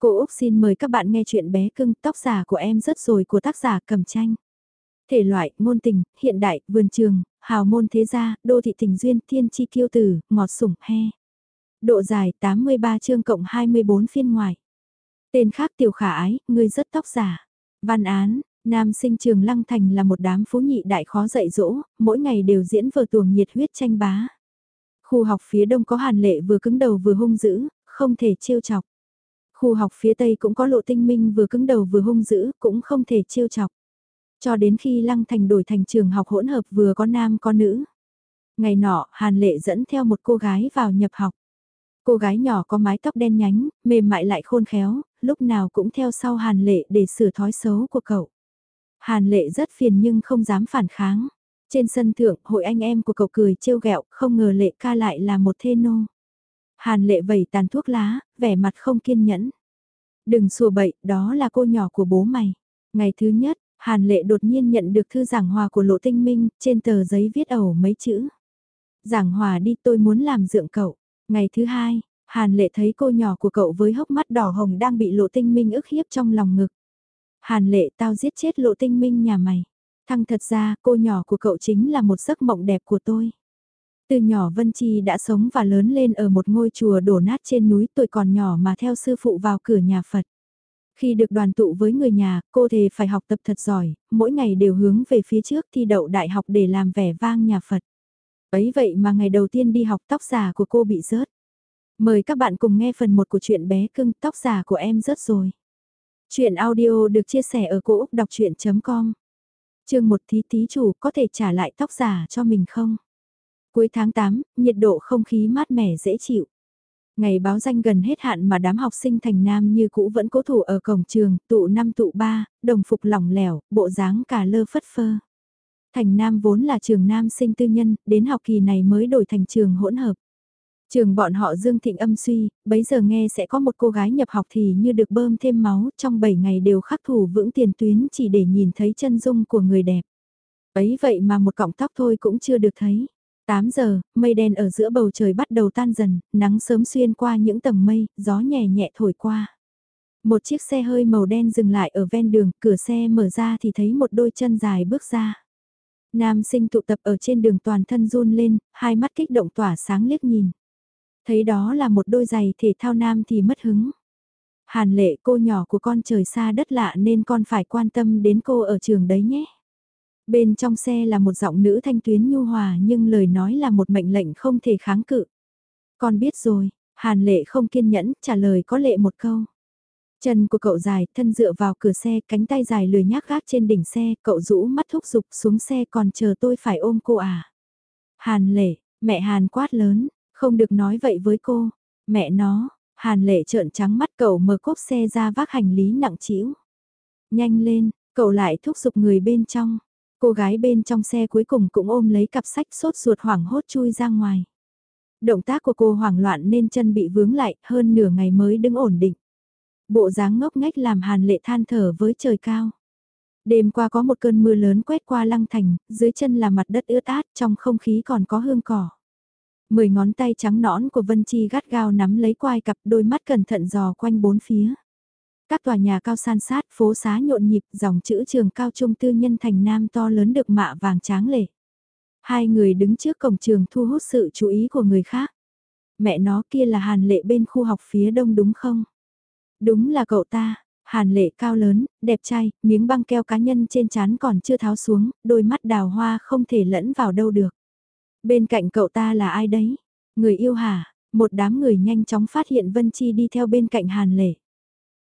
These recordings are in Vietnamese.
Cô Úc xin mời các bạn nghe chuyện bé cưng tóc giả của em rất rồi của tác giả cầm tranh. Thể loại, ngôn tình, hiện đại, vườn trường, hào môn thế gia, đô thị tình duyên, thiên chi kiêu tử, ngọt sủng, he. Độ dài 83 chương cộng 24 phiên ngoài. Tên khác tiểu khả ái, người rất tóc giả. Văn án, nam sinh trường Lăng Thành là một đám phú nhị đại khó dạy dỗ, mỗi ngày đều diễn vở tuồng nhiệt huyết tranh bá. Khu học phía đông có hàn lệ vừa cứng đầu vừa hung dữ, không thể trêu chọc. Khu học phía tây cũng có lộ tinh minh vừa cứng đầu vừa hung dữ, cũng không thể trêu chọc. Cho đến khi Lăng Thành đổi thành trường học hỗn hợp vừa có nam có nữ. Ngày nọ, Hàn Lệ dẫn theo một cô gái vào nhập học. Cô gái nhỏ có mái tóc đen nhánh, mềm mại lại khôn khéo, lúc nào cũng theo sau Hàn Lệ để sửa thói xấu của cậu. Hàn Lệ rất phiền nhưng không dám phản kháng. Trên sân thượng, hội anh em của cậu cười trêu ghẹo, không ngờ Lệ ca lại là một thê nô. Hàn Lệ vẩy tàn thuốc lá, vẻ mặt không kiên nhẫn. Đừng xùa bậy, đó là cô nhỏ của bố mày. Ngày thứ nhất, Hàn Lệ đột nhiên nhận được thư giảng hòa của Lộ Tinh Minh, trên tờ giấy viết ẩu mấy chữ. Giảng hòa đi tôi muốn làm dượng cậu. Ngày thứ hai, Hàn Lệ thấy cô nhỏ của cậu với hốc mắt đỏ hồng đang bị Lộ Tinh Minh ức hiếp trong lòng ngực. Hàn Lệ tao giết chết Lộ Tinh Minh nhà mày. Thăng thật ra cô nhỏ của cậu chính là một giấc mộng đẹp của tôi. Từ nhỏ Vân Chi đã sống và lớn lên ở một ngôi chùa đổ nát trên núi tuổi còn nhỏ mà theo sư phụ vào cửa nhà Phật. Khi được đoàn tụ với người nhà, cô thề phải học tập thật giỏi, mỗi ngày đều hướng về phía trước thi đậu đại học để làm vẻ vang nhà Phật. Ấy vậy mà ngày đầu tiên đi học tóc giả của cô bị rớt. Mời các bạn cùng nghe phần 1 của chuyện bé cưng tóc giả của em rớt rồi. Chuyện audio được chia sẻ ở cỗ đọc chuyện.com Chương một thí tí chủ có thể trả lại tóc giả cho mình không? Cuối tháng 8, nhiệt độ không khí mát mẻ dễ chịu. Ngày báo danh gần hết hạn mà đám học sinh thành nam như cũ vẫn cố thủ ở cổng trường, tụ năm tụ ba, đồng phục lỏng lẻo, bộ dáng cả lơ phất phơ. Thành Nam vốn là trường nam sinh tư nhân, đến học kỳ này mới đổi thành trường hỗn hợp. Trường bọn họ Dương Thịnh âm suy, bấy giờ nghe sẽ có một cô gái nhập học thì như được bơm thêm máu, trong 7 ngày đều khắc thủ vững tiền tuyến chỉ để nhìn thấy chân dung của người đẹp. Ấy vậy mà một cọng tóc thôi cũng chưa được thấy. 8 giờ, mây đen ở giữa bầu trời bắt đầu tan dần, nắng sớm xuyên qua những tầng mây, gió nhẹ nhẹ thổi qua. Một chiếc xe hơi màu đen dừng lại ở ven đường, cửa xe mở ra thì thấy một đôi chân dài bước ra. Nam sinh tụ tập ở trên đường toàn thân run lên, hai mắt kích động tỏa sáng liếc nhìn. Thấy đó là một đôi giày thể thao nam thì mất hứng. Hàn lệ cô nhỏ của con trời xa đất lạ nên con phải quan tâm đến cô ở trường đấy nhé. Bên trong xe là một giọng nữ thanh tuyến nhu hòa nhưng lời nói là một mệnh lệnh không thể kháng cự. Con biết rồi, Hàn lệ không kiên nhẫn, trả lời có lệ một câu. Chân của cậu dài, thân dựa vào cửa xe, cánh tay dài lười nhác gác trên đỉnh xe, cậu rũ mắt thúc giục xuống xe còn chờ tôi phải ôm cô à. Hàn lệ, mẹ Hàn quát lớn, không được nói vậy với cô. Mẹ nó, Hàn lệ trợn trắng mắt cậu mở cốp xe ra vác hành lý nặng trĩu. Nhanh lên, cậu lại thúc giục người bên trong. Cô gái bên trong xe cuối cùng cũng ôm lấy cặp sách sốt ruột hoảng hốt chui ra ngoài. Động tác của cô hoảng loạn nên chân bị vướng lại hơn nửa ngày mới đứng ổn định. Bộ dáng ngốc nghếch làm hàn lệ than thở với trời cao. Đêm qua có một cơn mưa lớn quét qua lăng thành, dưới chân là mặt đất ướt át, trong không khí còn có hương cỏ. Mười ngón tay trắng nõn của Vân Chi gắt gao nắm lấy quai cặp đôi mắt cẩn thận dò quanh bốn phía. Các tòa nhà cao san sát, phố xá nhộn nhịp, dòng chữ trường cao trung tư nhân thành nam to lớn được mạ vàng tráng lệ. Hai người đứng trước cổng trường thu hút sự chú ý của người khác. Mẹ nó kia là Hàn Lệ bên khu học phía đông đúng không? Đúng là cậu ta, Hàn Lệ cao lớn, đẹp trai, miếng băng keo cá nhân trên trán còn chưa tháo xuống, đôi mắt đào hoa không thể lẫn vào đâu được. Bên cạnh cậu ta là ai đấy? Người yêu hả? Một đám người nhanh chóng phát hiện Vân Chi đi theo bên cạnh Hàn Lệ.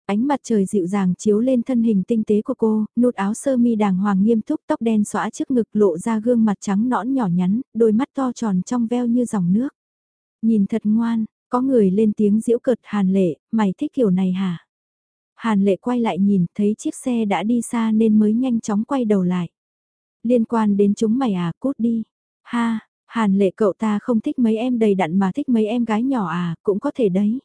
Ánh mặt trời dịu dàng chiếu lên thân hình tinh tế của cô, nút áo sơ mi đàng hoàng nghiêm túc tóc đen xõa trước ngực lộ ra gương mặt trắng nõn nhỏ nhắn, đôi mắt to tròn trong veo như dòng nước. Nhìn thật ngoan, có người lên tiếng giễu cợt Hàn Lệ, mày thích kiểu này hả? Hàn Lệ quay lại nhìn, thấy chiếc xe đã đi xa nên mới nhanh chóng quay đầu lại. Liên quan đến chúng mày à, cút đi. Ha, Hàn Lệ cậu ta không thích mấy em đầy đặn mà thích mấy em gái nhỏ à, cũng có thể đấy.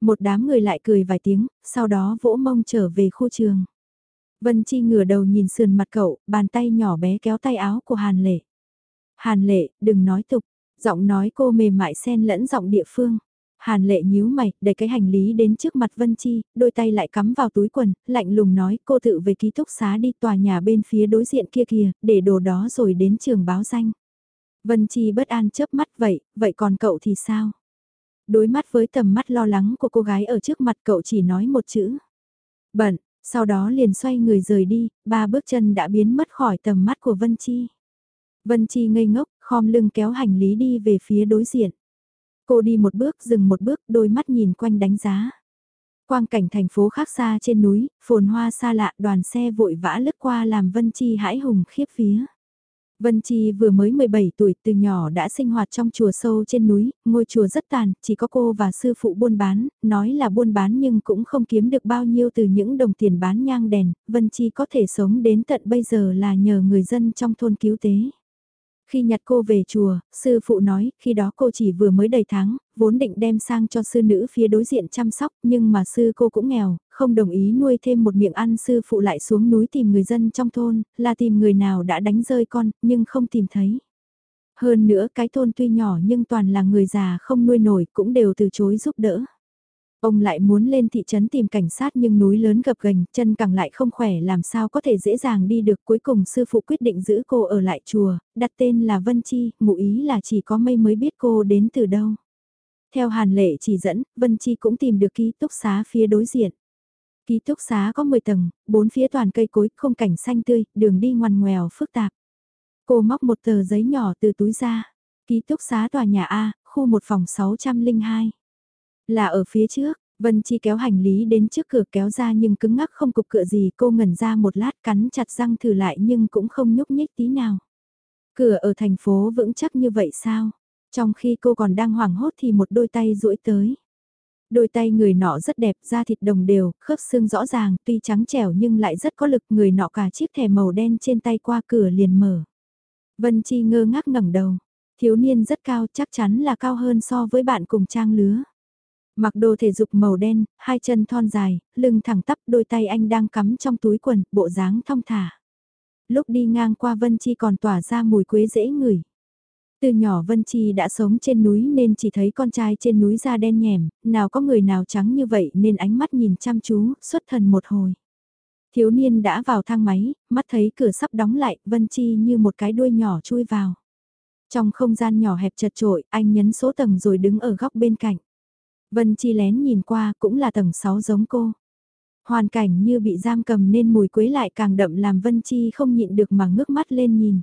Một đám người lại cười vài tiếng, sau đó vỗ mông trở về khu trường. Vân Chi ngửa đầu nhìn sườn mặt cậu, bàn tay nhỏ bé kéo tay áo của Hàn Lệ. Hàn Lệ, đừng nói tục, giọng nói cô mềm mại xen lẫn giọng địa phương. Hàn lệ nhíu mày, đẩy cái hành lý đến trước mặt Vân Chi, đôi tay lại cắm vào túi quần, lạnh lùng nói cô tự về ký túc xá đi tòa nhà bên phía đối diện kia kìa, để đồ đó rồi đến trường báo danh. Vân Chi bất an chớp mắt vậy, vậy còn cậu thì sao? Đối mắt với tầm mắt lo lắng của cô gái ở trước mặt cậu chỉ nói một chữ. Bận, sau đó liền xoay người rời đi, ba bước chân đã biến mất khỏi tầm mắt của Vân Chi. Vân Chi ngây ngốc, khom lưng kéo hành lý đi về phía đối diện. Cô đi một bước dừng một bước đôi mắt nhìn quanh đánh giá. Quang cảnh thành phố khác xa trên núi, phồn hoa xa lạ đoàn xe vội vã lướt qua làm Vân Chi hãi hùng khiếp phía. Vân Chi vừa mới 17 tuổi từ nhỏ đã sinh hoạt trong chùa sâu trên núi, ngôi chùa rất tàn, chỉ có cô và sư phụ buôn bán, nói là buôn bán nhưng cũng không kiếm được bao nhiêu từ những đồng tiền bán nhang đèn, Vân Chi có thể sống đến tận bây giờ là nhờ người dân trong thôn cứu tế. Khi nhặt cô về chùa, sư phụ nói, khi đó cô chỉ vừa mới đầy tháng, vốn định đem sang cho sư nữ phía đối diện chăm sóc, nhưng mà sư cô cũng nghèo, không đồng ý nuôi thêm một miệng ăn sư phụ lại xuống núi tìm người dân trong thôn, là tìm người nào đã đánh rơi con, nhưng không tìm thấy. Hơn nữa cái thôn tuy nhỏ nhưng toàn là người già không nuôi nổi cũng đều từ chối giúp đỡ. Ông lại muốn lên thị trấn tìm cảnh sát nhưng núi lớn gập ghềnh, chân càng lại không khỏe làm sao có thể dễ dàng đi được. Cuối cùng sư phụ quyết định giữ cô ở lại chùa, đặt tên là Vân Chi, ngụ ý là chỉ có mây mới biết cô đến từ đâu. Theo Hàn Lệ chỉ dẫn, Vân Chi cũng tìm được ký túc xá phía đối diện. Ký túc xá có 10 tầng, bốn phía toàn cây cối, không cảnh xanh tươi, đường đi ngoằn ngoèo phức tạp. Cô móc một tờ giấy nhỏ từ túi ra. Ký túc xá tòa nhà A, khu một phòng 602. Là ở phía trước, Vân Chi kéo hành lý đến trước cửa kéo ra nhưng cứng ngắc không cục cựa gì cô ngẩn ra một lát cắn chặt răng thử lại nhưng cũng không nhúc nhích tí nào. Cửa ở thành phố vững chắc như vậy sao? Trong khi cô còn đang hoảng hốt thì một đôi tay duỗi tới. Đôi tay người nọ rất đẹp, da thịt đồng đều, khớp xương rõ ràng, tuy trắng trẻo nhưng lại rất có lực. Người nọ cả chiếc thẻ màu đen trên tay qua cửa liền mở. Vân Chi ngơ ngác ngẩng đầu. Thiếu niên rất cao, chắc chắn là cao hơn so với bạn cùng trang lứa. Mặc đồ thể dục màu đen, hai chân thon dài, lưng thẳng tắp đôi tay anh đang cắm trong túi quần, bộ dáng thong thả. Lúc đi ngang qua Vân Chi còn tỏa ra mùi quế dễ ngửi. Từ nhỏ Vân Chi đã sống trên núi nên chỉ thấy con trai trên núi da đen nhèm, nào có người nào trắng như vậy nên ánh mắt nhìn chăm chú, xuất thần một hồi. Thiếu niên đã vào thang máy, mắt thấy cửa sắp đóng lại, Vân Chi như một cái đuôi nhỏ chui vào. Trong không gian nhỏ hẹp chật trội, anh nhấn số tầng rồi đứng ở góc bên cạnh. Vân Chi lén nhìn qua cũng là tầng 6 giống cô. Hoàn cảnh như bị giam cầm nên mùi quế lại càng đậm làm Vân Chi không nhịn được mà ngước mắt lên nhìn.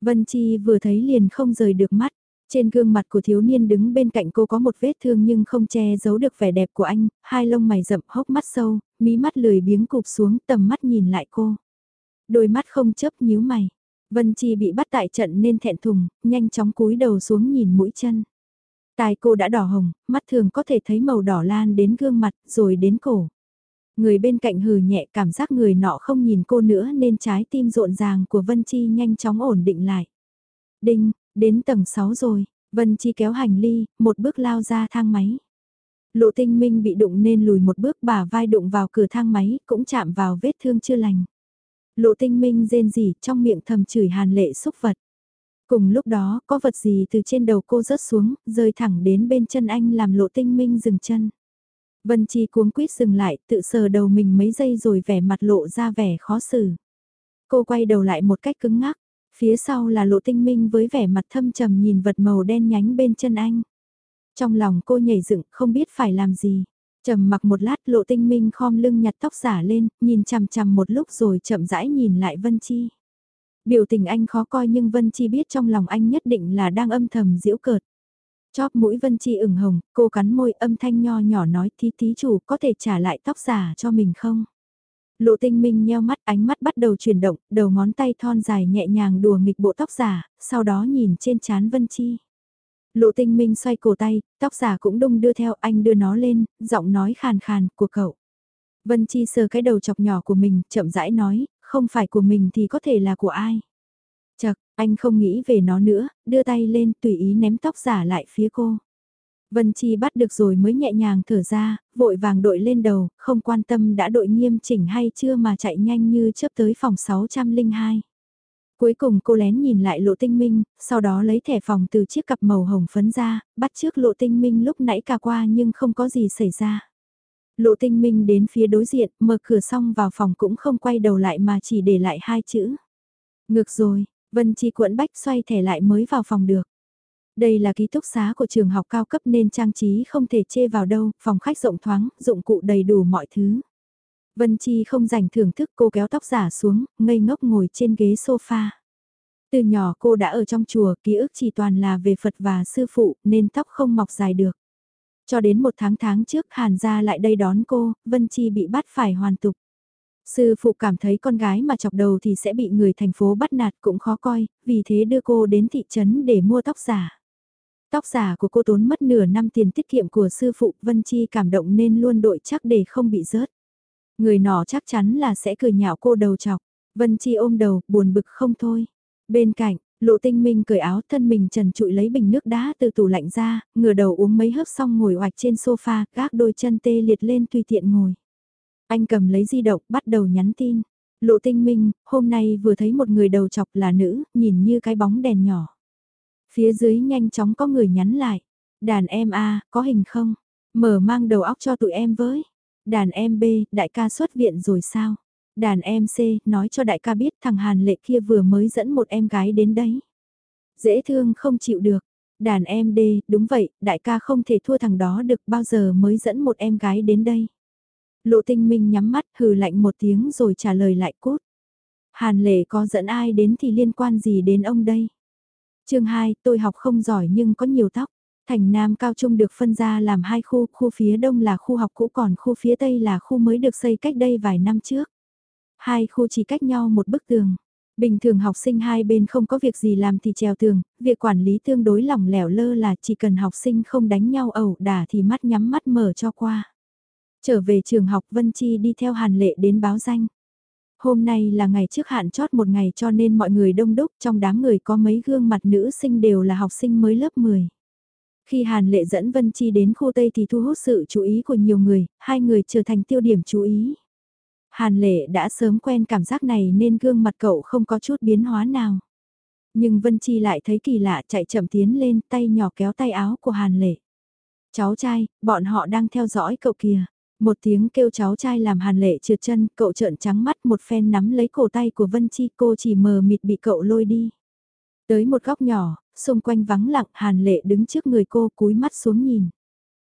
Vân Chi vừa thấy liền không rời được mắt. Trên gương mặt của thiếu niên đứng bên cạnh cô có một vết thương nhưng không che giấu được vẻ đẹp của anh, hai lông mày rậm hốc mắt sâu, mí mắt lười biếng cụp xuống tầm mắt nhìn lại cô. Đôi mắt không chớp nhíu mày. Vân Chi bị bắt tại trận nên thẹn thùng, nhanh chóng cúi đầu xuống nhìn mũi chân. Tai cô đã đỏ hồng, mắt thường có thể thấy màu đỏ lan đến gương mặt rồi đến cổ. Người bên cạnh hừ nhẹ cảm giác người nọ không nhìn cô nữa nên trái tim rộn ràng của Vân Chi nhanh chóng ổn định lại. Đinh, đến tầng 6 rồi, Vân Chi kéo hành ly, một bước lao ra thang máy. Lộ tinh minh bị đụng nên lùi một bước bà vai đụng vào cửa thang máy, cũng chạm vào vết thương chưa lành. Lộ tinh minh rên rỉ trong miệng thầm chửi hàn lệ xúc vật. Cùng lúc đó, có vật gì từ trên đầu cô rớt xuống, rơi thẳng đến bên chân anh làm lộ tinh minh dừng chân. Vân Chi cuống quýt dừng lại, tự sờ đầu mình mấy giây rồi vẻ mặt lộ ra vẻ khó xử. Cô quay đầu lại một cách cứng ngắc, phía sau là lộ tinh minh với vẻ mặt thâm trầm nhìn vật màu đen nhánh bên chân anh. Trong lòng cô nhảy dựng không biết phải làm gì. Trầm mặc một lát lộ tinh minh khom lưng nhặt tóc giả lên, nhìn chằm chằm một lúc rồi chậm rãi nhìn lại Vân Chi. Biểu tình anh khó coi nhưng Vân Chi biết trong lòng anh nhất định là đang âm thầm giễu cợt. Chóp mũi Vân Chi ửng hồng, cô cắn môi âm thanh nho nhỏ nói tí tí chủ có thể trả lại tóc giả cho mình không? Lộ tinh minh nheo mắt ánh mắt bắt đầu chuyển động, đầu ngón tay thon dài nhẹ nhàng đùa nghịch bộ tóc giả, sau đó nhìn trên chán Vân Chi. Lộ tinh minh xoay cổ tay, tóc giả cũng đung đưa theo anh đưa nó lên, giọng nói khàn khàn của cậu. Vân Chi sờ cái đầu chọc nhỏ của mình, chậm rãi nói, không phải của mình thì có thể là của ai. Chật, anh không nghĩ về nó nữa, đưa tay lên tùy ý ném tóc giả lại phía cô. Vân Chi bắt được rồi mới nhẹ nhàng thở ra, vội vàng đội lên đầu, không quan tâm đã đội nghiêm chỉnh hay chưa mà chạy nhanh như chớp tới phòng 602. Cuối cùng cô lén nhìn lại lộ tinh minh, sau đó lấy thẻ phòng từ chiếc cặp màu hồng phấn ra, bắt trước lộ tinh minh lúc nãy cà qua nhưng không có gì xảy ra. Lộ tinh minh đến phía đối diện, mở cửa xong vào phòng cũng không quay đầu lại mà chỉ để lại hai chữ. Ngược rồi, Vân Chi quẫn bách xoay thẻ lại mới vào phòng được. Đây là ký túc xá của trường học cao cấp nên trang trí không thể chê vào đâu, phòng khách rộng thoáng, dụng cụ đầy đủ mọi thứ. Vân Chi không dành thưởng thức cô kéo tóc giả xuống, ngây ngốc ngồi trên ghế sofa. Từ nhỏ cô đã ở trong chùa, ký ức chỉ toàn là về Phật và sư phụ, nên tóc không mọc dài được. Cho đến một tháng tháng trước Hàn gia lại đây đón cô, Vân Chi bị bắt phải hoàn tục. Sư phụ cảm thấy con gái mà chọc đầu thì sẽ bị người thành phố bắt nạt cũng khó coi, vì thế đưa cô đến thị trấn để mua tóc giả. Tóc giả của cô tốn mất nửa năm tiền tiết kiệm của sư phụ Vân Chi cảm động nên luôn đội chắc để không bị rớt. Người nọ chắc chắn là sẽ cười nhạo cô đầu chọc. Vân Chi ôm đầu, buồn bực không thôi. Bên cạnh, Lộ tinh minh cởi áo thân mình trần trụi lấy bình nước đá từ tủ lạnh ra, ngửa đầu uống mấy hớp xong ngồi oạch trên sofa, gác đôi chân tê liệt lên tùy tiện ngồi. Anh cầm lấy di động, bắt đầu nhắn tin. Lộ tinh minh, hôm nay vừa thấy một người đầu chọc là nữ, nhìn như cái bóng đèn nhỏ. Phía dưới nhanh chóng có người nhắn lại. Đàn em A, có hình không? Mở mang đầu óc cho tụi em với. Đàn em B, đại ca xuất viện rồi sao? Đàn em C, nói cho đại ca biết thằng Hàn lệ kia vừa mới dẫn một em gái đến đấy. Dễ thương không chịu được. Đàn em D, đúng vậy, đại ca không thể thua thằng đó được bao giờ mới dẫn một em gái đến đây. Lộ tinh minh nhắm mắt hừ lạnh một tiếng rồi trả lời lại cốt. Hàn lệ có dẫn ai đến thì liên quan gì đến ông đây? chương 2, tôi học không giỏi nhưng có nhiều tóc. Thành Nam Cao Trung được phân ra làm hai khu, khu phía đông là khu học cũ còn khu phía tây là khu mới được xây cách đây vài năm trước. Hai khu chỉ cách nhau một bức tường. Bình thường học sinh hai bên không có việc gì làm thì trèo tường, việc quản lý tương đối lỏng lẻo lơ là chỉ cần học sinh không đánh nhau ẩu đả thì mắt nhắm mắt mở cho qua. Trở về trường học Vân Chi đi theo Hàn Lệ đến báo danh. Hôm nay là ngày trước hạn chót một ngày cho nên mọi người đông đúc trong đám người có mấy gương mặt nữ sinh đều là học sinh mới lớp 10. Khi Hàn Lệ dẫn Vân Chi đến khu Tây thì thu hút sự chú ý của nhiều người, hai người trở thành tiêu điểm chú ý. Hàn lệ đã sớm quen cảm giác này nên gương mặt cậu không có chút biến hóa nào. Nhưng Vân Chi lại thấy kỳ lạ chạy chậm tiến lên tay nhỏ kéo tay áo của Hàn lệ. Cháu trai, bọn họ đang theo dõi cậu kìa. Một tiếng kêu cháu trai làm Hàn lệ trượt chân, cậu trợn trắng mắt một phen nắm lấy cổ tay của Vân Chi cô chỉ mờ mịt bị cậu lôi đi. Tới một góc nhỏ, xung quanh vắng lặng Hàn lệ đứng trước người cô cúi mắt xuống nhìn.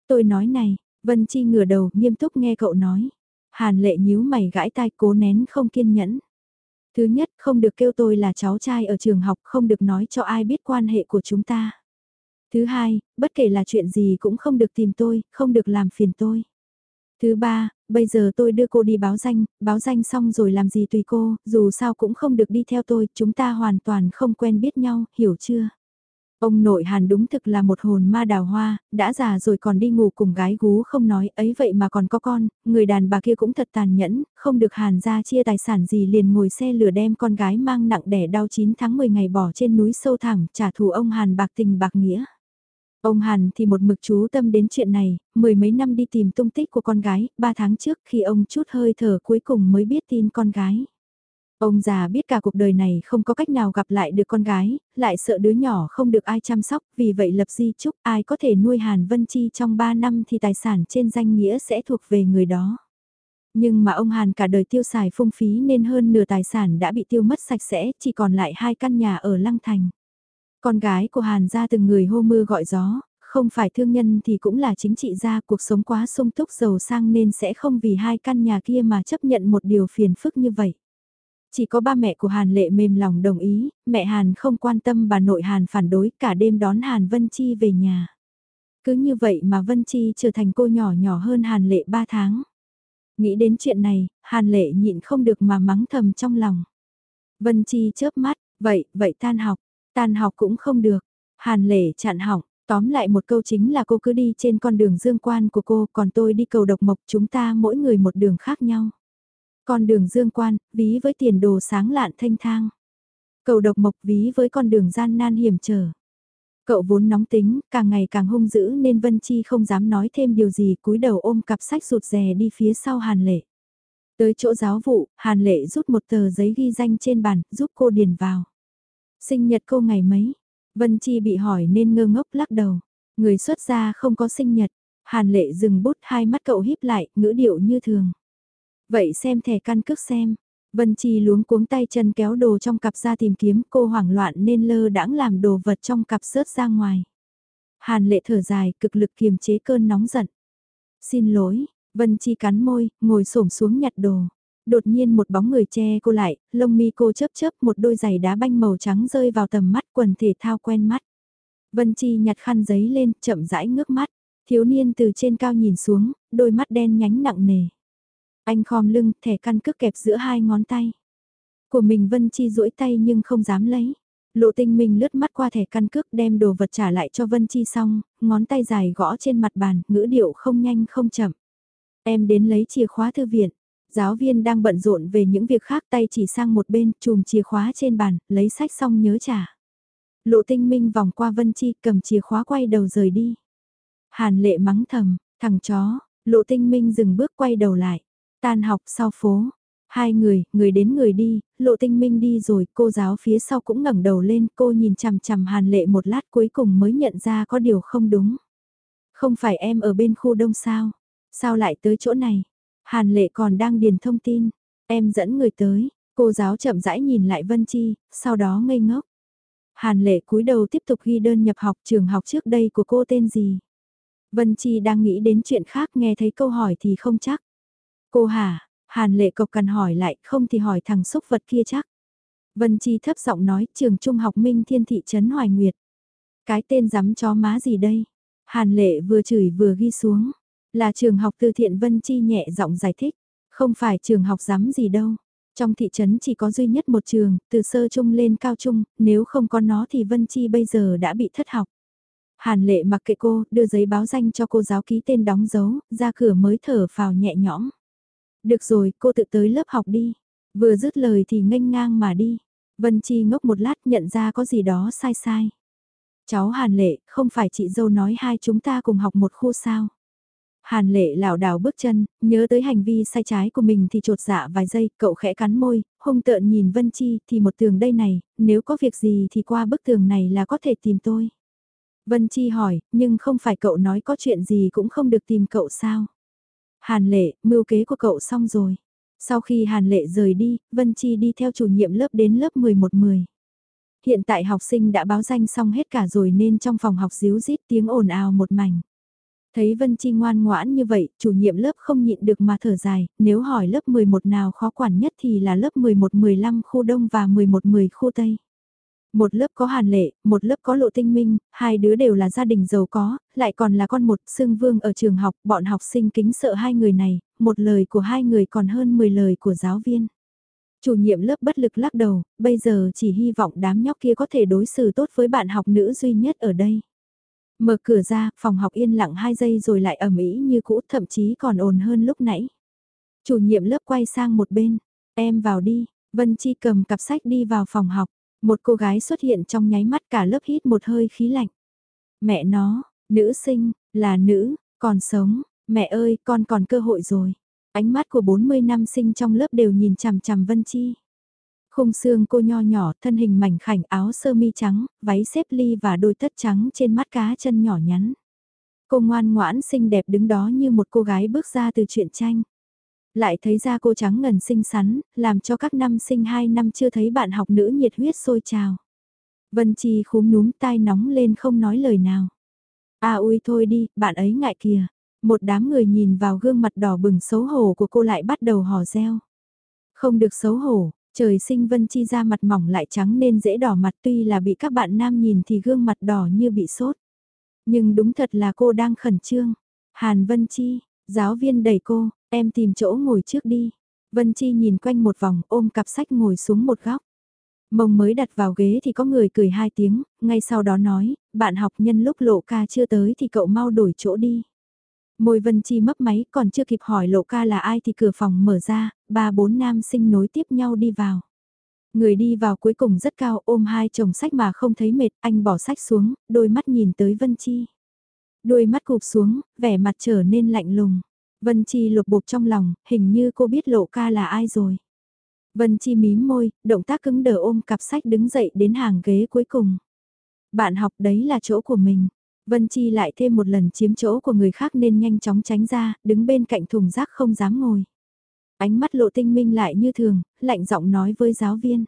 Tôi nói này, Vân Chi ngửa đầu nghiêm túc nghe cậu nói. Hàn lệ nhíu mày gãi tai cố nén không kiên nhẫn. Thứ nhất, không được kêu tôi là cháu trai ở trường học, không được nói cho ai biết quan hệ của chúng ta. Thứ hai, bất kể là chuyện gì cũng không được tìm tôi, không được làm phiền tôi. Thứ ba, bây giờ tôi đưa cô đi báo danh, báo danh xong rồi làm gì tùy cô, dù sao cũng không được đi theo tôi, chúng ta hoàn toàn không quen biết nhau, hiểu chưa? Ông nội Hàn đúng thực là một hồn ma đào hoa, đã già rồi còn đi ngủ cùng gái gú không nói ấy vậy mà còn có con, người đàn bà kia cũng thật tàn nhẫn, không được Hàn ra chia tài sản gì liền ngồi xe lửa đem con gái mang nặng đẻ đau 9 tháng 10 ngày bỏ trên núi sâu thẳng trả thù ông Hàn bạc tình bạc nghĩa. Ông Hàn thì một mực chú tâm đến chuyện này, mười mấy năm đi tìm tung tích của con gái, ba tháng trước khi ông chút hơi thở cuối cùng mới biết tin con gái. Ông già biết cả cuộc đời này không có cách nào gặp lại được con gái, lại sợ đứa nhỏ không được ai chăm sóc, vì vậy lập di chúc ai có thể nuôi Hàn Vân Chi trong 3 năm thì tài sản trên danh nghĩa sẽ thuộc về người đó. Nhưng mà ông Hàn cả đời tiêu xài phung phí nên hơn nửa tài sản đã bị tiêu mất sạch sẽ, chỉ còn lại hai căn nhà ở Lăng Thành. Con gái của Hàn ra từng người hô mưa gọi gió, không phải thương nhân thì cũng là chính trị gia cuộc sống quá sung túc giàu sang nên sẽ không vì hai căn nhà kia mà chấp nhận một điều phiền phức như vậy. Chỉ có ba mẹ của Hàn Lệ mềm lòng đồng ý, mẹ Hàn không quan tâm bà nội Hàn phản đối cả đêm đón Hàn Vân Chi về nhà. Cứ như vậy mà Vân Chi trở thành cô nhỏ nhỏ hơn Hàn Lệ 3 tháng. Nghĩ đến chuyện này, Hàn Lệ nhịn không được mà mắng thầm trong lòng. Vân Chi chớp mắt, vậy, vậy tan học, tan học cũng không được. Hàn Lệ chặn hỏng, tóm lại một câu chính là cô cứ đi trên con đường dương quan của cô, còn tôi đi cầu độc mộc chúng ta mỗi người một đường khác nhau. Con đường dương quan, ví với tiền đồ sáng lạn thanh thang. Cầu độc mộc ví với con đường gian nan hiểm trở. Cậu vốn nóng tính, càng ngày càng hung dữ nên Vân Chi không dám nói thêm điều gì cúi đầu ôm cặp sách rụt rè đi phía sau Hàn Lệ. Tới chỗ giáo vụ, Hàn Lệ rút một tờ giấy ghi danh trên bàn, giúp cô điền vào. Sinh nhật cô ngày mấy? Vân Chi bị hỏi nên ngơ ngốc lắc đầu. Người xuất gia không có sinh nhật. Hàn lệ dừng bút hai mắt cậu híp lại, ngữ điệu như thường. Vậy xem thẻ căn cước xem. Vân Chi luống cuống tay chân kéo đồ trong cặp ra tìm kiếm cô hoảng loạn nên lơ đãng làm đồ vật trong cặp rớt ra ngoài. Hàn lệ thở dài, cực lực kiềm chế cơn nóng giận. Xin lỗi, Vân Chi cắn môi, ngồi xổm xuống nhặt đồ. Đột nhiên một bóng người che cô lại, lông mi cô chớp chớp một đôi giày đá banh màu trắng rơi vào tầm mắt quần thể thao quen mắt. Vân Chi nhặt khăn giấy lên, chậm rãi ngước mắt. Thiếu niên từ trên cao nhìn xuống, đôi mắt đen nhánh nặng nề. Anh khom lưng, thẻ căn cước kẹp giữa hai ngón tay. Của mình Vân Chi duỗi tay nhưng không dám lấy. Lộ tinh minh lướt mắt qua thẻ căn cước đem đồ vật trả lại cho Vân Chi xong, ngón tay dài gõ trên mặt bàn, ngữ điệu không nhanh không chậm. Em đến lấy chìa khóa thư viện. Giáo viên đang bận rộn về những việc khác tay chỉ sang một bên, chùm chìa khóa trên bàn, lấy sách xong nhớ trả. Lộ tinh minh vòng qua Vân Chi cầm chìa khóa quay đầu rời đi. Hàn lệ mắng thầm, thằng chó, lộ tinh minh dừng bước quay đầu lại. Tan học sau phố, hai người, người đến người đi, lộ tinh minh đi rồi, cô giáo phía sau cũng ngẩng đầu lên, cô nhìn chằm chằm hàn lệ một lát cuối cùng mới nhận ra có điều không đúng. Không phải em ở bên khu đông sao? Sao lại tới chỗ này? Hàn lệ còn đang điền thông tin, em dẫn người tới, cô giáo chậm rãi nhìn lại Vân Chi, sau đó ngây ngốc. Hàn lệ cúi đầu tiếp tục ghi đơn nhập học trường học trước đây của cô tên gì? Vân Chi đang nghĩ đến chuyện khác nghe thấy câu hỏi thì không chắc. Cô hả? Hàn lệ cộc cần hỏi lại không thì hỏi thằng xúc vật kia chắc. Vân Chi thấp giọng nói trường trung học Minh Thiên Thị Trấn Hoài Nguyệt. Cái tên dám chó má gì đây? Hàn lệ vừa chửi vừa ghi xuống. Là trường học từ thiện Vân Chi nhẹ giọng giải thích. Không phải trường học dám gì đâu. Trong thị trấn chỉ có duy nhất một trường, từ sơ trung lên cao trung, nếu không có nó thì Vân Chi bây giờ đã bị thất học. Hàn lệ mặc kệ cô, đưa giấy báo danh cho cô giáo ký tên đóng dấu, ra cửa mới thở phào nhẹ nhõm. Được rồi, cô tự tới lớp học đi. Vừa dứt lời thì nghênh ngang mà đi. Vân Chi ngốc một lát nhận ra có gì đó sai sai. Cháu Hàn Lệ, không phải chị dâu nói hai chúng ta cùng học một khu sao. Hàn Lệ lảo đảo bước chân, nhớ tới hành vi sai trái của mình thì trột dạ vài giây, cậu khẽ cắn môi, hung tợn nhìn Vân Chi thì một tường đây này, nếu có việc gì thì qua bức tường này là có thể tìm tôi. Vân Chi hỏi, nhưng không phải cậu nói có chuyện gì cũng không được tìm cậu sao? Hàn lệ, mưu kế của cậu xong rồi. Sau khi Hàn lệ rời đi, Vân Chi đi theo chủ nhiệm lớp đến lớp 11-10. Hiện tại học sinh đã báo danh xong hết cả rồi nên trong phòng học díu rít tiếng ồn ào một mảnh. Thấy Vân Chi ngoan ngoãn như vậy, chủ nhiệm lớp không nhịn được mà thở dài, nếu hỏi lớp 11 nào khó quản nhất thì là lớp 11-15 khu Đông và 11-10 khu Tây. Một lớp có hàn lệ, một lớp có lộ tinh minh, hai đứa đều là gia đình giàu có, lại còn là con một xương vương ở trường học, bọn học sinh kính sợ hai người này, một lời của hai người còn hơn 10 lời của giáo viên. Chủ nhiệm lớp bất lực lắc đầu, bây giờ chỉ hy vọng đám nhóc kia có thể đối xử tốt với bạn học nữ duy nhất ở đây. Mở cửa ra, phòng học yên lặng 2 giây rồi lại ẩm ý như cũ, thậm chí còn ồn hơn lúc nãy. Chủ nhiệm lớp quay sang một bên, em vào đi, Vân Chi cầm cặp sách đi vào phòng học. Một cô gái xuất hiện trong nháy mắt cả lớp hít một hơi khí lạnh. Mẹ nó, nữ sinh, là nữ, còn sống, mẹ ơi con còn cơ hội rồi. Ánh mắt của 40 năm sinh trong lớp đều nhìn chằm chằm Vân Chi. Khung xương cô nho nhỏ, thân hình mảnh khảnh áo sơ mi trắng, váy xếp ly và đôi tất trắng trên mắt cá chân nhỏ nhắn. Cô ngoan ngoãn xinh đẹp đứng đó như một cô gái bước ra từ truyện tranh. Lại thấy ra cô trắng ngần xinh xắn, làm cho các năm sinh hai năm chưa thấy bạn học nữ nhiệt huyết sôi trào. Vân Chi khúm núm tai nóng lên không nói lời nào. À ui thôi đi, bạn ấy ngại kìa. Một đám người nhìn vào gương mặt đỏ bừng xấu hổ của cô lại bắt đầu hò reo. Không được xấu hổ, trời sinh Vân Chi ra mặt mỏng lại trắng nên dễ đỏ mặt tuy là bị các bạn nam nhìn thì gương mặt đỏ như bị sốt. Nhưng đúng thật là cô đang khẩn trương. Hàn Vân Chi, giáo viên đẩy cô, Em tìm chỗ ngồi trước đi. Vân Chi nhìn quanh một vòng ôm cặp sách ngồi xuống một góc. Mông mới đặt vào ghế thì có người cười hai tiếng, ngay sau đó nói, bạn học nhân lúc lộ ca chưa tới thì cậu mau đổi chỗ đi. Môi Vân Chi mấp máy còn chưa kịp hỏi lộ ca là ai thì cửa phòng mở ra, ba bốn nam sinh nối tiếp nhau đi vào. Người đi vào cuối cùng rất cao ôm hai chồng sách mà không thấy mệt, anh bỏ sách xuống, đôi mắt nhìn tới Vân Chi. Đôi mắt cụp xuống, vẻ mặt trở nên lạnh lùng. Vân Chi lục bục trong lòng, hình như cô biết lộ ca là ai rồi. Vân Chi mím môi, động tác cứng đờ ôm cặp sách đứng dậy đến hàng ghế cuối cùng. Bạn học đấy là chỗ của mình. Vân Chi lại thêm một lần chiếm chỗ của người khác nên nhanh chóng tránh ra, đứng bên cạnh thùng rác không dám ngồi. Ánh mắt lộ tinh minh lại như thường, lạnh giọng nói với giáo viên.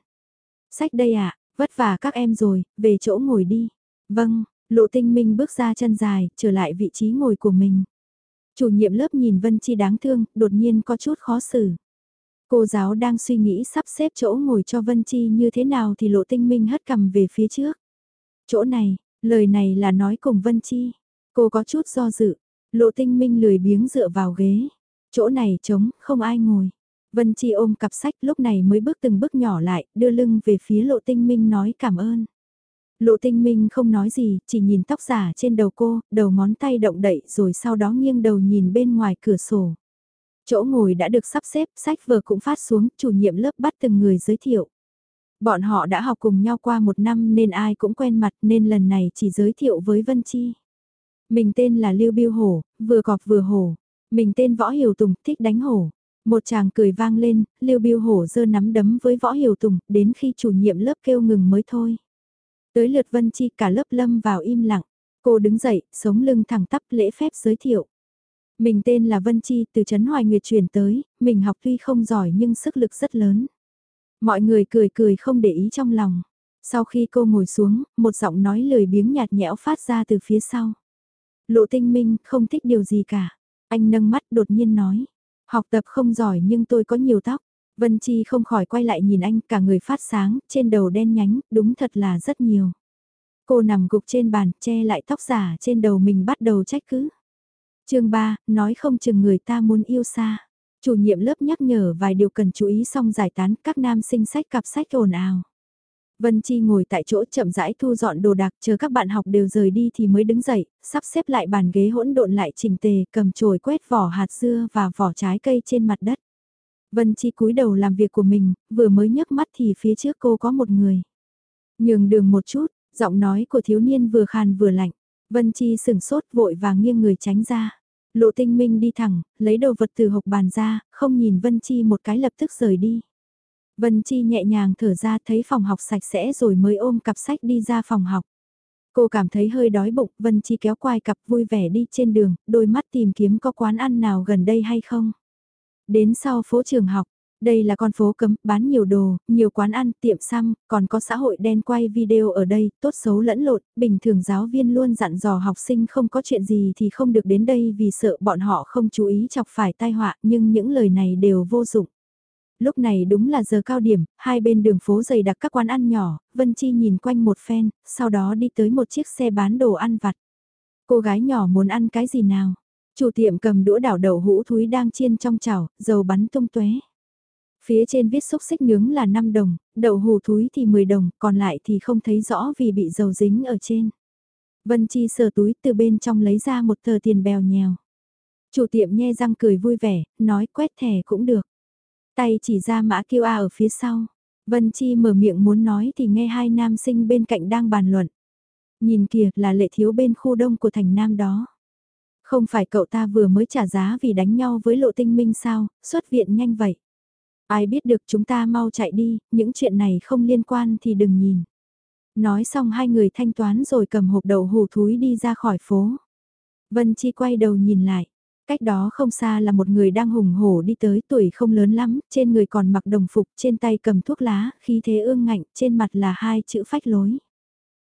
Sách đây ạ, à, vất vả các em rồi, về chỗ ngồi đi. Vâng, lộ tinh minh bước ra chân dài, trở lại vị trí ngồi của mình. Chủ nhiệm lớp nhìn Vân Chi đáng thương, đột nhiên có chút khó xử. Cô giáo đang suy nghĩ sắp xếp chỗ ngồi cho Vân Chi như thế nào thì lộ tinh minh hất cầm về phía trước. Chỗ này, lời này là nói cùng Vân Chi. Cô có chút do dự, lộ tinh minh lười biếng dựa vào ghế. Chỗ này trống, không ai ngồi. Vân Chi ôm cặp sách lúc này mới bước từng bước nhỏ lại, đưa lưng về phía lộ tinh minh nói cảm ơn. Lộ tinh minh không nói gì, chỉ nhìn tóc giả trên đầu cô, đầu ngón tay động đậy rồi sau đó nghiêng đầu nhìn bên ngoài cửa sổ. Chỗ ngồi đã được sắp xếp, sách vở cũng phát xuống, chủ nhiệm lớp bắt từng người giới thiệu. Bọn họ đã học cùng nhau qua một năm nên ai cũng quen mặt nên lần này chỉ giới thiệu với Vân Chi. Mình tên là Lưu Biêu Hổ, vừa cọp vừa hổ. Mình tên Võ Hiểu Tùng, thích đánh hổ. Một chàng cười vang lên, Lưu Biêu Hổ giơ nắm đấm với Võ Hiểu Tùng, đến khi chủ nhiệm lớp kêu ngừng mới thôi. Tới lượt Vân Chi cả lớp lâm vào im lặng. Cô đứng dậy, sống lưng thẳng tắp lễ phép giới thiệu. Mình tên là Vân Chi, từ Trấn Hoài Nguyệt chuyển tới, mình học tuy không giỏi nhưng sức lực rất lớn. Mọi người cười cười không để ý trong lòng. Sau khi cô ngồi xuống, một giọng nói lười biếng nhạt nhẽo phát ra từ phía sau. Lộ tinh minh không thích điều gì cả. Anh nâng mắt đột nhiên nói. Học tập không giỏi nhưng tôi có nhiều tóc. Vân Chi không khỏi quay lại nhìn anh cả người phát sáng, trên đầu đen nhánh, đúng thật là rất nhiều. Cô nằm gục trên bàn, che lại tóc giả trên đầu mình bắt đầu trách cứ chương 3, nói không chừng người ta muốn yêu xa. Chủ nhiệm lớp nhắc nhở vài điều cần chú ý xong giải tán các nam sinh sách cặp sách ồn ào. Vân Chi ngồi tại chỗ chậm rãi thu dọn đồ đạc chờ các bạn học đều rời đi thì mới đứng dậy, sắp xếp lại bàn ghế hỗn độn lại chỉnh tề, cầm chổi quét vỏ hạt dưa và vỏ trái cây trên mặt đất. Vân Chi cúi đầu làm việc của mình, vừa mới nhấc mắt thì phía trước cô có một người. Nhường đường một chút, giọng nói của thiếu niên vừa khàn vừa lạnh. Vân Chi sửng sốt vội và nghiêng người tránh ra. Lộ tinh minh đi thẳng, lấy đồ vật từ hộp bàn ra, không nhìn Vân Chi một cái lập tức rời đi. Vân Chi nhẹ nhàng thở ra thấy phòng học sạch sẽ rồi mới ôm cặp sách đi ra phòng học. Cô cảm thấy hơi đói bụng, Vân Chi kéo quai cặp vui vẻ đi trên đường, đôi mắt tìm kiếm có quán ăn nào gần đây hay không. Đến sau phố trường học, đây là con phố cấm, bán nhiều đồ, nhiều quán ăn, tiệm xăm, còn có xã hội đen quay video ở đây, tốt xấu lẫn lộn, bình thường giáo viên luôn dặn dò học sinh không có chuyện gì thì không được đến đây vì sợ bọn họ không chú ý chọc phải tai họa, nhưng những lời này đều vô dụng. Lúc này đúng là giờ cao điểm, hai bên đường phố dày đặc các quán ăn nhỏ, Vân Chi nhìn quanh một phen, sau đó đi tới một chiếc xe bán đồ ăn vặt. Cô gái nhỏ muốn ăn cái gì nào? Chủ tiệm cầm đũa đảo đậu hũ thúi đang chiên trong chảo, dầu bắn tung tóe. Phía trên viết xúc xích nướng là 5 đồng, đậu hũ thúi thì 10 đồng, còn lại thì không thấy rõ vì bị dầu dính ở trên. Vân Chi sờ túi từ bên trong lấy ra một tờ tiền bèo nhèo. Chủ tiệm nhe răng cười vui vẻ, nói quét thẻ cũng được. Tay chỉ ra mã QR ở phía sau. Vân Chi mở miệng muốn nói thì nghe hai nam sinh bên cạnh đang bàn luận. Nhìn kìa là lệ thiếu bên khu đông của thành nam đó. Không phải cậu ta vừa mới trả giá vì đánh nhau với lộ tinh minh sao, xuất viện nhanh vậy. Ai biết được chúng ta mau chạy đi, những chuyện này không liên quan thì đừng nhìn. Nói xong hai người thanh toán rồi cầm hộp đậu hủ thúi đi ra khỏi phố. Vân Chi quay đầu nhìn lại. Cách đó không xa là một người đang hùng hổ đi tới tuổi không lớn lắm, trên người còn mặc đồng phục, trên tay cầm thuốc lá, khí thế ương ngạnh, trên mặt là hai chữ phách lối.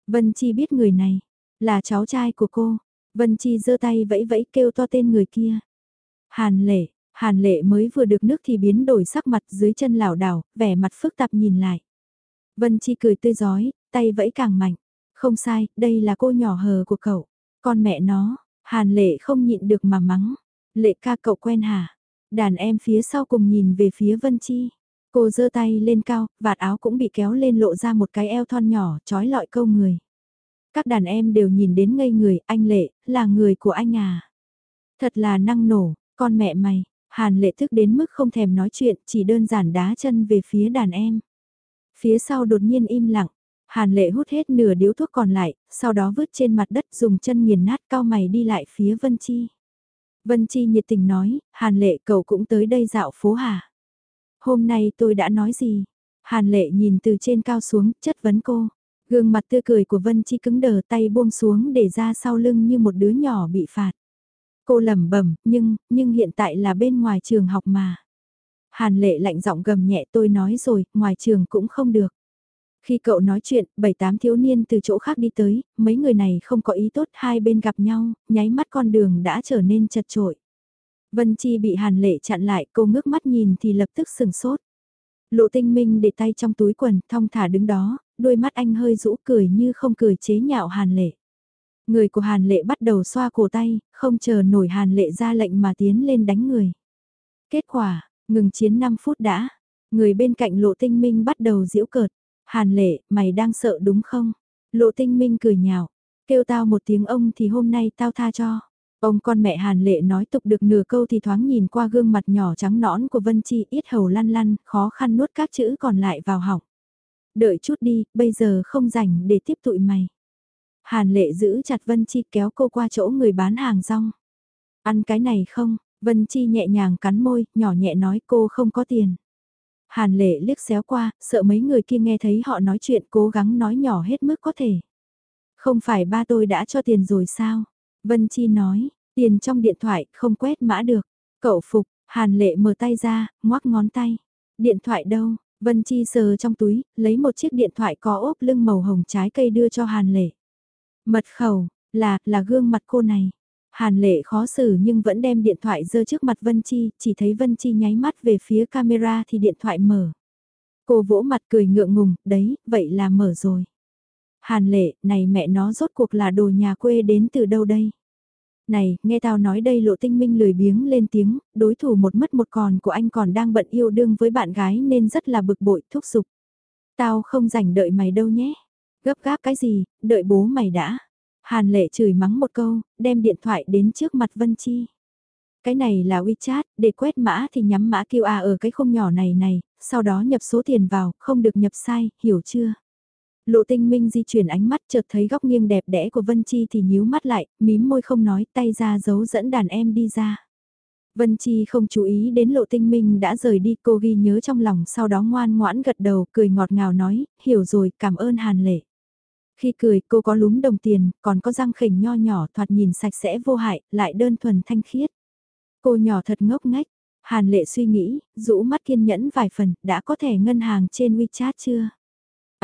Vân Chi biết người này, là cháu trai của cô. Vân Chi giơ tay vẫy vẫy kêu to tên người kia. Hàn lệ, Hàn lệ mới vừa được nước thì biến đổi sắc mặt dưới chân lảo đảo, vẻ mặt phức tạp nhìn lại. Vân Chi cười tươi giói, tay vẫy càng mạnh. Không sai, đây là cô nhỏ hờ của cậu. Con mẹ nó, hàn lệ không nhịn được mà mắng. Lệ ca cậu quen hả? Đàn em phía sau cùng nhìn về phía Vân Chi. Cô giơ tay lên cao, vạt áo cũng bị kéo lên lộ ra một cái eo thon nhỏ, trói lọi câu người. Các đàn em đều nhìn đến ngây người, anh Lệ, là người của anh à. Thật là năng nổ, con mẹ mày, Hàn lệ thức đến mức không thèm nói chuyện, chỉ đơn giản đá chân về phía đàn em. Phía sau đột nhiên im lặng, Hàn lệ hút hết nửa điếu thuốc còn lại, sau đó vứt trên mặt đất dùng chân nghiền nát cao mày đi lại phía Vân Chi. Vân Chi nhiệt tình nói, Hàn lệ cậu cũng tới đây dạo phố hả? Hôm nay tôi đã nói gì? Hàn lệ nhìn từ trên cao xuống, chất vấn cô. Gương mặt tươi cười của Vân Chi cứng đờ tay buông xuống để ra sau lưng như một đứa nhỏ bị phạt. Cô lẩm bẩm, nhưng, nhưng hiện tại là bên ngoài trường học mà. Hàn lệ lạnh giọng gầm nhẹ tôi nói rồi, ngoài trường cũng không được. Khi cậu nói chuyện, bảy tám thiếu niên từ chỗ khác đi tới, mấy người này không có ý tốt hai bên gặp nhau, nháy mắt con đường đã trở nên chật trội. Vân Chi bị Hàn Lệ chặn lại, cô ngước mắt nhìn thì lập tức sừng sốt. Lộ tinh minh để tay trong túi quần, thong thả đứng đó, đôi mắt anh hơi rũ cười như không cười chế nhạo Hàn Lệ. Người của Hàn Lệ bắt đầu xoa cổ tay, không chờ nổi Hàn Lệ ra lệnh mà tiến lên đánh người. Kết quả, ngừng chiến 5 phút đã, người bên cạnh lộ tinh minh bắt đầu giễu cợt. Hàn Lệ, mày đang sợ đúng không? Lộ tinh minh cười nhạo, kêu tao một tiếng ông thì hôm nay tao tha cho. Ông con mẹ Hàn Lệ nói tục được nửa câu thì thoáng nhìn qua gương mặt nhỏ trắng nõn của Vân Chi ít hầu lăn lăn, khó khăn nuốt các chữ còn lại vào họng. Đợi chút đi, bây giờ không rảnh để tiếp tụi mày. Hàn Lệ giữ chặt Vân Chi kéo cô qua chỗ người bán hàng rong. Ăn cái này không? Vân Chi nhẹ nhàng cắn môi, nhỏ nhẹ nói cô không có tiền. Hàn Lệ liếc xéo qua, sợ mấy người kia nghe thấy họ nói chuyện cố gắng nói nhỏ hết mức có thể. Không phải ba tôi đã cho tiền rồi sao? Vân Chi nói, tiền trong điện thoại không quét mã được. Cậu phục, Hàn Lệ mở tay ra, ngoắc ngón tay. Điện thoại đâu? Vân Chi sờ trong túi, lấy một chiếc điện thoại có ốp lưng màu hồng trái cây đưa cho Hàn Lệ. Mật khẩu, là, là gương mặt cô này. Hàn Lệ khó xử nhưng vẫn đem điện thoại dơ trước mặt Vân Chi, chỉ thấy Vân Chi nháy mắt về phía camera thì điện thoại mở. Cô vỗ mặt cười ngượng ngùng, đấy, vậy là mở rồi. Hàn lệ, này mẹ nó rốt cuộc là đồ nhà quê đến từ đâu đây? Này, nghe tao nói đây lộ tinh minh lười biếng lên tiếng, đối thủ một mất một còn của anh còn đang bận yêu đương với bạn gái nên rất là bực bội, thúc giục. Tao không rảnh đợi mày đâu nhé. Gấp gáp cái gì, đợi bố mày đã. Hàn lệ chửi mắng một câu, đem điện thoại đến trước mặt Vân Chi. Cái này là WeChat, để quét mã thì nhắm mã QR ở cái khung nhỏ này này, sau đó nhập số tiền vào, không được nhập sai, hiểu chưa? Lộ tinh minh di chuyển ánh mắt chợt thấy góc nghiêng đẹp đẽ của Vân Chi thì nhíu mắt lại, mím môi không nói tay ra giấu dẫn đàn em đi ra. Vân Chi không chú ý đến lộ tinh minh đã rời đi cô ghi nhớ trong lòng sau đó ngoan ngoãn gật đầu cười ngọt ngào nói, hiểu rồi cảm ơn Hàn Lệ. Khi cười cô có lúm đồng tiền, còn có răng khỉnh nho nhỏ thoạt nhìn sạch sẽ vô hại, lại đơn thuần thanh khiết. Cô nhỏ thật ngốc ngách, Hàn Lệ suy nghĩ, rũ mắt kiên nhẫn vài phần, đã có thể ngân hàng trên WeChat chưa?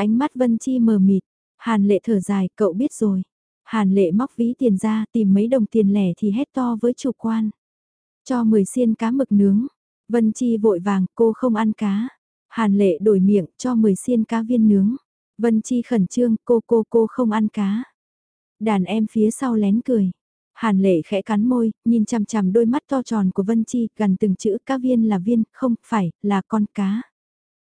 Ánh mắt Vân Chi mờ mịt, Hàn lệ thở dài, cậu biết rồi. Hàn lệ móc ví tiền ra, tìm mấy đồng tiền lẻ thì hét to với chủ quan. Cho 10 xiên cá mực nướng. Vân Chi vội vàng, cô không ăn cá. Hàn lệ đổi miệng, cho 10 xiên cá viên nướng. Vân Chi khẩn trương, cô cô cô không ăn cá. Đàn em phía sau lén cười. Hàn lệ khẽ cắn môi, nhìn chằm chằm đôi mắt to tròn của Vân Chi, gần từng chữ cá viên là viên, không phải, là con cá.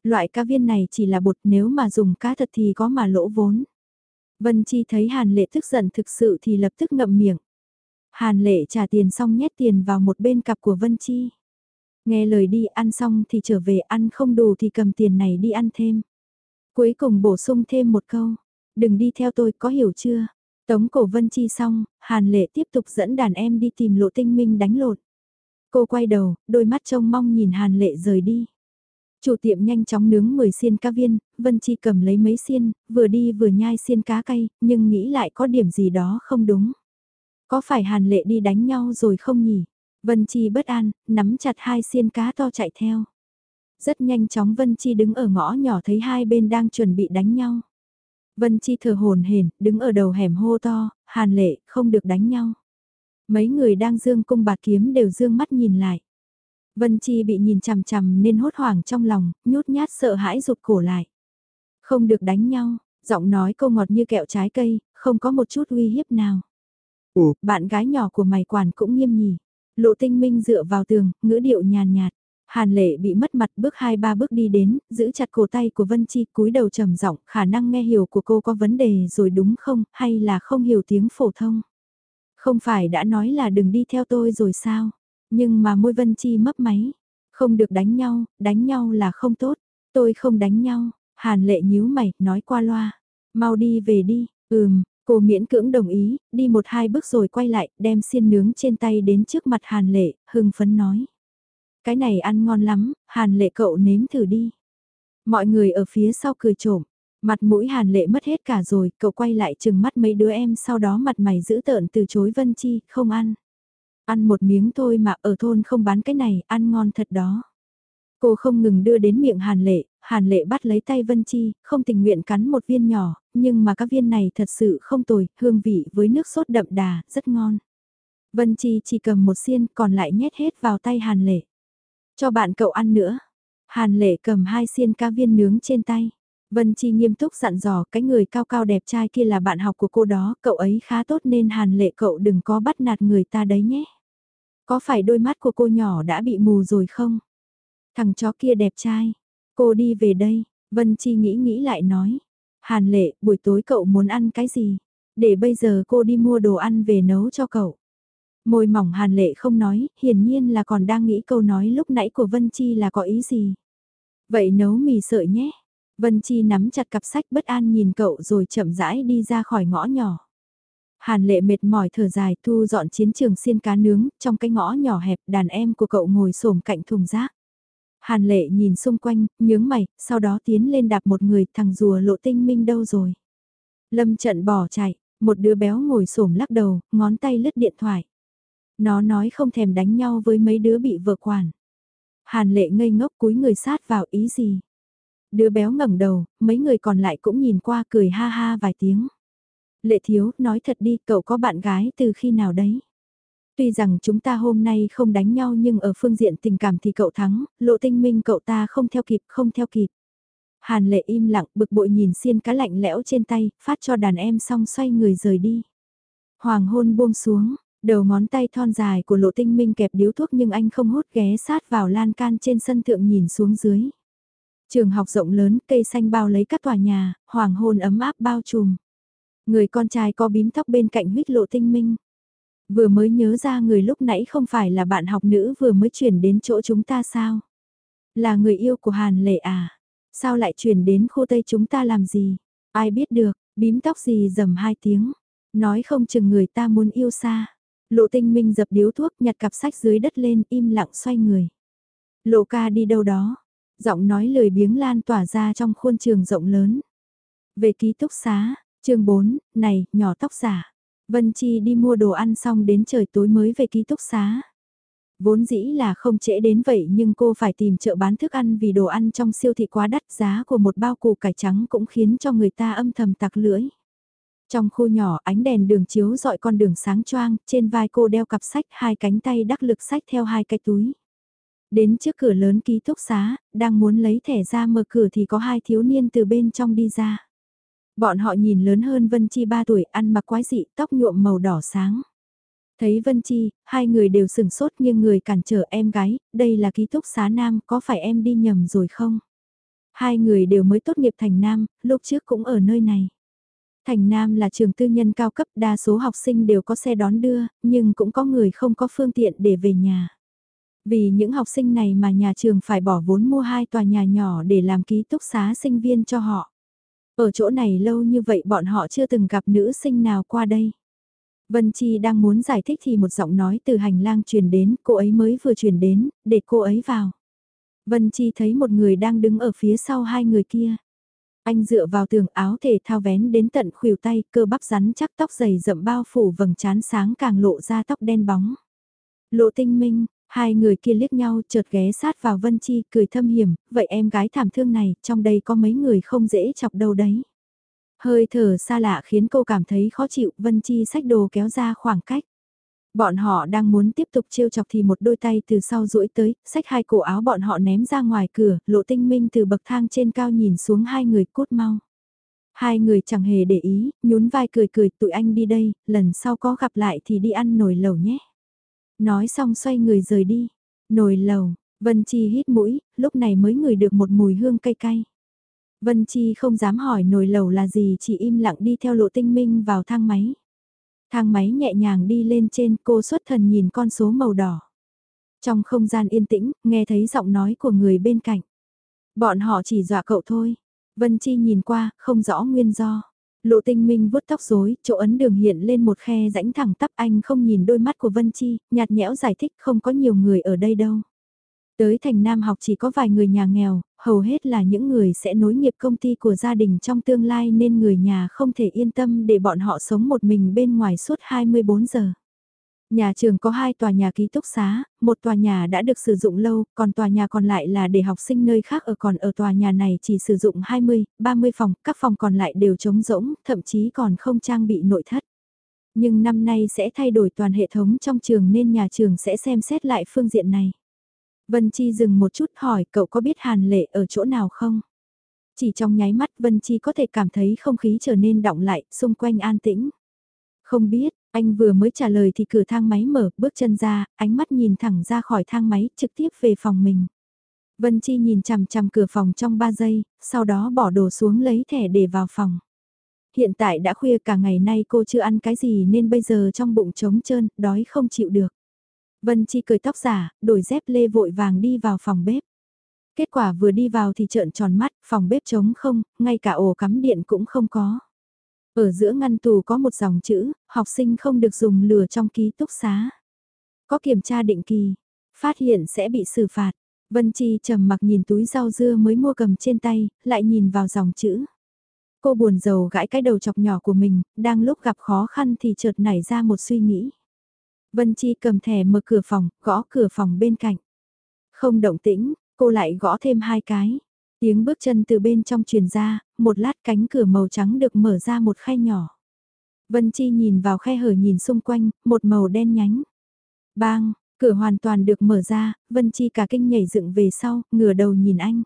Loại cá viên này chỉ là bột nếu mà dùng cá thật thì có mà lỗ vốn. Vân Chi thấy Hàn Lệ tức giận thực sự thì lập tức ngậm miệng. Hàn Lệ trả tiền xong nhét tiền vào một bên cặp của Vân Chi. Nghe lời đi ăn xong thì trở về ăn không đủ thì cầm tiền này đi ăn thêm. Cuối cùng bổ sung thêm một câu. Đừng đi theo tôi có hiểu chưa? Tống cổ Vân Chi xong, Hàn Lệ tiếp tục dẫn đàn em đi tìm lộ tinh minh đánh lột. Cô quay đầu, đôi mắt trông mong nhìn Hàn Lệ rời đi. Chủ tiệm nhanh chóng nướng 10 xiên cá viên, Vân Chi cầm lấy mấy xiên, vừa đi vừa nhai xiên cá cay, nhưng nghĩ lại có điểm gì đó không đúng. Có phải Hàn Lệ đi đánh nhau rồi không nhỉ? Vân Chi bất an, nắm chặt hai xiên cá to chạy theo. Rất nhanh chóng Vân Chi đứng ở ngõ nhỏ thấy hai bên đang chuẩn bị đánh nhau. Vân Chi thở hồn hển, đứng ở đầu hẻm hô to, Hàn Lệ, không được đánh nhau. Mấy người đang dương cung bạc kiếm đều dương mắt nhìn lại. Vân Chi bị nhìn chằm chằm nên hốt hoảng trong lòng, nhút nhát sợ hãi rụt cổ lại. Không được đánh nhau, giọng nói cô ngọt như kẹo trái cây, không có một chút uy hiếp nào. Ủa, bạn gái nhỏ của mày quản cũng nghiêm nhỉ. Lộ tinh minh dựa vào tường, ngữ điệu nhàn nhạt. Hàn lệ bị mất mặt bước hai ba bước đi đến, giữ chặt cổ tay của Vân Chi cúi đầu trầm giọng khả năng nghe hiểu của cô có vấn đề rồi đúng không, hay là không hiểu tiếng phổ thông. Không phải đã nói là đừng đi theo tôi rồi sao? Nhưng mà môi Vân Chi mấp máy. Không được đánh nhau, đánh nhau là không tốt. Tôi không đánh nhau. Hàn lệ nhíu mày, nói qua loa. Mau đi về đi, ừm, cô miễn cưỡng đồng ý, đi một hai bước rồi quay lại, đem xiên nướng trên tay đến trước mặt Hàn lệ, hưng phấn nói. Cái này ăn ngon lắm, Hàn lệ cậu nếm thử đi. Mọi người ở phía sau cười trộm. Mặt mũi Hàn lệ mất hết cả rồi, cậu quay lại chừng mắt mấy đứa em sau đó mặt mày giữ tợn từ chối Vân Chi, không ăn. Ăn một miếng thôi mà ở thôn không bán cái này, ăn ngon thật đó. Cô không ngừng đưa đến miệng Hàn lệ, Hàn lệ bắt lấy tay Vân Chi, không tình nguyện cắn một viên nhỏ, nhưng mà các viên này thật sự không tồi, hương vị với nước sốt đậm đà, rất ngon. Vân Chi chỉ cầm một xiên còn lại nhét hết vào tay Hàn lệ. Cho bạn cậu ăn nữa. Hàn lệ cầm hai xiên cá viên nướng trên tay. Vân Chi nghiêm túc dặn dò cái người cao cao đẹp trai kia là bạn học của cô đó, cậu ấy khá tốt nên hàn lệ cậu đừng có bắt nạt người ta đấy nhé. Có phải đôi mắt của cô nhỏ đã bị mù rồi không? Thằng chó kia đẹp trai. Cô đi về đây, Vân Chi nghĩ nghĩ lại nói. Hàn lệ, buổi tối cậu muốn ăn cái gì? Để bây giờ cô đi mua đồ ăn về nấu cho cậu. Môi mỏng hàn lệ không nói, hiển nhiên là còn đang nghĩ câu nói lúc nãy của Vân Chi là có ý gì. Vậy nấu mì sợi nhé. Vân Chi nắm chặt cặp sách bất an nhìn cậu rồi chậm rãi đi ra khỏi ngõ nhỏ. Hàn lệ mệt mỏi thở dài thu dọn chiến trường xiên cá nướng, trong cái ngõ nhỏ hẹp đàn em của cậu ngồi xổm cạnh thùng rác. Hàn lệ nhìn xung quanh, nhướng mày, sau đó tiến lên đạp một người thằng rùa lộ tinh minh đâu rồi. Lâm trận bỏ chạy, một đứa béo ngồi xổm lắc đầu, ngón tay lướt điện thoại. Nó nói không thèm đánh nhau với mấy đứa bị vợ quản. Hàn lệ ngây ngốc cúi người sát vào ý gì. Đứa béo ngẩng đầu, mấy người còn lại cũng nhìn qua cười ha ha vài tiếng. Lệ thiếu, nói thật đi, cậu có bạn gái từ khi nào đấy? Tuy rằng chúng ta hôm nay không đánh nhau nhưng ở phương diện tình cảm thì cậu thắng, lộ tinh minh cậu ta không theo kịp, không theo kịp. Hàn lệ im lặng bực bội nhìn xiên cá lạnh lẽo trên tay, phát cho đàn em xong xoay người rời đi. Hoàng hôn buông xuống, đầu ngón tay thon dài của lộ tinh minh kẹp điếu thuốc nhưng anh không hút ghé sát vào lan can trên sân thượng nhìn xuống dưới. Trường học rộng lớn, cây xanh bao lấy các tòa nhà, hoàng hôn ấm áp bao trùm. Người con trai có bím tóc bên cạnh huyết lộ tinh minh. Vừa mới nhớ ra người lúc nãy không phải là bạn học nữ vừa mới chuyển đến chỗ chúng ta sao? Là người yêu của Hàn Lệ à? Sao lại chuyển đến khu Tây chúng ta làm gì? Ai biết được, bím tóc gì dầm hai tiếng. Nói không chừng người ta muốn yêu xa. Lộ tinh minh dập điếu thuốc nhặt cặp sách dưới đất lên im lặng xoay người. Lộ ca đi đâu đó? Giọng nói lời biếng lan tỏa ra trong khuôn trường rộng lớn. Về ký túc xá, chương 4, này, nhỏ tóc giả. Vân Chi đi mua đồ ăn xong đến trời tối mới về ký túc xá. Vốn dĩ là không trễ đến vậy nhưng cô phải tìm chợ bán thức ăn vì đồ ăn trong siêu thị quá đắt giá của một bao củ cải trắng cũng khiến cho người ta âm thầm tặc lưỡi. Trong khu nhỏ ánh đèn đường chiếu dọi con đường sáng choang, trên vai cô đeo cặp sách hai cánh tay đắc lực sách theo hai cái túi. Đến trước cửa lớn ký túc xá, đang muốn lấy thẻ ra mở cửa thì có hai thiếu niên từ bên trong đi ra. Bọn họ nhìn lớn hơn Vân Chi 3 tuổi, ăn mặc quái dị, tóc nhuộm màu đỏ sáng. Thấy Vân Chi, hai người đều sừng sốt nhưng người cản trở em gái, đây là ký túc xá nam, có phải em đi nhầm rồi không? Hai người đều mới tốt nghiệp thành nam, lúc trước cũng ở nơi này. Thành Nam là trường tư nhân cao cấp đa số học sinh đều có xe đón đưa, nhưng cũng có người không có phương tiện để về nhà. Vì những học sinh này mà nhà trường phải bỏ vốn mua hai tòa nhà nhỏ để làm ký túc xá sinh viên cho họ. Ở chỗ này lâu như vậy bọn họ chưa từng gặp nữ sinh nào qua đây. Vân Chi đang muốn giải thích thì một giọng nói từ hành lang truyền đến, cô ấy mới vừa truyền đến, để cô ấy vào. Vân Chi thấy một người đang đứng ở phía sau hai người kia. Anh dựa vào tường áo thể thao vén đến tận khuỷu tay, cơ bắp rắn chắc tóc dày rậm bao phủ vầng trán sáng càng lộ ra tóc đen bóng. Lộ tinh minh, hai người kia liếc nhau chợt ghé sát vào Vân Chi cười thâm hiểm, vậy em gái thảm thương này, trong đây có mấy người không dễ chọc đâu đấy. Hơi thở xa lạ khiến cô cảm thấy khó chịu, Vân Chi xách đồ kéo ra khoảng cách. Bọn họ đang muốn tiếp tục trêu chọc thì một đôi tay từ sau duỗi tới, xách hai cổ áo bọn họ ném ra ngoài cửa, lộ tinh minh từ bậc thang trên cao nhìn xuống hai người cút mau. Hai người chẳng hề để ý, nhún vai cười cười tụi anh đi đây, lần sau có gặp lại thì đi ăn nồi lẩu nhé. Nói xong xoay người rời đi. Nồi lẩu, Vân Chi hít mũi, lúc này mới ngửi được một mùi hương cay cay. Vân Chi không dám hỏi nồi lẩu là gì chỉ im lặng đi theo lộ tinh minh vào thang máy. Thang máy nhẹ nhàng đi lên trên cô xuất thần nhìn con số màu đỏ. Trong không gian yên tĩnh, nghe thấy giọng nói của người bên cạnh. Bọn họ chỉ dọa cậu thôi. Vân Chi nhìn qua, không rõ nguyên do. Lộ tinh minh vuốt tóc rối, chỗ ấn đường hiện lên một khe rãnh thẳng tắp anh không nhìn đôi mắt của Vân Chi, nhạt nhẽo giải thích không có nhiều người ở đây đâu. Tới thành Nam học chỉ có vài người nhà nghèo, hầu hết là những người sẽ nối nghiệp công ty của gia đình trong tương lai nên người nhà không thể yên tâm để bọn họ sống một mình bên ngoài suốt 24 giờ. Nhà trường có hai tòa nhà ký túc xá, một tòa nhà đã được sử dụng lâu, còn tòa nhà còn lại là để học sinh nơi khác ở còn ở tòa nhà này chỉ sử dụng 20, 30 phòng, các phòng còn lại đều trống rỗng, thậm chí còn không trang bị nội thất. Nhưng năm nay sẽ thay đổi toàn hệ thống trong trường nên nhà trường sẽ xem xét lại phương diện này. Vân Chi dừng một chút hỏi cậu có biết Hàn Lệ ở chỗ nào không? Chỉ trong nháy mắt Vân Chi có thể cảm thấy không khí trở nên động lại, xung quanh an tĩnh. Không biết, anh vừa mới trả lời thì cửa thang máy mở, bước chân ra, ánh mắt nhìn thẳng ra khỏi thang máy, trực tiếp về phòng mình. Vân Chi nhìn chằm chằm cửa phòng trong 3 giây, sau đó bỏ đồ xuống lấy thẻ để vào phòng. Hiện tại đã khuya cả ngày nay cô chưa ăn cái gì nên bây giờ trong bụng trống trơn, đói không chịu được. Vân Chi cười tóc giả, đổi dép lê vội vàng đi vào phòng bếp. Kết quả vừa đi vào thì trợn tròn mắt, phòng bếp trống không, ngay cả ổ cắm điện cũng không có. Ở giữa ngăn tù có một dòng chữ, học sinh không được dùng lửa trong ký túc xá. Có kiểm tra định kỳ, phát hiện sẽ bị xử phạt. Vân Chi trầm mặc nhìn túi rau dưa mới mua cầm trên tay, lại nhìn vào dòng chữ. Cô buồn rầu gãi cái đầu chọc nhỏ của mình, đang lúc gặp khó khăn thì chợt nảy ra một suy nghĩ. Vân Chi cầm thẻ mở cửa phòng, gõ cửa phòng bên cạnh. Không động tĩnh, cô lại gõ thêm hai cái. Tiếng bước chân từ bên trong truyền ra, một lát cánh cửa màu trắng được mở ra một khe nhỏ. Vân Chi nhìn vào khe hở nhìn xung quanh, một màu đen nhánh. Bang, cửa hoàn toàn được mở ra, Vân Chi cả kinh nhảy dựng về sau, ngửa đầu nhìn anh.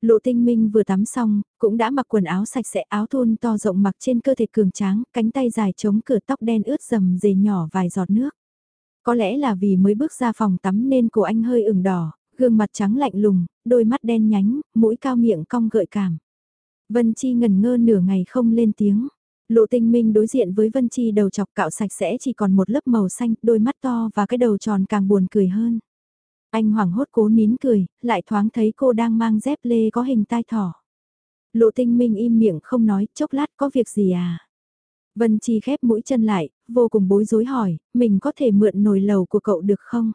Lộ tinh minh vừa tắm xong, cũng đã mặc quần áo sạch sẽ áo thun to rộng mặc trên cơ thể cường tráng, cánh tay dài chống cửa tóc đen ướt dầm dề nhỏ vài giọt nước. Có lẽ là vì mới bước ra phòng tắm nên cổ anh hơi ửng đỏ, gương mặt trắng lạnh lùng, đôi mắt đen nhánh, mũi cao miệng cong gợi cảm. Vân Chi ngần ngơ nửa ngày không lên tiếng. Lộ tinh minh đối diện với Vân Chi đầu chọc cạo sạch sẽ chỉ còn một lớp màu xanh, đôi mắt to và cái đầu tròn càng buồn cười hơn. Anh hoảng hốt cố nín cười, lại thoáng thấy cô đang mang dép lê có hình tai thỏ. Lộ tinh minh im miệng không nói, chốc lát có việc gì à? Vân Chi khép mũi chân lại, vô cùng bối rối hỏi, mình có thể mượn nồi lầu của cậu được không?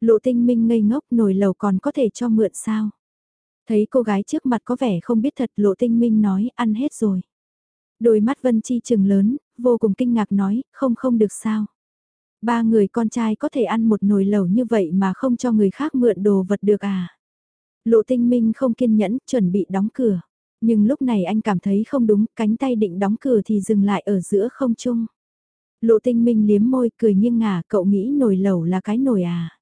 Lộ tinh minh ngây ngốc nồi lầu còn có thể cho mượn sao? Thấy cô gái trước mặt có vẻ không biết thật lộ tinh minh nói ăn hết rồi. Đôi mắt Vân Chi trừng lớn, vô cùng kinh ngạc nói, không không được sao. Ba người con trai có thể ăn một nồi lẩu như vậy mà không cho người khác mượn đồ vật được à? Lộ tinh minh không kiên nhẫn, chuẩn bị đóng cửa. Nhưng lúc này anh cảm thấy không đúng, cánh tay định đóng cửa thì dừng lại ở giữa không trung. Lộ tinh minh liếm môi cười nghiêng ngả cậu nghĩ nồi lẩu là cái nồi à.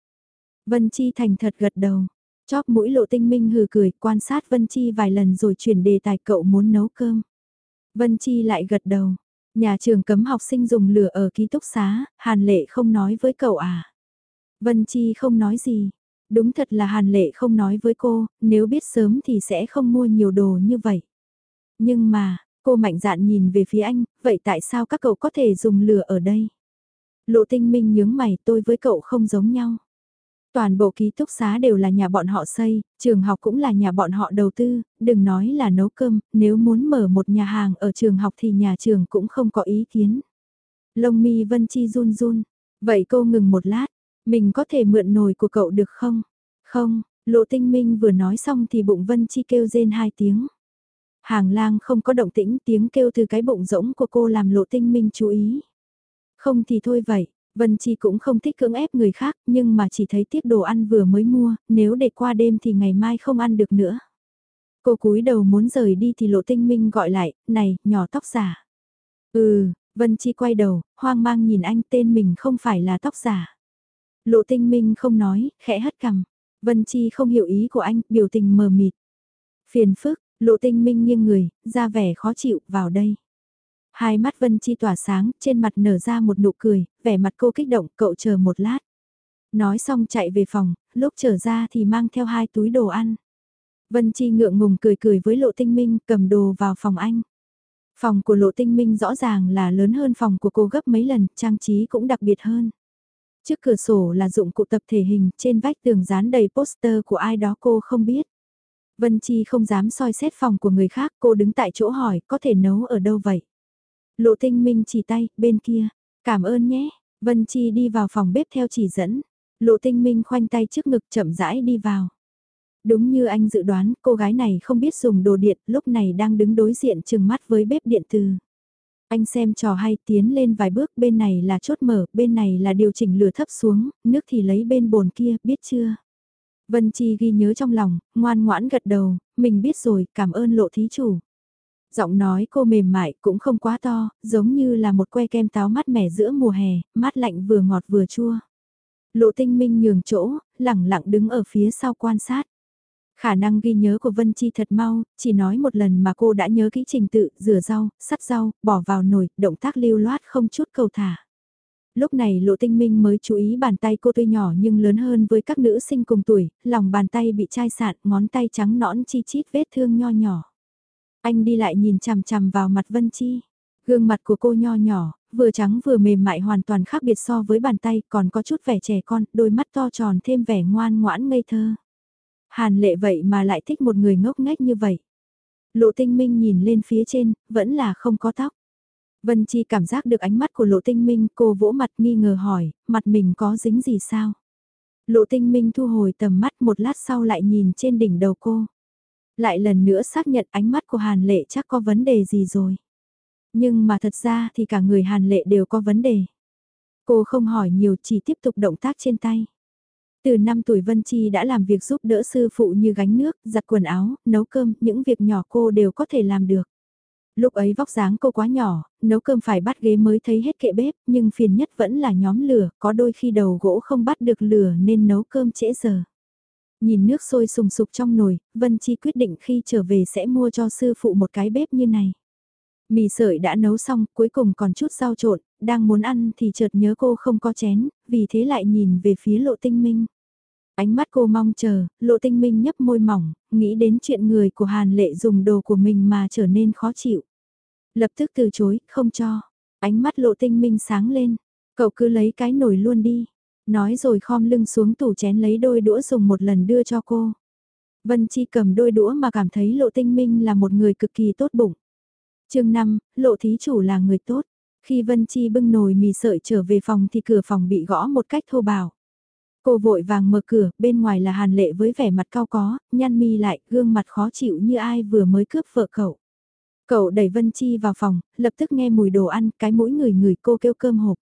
Vân Chi thành thật gật đầu. Chóp mũi lộ tinh minh hừ cười quan sát Vân Chi vài lần rồi chuyển đề tài cậu muốn nấu cơm. Vân Chi lại gật đầu. Nhà trường cấm học sinh dùng lửa ở ký túc xá, Hàn Lệ không nói với cậu à. Vân Chi không nói gì. Đúng thật là Hàn Lệ không nói với cô, nếu biết sớm thì sẽ không mua nhiều đồ như vậy. Nhưng mà, cô mạnh dạn nhìn về phía anh, vậy tại sao các cậu có thể dùng lửa ở đây? Lộ tinh minh nhướng mày tôi với cậu không giống nhau. Toàn bộ ký túc xá đều là nhà bọn họ xây, trường học cũng là nhà bọn họ đầu tư, đừng nói là nấu cơm, nếu muốn mở một nhà hàng ở trường học thì nhà trường cũng không có ý kiến. Lông mi Vân Chi run run, vậy cô ngừng một lát, mình có thể mượn nồi của cậu được không? Không, Lộ Tinh Minh vừa nói xong thì bụng Vân Chi kêu rên hai tiếng. Hàng lang không có động tĩnh tiếng kêu từ cái bụng rỗng của cô làm Lộ Tinh Minh chú ý. Không thì thôi vậy, Vân Chi cũng không thích cưỡng ép người khác nhưng mà chỉ thấy tiếc đồ ăn vừa mới mua, nếu để qua đêm thì ngày mai không ăn được nữa. Cô cúi đầu muốn rời đi thì Lộ Tinh Minh gọi lại, này, nhỏ tóc giả. Ừ, Vân Chi quay đầu, hoang mang nhìn anh tên mình không phải là tóc giả. Lộ tinh minh không nói, khẽ hất cằm. Vân Chi không hiểu ý của anh, biểu tình mờ mịt. Phiền phức, lộ tinh minh nghiêng người, ra vẻ khó chịu, vào đây. Hai mắt Vân Chi tỏa sáng, trên mặt nở ra một nụ cười, vẻ mặt cô kích động, cậu chờ một lát. Nói xong chạy về phòng, lúc trở ra thì mang theo hai túi đồ ăn. Vân Chi ngượng ngùng cười cười với lộ tinh minh, cầm đồ vào phòng anh. Phòng của lộ tinh minh rõ ràng là lớn hơn phòng của cô gấp mấy lần, trang trí cũng đặc biệt hơn. Trước cửa sổ là dụng cụ tập thể hình, trên vách tường dán đầy poster của ai đó cô không biết. Vân Chi không dám soi xét phòng của người khác, cô đứng tại chỗ hỏi, có thể nấu ở đâu vậy? Lộ tinh minh chỉ tay, bên kia, cảm ơn nhé. Vân Chi đi vào phòng bếp theo chỉ dẫn. Lộ tinh minh khoanh tay trước ngực chậm rãi đi vào. Đúng như anh dự đoán, cô gái này không biết dùng đồ điện, lúc này đang đứng đối diện chừng mắt với bếp điện từ. Anh xem trò hay tiến lên vài bước, bên này là chốt mở, bên này là điều chỉnh lửa thấp xuống, nước thì lấy bên bồn kia, biết chưa? Vân Chi ghi nhớ trong lòng, ngoan ngoãn gật đầu, mình biết rồi, cảm ơn lộ thí chủ. Giọng nói cô mềm mại cũng không quá to, giống như là một que kem táo mát mẻ giữa mùa hè, mát lạnh vừa ngọt vừa chua. Lộ tinh minh nhường chỗ, lẳng lặng đứng ở phía sau quan sát. Khả năng ghi nhớ của Vân Chi thật mau, chỉ nói một lần mà cô đã nhớ kỹ trình tự, rửa rau, sắt rau, bỏ vào nồi, động tác lưu loát không chút cầu thả. Lúc này Lộ Tinh Minh mới chú ý bàn tay cô tuy nhỏ nhưng lớn hơn với các nữ sinh cùng tuổi, lòng bàn tay bị chai sạn, ngón tay trắng nõn chi chít vết thương nho nhỏ. Anh đi lại nhìn chằm chằm vào mặt Vân Chi. Gương mặt của cô nho nhỏ, vừa trắng vừa mềm mại hoàn toàn khác biệt so với bàn tay còn có chút vẻ trẻ con, đôi mắt to tròn thêm vẻ ngoan ngoãn ngây thơ. Hàn lệ vậy mà lại thích một người ngốc nghếch như vậy. Lộ tinh minh nhìn lên phía trên, vẫn là không có tóc. Vân Chi cảm giác được ánh mắt của lộ tinh minh, cô vỗ mặt nghi ngờ hỏi, mặt mình có dính gì sao? Lộ tinh minh thu hồi tầm mắt một lát sau lại nhìn trên đỉnh đầu cô. Lại lần nữa xác nhận ánh mắt của Hàn Lệ chắc có vấn đề gì rồi. Nhưng mà thật ra thì cả người Hàn Lệ đều có vấn đề. Cô không hỏi nhiều chỉ tiếp tục động tác trên tay. Từ năm tuổi Vân Chi đã làm việc giúp đỡ sư phụ như gánh nước, giặt quần áo, nấu cơm, những việc nhỏ cô đều có thể làm được. Lúc ấy vóc dáng cô quá nhỏ, nấu cơm phải bắt ghế mới thấy hết kệ bếp, nhưng phiền nhất vẫn là nhóm lửa, có đôi khi đầu gỗ không bắt được lửa nên nấu cơm trễ giờ. Nhìn nước sôi sùng sục trong nồi, Vân Chi quyết định khi trở về sẽ mua cho sư phụ một cái bếp như này. Mì sợi đã nấu xong, cuối cùng còn chút rau trộn, đang muốn ăn thì chợt nhớ cô không có chén, vì thế lại nhìn về phía lộ tinh minh. Ánh mắt cô mong chờ, lộ tinh minh nhấp môi mỏng, nghĩ đến chuyện người của Hàn Lệ dùng đồ của mình mà trở nên khó chịu. Lập tức từ chối, không cho. Ánh mắt lộ tinh minh sáng lên. Cậu cứ lấy cái nồi luôn đi. Nói rồi khom lưng xuống tủ chén lấy đôi đũa dùng một lần đưa cho cô. Vân Chi cầm đôi đũa mà cảm thấy lộ tinh minh là một người cực kỳ tốt bụng. chương 5, lộ thí chủ là người tốt. Khi Vân Chi bưng nồi mì sợi trở về phòng thì cửa phòng bị gõ một cách thô bạo. Cô vội vàng mở cửa, bên ngoài là Hàn Lệ với vẻ mặt cao có, nhăn mi lại, gương mặt khó chịu như ai vừa mới cướp vợ cậu. Cậu đẩy Vân Chi vào phòng, lập tức nghe mùi đồ ăn, cái mũi người người cô kêu cơm hộp.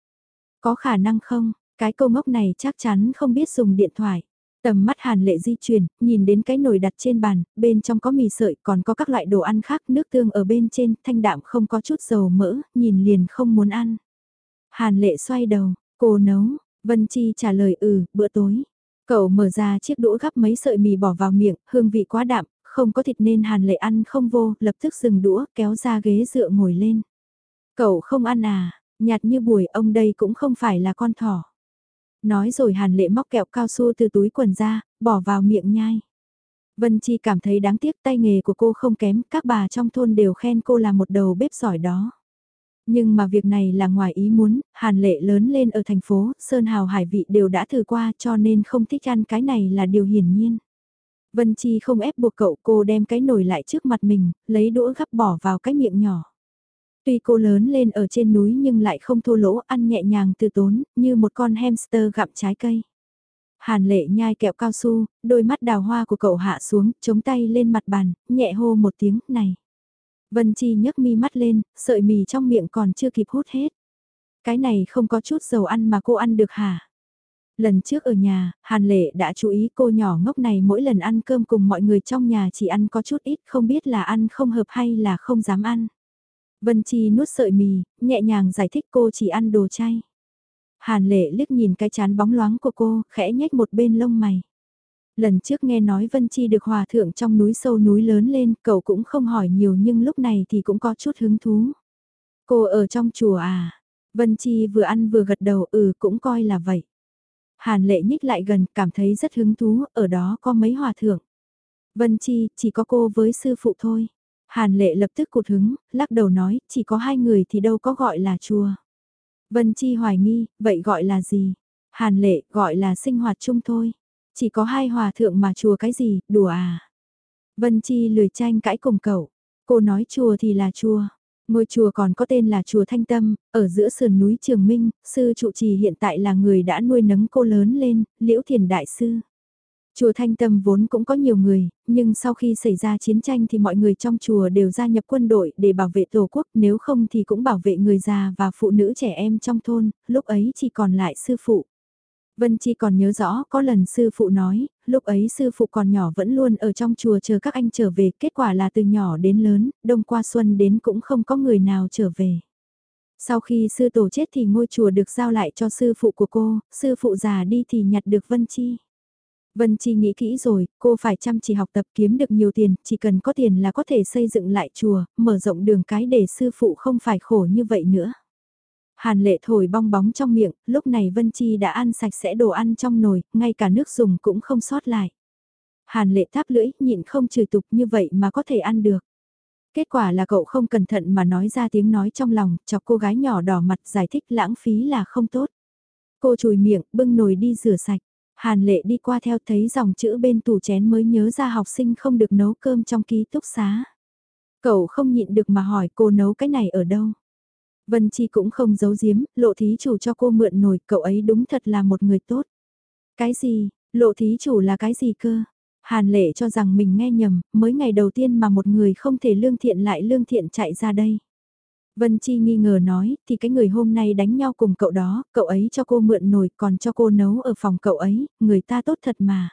Có khả năng không, cái câu ngốc này chắc chắn không biết dùng điện thoại. Tầm mắt hàn lệ di chuyển, nhìn đến cái nồi đặt trên bàn, bên trong có mì sợi còn có các loại đồ ăn khác, nước tương ở bên trên, thanh đạm không có chút dầu mỡ, nhìn liền không muốn ăn. Hàn lệ xoay đầu, cô nấu, Vân Chi trả lời ừ, bữa tối. Cậu mở ra chiếc đũa gắp mấy sợi mì bỏ vào miệng, hương vị quá đạm, không có thịt nên Hàn Lệ ăn không vô, lập tức dừng đũa, kéo ra ghế dựa ngồi lên. Cậu không ăn à, nhạt như buổi ông đây cũng không phải là con thỏ. Nói rồi Hàn Lệ móc kẹo cao su từ túi quần ra, bỏ vào miệng nhai. Vân Chi cảm thấy đáng tiếc tay nghề của cô không kém, các bà trong thôn đều khen cô là một đầu bếp giỏi đó. Nhưng mà việc này là ngoài ý muốn, Hàn Lệ lớn lên ở thành phố, Sơn Hào Hải Vị đều đã thử qua cho nên không thích ăn cái này là điều hiển nhiên. Vân Chi không ép buộc cậu cô đem cái nồi lại trước mặt mình, lấy đũa gắp bỏ vào cái miệng nhỏ. Tuy cô lớn lên ở trên núi nhưng lại không thô lỗ ăn nhẹ nhàng từ tốn, như một con hamster gặm trái cây. Hàn lệ nhai kẹo cao su, đôi mắt đào hoa của cậu hạ xuống, chống tay lên mặt bàn, nhẹ hô một tiếng, này. Vân Chi nhấc mi mắt lên, sợi mì trong miệng còn chưa kịp hút hết. Cái này không có chút dầu ăn mà cô ăn được hả? Lần trước ở nhà, Hàn Lệ đã chú ý cô nhỏ ngốc này mỗi lần ăn cơm cùng mọi người trong nhà chỉ ăn có chút ít không biết là ăn không hợp hay là không dám ăn. Vân Chi nuốt sợi mì, nhẹ nhàng giải thích cô chỉ ăn đồ chay. Hàn Lệ liếc nhìn cái chán bóng loáng của cô, khẽ nhếch một bên lông mày. Lần trước nghe nói Vân Chi được hòa thượng trong núi sâu núi lớn lên, cậu cũng không hỏi nhiều nhưng lúc này thì cũng có chút hứng thú. Cô ở trong chùa à? Vân Chi vừa ăn vừa gật đầu ừ cũng coi là vậy. Hàn lệ nhích lại gần, cảm thấy rất hứng thú, ở đó có mấy hòa thượng. Vân Chi, chỉ có cô với sư phụ thôi. Hàn lệ lập tức cụt hứng, lắc đầu nói, chỉ có hai người thì đâu có gọi là chùa. Vân Chi hoài nghi, vậy gọi là gì? Hàn lệ, gọi là sinh hoạt chung thôi. Chỉ có hai hòa thượng mà chùa cái gì, đùa à? Vân Chi lười tranh cãi cùng cậu. Cô nói chùa thì là chùa. Ngôi chùa còn có tên là chùa Thanh Tâm, ở giữa sườn núi Trường Minh, sư trụ trì hiện tại là người đã nuôi nấng cô lớn lên, Liễu Thiền Đại Sư. Chùa Thanh Tâm vốn cũng có nhiều người, nhưng sau khi xảy ra chiến tranh thì mọi người trong chùa đều gia nhập quân đội để bảo vệ tổ quốc, nếu không thì cũng bảo vệ người già và phụ nữ trẻ em trong thôn, lúc ấy chỉ còn lại sư phụ. Vân Chi còn nhớ rõ có lần sư phụ nói, lúc ấy sư phụ còn nhỏ vẫn luôn ở trong chùa chờ các anh trở về, kết quả là từ nhỏ đến lớn, đông qua xuân đến cũng không có người nào trở về. Sau khi sư tổ chết thì ngôi chùa được giao lại cho sư phụ của cô, sư phụ già đi thì nhặt được Vân Chi. Vân Chi nghĩ kỹ rồi, cô phải chăm chỉ học tập kiếm được nhiều tiền, chỉ cần có tiền là có thể xây dựng lại chùa, mở rộng đường cái để sư phụ không phải khổ như vậy nữa. Hàn lệ thổi bong bóng trong miệng, lúc này Vân Chi đã ăn sạch sẽ đồ ăn trong nồi, ngay cả nước dùng cũng không sót lại. Hàn lệ tháp lưỡi, nhịn không trừ tục như vậy mà có thể ăn được. Kết quả là cậu không cẩn thận mà nói ra tiếng nói trong lòng, chọc cô gái nhỏ đỏ mặt giải thích lãng phí là không tốt. Cô chùi miệng, bưng nồi đi rửa sạch. Hàn lệ đi qua theo thấy dòng chữ bên tủ chén mới nhớ ra học sinh không được nấu cơm trong ký túc xá. Cậu không nhịn được mà hỏi cô nấu cái này ở đâu. Vân Chi cũng không giấu giếm, lộ thí chủ cho cô mượn nồi, cậu ấy đúng thật là một người tốt. Cái gì, lộ thí chủ là cái gì cơ? Hàn lệ cho rằng mình nghe nhầm, mới ngày đầu tiên mà một người không thể lương thiện lại lương thiện chạy ra đây. Vân Chi nghi ngờ nói, thì cái người hôm nay đánh nhau cùng cậu đó, cậu ấy cho cô mượn nồi còn cho cô nấu ở phòng cậu ấy, người ta tốt thật mà.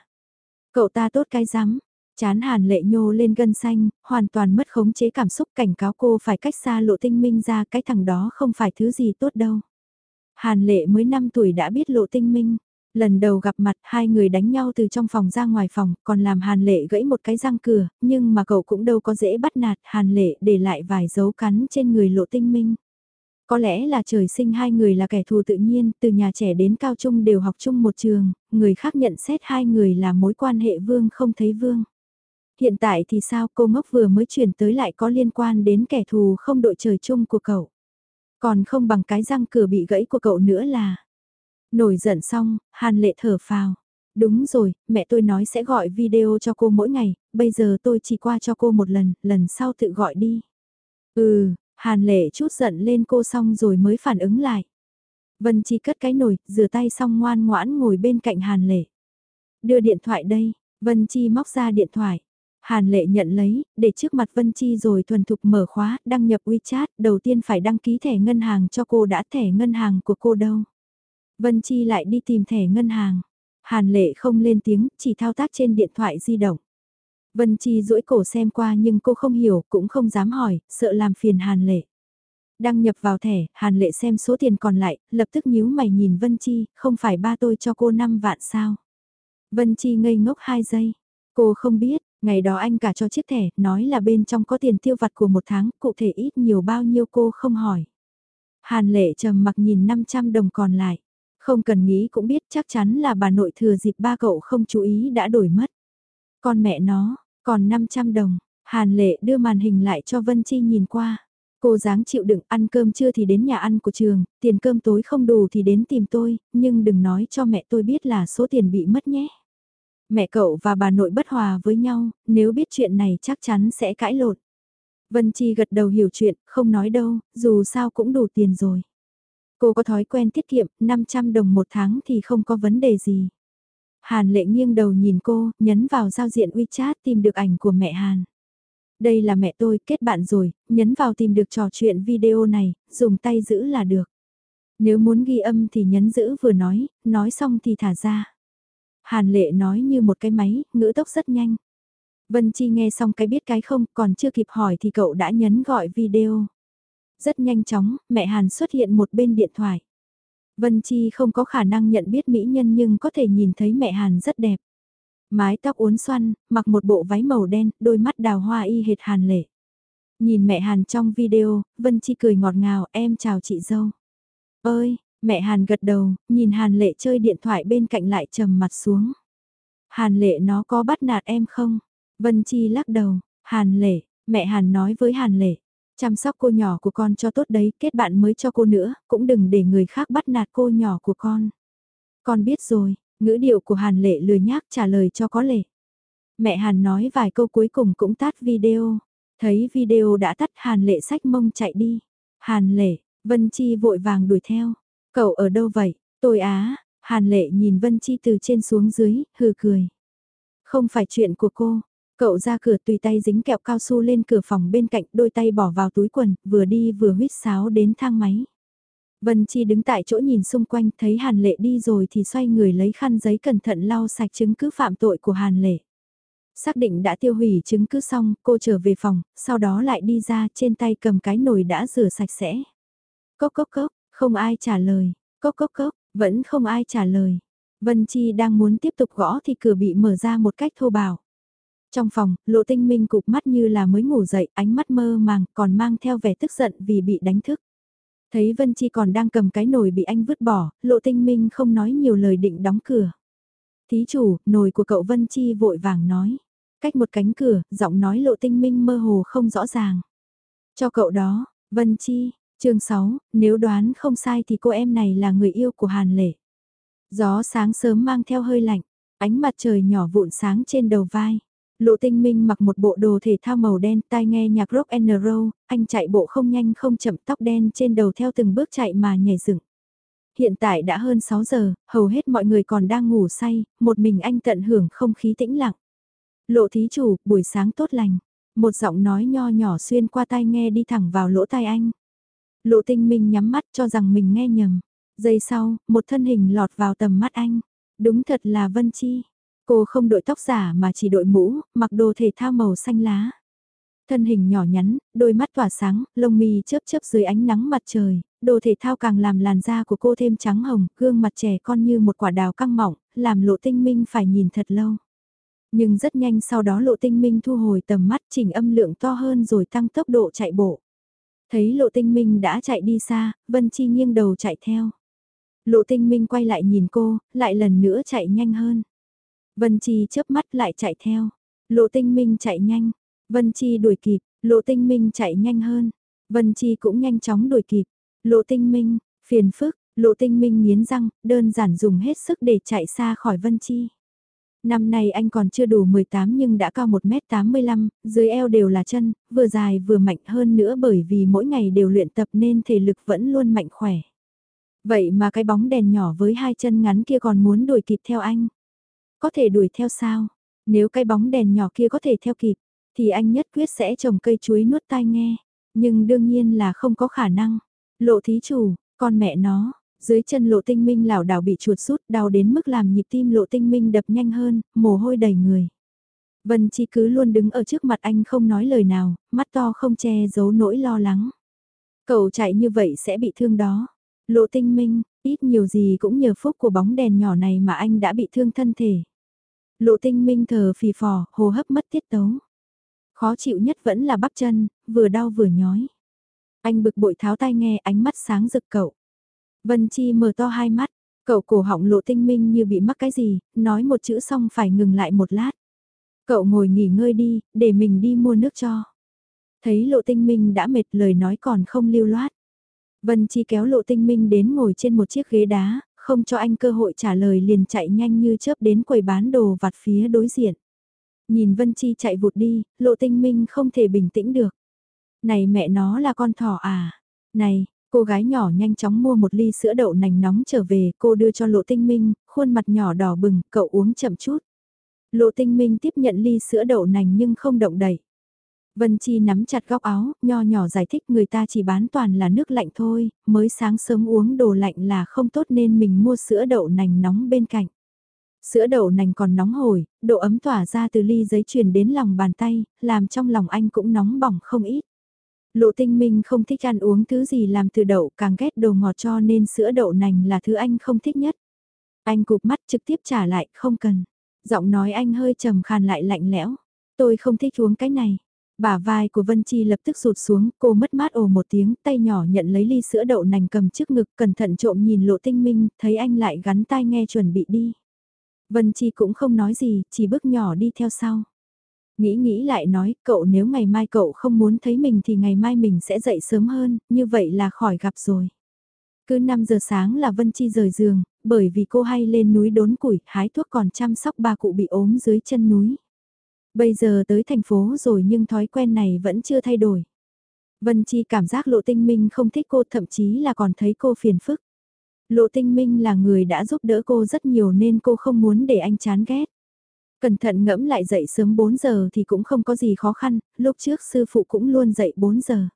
Cậu ta tốt cái rắm chán hàn lệ nhô lên gân xanh, hoàn toàn mất khống chế cảm xúc cảnh cáo cô phải cách xa lộ tinh minh ra cái thằng đó không phải thứ gì tốt đâu. Hàn lệ mới 5 tuổi đã biết lộ tinh minh. Lần đầu gặp mặt hai người đánh nhau từ trong phòng ra ngoài phòng, còn làm Hàn Lệ gãy một cái răng cửa, nhưng mà cậu cũng đâu có dễ bắt nạt Hàn Lệ để lại vài dấu cắn trên người lộ tinh minh. Có lẽ là trời sinh hai người là kẻ thù tự nhiên, từ nhà trẻ đến cao trung đều học chung một trường, người khác nhận xét hai người là mối quan hệ vương không thấy vương. Hiện tại thì sao cô ngốc vừa mới chuyển tới lại có liên quan đến kẻ thù không đội trời chung của cậu. Còn không bằng cái răng cửa bị gãy của cậu nữa là Nổi giận xong, Hàn Lệ thở phào. Đúng rồi, mẹ tôi nói sẽ gọi video cho cô mỗi ngày, bây giờ tôi chỉ qua cho cô một lần, lần sau tự gọi đi. Ừ, Hàn Lệ chút giận lên cô xong rồi mới phản ứng lại. Vân Chi cất cái nồi, rửa tay xong ngoan ngoãn ngồi bên cạnh Hàn Lệ. Đưa điện thoại đây, Vân Chi móc ra điện thoại. Hàn Lệ nhận lấy, để trước mặt Vân Chi rồi thuần thục mở khóa, đăng nhập WeChat, đầu tiên phải đăng ký thẻ ngân hàng cho cô đã thẻ ngân hàng của cô đâu. Vân Chi lại đi tìm thẻ ngân hàng. Hàn lệ không lên tiếng, chỉ thao tác trên điện thoại di động. Vân Chi duỗi cổ xem qua nhưng cô không hiểu, cũng không dám hỏi, sợ làm phiền Hàn lệ. Đăng nhập vào thẻ, Hàn lệ xem số tiền còn lại, lập tức nhíu mày nhìn Vân Chi, không phải ba tôi cho cô 5 vạn sao. Vân Chi ngây ngốc 2 giây. Cô không biết, ngày đó anh cả cho chiếc thẻ, nói là bên trong có tiền tiêu vặt của một tháng, cụ thể ít nhiều bao nhiêu cô không hỏi. Hàn lệ trầm mặc nhìn 500 đồng còn lại. Không cần nghĩ cũng biết chắc chắn là bà nội thừa dịp ba cậu không chú ý đã đổi mất. Con mẹ nó, còn 500 đồng, Hàn Lệ đưa màn hình lại cho Vân Chi nhìn qua. Cô dáng chịu đựng ăn cơm trưa thì đến nhà ăn của trường, tiền cơm tối không đủ thì đến tìm tôi, nhưng đừng nói cho mẹ tôi biết là số tiền bị mất nhé. Mẹ cậu và bà nội bất hòa với nhau, nếu biết chuyện này chắc chắn sẽ cãi lộn. Vân Chi gật đầu hiểu chuyện, không nói đâu, dù sao cũng đủ tiền rồi. Cô có thói quen tiết kiệm, 500 đồng một tháng thì không có vấn đề gì. Hàn lệ nghiêng đầu nhìn cô, nhấn vào giao diện WeChat tìm được ảnh của mẹ Hàn. Đây là mẹ tôi, kết bạn rồi, nhấn vào tìm được trò chuyện video này, dùng tay giữ là được. Nếu muốn ghi âm thì nhấn giữ vừa nói, nói xong thì thả ra. Hàn lệ nói như một cái máy, ngữ tốc rất nhanh. Vân Chi nghe xong cái biết cái không, còn chưa kịp hỏi thì cậu đã nhấn gọi video. Rất nhanh chóng, mẹ Hàn xuất hiện một bên điện thoại. Vân Chi không có khả năng nhận biết mỹ nhân nhưng có thể nhìn thấy mẹ Hàn rất đẹp. Mái tóc uốn xoăn, mặc một bộ váy màu đen, đôi mắt đào hoa y hệt Hàn lệ. Nhìn mẹ Hàn trong video, Vân Chi cười ngọt ngào, em chào chị dâu. Ơi, mẹ Hàn gật đầu, nhìn Hàn lệ chơi điện thoại bên cạnh lại trầm mặt xuống. Hàn lệ nó có bắt nạt em không? Vân Chi lắc đầu, Hàn lệ, mẹ Hàn nói với Hàn lệ, Chăm sóc cô nhỏ của con cho tốt đấy, kết bạn mới cho cô nữa, cũng đừng để người khác bắt nạt cô nhỏ của con. Con biết rồi, ngữ điệu của Hàn Lệ lười nhác trả lời cho có lệ. Mẹ Hàn nói vài câu cuối cùng cũng tắt video. Thấy video đã tắt Hàn Lệ sách mông chạy đi. Hàn Lệ, Vân Chi vội vàng đuổi theo. Cậu ở đâu vậy? Tôi á, Hàn Lệ nhìn Vân Chi từ trên xuống dưới, hừ cười. Không phải chuyện của cô. Cậu ra cửa tùy tay dính kẹo cao su lên cửa phòng bên cạnh đôi tay bỏ vào túi quần, vừa đi vừa huyết sáo đến thang máy. Vân Chi đứng tại chỗ nhìn xung quanh thấy Hàn Lệ đi rồi thì xoay người lấy khăn giấy cẩn thận lau sạch chứng cứ phạm tội của Hàn Lệ. Xác định đã tiêu hủy chứng cứ xong, cô trở về phòng, sau đó lại đi ra trên tay cầm cái nồi đã rửa sạch sẽ. Cốc cốc cốc, không ai trả lời, cốc cốc cốc, vẫn không ai trả lời. Vân Chi đang muốn tiếp tục gõ thì cửa bị mở ra một cách thô bạo. Trong phòng, lộ tinh minh cụp mắt như là mới ngủ dậy, ánh mắt mơ màng, còn mang theo vẻ tức giận vì bị đánh thức. Thấy Vân Chi còn đang cầm cái nồi bị anh vứt bỏ, lộ tinh minh không nói nhiều lời định đóng cửa. Thí chủ, nồi của cậu Vân Chi vội vàng nói. Cách một cánh cửa, giọng nói lộ tinh minh mơ hồ không rõ ràng. Cho cậu đó, Vân Chi, chương 6, nếu đoán không sai thì cô em này là người yêu của Hàn Lệ. Gió sáng sớm mang theo hơi lạnh, ánh mặt trời nhỏ vụn sáng trên đầu vai. Lộ tinh minh mặc một bộ đồ thể thao màu đen tai nghe nhạc rock and roll, anh chạy bộ không nhanh không chậm tóc đen trên đầu theo từng bước chạy mà nhảy dựng. Hiện tại đã hơn 6 giờ, hầu hết mọi người còn đang ngủ say, một mình anh tận hưởng không khí tĩnh lặng. Lộ thí chủ, buổi sáng tốt lành. Một giọng nói nho nhỏ xuyên qua tai nghe đi thẳng vào lỗ tai anh. Lộ tinh minh nhắm mắt cho rằng mình nghe nhầm. Giây sau, một thân hình lọt vào tầm mắt anh. Đúng thật là Vân Chi. Cô không đội tóc giả mà chỉ đội mũ, mặc đồ thể thao màu xanh lá. Thân hình nhỏ nhắn, đôi mắt tỏa sáng, lông mi chớp chớp dưới ánh nắng mặt trời, đồ thể thao càng làm làn da của cô thêm trắng hồng, gương mặt trẻ con như một quả đào căng mỏng, làm lộ tinh minh phải nhìn thật lâu. Nhưng rất nhanh sau đó lộ tinh minh thu hồi tầm mắt chỉnh âm lượng to hơn rồi tăng tốc độ chạy bộ. Thấy lộ tinh minh đã chạy đi xa, Vân Chi nghiêng đầu chạy theo. Lộ tinh minh quay lại nhìn cô, lại lần nữa chạy nhanh hơn. Vân Chi chớp mắt lại chạy theo. Lộ tinh minh chạy nhanh. Vân Chi đuổi kịp, lộ tinh minh chạy nhanh hơn. Vân Chi cũng nhanh chóng đuổi kịp. Lộ tinh minh, phiền phức, lộ tinh minh nghiến răng, đơn giản dùng hết sức để chạy xa khỏi Vân Chi. Năm nay anh còn chưa đủ 18 nhưng đã cao 1m85, dưới eo đều là chân, vừa dài vừa mạnh hơn nữa bởi vì mỗi ngày đều luyện tập nên thể lực vẫn luôn mạnh khỏe. Vậy mà cái bóng đèn nhỏ với hai chân ngắn kia còn muốn đuổi kịp theo anh. Có thể đuổi theo sao? Nếu cái bóng đèn nhỏ kia có thể theo kịp, thì anh nhất quyết sẽ trồng cây chuối nuốt tai nghe. Nhưng đương nhiên là không có khả năng. Lộ thí chủ, con mẹ nó, dưới chân lộ tinh minh lảo đảo bị chuột rút đau đến mức làm nhịp tim lộ tinh minh đập nhanh hơn, mồ hôi đầy người. Vân Chi cứ luôn đứng ở trước mặt anh không nói lời nào, mắt to không che giấu nỗi lo lắng. Cậu chạy như vậy sẽ bị thương đó. Lộ tinh minh, ít nhiều gì cũng nhờ phúc của bóng đèn nhỏ này mà anh đã bị thương thân thể. Lộ tinh minh thở phì phò, hô hấp mất tiết tấu. Khó chịu nhất vẫn là bắp chân, vừa đau vừa nhói. Anh bực bội tháo tai nghe ánh mắt sáng rực cậu. Vân Chi mở to hai mắt, cậu cổ họng lộ tinh minh như bị mắc cái gì, nói một chữ xong phải ngừng lại một lát. Cậu ngồi nghỉ ngơi đi, để mình đi mua nước cho. Thấy lộ tinh minh đã mệt lời nói còn không lưu loát. Vân Chi kéo lộ tinh minh đến ngồi trên một chiếc ghế đá, không cho anh cơ hội trả lời liền chạy nhanh như chớp đến quầy bán đồ vặt phía đối diện. Nhìn Vân Chi chạy vụt đi, lộ tinh minh không thể bình tĩnh được. Này mẹ nó là con thỏ à? Này, cô gái nhỏ nhanh chóng mua một ly sữa đậu nành nóng trở về, cô đưa cho lộ tinh minh, khuôn mặt nhỏ đỏ bừng, cậu uống chậm chút. Lộ tinh minh tiếp nhận ly sữa đậu nành nhưng không động đậy. Vân Chi nắm chặt góc áo, nho nhỏ giải thích người ta chỉ bán toàn là nước lạnh thôi, mới sáng sớm uống đồ lạnh là không tốt nên mình mua sữa đậu nành nóng bên cạnh. Sữa đậu nành còn nóng hổi, độ ấm tỏa ra từ ly giấy truyền đến lòng bàn tay, làm trong lòng anh cũng nóng bỏng không ít. Lộ tinh minh không thích ăn uống thứ gì làm từ đậu càng ghét đồ ngọt cho nên sữa đậu nành là thứ anh không thích nhất. Anh cụp mắt trực tiếp trả lại, không cần. Giọng nói anh hơi trầm khàn lại lạnh lẽo. Tôi không thích uống cái này. Bả vai của Vân Chi lập tức rụt xuống, cô mất mát ồ một tiếng, tay nhỏ nhận lấy ly sữa đậu nành cầm trước ngực, cẩn thận trộm nhìn lộ tinh minh, thấy anh lại gắn tai nghe chuẩn bị đi. Vân Chi cũng không nói gì, chỉ bước nhỏ đi theo sau. Nghĩ nghĩ lại nói, cậu nếu ngày mai cậu không muốn thấy mình thì ngày mai mình sẽ dậy sớm hơn, như vậy là khỏi gặp rồi. Cứ 5 giờ sáng là Vân Chi rời giường, bởi vì cô hay lên núi đốn củi, hái thuốc còn chăm sóc ba cụ bị ốm dưới chân núi. Bây giờ tới thành phố rồi nhưng thói quen này vẫn chưa thay đổi. Vân Chi cảm giác Lộ Tinh Minh không thích cô thậm chí là còn thấy cô phiền phức. Lộ Tinh Minh là người đã giúp đỡ cô rất nhiều nên cô không muốn để anh chán ghét. Cẩn thận ngẫm lại dậy sớm 4 giờ thì cũng không có gì khó khăn, lúc trước sư phụ cũng luôn dậy 4 giờ.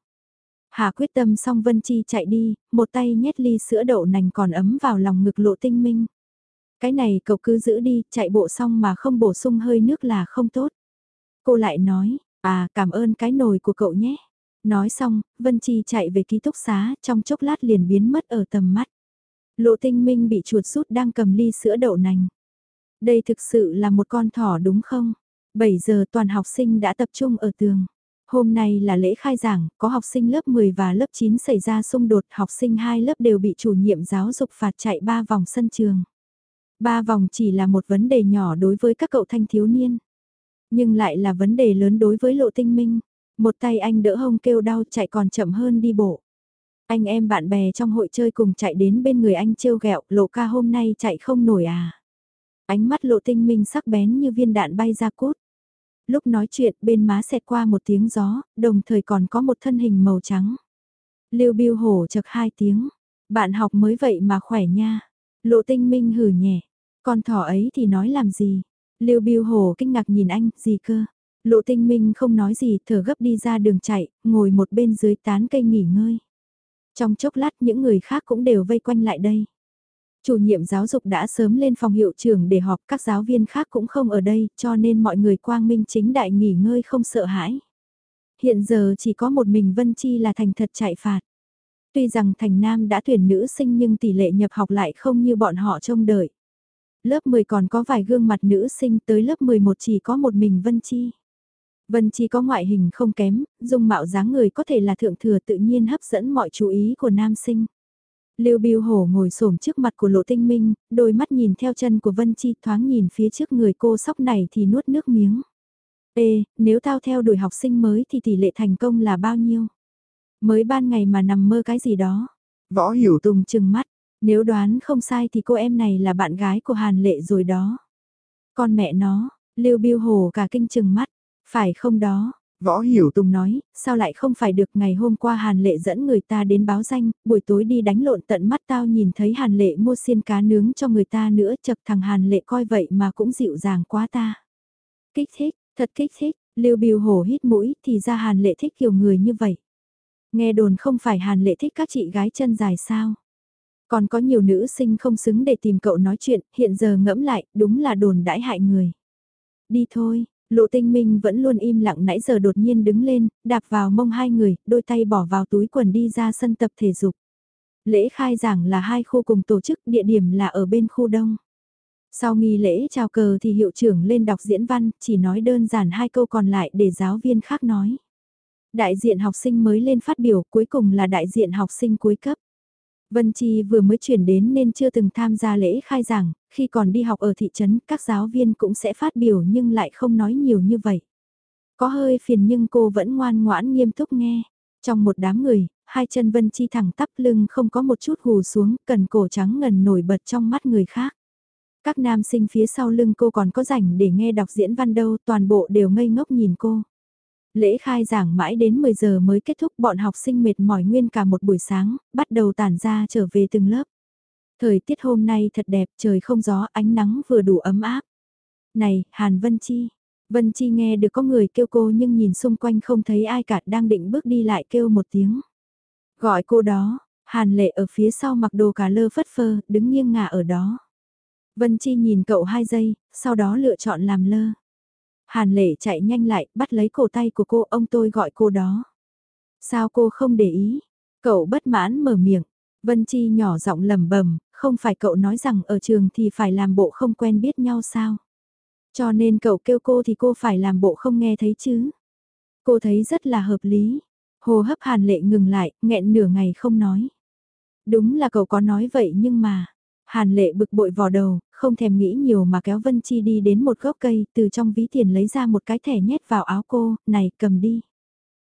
Hà quyết tâm xong Vân Chi chạy đi, một tay nhét ly sữa đậu nành còn ấm vào lòng ngực lộ tinh minh. Cái này cậu cứ giữ đi, chạy bộ xong mà không bổ sung hơi nước là không tốt. Cô lại nói, à cảm ơn cái nồi của cậu nhé. Nói xong, Vân Chi chạy về ký túc xá, trong chốc lát liền biến mất ở tầm mắt. Lộ tinh minh bị chuột rút đang cầm ly sữa đậu nành. Đây thực sự là một con thỏ đúng không? 7 giờ toàn học sinh đã tập trung ở tường. Hôm nay là lễ khai giảng, có học sinh lớp 10 và lớp 9 xảy ra xung đột, học sinh hai lớp đều bị chủ nhiệm giáo dục phạt chạy ba vòng sân trường. Ba vòng chỉ là một vấn đề nhỏ đối với các cậu thanh thiếu niên. Nhưng lại là vấn đề lớn đối với lộ tinh minh. Một tay anh đỡ hông kêu đau chạy còn chậm hơn đi bộ. Anh em bạn bè trong hội chơi cùng chạy đến bên người anh trêu ghẹo lộ ca hôm nay chạy không nổi à. Ánh mắt lộ tinh minh sắc bén như viên đạn bay ra cốt. Lúc nói chuyện bên má xẹt qua một tiếng gió, đồng thời còn có một thân hình màu trắng. Lưu Biêu hổ chật hai tiếng, bạn học mới vậy mà khỏe nha. Lộ tinh minh hử nhẹ, con thỏ ấy thì nói làm gì? Lưu Biêu Hồ kinh ngạc nhìn anh, gì cơ? Lộ tinh minh không nói gì, thở gấp đi ra đường chạy, ngồi một bên dưới tán cây nghỉ ngơi. Trong chốc lát những người khác cũng đều vây quanh lại đây. Chủ nhiệm giáo dục đã sớm lên phòng hiệu trưởng để họp các giáo viên khác cũng không ở đây cho nên mọi người quang minh chính đại nghỉ ngơi không sợ hãi. Hiện giờ chỉ có một mình Vân Chi là thành thật chạy phạt. Tuy rằng thành nam đã tuyển nữ sinh nhưng tỷ lệ nhập học lại không như bọn họ trông đợi. Lớp 10 còn có vài gương mặt nữ sinh tới lớp 11 chỉ có một mình Vân Chi. Vân Chi có ngoại hình không kém, dung mạo dáng người có thể là thượng thừa tự nhiên hấp dẫn mọi chú ý của nam sinh. Lưu Biêu Hổ ngồi xổm trước mặt của Lộ Tinh Minh, đôi mắt nhìn theo chân của Vân Chi thoáng nhìn phía trước người cô sóc này thì nuốt nước miếng. Ê, nếu tao theo đuổi học sinh mới thì tỷ lệ thành công là bao nhiêu? Mới ban ngày mà nằm mơ cái gì đó. Võ hiểu Tùng chừng mắt, nếu đoán không sai thì cô em này là bạn gái của Hàn Lệ rồi đó. Con mẹ nó, Lưu Biêu Hổ cả kinh chừng mắt, phải không đó? Võ Hiểu Tùng nói, sao lại không phải được ngày hôm qua Hàn Lệ dẫn người ta đến báo danh, buổi tối đi đánh lộn tận mắt tao nhìn thấy Hàn Lệ mua xiên cá nướng cho người ta nữa chật thằng Hàn Lệ coi vậy mà cũng dịu dàng quá ta. Kích thích, thật kích thích, Lưu Biêu Hổ hít mũi thì ra Hàn Lệ thích kiểu người như vậy. Nghe đồn không phải Hàn Lệ thích các chị gái chân dài sao. Còn có nhiều nữ sinh không xứng để tìm cậu nói chuyện, hiện giờ ngẫm lại, đúng là đồn đãi hại người. Đi thôi, Lộ tinh minh vẫn luôn im lặng nãy giờ đột nhiên đứng lên, đạp vào mông hai người, đôi tay bỏ vào túi quần đi ra sân tập thể dục. Lễ khai giảng là hai khu cùng tổ chức, địa điểm là ở bên khu đông. Sau nghi lễ chào cờ thì hiệu trưởng lên đọc diễn văn, chỉ nói đơn giản hai câu còn lại để giáo viên khác nói. Đại diện học sinh mới lên phát biểu, cuối cùng là đại diện học sinh cuối cấp. Vân Chi vừa mới chuyển đến nên chưa từng tham gia lễ khai giảng, khi còn đi học ở thị trấn các giáo viên cũng sẽ phát biểu nhưng lại không nói nhiều như vậy. Có hơi phiền nhưng cô vẫn ngoan ngoãn nghiêm túc nghe. Trong một đám người, hai chân Vân Chi thẳng tắp lưng không có một chút hù xuống, cần cổ trắng ngần nổi bật trong mắt người khác. Các nam sinh phía sau lưng cô còn có rảnh để nghe đọc diễn văn đâu, toàn bộ đều ngây ngốc nhìn cô. Lễ khai giảng mãi đến 10 giờ mới kết thúc bọn học sinh mệt mỏi nguyên cả một buổi sáng, bắt đầu tản ra trở về từng lớp. Thời tiết hôm nay thật đẹp, trời không gió, ánh nắng vừa đủ ấm áp. Này, Hàn Vân Chi. Vân Chi nghe được có người kêu cô nhưng nhìn xung quanh không thấy ai cả đang định bước đi lại kêu một tiếng. Gọi cô đó, Hàn Lệ ở phía sau mặc đồ cà lơ phất phơ, đứng nghiêng ngả ở đó. Vân Chi nhìn cậu hai giây, sau đó lựa chọn làm lơ. Hàn lệ chạy nhanh lại, bắt lấy cổ tay của cô, ông tôi gọi cô đó. Sao cô không để ý? Cậu bất mãn mở miệng. Vân Chi nhỏ giọng lầm bầm, không phải cậu nói rằng ở trường thì phải làm bộ không quen biết nhau sao? Cho nên cậu kêu cô thì cô phải làm bộ không nghe thấy chứ? Cô thấy rất là hợp lý. Hồ hấp hàn lệ ngừng lại, nghẹn nửa ngày không nói. Đúng là cậu có nói vậy nhưng mà, Hàn lệ bực bội vò đầu, không thèm nghĩ nhiều mà kéo Vân Chi đi đến một gốc cây, từ trong ví tiền lấy ra một cái thẻ nhét vào áo cô, này cầm đi.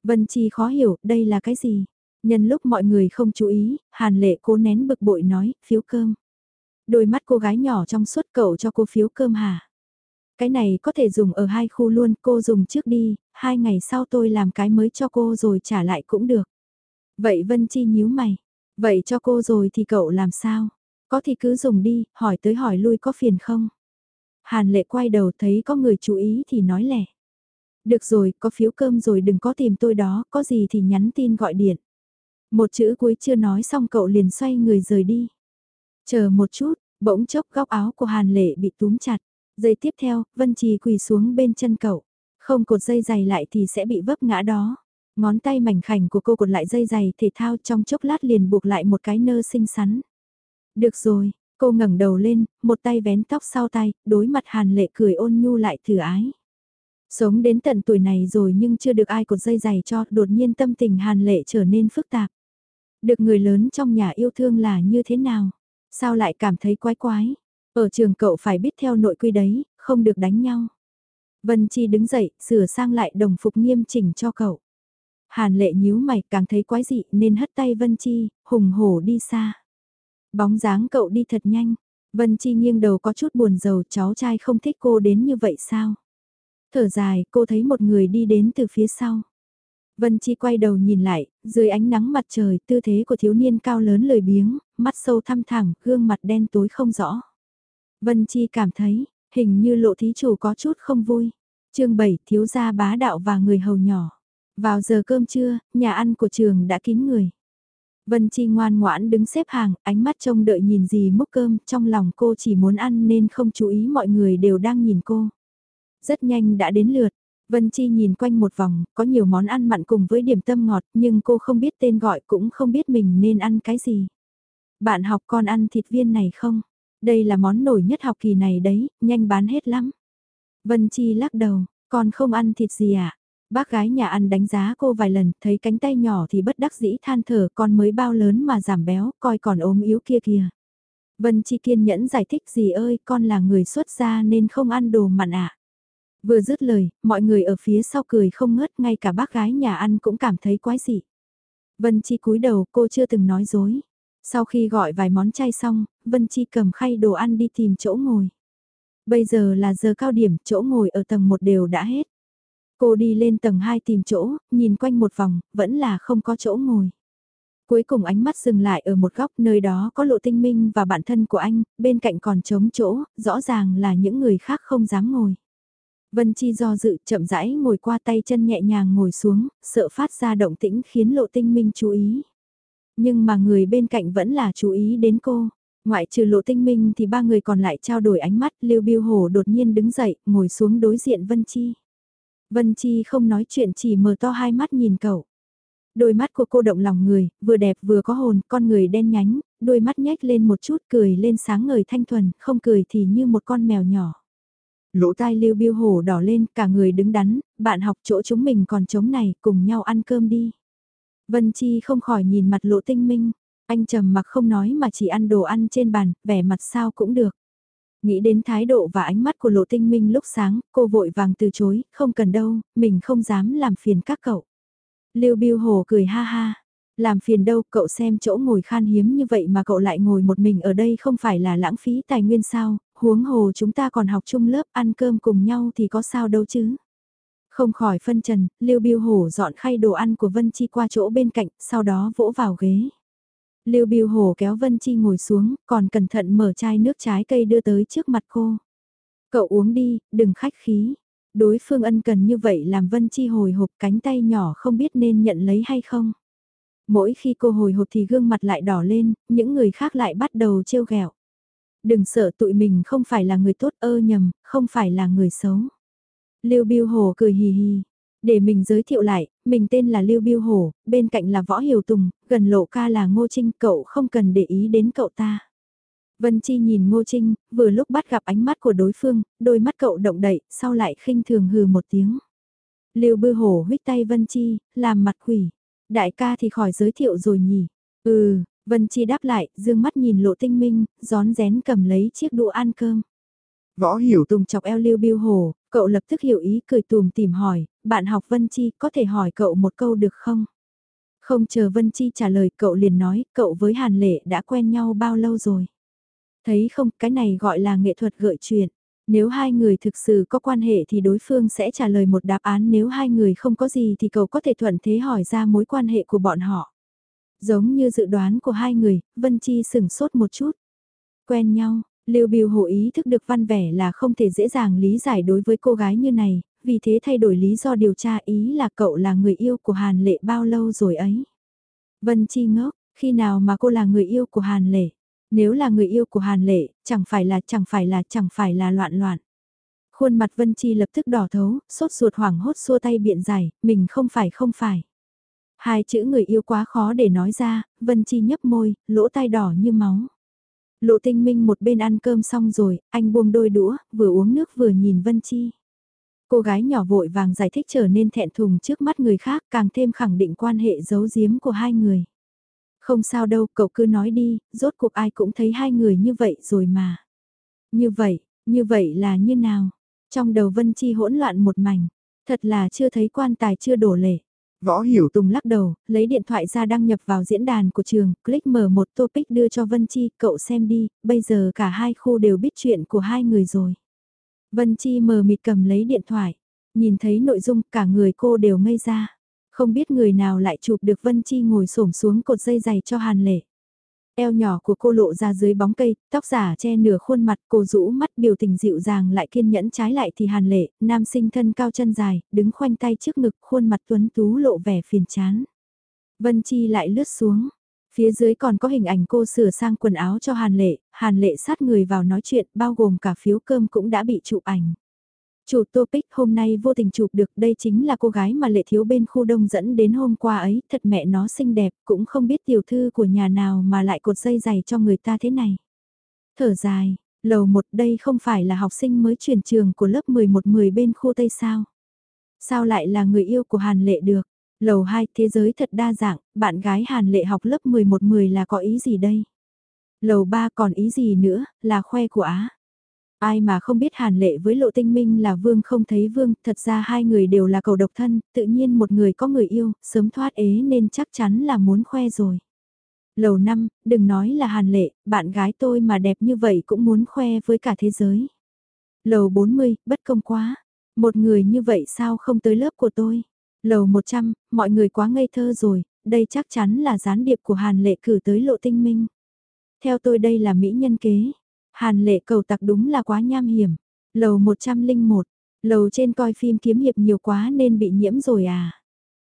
Vân Chi khó hiểu, đây là cái gì? Nhân lúc mọi người không chú ý, Hàn lệ cố nén bực bội nói, phiếu cơm. Đôi mắt cô gái nhỏ trong suốt cậu cho cô phiếu cơm hả? Cái này có thể dùng ở hai khu luôn, cô dùng trước đi, hai ngày sau tôi làm cái mới cho cô rồi trả lại cũng được. Vậy Vân Chi nhíu mày, vậy cho cô rồi thì cậu làm sao? Có thì cứ dùng đi, hỏi tới hỏi lui có phiền không? Hàn lệ quay đầu thấy có người chú ý thì nói lẻ. Được rồi, có phiếu cơm rồi đừng có tìm tôi đó, có gì thì nhắn tin gọi điện. Một chữ cuối chưa nói xong cậu liền xoay người rời đi. Chờ một chút, bỗng chốc góc áo của Hàn Lệ bị túm chặt. Giây tiếp theo, Vân Trì quỳ xuống bên chân cậu. Không cột dây giày lại thì sẽ bị vấp ngã đó. Ngón tay mảnh khảnh của cô cột lại dây giày thể thao trong chốc lát liền buộc lại một cái nơ xinh xắn. Được rồi, cô ngẩng đầu lên, một tay vén tóc sau tay, đối mặt Hàn Lệ cười ôn nhu lại thử ái. Sống đến tận tuổi này rồi nhưng chưa được ai cột dây giày cho, đột nhiên tâm tình Hàn Lệ trở nên phức tạp. Được người lớn trong nhà yêu thương là như thế nào? Sao lại cảm thấy quái quái? Ở trường cậu phải biết theo nội quy đấy, không được đánh nhau. Vân Chi đứng dậy, sửa sang lại đồng phục nghiêm chỉnh cho cậu. Hàn lệ nhíu mày càng thấy quái dị nên hất tay Vân Chi, hùng hổ đi xa. Bóng dáng cậu đi thật nhanh. Vân Chi nghiêng đầu có chút buồn rầu cháu trai không thích cô đến như vậy sao? Thở dài, cô thấy một người đi đến từ phía sau. Vân Chi quay đầu nhìn lại, dưới ánh nắng mặt trời, tư thế của thiếu niên cao lớn lười biếng, mắt sâu thăm thẳng, gương mặt đen tối không rõ. Vân Chi cảm thấy, hình như lộ thí chủ có chút không vui. chương 7, thiếu gia bá đạo và người hầu nhỏ. Vào giờ cơm trưa, nhà ăn của trường đã kín người. Vân Chi ngoan ngoãn đứng xếp hàng, ánh mắt trông đợi nhìn gì múc cơm, trong lòng cô chỉ muốn ăn nên không chú ý mọi người đều đang nhìn cô. Rất nhanh đã đến lượt, Vân Chi nhìn quanh một vòng, có nhiều món ăn mặn cùng với điểm tâm ngọt, nhưng cô không biết tên gọi cũng không biết mình nên ăn cái gì. Bạn học con ăn thịt viên này không? Đây là món nổi nhất học kỳ này đấy, nhanh bán hết lắm. Vân Chi lắc đầu, con không ăn thịt gì ạ? À? Bác gái nhà ăn đánh giá cô vài lần, thấy cánh tay nhỏ thì bất đắc dĩ than thở con mới bao lớn mà giảm béo, coi còn ốm yếu kia kìa. Vân Chi kiên nhẫn giải thích gì ơi, con là người xuất gia nên không ăn đồ mặn ạ. À. Vừa dứt lời, mọi người ở phía sau cười không ngớt, ngay cả bác gái nhà ăn cũng cảm thấy quái dị. Vân Chi cúi đầu, cô chưa từng nói dối. Sau khi gọi vài món chay xong, Vân Chi cầm khay đồ ăn đi tìm chỗ ngồi. Bây giờ là giờ cao điểm, chỗ ngồi ở tầng 1 đều đã hết. Cô đi lên tầng 2 tìm chỗ, nhìn quanh một vòng, vẫn là không có chỗ ngồi. Cuối cùng ánh mắt dừng lại ở một góc nơi đó có lộ tinh minh và bạn thân của anh, bên cạnh còn trống chỗ, rõ ràng là những người khác không dám ngồi. Vân Chi do dự chậm rãi ngồi qua tay chân nhẹ nhàng ngồi xuống, sợ phát ra động tĩnh khiến lộ tinh minh chú ý. Nhưng mà người bên cạnh vẫn là chú ý đến cô. Ngoại trừ lộ tinh minh thì ba người còn lại trao đổi ánh mắt, Lưu Biêu Hổ đột nhiên đứng dậy, ngồi xuống đối diện Vân Chi. Vân Chi không nói chuyện chỉ mở to hai mắt nhìn cậu. Đôi mắt của cô động lòng người, vừa đẹp vừa có hồn, con người đen nhánh, đôi mắt nhếch lên một chút cười lên sáng ngời thanh thuần, không cười thì như một con mèo nhỏ. Lỗ tai lưu biêu hổ đỏ lên, cả người đứng đắn, bạn học chỗ chúng mình còn trống này, cùng nhau ăn cơm đi. Vân Chi không khỏi nhìn mặt lộ tinh minh, anh trầm mặc không nói mà chỉ ăn đồ ăn trên bàn, vẻ mặt sao cũng được. Nghĩ đến thái độ và ánh mắt của lộ tinh minh lúc sáng, cô vội vàng từ chối, không cần đâu, mình không dám làm phiền các cậu. Lưu Biêu Hồ cười ha ha, làm phiền đâu, cậu xem chỗ ngồi khan hiếm như vậy mà cậu lại ngồi một mình ở đây không phải là lãng phí tài nguyên sao, huống hồ chúng ta còn học chung lớp ăn cơm cùng nhau thì có sao đâu chứ. Không khỏi phân trần, Lưu Biêu Hổ dọn khay đồ ăn của Vân Chi qua chỗ bên cạnh, sau đó vỗ vào ghế. Lưu Biêu Hổ kéo Vân Chi ngồi xuống, còn cẩn thận mở chai nước trái cây đưa tới trước mặt cô. Cậu uống đi, đừng khách khí. Đối phương ân cần như vậy làm Vân Chi hồi hộp cánh tay nhỏ không biết nên nhận lấy hay không. Mỗi khi cô hồi hộp thì gương mặt lại đỏ lên, những người khác lại bắt đầu trêu ghẹo. Đừng sợ tụi mình không phải là người tốt ơ nhầm, không phải là người xấu. Lưu Biêu Hồ cười hì hì. Để mình giới thiệu lại, mình tên là Lưu Biêu Hổ, bên cạnh là Võ Hiểu Tùng, gần lộ ca là Ngô Trinh, cậu không cần để ý đến cậu ta. Vân Chi nhìn Ngô Trinh, vừa lúc bắt gặp ánh mắt của đối phương, đôi mắt cậu động đậy, sau lại khinh thường hừ một tiếng. Lưu Bư Hổ huyết tay Vân Chi, làm mặt quỷ. Đại ca thì khỏi giới thiệu rồi nhỉ. Ừ, Vân Chi đáp lại, dương mắt nhìn lộ tinh minh, gión rén cầm lấy chiếc đũa ăn cơm. Võ hiểu tùng chọc eo lưu biêu hồ, cậu lập tức hiểu ý cười tùm tìm hỏi, bạn học Vân Chi có thể hỏi cậu một câu được không? Không chờ Vân Chi trả lời cậu liền nói, cậu với Hàn Lệ đã quen nhau bao lâu rồi? Thấy không, cái này gọi là nghệ thuật gợi chuyện. Nếu hai người thực sự có quan hệ thì đối phương sẽ trả lời một đáp án nếu hai người không có gì thì cậu có thể thuận thế hỏi ra mối quan hệ của bọn họ. Giống như dự đoán của hai người, Vân Chi sửng sốt một chút. Quen nhau, Lưu Biêu Hồ ý thức được văn vẻ là không thể dễ dàng lý giải đối với cô gái như này, vì thế thay đổi lý do điều tra ý là cậu là người yêu của Hàn Lệ bao lâu rồi ấy. Vân Chi ngốc, khi nào mà cô là người yêu của Hàn Lệ? Nếu là người yêu của Hàn Lệ, chẳng phải là chẳng phải là chẳng phải là loạn loạn. Khuôn mặt Vân Chi lập tức đỏ thấu, sốt ruột hoảng hốt xua tay biện giải, mình không phải không phải. Hai chữ người yêu quá khó để nói ra, Vân Chi nhấp môi, lỗ tai đỏ như máu. Lộ tinh minh một bên ăn cơm xong rồi, anh buông đôi đũa, vừa uống nước vừa nhìn Vân Chi. Cô gái nhỏ vội vàng giải thích trở nên thẹn thùng trước mắt người khác càng thêm khẳng định quan hệ giấu giếm của hai người. Không sao đâu, cậu cứ nói đi, rốt cuộc ai cũng thấy hai người như vậy rồi mà. Như vậy, như vậy là như nào? Trong đầu Vân Chi hỗn loạn một mảnh, thật là chưa thấy quan tài chưa đổ lệ. Võ Hiểu Tùng lắc đầu, lấy điện thoại ra đăng nhập vào diễn đàn của trường, click mở một topic đưa cho Vân Chi, cậu xem đi, bây giờ cả hai khu đều biết chuyện của hai người rồi. Vân Chi mờ mịt cầm lấy điện thoại, nhìn thấy nội dung cả người cô đều ngây ra. Không biết người nào lại chụp được Vân Chi ngồi xổm xuống cột dây giày cho Hàn Lệ. Eo nhỏ của cô lộ ra dưới bóng cây, tóc giả che nửa khuôn mặt, cô rũ mắt biểu tình dịu dàng lại kiên nhẫn trái lại thì hàn lệ, nam sinh thân cao chân dài, đứng khoanh tay trước ngực, khuôn mặt tuấn tú lộ vẻ phiền chán. Vân Chi lại lướt xuống, phía dưới còn có hình ảnh cô sửa sang quần áo cho hàn lệ, hàn lệ sát người vào nói chuyện, bao gồm cả phiếu cơm cũng đã bị chụp ảnh. Chủ topic hôm nay vô tình chụp được đây chính là cô gái mà lệ thiếu bên khu đông dẫn đến hôm qua ấy, thật mẹ nó xinh đẹp, cũng không biết tiểu thư của nhà nào mà lại cột dây giày cho người ta thế này. Thở dài, lầu một đây không phải là học sinh mới chuyển trường của lớp 11-10 bên khu Tây sao? Sao lại là người yêu của Hàn Lệ được? Lầu 2 thế giới thật đa dạng, bạn gái Hàn Lệ học lớp 11-10 là có ý gì đây? Lầu 3 còn ý gì nữa, là khoe của Á. Ai mà không biết Hàn Lệ với Lộ Tinh Minh là Vương không thấy Vương, thật ra hai người đều là cầu độc thân, tự nhiên một người có người yêu, sớm thoát ế nên chắc chắn là muốn khoe rồi. Lầu năm, đừng nói là Hàn Lệ, bạn gái tôi mà đẹp như vậy cũng muốn khoe với cả thế giới. Lầu 40, bất công quá. Một người như vậy sao không tới lớp của tôi? Lầu 100, mọi người quá ngây thơ rồi, đây chắc chắn là gián điệp của Hàn Lệ cử tới Lộ Tinh Minh. Theo tôi đây là mỹ nhân kế. Hàn lệ cầu tặc đúng là quá nham hiểm. Lầu 101, lầu trên coi phim kiếm hiệp nhiều quá nên bị nhiễm rồi à.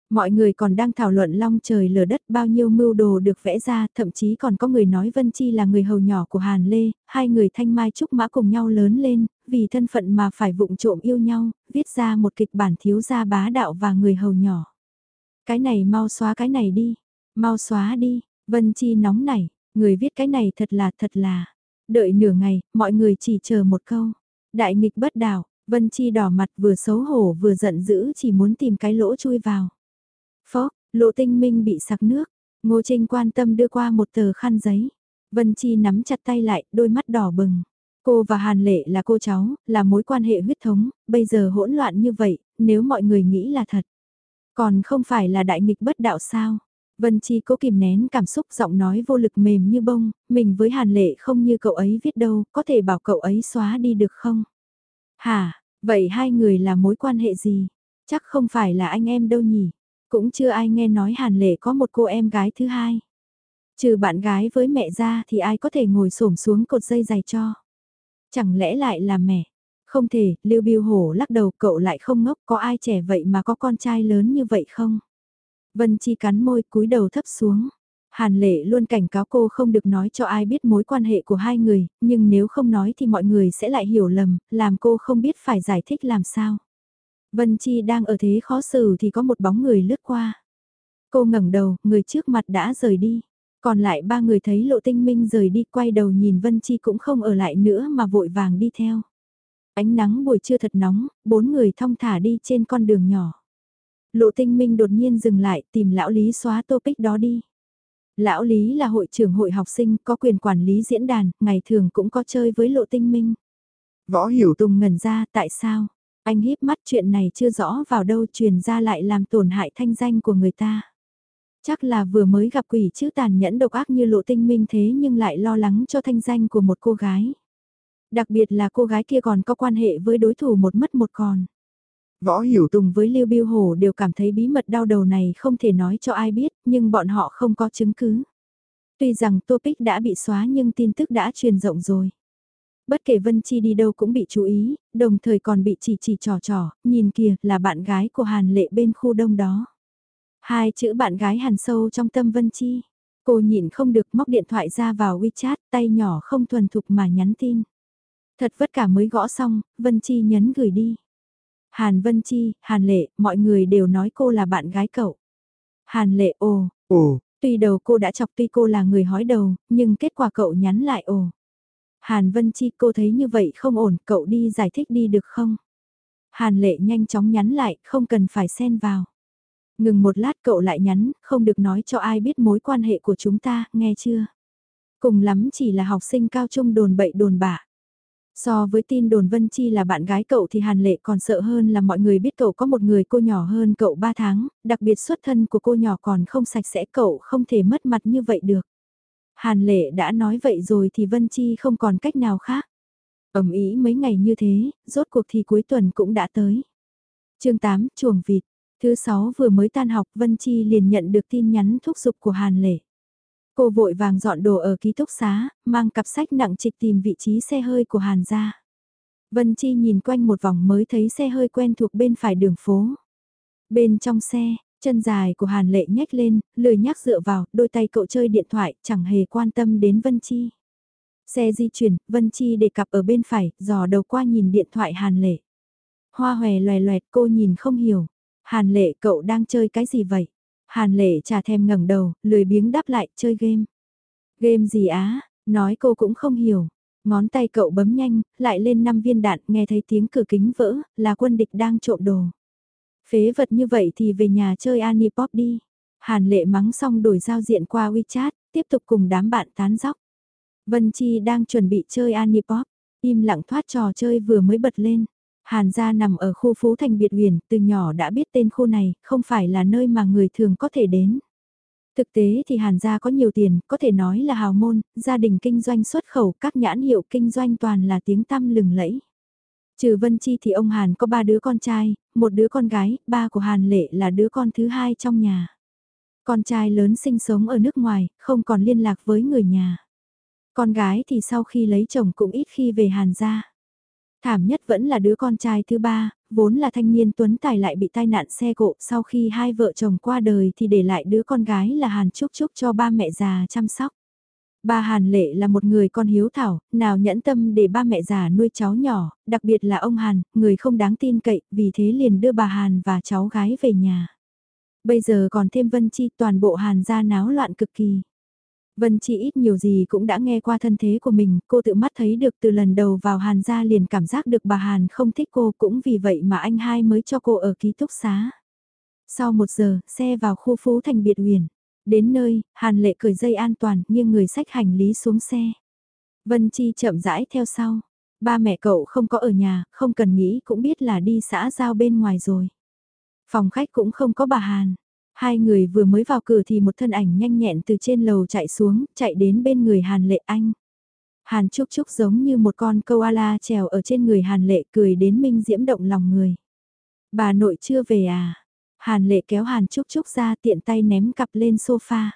Mọi người còn đang thảo luận long trời lở đất bao nhiêu mưu đồ được vẽ ra, thậm chí còn có người nói Vân Chi là người hầu nhỏ của Hàn Lê, hai người thanh mai trúc mã cùng nhau lớn lên, vì thân phận mà phải vụng trộm yêu nhau, viết ra một kịch bản thiếu gia bá đạo và người hầu nhỏ. Cái này mau xóa cái này đi, mau xóa đi, Vân Chi nóng nảy, người viết cái này thật là thật là. Đợi nửa ngày, mọi người chỉ chờ một câu. Đại nghịch bất đảo, Vân Chi đỏ mặt vừa xấu hổ vừa giận dữ chỉ muốn tìm cái lỗ chui vào. Phó, lộ tinh minh bị sặc nước. Ngô Trinh quan tâm đưa qua một tờ khăn giấy. Vân Chi nắm chặt tay lại, đôi mắt đỏ bừng. Cô và Hàn Lệ là cô cháu, là mối quan hệ huyết thống, bây giờ hỗn loạn như vậy, nếu mọi người nghĩ là thật. Còn không phải là đại nghịch bất đạo sao? Vân Chi cố kìm nén cảm xúc giọng nói vô lực mềm như bông, mình với Hàn Lệ không như cậu ấy viết đâu, có thể bảo cậu ấy xóa đi được không? Hả, vậy hai người là mối quan hệ gì? Chắc không phải là anh em đâu nhỉ? Cũng chưa ai nghe nói Hàn Lệ có một cô em gái thứ hai. Trừ bạn gái với mẹ ra thì ai có thể ngồi xổm xuống cột dây dài cho? Chẳng lẽ lại là mẹ? Không thể, Lưu Biêu Hổ lắc đầu cậu lại không ngốc có ai trẻ vậy mà có con trai lớn như vậy không? Vân Chi cắn môi cúi đầu thấp xuống. Hàn Lệ luôn cảnh cáo cô không được nói cho ai biết mối quan hệ của hai người, nhưng nếu không nói thì mọi người sẽ lại hiểu lầm, làm cô không biết phải giải thích làm sao. Vân Chi đang ở thế khó xử thì có một bóng người lướt qua. Cô ngẩng đầu, người trước mặt đã rời đi. Còn lại ba người thấy lộ tinh minh rời đi quay đầu nhìn Vân Chi cũng không ở lại nữa mà vội vàng đi theo. Ánh nắng buổi trưa thật nóng, bốn người thong thả đi trên con đường nhỏ. Lộ tinh minh đột nhiên dừng lại tìm lão Lý xóa topic đó đi. Lão Lý là hội trưởng hội học sinh có quyền quản lý diễn đàn, ngày thường cũng có chơi với lộ tinh minh. Võ hiểu tùng ngẩn ra tại sao? Anh híp mắt chuyện này chưa rõ vào đâu truyền ra lại làm tổn hại thanh danh của người ta. Chắc là vừa mới gặp quỷ chứ tàn nhẫn độc ác như lộ tinh minh thế nhưng lại lo lắng cho thanh danh của một cô gái. Đặc biệt là cô gái kia còn có quan hệ với đối thủ một mất một còn. Võ Hiểu Tùng với Lưu Biêu Hồ đều cảm thấy bí mật đau đầu này không thể nói cho ai biết, nhưng bọn họ không có chứng cứ. Tuy rằng topic đã bị xóa nhưng tin tức đã truyền rộng rồi. Bất kể Vân Chi đi đâu cũng bị chú ý, đồng thời còn bị chỉ chỉ trò trò, nhìn kìa là bạn gái của Hàn Lệ bên khu đông đó. Hai chữ bạn gái hàn sâu trong tâm Vân Chi. Cô nhịn không được móc điện thoại ra vào WeChat, tay nhỏ không thuần thục mà nhắn tin. Thật vất cả mới gõ xong, Vân Chi nhấn gửi đi. Hàn Vân Chi, Hàn Lệ, mọi người đều nói cô là bạn gái cậu. Hàn Lệ ồ, ồ, tuy đầu cô đã chọc tuy cô là người hói đầu, nhưng kết quả cậu nhắn lại ồ. Hàn Vân Chi cô thấy như vậy không ổn, cậu đi giải thích đi được không? Hàn Lệ nhanh chóng nhắn lại, không cần phải xen vào. Ngừng một lát cậu lại nhắn, không được nói cho ai biết mối quan hệ của chúng ta, nghe chưa? Cùng lắm chỉ là học sinh cao trung đồn bậy đồn bạ. So với tin đồn Vân Chi là bạn gái cậu thì Hàn Lệ còn sợ hơn là mọi người biết cậu có một người cô nhỏ hơn cậu 3 tháng, đặc biệt xuất thân của cô nhỏ còn không sạch sẽ cậu không thể mất mặt như vậy được. Hàn Lệ đã nói vậy rồi thì Vân Chi không còn cách nào khác. Ẩm ý mấy ngày như thế, rốt cuộc thì cuối tuần cũng đã tới. chương 8, chuồng vịt. Thứ 6 vừa mới tan học Vân Chi liền nhận được tin nhắn thúc giục của Hàn Lệ. Cô vội vàng dọn đồ ở ký túc xá, mang cặp sách nặng trịch tìm vị trí xe hơi của Hàn ra. Vân Chi nhìn quanh một vòng mới thấy xe hơi quen thuộc bên phải đường phố. Bên trong xe, chân dài của Hàn Lệ nhếch lên, lười nhác dựa vào, đôi tay cậu chơi điện thoại, chẳng hề quan tâm đến Vân Chi. Xe di chuyển, Vân Chi để cặp ở bên phải, dò đầu qua nhìn điện thoại Hàn Lệ. Hoa hòe loè loẹt cô nhìn không hiểu. Hàn Lệ cậu đang chơi cái gì vậy? Hàn lệ trà thèm ngẩng đầu, lười biếng đáp lại, chơi game. Game gì á, nói cô cũng không hiểu. Ngón tay cậu bấm nhanh, lại lên 5 viên đạn, nghe thấy tiếng cửa kính vỡ, là quân địch đang trộm đồ. Phế vật như vậy thì về nhà chơi Anipop đi. Hàn lệ mắng xong đổi giao diện qua WeChat, tiếp tục cùng đám bạn tán dóc. Vân Chi đang chuẩn bị chơi Anipop, im lặng thoát trò chơi vừa mới bật lên. Hàn gia nằm ở khu Phú Thành Biệt Huyền, từ nhỏ đã biết tên khu này, không phải là nơi mà người thường có thể đến. Thực tế thì Hàn gia có nhiều tiền, có thể nói là hào môn, gia đình kinh doanh xuất khẩu, các nhãn hiệu kinh doanh toàn là tiếng tăm lừng lẫy. Trừ Vân Chi thì ông Hàn có ba đứa con trai, một đứa con gái, ba của Hàn Lệ là đứa con thứ hai trong nhà. Con trai lớn sinh sống ở nước ngoài, không còn liên lạc với người nhà. Con gái thì sau khi lấy chồng cũng ít khi về Hàn gia. Thảm nhất vẫn là đứa con trai thứ ba, vốn là thanh niên tuấn tài lại bị tai nạn xe cộ sau khi hai vợ chồng qua đời thì để lại đứa con gái là Hàn Trúc Trúc cho ba mẹ già chăm sóc. Ba Hàn Lệ là một người con hiếu thảo, nào nhẫn tâm để ba mẹ già nuôi cháu nhỏ, đặc biệt là ông Hàn, người không đáng tin cậy, vì thế liền đưa bà Hàn và cháu gái về nhà. Bây giờ còn thêm Vân Chi toàn bộ Hàn gia náo loạn cực kỳ. Vân Chi ít nhiều gì cũng đã nghe qua thân thế của mình, cô tự mắt thấy được từ lần đầu vào Hàn gia liền cảm giác được bà Hàn không thích cô cũng vì vậy mà anh hai mới cho cô ở ký túc xá. Sau một giờ, xe vào khu phố thành biệt huyền. Đến nơi, Hàn lệ cởi dây an toàn nhưng người sách hành lý xuống xe. Vân Chi chậm rãi theo sau. Ba mẹ cậu không có ở nhà, không cần nghĩ cũng biết là đi xã giao bên ngoài rồi. Phòng khách cũng không có bà Hàn. Hai người vừa mới vào cửa thì một thân ảnh nhanh nhẹn từ trên lầu chạy xuống, chạy đến bên người Hàn Lệ Anh. Hàn Trúc Trúc giống như một con koala trèo ở trên người Hàn Lệ cười đến minh diễm động lòng người. Bà nội chưa về à? Hàn Lệ kéo Hàn Trúc Trúc ra tiện tay ném cặp lên sofa.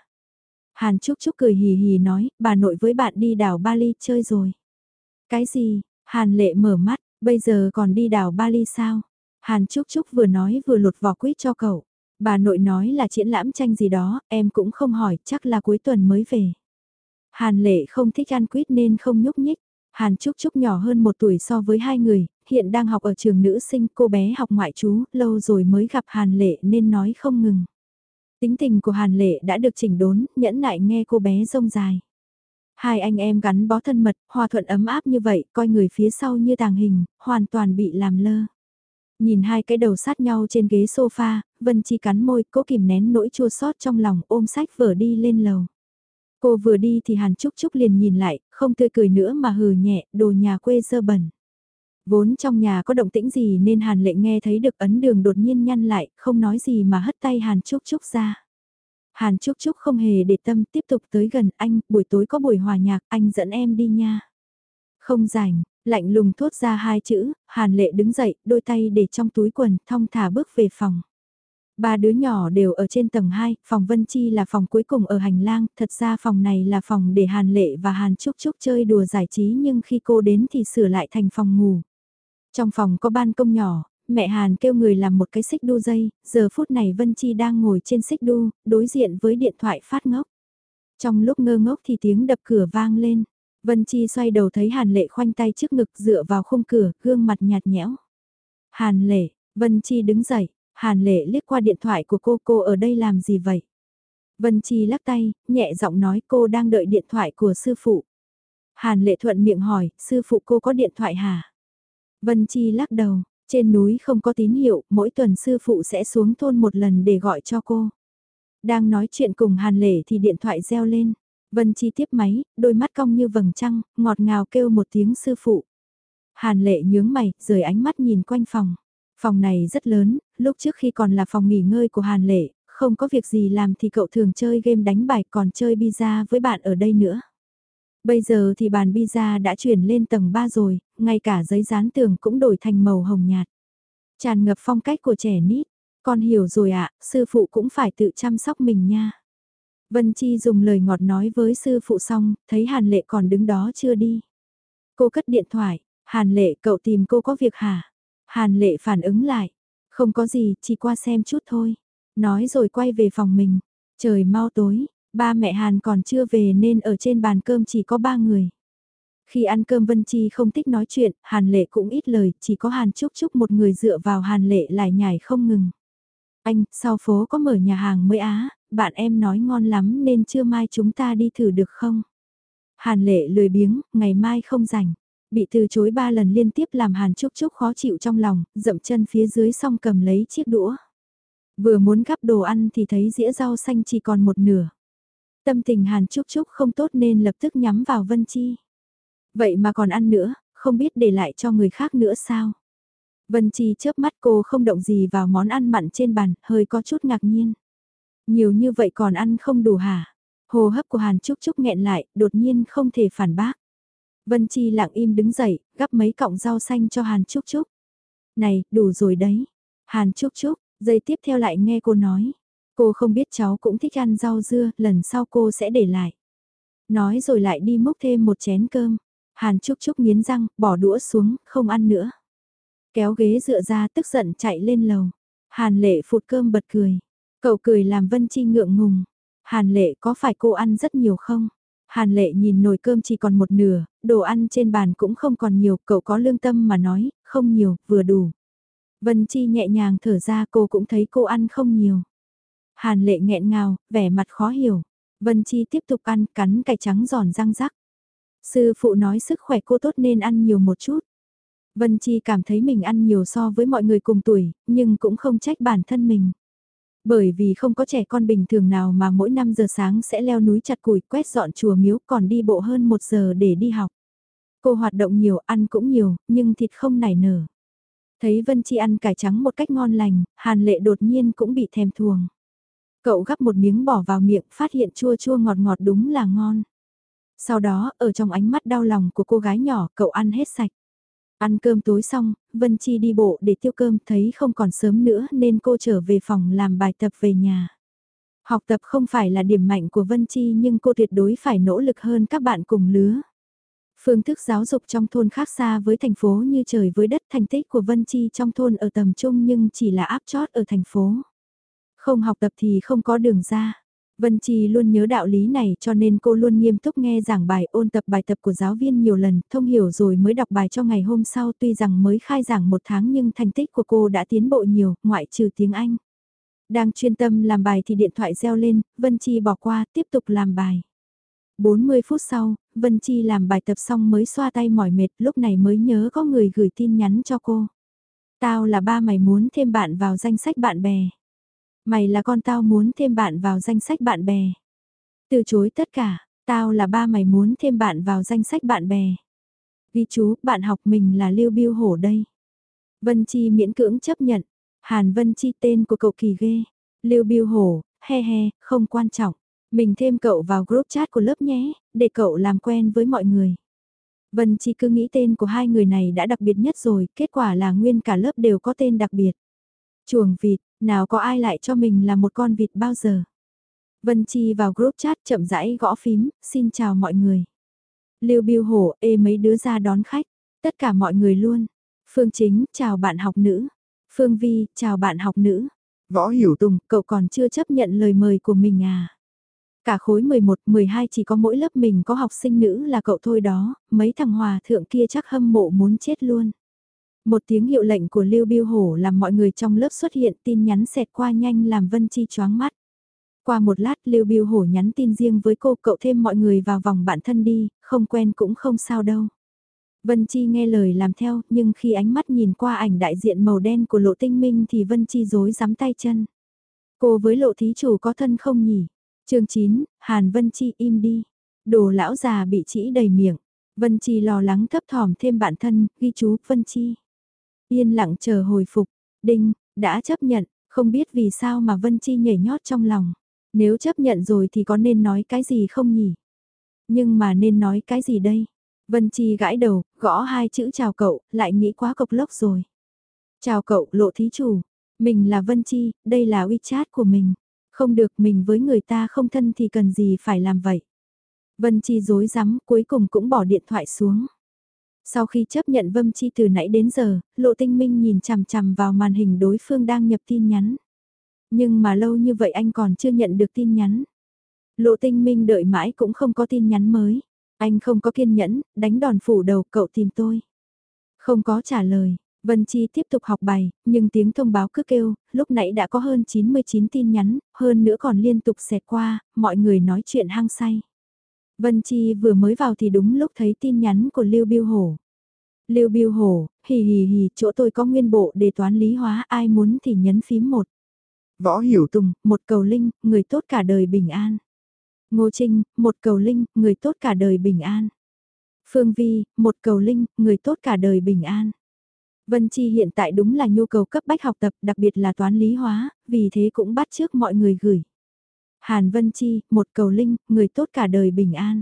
Hàn Trúc Trúc cười hì hì nói, bà nội với bạn đi đảo Bali chơi rồi. Cái gì? Hàn Lệ mở mắt, bây giờ còn đi đảo Bali sao? Hàn Trúc Trúc vừa nói vừa lột vỏ quýt cho cậu. Bà nội nói là triển lãm tranh gì đó, em cũng không hỏi, chắc là cuối tuần mới về. Hàn lệ không thích ăn quýt nên không nhúc nhích. Hàn Trúc Trúc nhỏ hơn một tuổi so với hai người, hiện đang học ở trường nữ sinh, cô bé học ngoại trú, lâu rồi mới gặp Hàn Lệ nên nói không ngừng. Tính tình của Hàn Lệ đã được chỉnh đốn, nhẫn nại nghe cô bé rông dài. Hai anh em gắn bó thân mật, hòa thuận ấm áp như vậy, coi người phía sau như tàng hình, hoàn toàn bị làm lơ. Nhìn hai cái đầu sát nhau trên ghế sofa, Vân Chi cắn môi, cố kìm nén nỗi chua xót trong lòng, ôm sách vở đi lên lầu. Cô vừa đi thì Hàn Trúc Trúc liền nhìn lại, không tươi cười nữa mà hừ nhẹ, đồ nhà quê dơ bẩn. Vốn trong nhà có động tĩnh gì nên Hàn lệ nghe thấy được ấn đường đột nhiên nhăn lại, không nói gì mà hất tay Hàn Trúc Trúc ra. Hàn Trúc Trúc không hề để tâm tiếp tục tới gần anh, buổi tối có buổi hòa nhạc, anh dẫn em đi nha. Không rảnh, Lạnh lùng thốt ra hai chữ, Hàn Lệ đứng dậy, đôi tay để trong túi quần, thong thả bước về phòng. Ba đứa nhỏ đều ở trên tầng 2, phòng Vân Chi là phòng cuối cùng ở hành lang, thật ra phòng này là phòng để Hàn Lệ và Hàn Trúc Trúc chơi đùa giải trí nhưng khi cô đến thì sửa lại thành phòng ngủ. Trong phòng có ban công nhỏ, mẹ Hàn kêu người làm một cái xích đu dây, giờ phút này Vân Chi đang ngồi trên xích đu, đối diện với điện thoại phát ngốc. Trong lúc ngơ ngốc thì tiếng đập cửa vang lên. Vân Chi xoay đầu thấy Hàn Lệ khoanh tay trước ngực dựa vào khung cửa, gương mặt nhạt nhẽo. Hàn Lệ, Vân Chi đứng dậy, Hàn Lệ liếc qua điện thoại của cô, cô ở đây làm gì vậy? Vân Chi lắc tay, nhẹ giọng nói cô đang đợi điện thoại của sư phụ. Hàn Lệ thuận miệng hỏi, sư phụ cô có điện thoại hả? Vân Chi lắc đầu, trên núi không có tín hiệu, mỗi tuần sư phụ sẽ xuống thôn một lần để gọi cho cô. Đang nói chuyện cùng Hàn Lệ thì điện thoại reo lên. Vân Chi tiếp máy, đôi mắt cong như vầng trăng, ngọt ngào kêu một tiếng sư phụ. Hàn Lệ nhướng mày, rời ánh mắt nhìn quanh phòng. Phòng này rất lớn, lúc trước khi còn là phòng nghỉ ngơi của Hàn Lệ, không có việc gì làm thì cậu thường chơi game đánh bài còn chơi pizza với bạn ở đây nữa. Bây giờ thì bàn pizza đã chuyển lên tầng 3 rồi, ngay cả giấy dán tường cũng đổi thành màu hồng nhạt. Tràn ngập phong cách của trẻ nít, con hiểu rồi ạ, sư phụ cũng phải tự chăm sóc mình nha. Vân Chi dùng lời ngọt nói với sư phụ xong, thấy Hàn Lệ còn đứng đó chưa đi. Cô cất điện thoại, Hàn Lệ cậu tìm cô có việc hả? Hàn Lệ phản ứng lại, không có gì, chỉ qua xem chút thôi. Nói rồi quay về phòng mình, trời mau tối, ba mẹ Hàn còn chưa về nên ở trên bàn cơm chỉ có ba người. Khi ăn cơm Vân Chi không thích nói chuyện, Hàn Lệ cũng ít lời, chỉ có Hàn Trúc Trúc một người dựa vào Hàn Lệ lại nhảy không ngừng. Anh, sau phố có mở nhà hàng mới á, bạn em nói ngon lắm nên chưa mai chúng ta đi thử được không? Hàn Lệ lười biếng, ngày mai không rảnh. Bị từ chối ba lần liên tiếp làm Hàn Trúc Trúc khó chịu trong lòng, dậm chân phía dưới xong cầm lấy chiếc đũa. Vừa muốn gắp đồ ăn thì thấy dĩa rau xanh chỉ còn một nửa. Tâm tình Hàn Trúc Trúc không tốt nên lập tức nhắm vào Vân Chi. Vậy mà còn ăn nữa, không biết để lại cho người khác nữa sao? Vân Chi chớp mắt cô không động gì vào món ăn mặn trên bàn, hơi có chút ngạc nhiên. Nhiều như vậy còn ăn không đủ hả? Hồ hấp của Hàn Trúc Trúc nghẹn lại, đột nhiên không thể phản bác. Vân Chi lặng im đứng dậy, gắp mấy cọng rau xanh cho Hàn Trúc Trúc. Này, đủ rồi đấy. Hàn Trúc Trúc, giây tiếp theo lại nghe cô nói. Cô không biết cháu cũng thích ăn rau dưa, lần sau cô sẽ để lại. Nói rồi lại đi múc thêm một chén cơm. Hàn Trúc Trúc nghiến răng, bỏ đũa xuống, không ăn nữa. Kéo ghế dựa ra tức giận chạy lên lầu. Hàn lệ phụt cơm bật cười. Cậu cười làm Vân Chi ngượng ngùng. Hàn lệ có phải cô ăn rất nhiều không? Hàn lệ nhìn nồi cơm chỉ còn một nửa, đồ ăn trên bàn cũng không còn nhiều, cậu có lương tâm mà nói, không nhiều, vừa đủ. Vân Chi nhẹ nhàng thở ra cô cũng thấy cô ăn không nhiều. Hàn lệ nghẹn ngào, vẻ mặt khó hiểu. Vân Chi tiếp tục ăn, cắn cải trắng giòn răng rắc. Sư phụ nói sức khỏe cô tốt nên ăn nhiều một chút. Vân Chi cảm thấy mình ăn nhiều so với mọi người cùng tuổi, nhưng cũng không trách bản thân mình. Bởi vì không có trẻ con bình thường nào mà mỗi 5 giờ sáng sẽ leo núi chặt củi quét dọn chùa miếu còn đi bộ hơn 1 giờ để đi học. Cô hoạt động nhiều, ăn cũng nhiều, nhưng thịt không nảy nở. Thấy Vân Chi ăn cải trắng một cách ngon lành, Hàn Lệ đột nhiên cũng bị thèm thuồng. Cậu gắp một miếng bỏ vào miệng, phát hiện chua chua ngọt ngọt đúng là ngon. Sau đó, ở trong ánh mắt đau lòng của cô gái nhỏ, cậu ăn hết sạch. Ăn cơm tối xong, Vân Chi đi bộ để tiêu cơm thấy không còn sớm nữa nên cô trở về phòng làm bài tập về nhà. Học tập không phải là điểm mạnh của Vân Chi nhưng cô tuyệt đối phải nỗ lực hơn các bạn cùng lứa. Phương thức giáo dục trong thôn khác xa với thành phố như trời với đất thành tích của Vân Chi trong thôn ở tầm trung nhưng chỉ là áp chót ở thành phố. Không học tập thì không có đường ra. Vân Chi luôn nhớ đạo lý này cho nên cô luôn nghiêm túc nghe giảng bài ôn tập bài tập của giáo viên nhiều lần, thông hiểu rồi mới đọc bài cho ngày hôm sau tuy rằng mới khai giảng một tháng nhưng thành tích của cô đã tiến bộ nhiều, ngoại trừ tiếng Anh. Đang chuyên tâm làm bài thì điện thoại reo lên, Vân Chi bỏ qua, tiếp tục làm bài. 40 phút sau, Vân Chi làm bài tập xong mới xoa tay mỏi mệt, lúc này mới nhớ có người gửi tin nhắn cho cô. Tao là ba mày muốn thêm bạn vào danh sách bạn bè. Mày là con tao muốn thêm bạn vào danh sách bạn bè. Từ chối tất cả, tao là ba mày muốn thêm bạn vào danh sách bạn bè. Ghi chú, bạn học mình là Lưu Biêu Hổ đây. Vân Chi miễn cưỡng chấp nhận. Hàn Vân Chi tên của cậu kỳ ghê. Lưu Biêu Hổ, he he, không quan trọng. Mình thêm cậu vào group chat của lớp nhé, để cậu làm quen với mọi người. Vân Chi cứ nghĩ tên của hai người này đã đặc biệt nhất rồi, kết quả là nguyên cả lớp đều có tên đặc biệt. Chuồng vịt, nào có ai lại cho mình là một con vịt bao giờ. Vân Chi vào group chat chậm rãi gõ phím, xin chào mọi người. Lưu Biêu Hổ ê mấy đứa ra đón khách, tất cả mọi người luôn. Phương Chính, chào bạn học nữ. Phương Vi, chào bạn học nữ. Võ Hiểu Tùng, cậu còn chưa chấp nhận lời mời của mình à? Cả khối 11, 12 chỉ có mỗi lớp mình có học sinh nữ là cậu thôi đó, mấy thằng hòa thượng kia chắc hâm mộ muốn chết luôn. Một tiếng hiệu lệnh của Lưu Biêu Hổ làm mọi người trong lớp xuất hiện tin nhắn xẹt qua nhanh làm Vân Chi choáng mắt. Qua một lát Lưu Biêu Hổ nhắn tin riêng với cô cậu thêm mọi người vào vòng bạn thân đi, không quen cũng không sao đâu. Vân Chi nghe lời làm theo, nhưng khi ánh mắt nhìn qua ảnh đại diện màu đen của Lộ Tinh Minh thì Vân Chi dối rắm tay chân. Cô với Lộ Thí Chủ có thân không nhỉ? chương 9, Hàn Vân Chi im đi. Đồ lão già bị chỉ đầy miệng. Vân Chi lo lắng thấp thỏm thêm bạn thân, ghi chú Vân Chi. Yên lặng chờ hồi phục. Đinh, đã chấp nhận, không biết vì sao mà Vân Chi nhảy nhót trong lòng. Nếu chấp nhận rồi thì có nên nói cái gì không nhỉ? Nhưng mà nên nói cái gì đây? Vân Chi gãi đầu, gõ hai chữ chào cậu, lại nghĩ quá cộc lốc rồi. Chào cậu, lộ thí chủ. Mình là Vân Chi, đây là WeChat của mình. Không được mình với người ta không thân thì cần gì phải làm vậy. Vân Chi dối rắm cuối cùng cũng bỏ điện thoại xuống. Sau khi chấp nhận Vân Chi từ nãy đến giờ, Lộ Tinh Minh nhìn chằm chằm vào màn hình đối phương đang nhập tin nhắn. Nhưng mà lâu như vậy anh còn chưa nhận được tin nhắn. Lộ Tinh Minh đợi mãi cũng không có tin nhắn mới. Anh không có kiên nhẫn, đánh đòn phủ đầu cậu tìm tôi. Không có trả lời, Vân Chi tiếp tục học bài, nhưng tiếng thông báo cứ kêu, lúc nãy đã có hơn 99 tin nhắn, hơn nữa còn liên tục xẹt qua, mọi người nói chuyện hăng say. Vân Chi vừa mới vào thì đúng lúc thấy tin nhắn của Lưu Biêu Hổ. Lưu Biêu Hổ, hì hì hì, chỗ tôi có nguyên bộ đề toán lý hóa, ai muốn thì nhấn phím một. Võ Hiểu Tùng, một cầu linh, người tốt cả đời bình an. Ngô Trinh, một cầu linh, người tốt cả đời bình an. Phương Vi, một cầu linh, người tốt cả đời bình an. Vân Chi hiện tại đúng là nhu cầu cấp bách học tập, đặc biệt là toán lý hóa, vì thế cũng bắt trước mọi người gửi. Hàn Vân Chi, một cầu linh, người tốt cả đời bình an.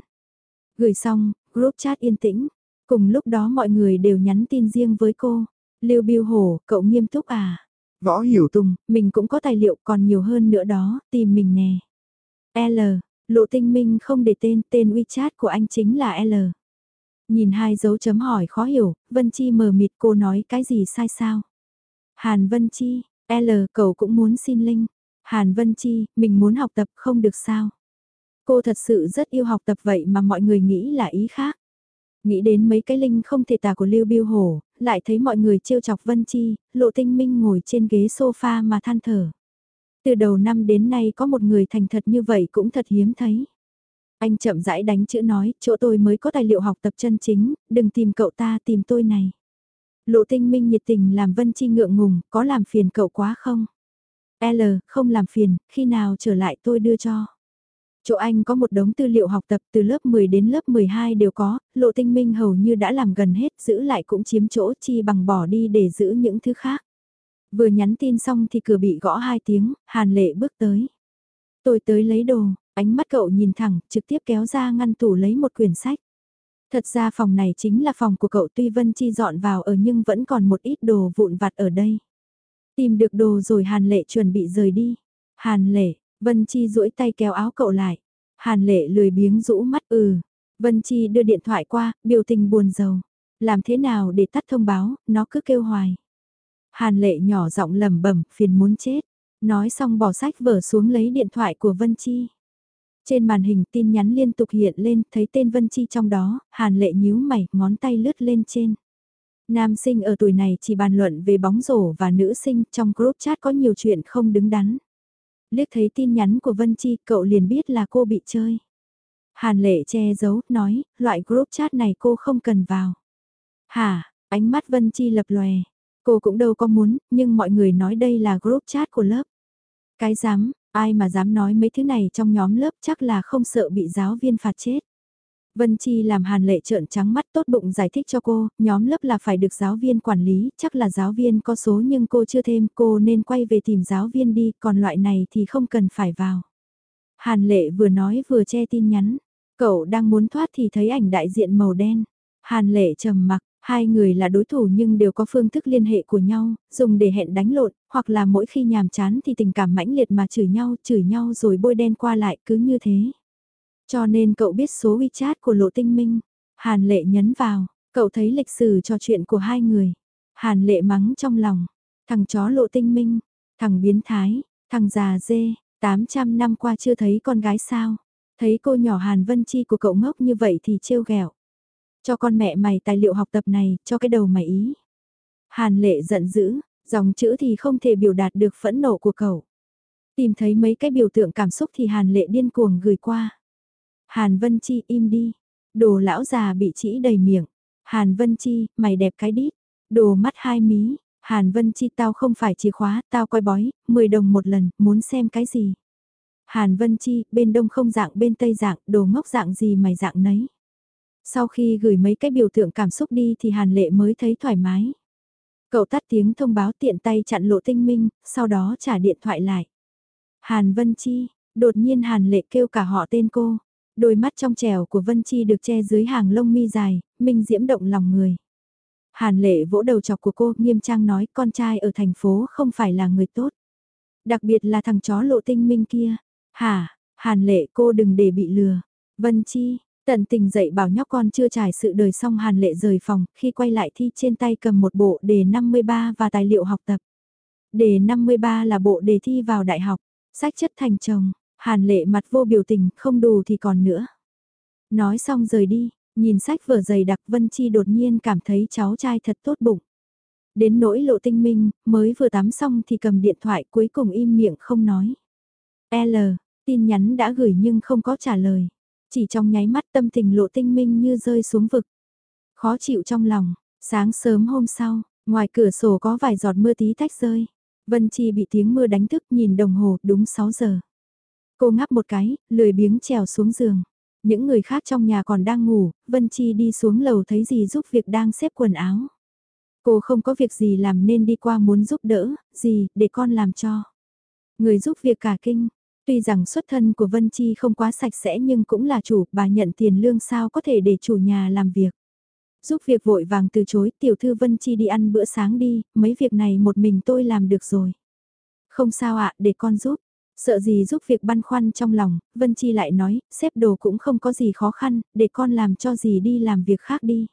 Gửi xong, group chat yên tĩnh, cùng lúc đó mọi người đều nhắn tin riêng với cô. Lưu Biêu Hổ, cậu nghiêm túc à? Võ Hiểu Tùng, mình cũng có tài liệu còn nhiều hơn nữa đó, tìm mình nè. L, Lộ Tinh Minh không để tên, tên WeChat của anh chính là L. Nhìn hai dấu chấm hỏi khó hiểu, Vân Chi mờ mịt cô nói cái gì sai sao? Hàn Vân Chi, L cậu cũng muốn xin Linh. Hàn Vân Chi, mình muốn học tập không được sao? Cô thật sự rất yêu học tập vậy mà mọi người nghĩ là ý khác. Nghĩ đến mấy cái linh không thể tả của Lưu Biêu Hổ, lại thấy mọi người trêu chọc Vân Chi, Lộ Tinh Minh ngồi trên ghế sofa mà than thở. Từ đầu năm đến nay có một người thành thật như vậy cũng thật hiếm thấy. Anh chậm rãi đánh chữ nói, chỗ tôi mới có tài liệu học tập chân chính, đừng tìm cậu ta tìm tôi này. Lộ tinh minh nhiệt tình làm Vân Chi ngượng ngùng, có làm phiền cậu quá không? L, không làm phiền, khi nào trở lại tôi đưa cho. Chỗ anh có một đống tư liệu học tập từ lớp 10 đến lớp 12 đều có, lộ tinh minh hầu như đã làm gần hết, giữ lại cũng chiếm chỗ chi bằng bỏ đi để giữ những thứ khác. Vừa nhắn tin xong thì cửa bị gõ hai tiếng, Hàn Lệ bước tới. Tôi tới lấy đồ, ánh mắt cậu nhìn thẳng, trực tiếp kéo ra ngăn tủ lấy một quyển sách. Thật ra phòng này chính là phòng của cậu tuy Vân Chi dọn vào ở nhưng vẫn còn một ít đồ vụn vặt ở đây. Tìm được đồ rồi Hàn Lệ chuẩn bị rời đi. Hàn Lệ, Vân Chi duỗi tay kéo áo cậu lại. Hàn Lệ lười biếng rũ mắt ừ. Vân Chi đưa điện thoại qua, biểu tình buồn rầu. Làm thế nào để tắt thông báo, nó cứ kêu hoài. Hàn Lệ nhỏ giọng lẩm bẩm, phiền muốn chết. Nói xong bỏ sách vở xuống lấy điện thoại của Vân Chi. Trên màn hình tin nhắn liên tục hiện lên, thấy tên Vân Chi trong đó, Hàn Lệ nhíu mày, ngón tay lướt lên trên. Nam sinh ở tuổi này chỉ bàn luận về bóng rổ và nữ sinh trong group chat có nhiều chuyện không đứng đắn. Liếc thấy tin nhắn của Vân Chi, cậu liền biết là cô bị chơi. Hàn Lệ che giấu, nói, loại group chat này cô không cần vào. Hả, ánh mắt Vân Chi lập lòe. Cô cũng đâu có muốn, nhưng mọi người nói đây là group chat của lớp. Cái dám, ai mà dám nói mấy thứ này trong nhóm lớp chắc là không sợ bị giáo viên phạt chết. Vân Chi làm Hàn Lệ trợn trắng mắt tốt bụng giải thích cho cô, nhóm lớp là phải được giáo viên quản lý, chắc là giáo viên có số nhưng cô chưa thêm, cô nên quay về tìm giáo viên đi, còn loại này thì không cần phải vào. Hàn Lệ vừa nói vừa che tin nhắn, cậu đang muốn thoát thì thấy ảnh đại diện màu đen. Hàn lệ trầm mặc, hai người là đối thủ nhưng đều có phương thức liên hệ của nhau, dùng để hẹn đánh lộn, hoặc là mỗi khi nhàm chán thì tình cảm mãnh liệt mà chửi nhau, chửi nhau rồi bôi đen qua lại cứ như thế. Cho nên cậu biết số WeChat của Lộ Tinh Minh. Hàn lệ nhấn vào, cậu thấy lịch sử trò chuyện của hai người. Hàn lệ mắng trong lòng, thằng chó Lộ Tinh Minh, thằng biến thái, thằng già dê, 800 năm qua chưa thấy con gái sao. Thấy cô nhỏ Hàn Vân Chi của cậu ngốc như vậy thì trêu ghẹo Cho con mẹ mày tài liệu học tập này, cho cái đầu mày ý. Hàn lệ giận dữ, dòng chữ thì không thể biểu đạt được phẫn nộ của cậu. Tìm thấy mấy cái biểu tượng cảm xúc thì Hàn lệ điên cuồng gửi qua. Hàn Vân Chi im đi. Đồ lão già bị chỉ đầy miệng. Hàn Vân Chi, mày đẹp cái đít. Đồ mắt hai mí. Hàn Vân Chi tao không phải chìa khóa, tao coi bói, 10 đồng một lần, muốn xem cái gì. Hàn Vân Chi, bên đông không dạng bên tây dạng, đồ ngốc dạng gì mày dạng nấy. Sau khi gửi mấy cái biểu tượng cảm xúc đi thì Hàn Lệ mới thấy thoải mái. Cậu tắt tiếng thông báo tiện tay chặn lộ tinh minh, sau đó trả điện thoại lại. Hàn Vân Chi, đột nhiên Hàn Lệ kêu cả họ tên cô. Đôi mắt trong trèo của Vân Chi được che dưới hàng lông mi dài, minh diễm động lòng người. Hàn Lệ vỗ đầu chọc của cô, nghiêm trang nói con trai ở thành phố không phải là người tốt. Đặc biệt là thằng chó lộ tinh minh kia. Hả, Hàn Lệ cô đừng để bị lừa. Vân Chi, tận tình dạy bảo nhóc con chưa trải sự đời xong Hàn Lệ rời phòng, khi quay lại thi trên tay cầm một bộ đề 53 và tài liệu học tập. Đề 53 là bộ đề thi vào đại học, sách chất thành chồng, Hàn Lệ mặt vô biểu tình, không đủ thì còn nữa. Nói xong rời đi, nhìn sách vở dày đặc Vân Chi đột nhiên cảm thấy cháu trai thật tốt bụng. Đến nỗi lộ tinh minh, mới vừa tắm xong thì cầm điện thoại cuối cùng im miệng không nói. L, tin nhắn đã gửi nhưng không có trả lời. Chỉ trong nháy mắt tâm tình lộ tinh minh như rơi xuống vực. Khó chịu trong lòng, sáng sớm hôm sau, ngoài cửa sổ có vài giọt mưa tí tách rơi. Vân Chi bị tiếng mưa đánh thức nhìn đồng hồ đúng 6 giờ. Cô ngáp một cái, lười biếng trèo xuống giường. Những người khác trong nhà còn đang ngủ, Vân Chi đi xuống lầu thấy gì giúp việc đang xếp quần áo. Cô không có việc gì làm nên đi qua muốn giúp đỡ, gì, để con làm cho. Người giúp việc cả kinh, tuy rằng xuất thân của Vân Chi không quá sạch sẽ nhưng cũng là chủ, bà nhận tiền lương sao có thể để chủ nhà làm việc. Giúp việc vội vàng từ chối, tiểu thư Vân Chi đi ăn bữa sáng đi, mấy việc này một mình tôi làm được rồi. Không sao ạ, để con giúp. Sợ gì giúp việc băn khoăn trong lòng, Vân Chi lại nói, xếp đồ cũng không có gì khó khăn, để con làm cho gì đi làm việc khác đi.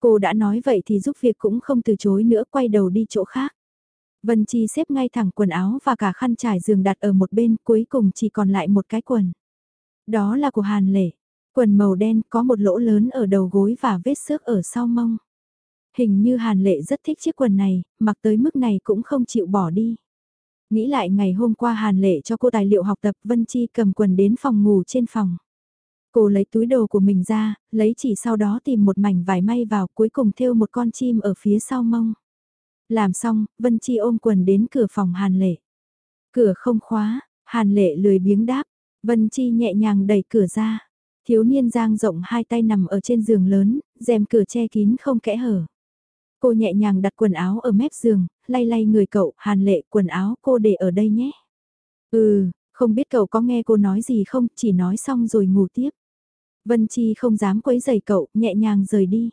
Cô đã nói vậy thì giúp việc cũng không từ chối nữa quay đầu đi chỗ khác. Vân Chi xếp ngay thẳng quần áo và cả khăn trải giường đặt ở một bên cuối cùng chỉ còn lại một cái quần. Đó là của Hàn Lệ. Quần màu đen có một lỗ lớn ở đầu gối và vết xước ở sau mông. Hình như Hàn Lệ rất thích chiếc quần này, mặc tới mức này cũng không chịu bỏ đi. Nghĩ lại ngày hôm qua Hàn Lệ cho cô tài liệu học tập Vân Chi cầm quần đến phòng ngủ trên phòng. Cô lấy túi đồ của mình ra, lấy chỉ sau đó tìm một mảnh vải may vào cuối cùng thêu một con chim ở phía sau mông. Làm xong, Vân Chi ôm quần đến cửa phòng Hàn Lệ. Cửa không khóa, Hàn Lệ lười biếng đáp, Vân Chi nhẹ nhàng đẩy cửa ra. Thiếu niên giang rộng hai tay nằm ở trên giường lớn, rèm cửa che kín không kẽ hở. Cô nhẹ nhàng đặt quần áo ở mép giường, lay lay người cậu, hàn lệ quần áo cô để ở đây nhé. Ừ, không biết cậu có nghe cô nói gì không, chỉ nói xong rồi ngủ tiếp. Vân Chi không dám quấy giày cậu, nhẹ nhàng rời đi.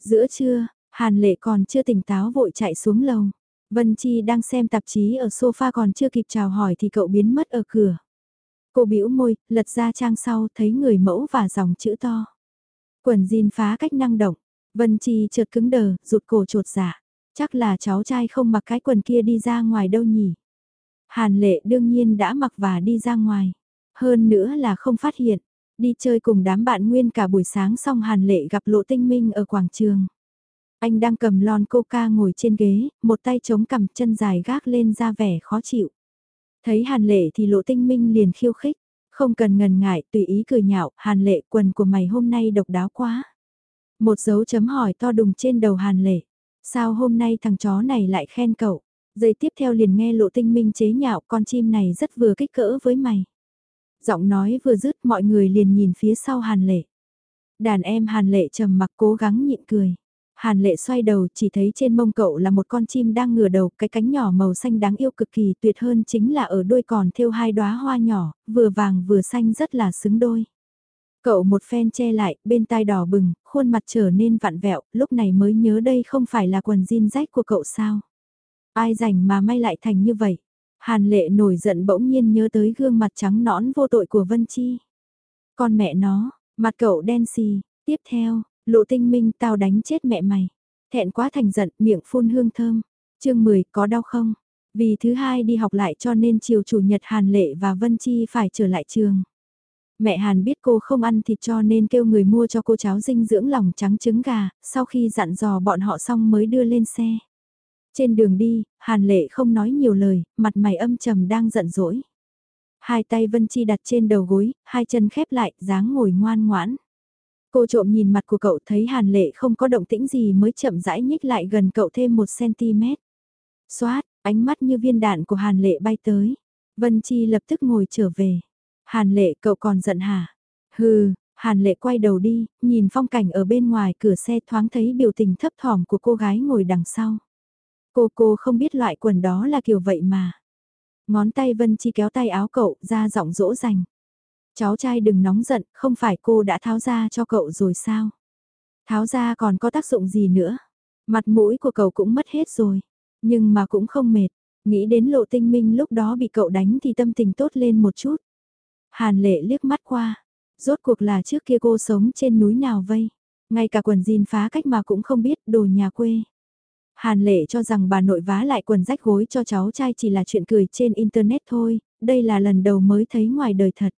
Giữa trưa, Hàn Lệ còn chưa tỉnh táo vội chạy xuống lầu. Vân Chi đang xem tạp chí ở sofa còn chưa kịp chào hỏi thì cậu biến mất ở cửa. Cô bĩu môi, lật ra trang sau thấy người mẫu và dòng chữ to. Quần jean phá cách năng động. Vân Chi chợt cứng đờ, rụt cổ trột dạ. Chắc là cháu trai không mặc cái quần kia đi ra ngoài đâu nhỉ. Hàn lệ đương nhiên đã mặc và đi ra ngoài. Hơn nữa là không phát hiện. Đi chơi cùng đám bạn nguyên cả buổi sáng xong Hàn lệ gặp lộ tinh minh ở quảng trường. Anh đang cầm lon coca ngồi trên ghế, một tay chống cằm chân dài gác lên ra vẻ khó chịu. Thấy Hàn lệ thì lộ tinh minh liền khiêu khích. Không cần ngần ngại, tùy ý cười nhạo, Hàn lệ quần của mày hôm nay độc đáo quá. Một dấu chấm hỏi to đùng trên đầu Hàn lệ. Sao hôm nay thằng chó này lại khen cậu? Giây tiếp theo liền nghe lộ tinh minh chế nhạo con chim này rất vừa kích cỡ với mày. Giọng nói vừa dứt mọi người liền nhìn phía sau Hàn Lệ. Đàn em Hàn Lệ trầm mặc cố gắng nhịn cười. Hàn Lệ xoay đầu chỉ thấy trên mông cậu là một con chim đang ngửa đầu, cái cánh nhỏ màu xanh đáng yêu cực kỳ tuyệt hơn chính là ở đuôi còn thêu hai đóa hoa nhỏ, vừa vàng vừa xanh rất là xứng đôi. Cậu một phen che lại, bên tai đỏ bừng, khuôn mặt trở nên vặn vẹo, lúc này mới nhớ đây không phải là quần jean rách của cậu sao. Ai rảnh mà may lại thành như vậy. Hàn lệ nổi giận bỗng nhiên nhớ tới gương mặt trắng nõn vô tội của Vân Chi. Con mẹ nó, mặt cậu đen xì, tiếp theo, lộ tinh minh tao đánh chết mẹ mày. Thẹn quá thành giận, miệng phun hương thơm. chương 10 có đau không? Vì thứ hai đi học lại cho nên chiều chủ nhật Hàn Lệ và Vân Chi phải trở lại trường. Mẹ Hàn biết cô không ăn thịt cho nên kêu người mua cho cô cháo dinh dưỡng lòng trắng trứng gà, sau khi dặn dò bọn họ xong mới đưa lên xe. Trên đường đi, Hàn Lệ không nói nhiều lời, mặt mày âm trầm đang giận dỗi. Hai tay Vân Chi đặt trên đầu gối, hai chân khép lại, dáng ngồi ngoan ngoãn. Cô trộm nhìn mặt của cậu thấy Hàn Lệ không có động tĩnh gì mới chậm rãi nhích lại gần cậu thêm một cm. Xoát, ánh mắt như viên đạn của Hàn Lệ bay tới. Vân Chi lập tức ngồi trở về. Hàn Lệ cậu còn giận hả? Hừ, Hàn Lệ quay đầu đi, nhìn phong cảnh ở bên ngoài cửa xe thoáng thấy biểu tình thấp thỏm của cô gái ngồi đằng sau. Cô cô không biết loại quần đó là kiểu vậy mà. Ngón tay Vân Chi kéo tay áo cậu ra giọng dỗ dành. Cháu trai đừng nóng giận, không phải cô đã tháo ra cho cậu rồi sao? Tháo ra còn có tác dụng gì nữa? Mặt mũi của cậu cũng mất hết rồi. Nhưng mà cũng không mệt. Nghĩ đến lộ tinh minh lúc đó bị cậu đánh thì tâm tình tốt lên một chút. Hàn lệ liếc mắt qua. Rốt cuộc là trước kia cô sống trên núi nào vây. Ngay cả quần jean phá cách mà cũng không biết đồ nhà quê. Hàn lệ cho rằng bà nội vá lại quần rách gối cho cháu trai chỉ là chuyện cười trên internet thôi, đây là lần đầu mới thấy ngoài đời thật.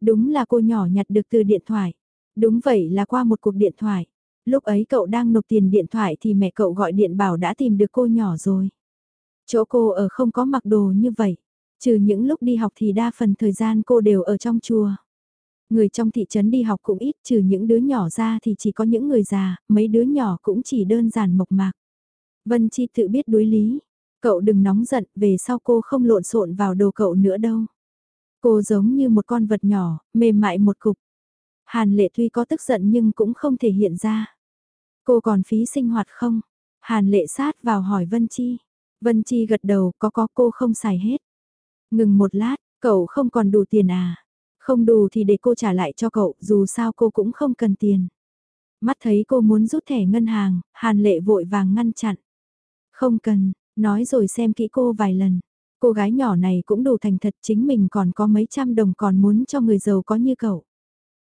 Đúng là cô nhỏ nhặt được từ điện thoại. Đúng vậy là qua một cuộc điện thoại. Lúc ấy cậu đang nộp tiền điện thoại thì mẹ cậu gọi điện bảo đã tìm được cô nhỏ rồi. Chỗ cô ở không có mặc đồ như vậy. Trừ những lúc đi học thì đa phần thời gian cô đều ở trong chùa. Người trong thị trấn đi học cũng ít trừ những đứa nhỏ ra thì chỉ có những người già, mấy đứa nhỏ cũng chỉ đơn giản mộc mạc. Vân Chi tự biết đối lý. Cậu đừng nóng giận, về sau cô không lộn xộn vào đồ cậu nữa đâu. Cô giống như một con vật nhỏ, mềm mại một cục. Hàn lệ tuy có tức giận nhưng cũng không thể hiện ra. Cô còn phí sinh hoạt không? Hàn lệ sát vào hỏi Vân Chi. Vân Chi gật đầu có có cô không xài hết. Ngừng một lát, cậu không còn đủ tiền à? Không đủ thì để cô trả lại cho cậu, dù sao cô cũng không cần tiền. Mắt thấy cô muốn rút thẻ ngân hàng, Hàn lệ vội vàng ngăn chặn. Không cần, nói rồi xem kỹ cô vài lần. Cô gái nhỏ này cũng đủ thành thật chính mình còn có mấy trăm đồng còn muốn cho người giàu có như cậu.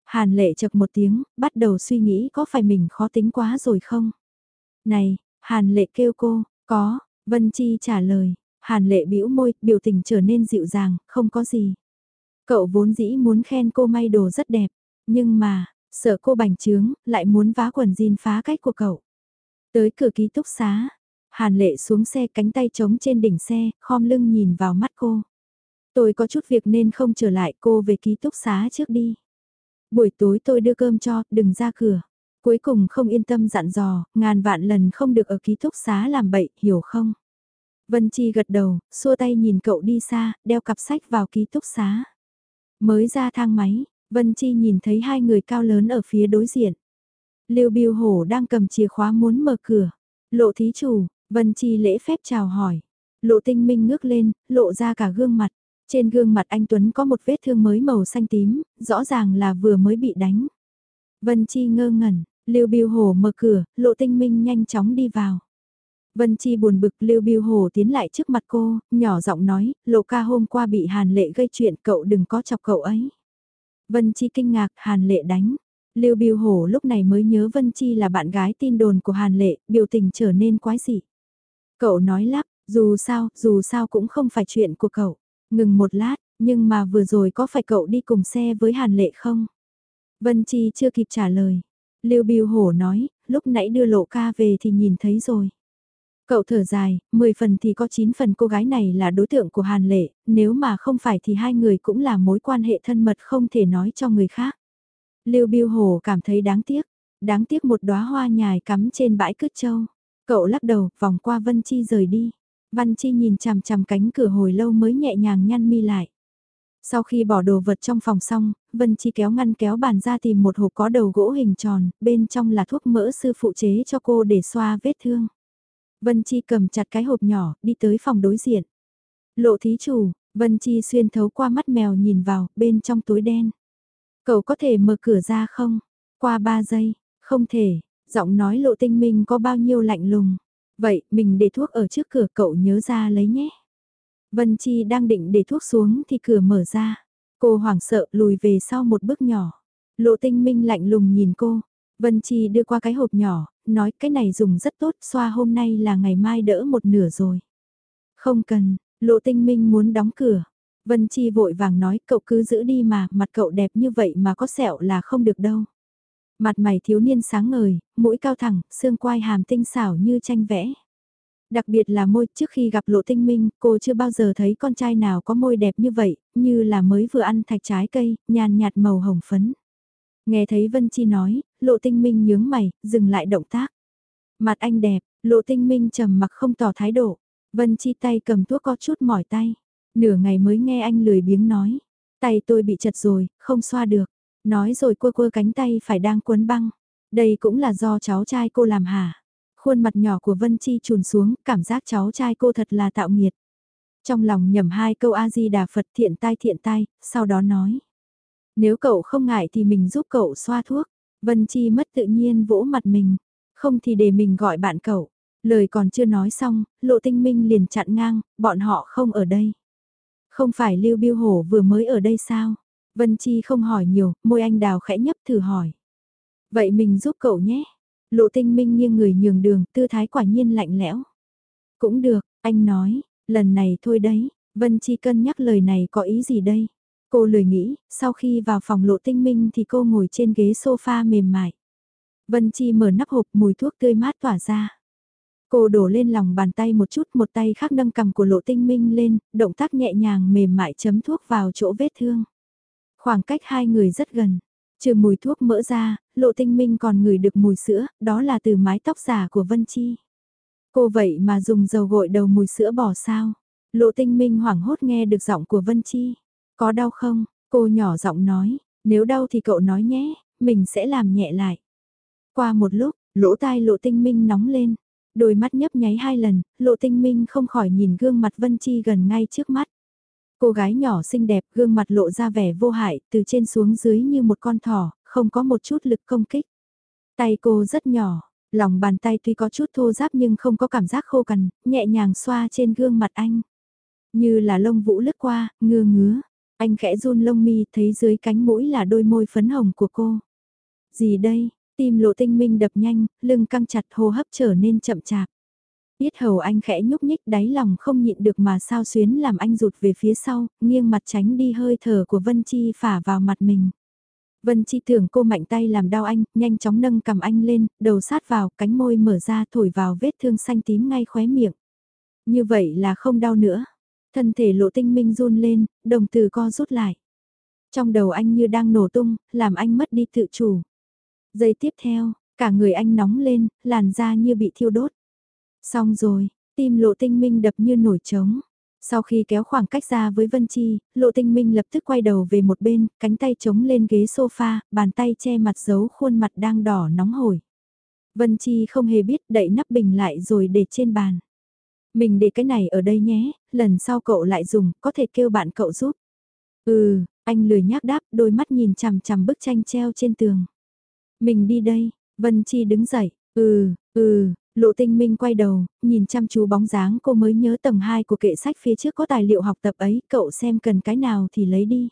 Hàn lệ chật một tiếng, bắt đầu suy nghĩ có phải mình khó tính quá rồi không? Này, Hàn lệ kêu cô, có, Vân Chi trả lời, Hàn lệ bĩu môi, biểu tình trở nên dịu dàng, không có gì. Cậu vốn dĩ muốn khen cô may đồ rất đẹp, nhưng mà, sợ cô bành trướng, lại muốn vá quần jean phá cách của cậu. Tới cửa ký túc xá, Hàn lệ xuống xe cánh tay trống trên đỉnh xe, khom lưng nhìn vào mắt cô. Tôi có chút việc nên không trở lại cô về ký túc xá trước đi. Buổi tối tôi đưa cơm cho, đừng ra cửa. Cuối cùng không yên tâm dặn dò, ngàn vạn lần không được ở ký túc xá làm bậy, hiểu không? Vân Chi gật đầu, xua tay nhìn cậu đi xa, đeo cặp sách vào ký túc xá. Mới ra thang máy, Vân Chi nhìn thấy hai người cao lớn ở phía đối diện. Lưu Biêu Hổ đang cầm chìa khóa muốn mở cửa. Lộ thí chủ, Vân Chi lễ phép chào hỏi. Lộ tinh minh ngước lên, lộ ra cả gương mặt. Trên gương mặt anh Tuấn có một vết thương mới màu xanh tím, rõ ràng là vừa mới bị đánh. Vân Chi ngơ ngẩn, Lưu Biêu Hổ mở cửa, Lộ Tinh Minh nhanh chóng đi vào. Vân Chi buồn bực Lưu Biêu Hồ tiến lại trước mặt cô, nhỏ giọng nói, Lộ ca hôm qua bị Hàn Lệ gây chuyện cậu đừng có chọc cậu ấy. Vân Chi kinh ngạc, Hàn Lệ đánh. Lưu Biêu Hồ lúc này mới nhớ Vân Chi là bạn gái tin đồn của Hàn Lệ, biểu tình trở nên quái dị. Cậu nói lắp, dù sao, dù sao cũng không phải chuyện của cậu. Ngừng một lát, nhưng mà vừa rồi có phải cậu đi cùng xe với Hàn Lệ không? Vân Chi chưa kịp trả lời. Lưu Biêu Hổ nói, lúc nãy đưa lộ ca về thì nhìn thấy rồi. Cậu thở dài, 10 phần thì có 9 phần cô gái này là đối tượng của Hàn Lệ, nếu mà không phải thì hai người cũng là mối quan hệ thân mật không thể nói cho người khác. Lưu Biêu Hồ cảm thấy đáng tiếc, đáng tiếc một đóa hoa nhài cắm trên bãi cứt châu. Cậu lắc đầu, vòng qua Vân Chi rời đi. Văn Chi nhìn chằm chằm cánh cửa hồi lâu mới nhẹ nhàng nhăn mi lại. Sau khi bỏ đồ vật trong phòng xong, Vân Chi kéo ngăn kéo bàn ra tìm một hộp có đầu gỗ hình tròn, bên trong là thuốc mỡ sư phụ chế cho cô để xoa vết thương. Vân Chi cầm chặt cái hộp nhỏ, đi tới phòng đối diện. Lộ thí chủ, Vân Chi xuyên thấu qua mắt mèo nhìn vào, bên trong túi đen. Cậu có thể mở cửa ra không? Qua 3 giây, không thể, giọng nói lộ tinh minh có bao nhiêu lạnh lùng. Vậy, mình để thuốc ở trước cửa cậu nhớ ra lấy nhé. Vân Chi đang định để thuốc xuống thì cửa mở ra. Cô hoảng sợ lùi về sau một bước nhỏ. Lộ tinh minh lạnh lùng nhìn cô. Vân Chi đưa qua cái hộp nhỏ, nói cái này dùng rất tốt, xoa hôm nay là ngày mai đỡ một nửa rồi. Không cần, lộ tinh minh muốn đóng cửa. Vân Chi vội vàng nói cậu cứ giữ đi mà, mặt cậu đẹp như vậy mà có sẹo là không được đâu. Mặt mày thiếu niên sáng ngời, mũi cao thẳng, xương quai hàm tinh xảo như tranh vẽ. Đặc biệt là môi, trước khi gặp lộ tinh minh, cô chưa bao giờ thấy con trai nào có môi đẹp như vậy, như là mới vừa ăn thạch trái cây, nhàn nhạt màu hồng phấn. Nghe thấy Vân Chi nói, lộ tinh minh nhướng mày, dừng lại động tác. Mặt anh đẹp, lộ tinh minh trầm mặc không tỏ thái độ. Vân Chi tay cầm thuốc có chút mỏi tay. Nửa ngày mới nghe anh lười biếng nói. Tay tôi bị chật rồi, không xoa được. Nói rồi quơ quơ cánh tay phải đang cuốn băng. Đây cũng là do cháu trai cô làm hả? Khuôn mặt nhỏ của Vân Chi trùn xuống, cảm giác cháu trai cô thật là tạo nghiệt. Trong lòng nhầm hai câu A-di-đà Phật thiện tai thiện tai, sau đó nói. Nếu cậu không ngại thì mình giúp cậu xoa thuốc. Vân Chi mất tự nhiên vỗ mặt mình. Không thì để mình gọi bạn cậu. Lời còn chưa nói xong, lộ tinh minh liền chặn ngang, bọn họ không ở đây. Không phải Lưu Biêu Hổ vừa mới ở đây sao? Vân Chi không hỏi nhiều, môi anh đào khẽ nhấp thử hỏi. Vậy mình giúp cậu nhé. Lộ tinh minh nghiêng người nhường đường, tư thái quả nhiên lạnh lẽo. Cũng được, anh nói, lần này thôi đấy, Vân Chi cân nhắc lời này có ý gì đây? Cô lười nghĩ, sau khi vào phòng lộ tinh minh thì cô ngồi trên ghế sofa mềm mại. Vân Chi mở nắp hộp mùi thuốc tươi mát tỏa ra. Cô đổ lên lòng bàn tay một chút một tay khác nâng cầm của lộ tinh minh lên, động tác nhẹ nhàng mềm mại chấm thuốc vào chỗ vết thương. Khoảng cách hai người rất gần. Trừ mùi thuốc mỡ ra, lộ tinh minh còn ngửi được mùi sữa, đó là từ mái tóc giả của Vân Chi. Cô vậy mà dùng dầu gội đầu mùi sữa bỏ sao? Lộ tinh minh hoảng hốt nghe được giọng của Vân Chi. Có đau không? Cô nhỏ giọng nói, nếu đau thì cậu nói nhé, mình sẽ làm nhẹ lại. Qua một lúc, lỗ tai lộ tinh minh nóng lên. Đôi mắt nhấp nháy hai lần, lộ tinh minh không khỏi nhìn gương mặt Vân Chi gần ngay trước mắt. Cô gái nhỏ xinh đẹp, gương mặt lộ ra vẻ vô hại, từ trên xuống dưới như một con thỏ, không có một chút lực công kích. Tay cô rất nhỏ, lòng bàn tay tuy có chút thô ráp nhưng không có cảm giác khô cằn, nhẹ nhàng xoa trên gương mặt anh. Như là lông vũ lướt qua, ngưa ngứa. Anh khẽ run lông mi thấy dưới cánh mũi là đôi môi phấn hồng của cô. Gì đây? Tim lộ tinh minh đập nhanh, lưng căng chặt hô hấp trở nên chậm chạp. Biết hầu anh khẽ nhúc nhích đáy lòng không nhịn được mà sao xuyến làm anh rụt về phía sau, nghiêng mặt tránh đi hơi thở của Vân Chi phả vào mặt mình. Vân Chi tưởng cô mạnh tay làm đau anh, nhanh chóng nâng cầm anh lên, đầu sát vào, cánh môi mở ra thổi vào vết thương xanh tím ngay khóe miệng. Như vậy là không đau nữa. Thân thể lộ tinh minh run lên, đồng từ co rút lại. Trong đầu anh như đang nổ tung, làm anh mất đi tự chủ. Giây tiếp theo, cả người anh nóng lên, làn da như bị thiêu đốt. Xong rồi, tim lộ tinh minh đập như nổi trống. Sau khi kéo khoảng cách ra với Vân Chi, Lộ Tinh Minh lập tức quay đầu về một bên, cánh tay chống lên ghế sofa, bàn tay che mặt giấu khuôn mặt đang đỏ nóng hổi. Vân Chi không hề biết đậy nắp bình lại rồi để trên bàn. Mình để cái này ở đây nhé, lần sau cậu lại dùng, có thể kêu bạn cậu giúp. Ừ, anh lười nhác đáp, đôi mắt nhìn chằm chằm bức tranh treo trên tường. Mình đi đây, Vân Chi đứng dậy, ừ, ừ, Lộ tinh minh quay đầu, nhìn chăm chú bóng dáng cô mới nhớ tầng 2 của kệ sách phía trước có tài liệu học tập ấy, cậu xem cần cái nào thì lấy đi.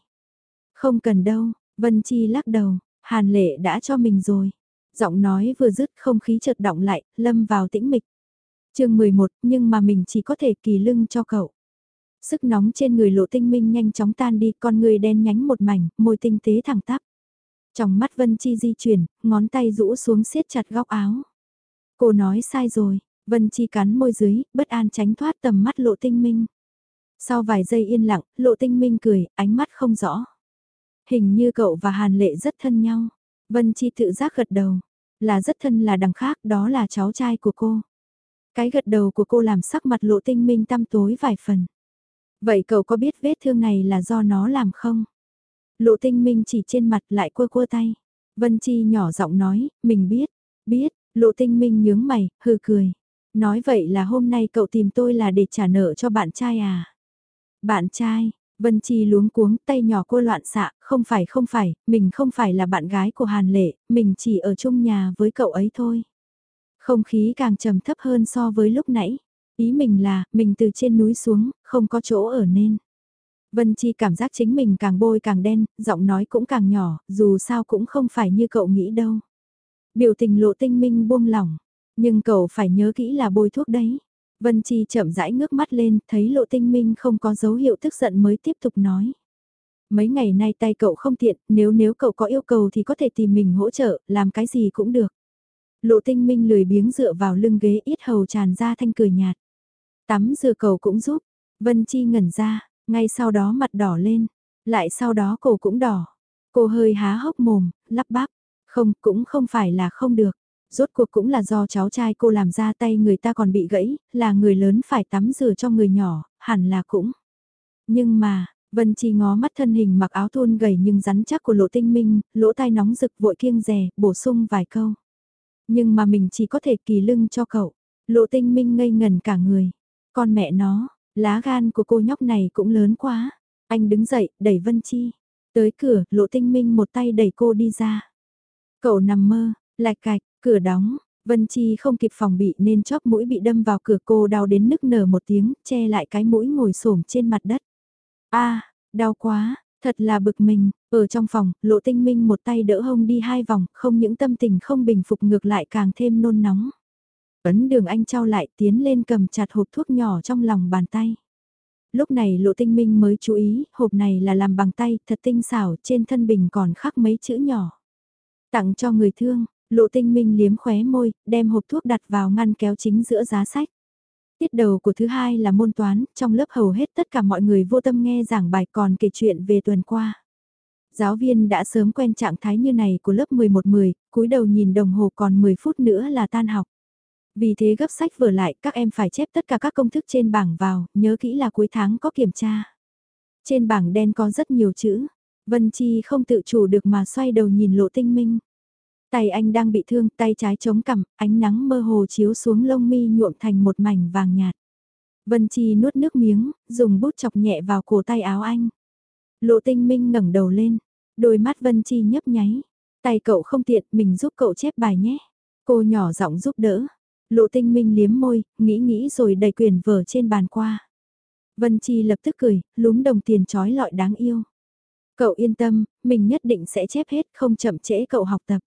Không cần đâu, Vân Chi lắc đầu, Hàn Lệ đã cho mình rồi. Giọng nói vừa dứt không khí chợt động lại, lâm vào tĩnh mịch chương 11, nhưng mà mình chỉ có thể kỳ lưng cho cậu. Sức nóng trên người lộ tinh minh nhanh chóng tan đi, con người đen nhánh một mảnh, môi tinh tế thẳng tắp. Trong mắt Vân Chi di chuyển, ngón tay rũ xuống siết chặt góc áo. Cô nói sai rồi, Vân Chi cắn môi dưới, bất an tránh thoát tầm mắt lộ tinh minh. Sau vài giây yên lặng, lộ tinh minh cười, ánh mắt không rõ. Hình như cậu và Hàn Lệ rất thân nhau. Vân Chi tự giác gật đầu. Là rất thân là đằng khác, đó là cháu trai của cô. Cái gật đầu của cô làm sắc mặt lộ tinh minh tăm tối vài phần. Vậy cậu có biết vết thương này là do nó làm không? Lộ tinh minh chỉ trên mặt lại quơ quơ tay. Vân Chi nhỏ giọng nói, mình biết, biết, Lộ tinh minh nhướng mày, hừ cười. Nói vậy là hôm nay cậu tìm tôi là để trả nợ cho bạn trai à? Bạn trai, Vân Chi luống cuống tay nhỏ cô loạn xạ, không phải không phải, mình không phải là bạn gái của Hàn Lệ, mình chỉ ở chung nhà với cậu ấy thôi. Không khí càng trầm thấp hơn so với lúc nãy. Ý mình là, mình từ trên núi xuống, không có chỗ ở nên. Vân Chi cảm giác chính mình càng bôi càng đen, giọng nói cũng càng nhỏ, dù sao cũng không phải như cậu nghĩ đâu. Biểu tình lộ tinh minh buông lỏng, nhưng cậu phải nhớ kỹ là bôi thuốc đấy. Vân Chi chậm rãi ngước mắt lên, thấy lộ tinh minh không có dấu hiệu tức giận mới tiếp tục nói. Mấy ngày nay tay cậu không tiện, nếu nếu cậu có yêu cầu thì có thể tìm mình hỗ trợ, làm cái gì cũng được. Lộ tinh minh lười biếng dựa vào lưng ghế ít hầu tràn ra thanh cười nhạt. Tắm rửa cầu cũng giúp, Vân Chi ngẩn ra, ngay sau đó mặt đỏ lên, lại sau đó cổ cũng đỏ. Cô hơi há hốc mồm, lắp bắp, không cũng không phải là không được. Rốt cuộc cũng là do cháu trai cô làm ra tay người ta còn bị gãy, là người lớn phải tắm rửa cho người nhỏ, hẳn là cũng. Nhưng mà, Vân Chi ngó mắt thân hình mặc áo thun gầy nhưng rắn chắc của lộ tinh minh, lỗ tai nóng rực vội kiêng rè, bổ sung vài câu. Nhưng mà mình chỉ có thể kỳ lưng cho cậu. Lộ tinh minh ngây ngần cả người. Con mẹ nó, lá gan của cô nhóc này cũng lớn quá. Anh đứng dậy, đẩy Vân Chi. Tới cửa, lộ tinh minh một tay đẩy cô đi ra. Cậu nằm mơ, lạch cạch, cửa đóng. Vân Chi không kịp phòng bị nên chóp mũi bị đâm vào cửa cô đau đến nức nở một tiếng, che lại cái mũi ngồi xổm trên mặt đất. a đau quá, thật là bực mình, ở trong phòng, lộ tinh minh một tay đỡ hông đi hai vòng, không những tâm tình không bình phục ngược lại càng thêm nôn nóng. Ấn đường anh trao lại tiến lên cầm chặt hộp thuốc nhỏ trong lòng bàn tay. Lúc này lộ tinh minh mới chú ý, hộp này là làm bằng tay, thật tinh xảo, trên thân bình còn khắc mấy chữ nhỏ. Tặng cho người thương, lộ tinh minh liếm khóe môi, đem hộp thuốc đặt vào ngăn kéo chính giữa giá sách. Tiết đầu của thứ hai là môn toán, trong lớp hầu hết tất cả mọi người vô tâm nghe giảng bài còn kể chuyện về tuần qua. Giáo viên đã sớm quen trạng thái như này của lớp 11-10, cúi đầu nhìn đồng hồ còn 10 phút nữa là tan học. Vì thế gấp sách vừa lại các em phải chép tất cả các công thức trên bảng vào, nhớ kỹ là cuối tháng có kiểm tra. Trên bảng đen có rất nhiều chữ, Vân Chi không tự chủ được mà xoay đầu nhìn lộ tinh minh. Tay anh đang bị thương, tay trái chống cằm, ánh nắng mơ hồ chiếu xuống lông mi nhuộm thành một mảnh vàng nhạt. Vân Chi nuốt nước miếng, dùng bút chọc nhẹ vào cổ tay áo anh. Lộ tinh minh ngẩng đầu lên, đôi mắt Vân Chi nhấp nháy. Tay cậu không tiện, mình giúp cậu chép bài nhé. Cô nhỏ giọng giúp đỡ. Lộ tinh minh liếm môi, nghĩ nghĩ rồi đẩy quyền vở trên bàn qua. Vân Chi lập tức cười, lúm đồng tiền trói lọi đáng yêu. Cậu yên tâm, mình nhất định sẽ chép hết, không chậm trễ cậu học tập.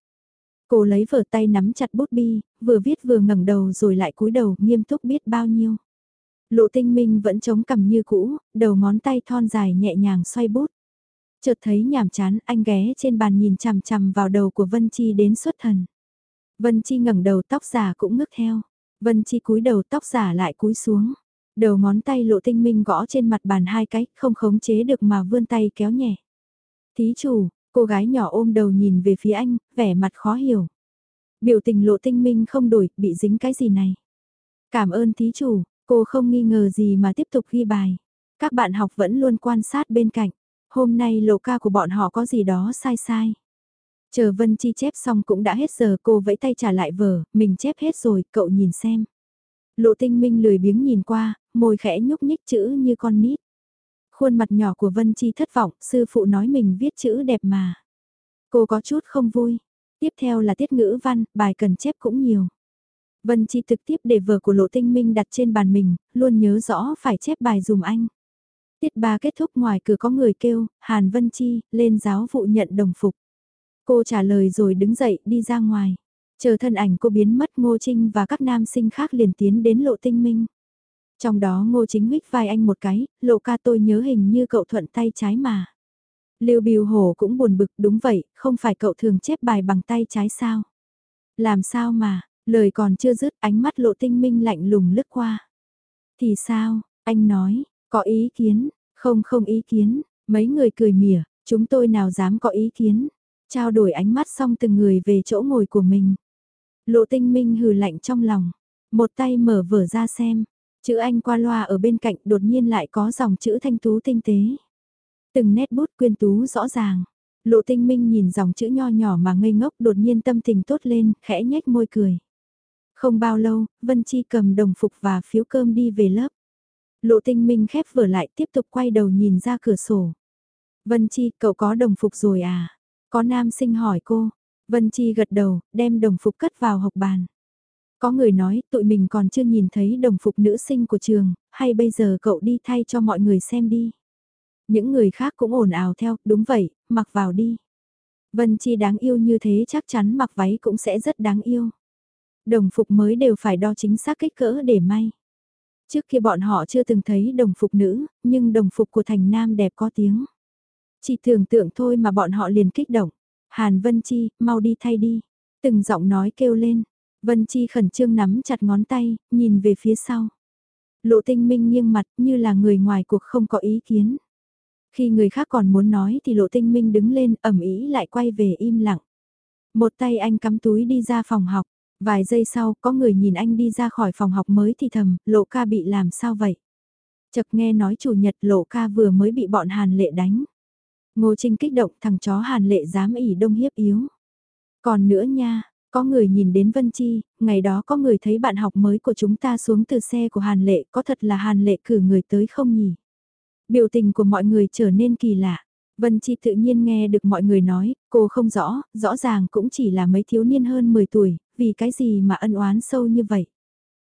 Cô lấy vở tay nắm chặt bút bi, vừa viết vừa ngẩng đầu rồi lại cúi đầu, nghiêm túc biết bao nhiêu. Lộ tinh minh vẫn chống cằm như cũ, đầu ngón tay thon dài nhẹ nhàng xoay bút. Chợt thấy nhàm chán, anh ghé trên bàn nhìn chằm chằm vào đầu của Vân Chi đến xuất thần. Vân Chi ngẩng đầu tóc giả cũng ngước theo. Vân Chi cúi đầu tóc giả lại cúi xuống. Đầu ngón tay lộ tinh minh gõ trên mặt bàn hai cái, không khống chế được mà vươn tay kéo nhẹ. Thí chủ, cô gái nhỏ ôm đầu nhìn về phía anh, vẻ mặt khó hiểu. Biểu tình lộ tinh minh không đổi, bị dính cái gì này. Cảm ơn thí chủ, cô không nghi ngờ gì mà tiếp tục ghi bài. Các bạn học vẫn luôn quan sát bên cạnh. Hôm nay lộ ca của bọn họ có gì đó sai sai. Chờ Vân Chi chép xong cũng đã hết giờ cô vẫy tay trả lại vở, mình chép hết rồi, cậu nhìn xem. Lộ tinh minh lười biếng nhìn qua, môi khẽ nhúc nhích chữ như con nít. Khuôn mặt nhỏ của Vân Chi thất vọng, sư phụ nói mình viết chữ đẹp mà. Cô có chút không vui. Tiếp theo là tiết ngữ văn, bài cần chép cũng nhiều. Vân Chi trực tiếp để vở của Lộ Tinh Minh đặt trên bàn mình, luôn nhớ rõ phải chép bài dùm anh. Tiết ba kết thúc ngoài cửa có người kêu, Hàn Vân Chi, lên giáo vụ nhận đồng phục. Cô trả lời rồi đứng dậy đi ra ngoài. Chờ thân ảnh cô biến mất Ngô Trinh và các nam sinh khác liền tiến đến lộ tinh minh. Trong đó Ngô Chính huyết vai anh một cái, lộ ca tôi nhớ hình như cậu thuận tay trái mà. Lưu Biêu Hổ cũng buồn bực đúng vậy, không phải cậu thường chép bài bằng tay trái sao? Làm sao mà, lời còn chưa dứt ánh mắt lộ tinh minh lạnh lùng lướt qua. Thì sao, anh nói, có ý kiến, không không ý kiến, mấy người cười mỉa, chúng tôi nào dám có ý kiến. Trao đổi ánh mắt xong từng người về chỗ ngồi của mình. Lộ tinh minh hừ lạnh trong lòng. Một tay mở vở ra xem. Chữ anh qua loa ở bên cạnh đột nhiên lại có dòng chữ thanh tú tinh tế. Từng nét bút quyên tú rõ ràng. Lộ tinh minh nhìn dòng chữ nho nhỏ mà ngây ngốc đột nhiên tâm tình tốt lên, khẽ nhếch môi cười. Không bao lâu, Vân Chi cầm đồng phục và phiếu cơm đi về lớp. Lộ tinh minh khép vừa lại tiếp tục quay đầu nhìn ra cửa sổ. Vân Chi, cậu có đồng phục rồi à? Có nam sinh hỏi cô. Vân Chi gật đầu, đem đồng phục cất vào học bàn. Có người nói, tụi mình còn chưa nhìn thấy đồng phục nữ sinh của trường, hay bây giờ cậu đi thay cho mọi người xem đi. Những người khác cũng ồn ào theo, đúng vậy, mặc vào đi. Vân Chi đáng yêu như thế chắc chắn mặc váy cũng sẽ rất đáng yêu. Đồng phục mới đều phải đo chính xác kích cỡ để may. Trước kia bọn họ chưa từng thấy đồng phục nữ, nhưng đồng phục của thành nam đẹp có tiếng. Chỉ tưởng tượng thôi mà bọn họ liền kích động. Hàn Vân Chi, mau đi thay đi. Từng giọng nói kêu lên. Vân Chi khẩn trương nắm chặt ngón tay, nhìn về phía sau. Lộ tinh minh nghiêng mặt như là người ngoài cuộc không có ý kiến. Khi người khác còn muốn nói thì lộ tinh minh đứng lên ẩm ý lại quay về im lặng. Một tay anh cắm túi đi ra phòng học. Vài giây sau có người nhìn anh đi ra khỏi phòng học mới thì thầm, lộ ca bị làm sao vậy? Chật nghe nói chủ nhật lộ ca vừa mới bị bọn Hàn lệ đánh. Ngô Trinh kích động thằng chó Hàn lệ dám ỉ đông hiếp yếu. Còn nữa nha, có người nhìn đến Vân Chi, ngày đó có người thấy bạn học mới của chúng ta xuống từ xe của Hàn lệ có thật là Hàn lệ cử người tới không nhỉ? Biểu tình của mọi người trở nên kỳ lạ. Vân Chi tự nhiên nghe được mọi người nói, cô không rõ, rõ ràng cũng chỉ là mấy thiếu niên hơn 10 tuổi, vì cái gì mà ân oán sâu như vậy.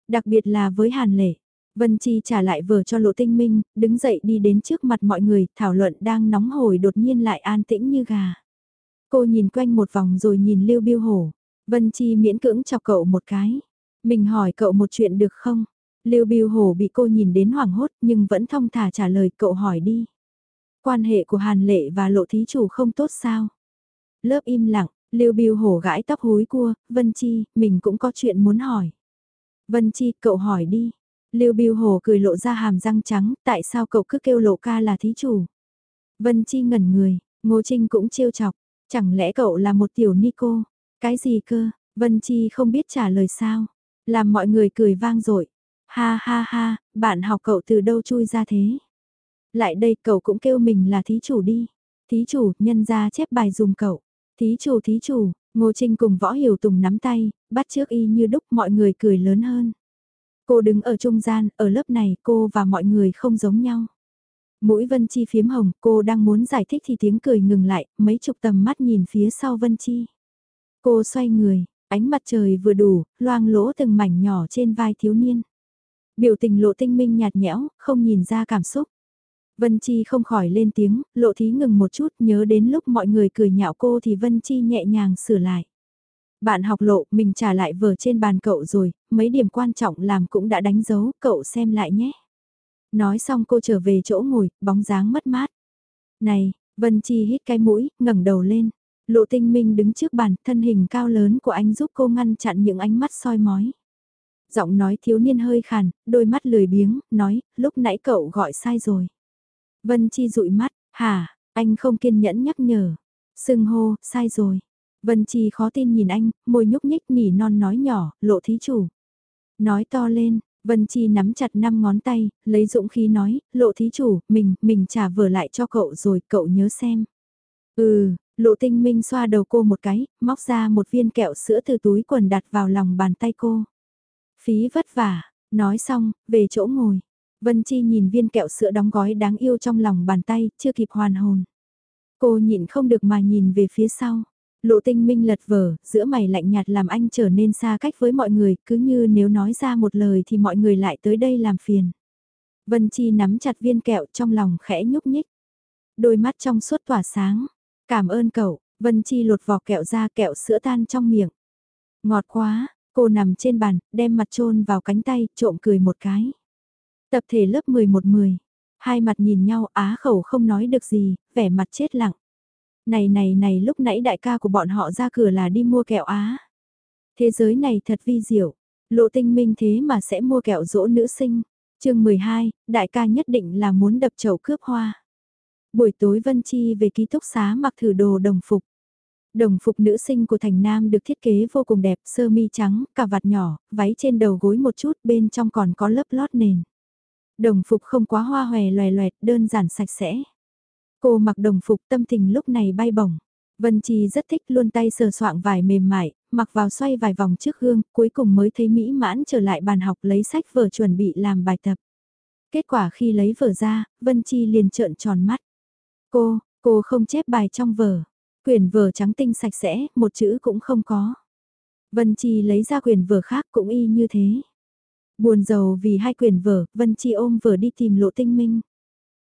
Đặc biệt là với Hàn Lệ. Vân Chi trả lại vở cho Lộ Tinh Minh, đứng dậy đi đến trước mặt mọi người, thảo luận đang nóng hổi đột nhiên lại an tĩnh như gà. Cô nhìn quanh một vòng rồi nhìn Lưu Biêu Hổ. Vân Chi miễn cưỡng chọc cậu một cái. Mình hỏi cậu một chuyện được không? Lưu Biêu Hổ bị cô nhìn đến hoảng hốt nhưng vẫn thông thả trả lời cậu hỏi đi. Quan hệ của Hàn Lệ và Lộ Thí Chủ không tốt sao? Lớp im lặng, Lưu Biêu Hổ gãi tóc húi cua, Vân Chi, mình cũng có chuyện muốn hỏi. Vân Chi, cậu hỏi đi. Lưu Biêu Hổ cười lộ ra hàm răng trắng, tại sao cậu cứ kêu lộ ca là thí chủ? Vân Chi ngẩn người, Ngô Trinh cũng trêu chọc, chẳng lẽ cậu là một tiểu ni cô? Cái gì cơ? Vân Chi không biết trả lời sao? Làm mọi người cười vang dội Ha ha ha, bạn học cậu từ đâu chui ra thế? Lại đây cậu cũng kêu mình là thí chủ đi. Thí chủ, nhân ra chép bài dùng cậu. Thí chủ thí chủ, Ngô Trinh cùng Võ Hiểu Tùng nắm tay, bắt trước y như đúc mọi người cười lớn hơn. Cô đứng ở trung gian, ở lớp này cô và mọi người không giống nhau. Mũi Vân Chi phiếm hồng, cô đang muốn giải thích thì tiếng cười ngừng lại, mấy chục tầm mắt nhìn phía sau Vân Chi. Cô xoay người, ánh mặt trời vừa đủ, loang lỗ từng mảnh nhỏ trên vai thiếu niên. Biểu tình lộ tinh minh nhạt nhẽo, không nhìn ra cảm xúc. Vân Chi không khỏi lên tiếng, lộ thí ngừng một chút nhớ đến lúc mọi người cười nhạo cô thì Vân Chi nhẹ nhàng sửa lại. Bạn học lộ, mình trả lại vở trên bàn cậu rồi, mấy điểm quan trọng làm cũng đã đánh dấu, cậu xem lại nhé. Nói xong cô trở về chỗ ngồi, bóng dáng mất mát. Này, Vân Chi hít cái mũi, ngẩng đầu lên. Lộ tinh minh đứng trước bàn, thân hình cao lớn của anh giúp cô ngăn chặn những ánh mắt soi mói. Giọng nói thiếu niên hơi khàn, đôi mắt lười biếng, nói, lúc nãy cậu gọi sai rồi. Vân Chi dụi mắt, hả, anh không kiên nhẫn nhắc nhở. Sưng hô, sai rồi. Vân Chi khó tin nhìn anh, môi nhúc nhích nỉ non nói nhỏ, lộ thí chủ. Nói to lên, Vân Chi nắm chặt năm ngón tay, lấy dũng khí nói, lộ thí chủ, mình, mình trả vừa lại cho cậu rồi, cậu nhớ xem. Ừ, lộ tinh minh xoa đầu cô một cái, móc ra một viên kẹo sữa từ túi quần đặt vào lòng bàn tay cô. Phí vất vả, nói xong, về chỗ ngồi. Vân Chi nhìn viên kẹo sữa đóng gói đáng yêu trong lòng bàn tay, chưa kịp hoàn hồn. Cô nhịn không được mà nhìn về phía sau. Lộ tinh minh lật vở, giữa mày lạnh nhạt làm anh trở nên xa cách với mọi người, cứ như nếu nói ra một lời thì mọi người lại tới đây làm phiền. Vân Chi nắm chặt viên kẹo trong lòng khẽ nhúc nhích. Đôi mắt trong suốt tỏa sáng. Cảm ơn cậu, Vân Chi lột vỏ kẹo ra kẹo sữa tan trong miệng. Ngọt quá, cô nằm trên bàn, đem mặt trôn vào cánh tay, trộm cười một cái. Tập thể lớp 11-10. Hai mặt nhìn nhau á khẩu không nói được gì, vẻ mặt chết lặng. Này này này lúc nãy đại ca của bọn họ ra cửa là đi mua kẹo á. Thế giới này thật vi diệu. Lộ tinh minh thế mà sẽ mua kẹo dỗ nữ sinh. chương 12, đại ca nhất định là muốn đập chậu cướp hoa. Buổi tối Vân Chi về ký túc xá mặc thử đồ đồng phục. Đồng phục nữ sinh của Thành Nam được thiết kế vô cùng đẹp, sơ mi trắng, cà vạt nhỏ, váy trên đầu gối một chút, bên trong còn có lớp lót nền. Đồng phục không quá hoa hòe loè loẹt, đơn giản sạch sẽ. Cô mặc đồng phục tâm tình lúc này bay bổng. Vân Chi rất thích luôn tay sờ soạng vải mềm mại, mặc vào xoay vài vòng trước gương, cuối cùng mới thấy mỹ mãn trở lại bàn học lấy sách vở chuẩn bị làm bài tập. Kết quả khi lấy vở ra, Vân Chi liền trợn tròn mắt. Cô, cô không chép bài trong vở. Quyển vở trắng tinh sạch sẽ, một chữ cũng không có. Vân Chi lấy ra quyển vở khác cũng y như thế. Buồn giàu vì hai quyển vở, Vân Chi ôm vở đi tìm lộ tinh minh.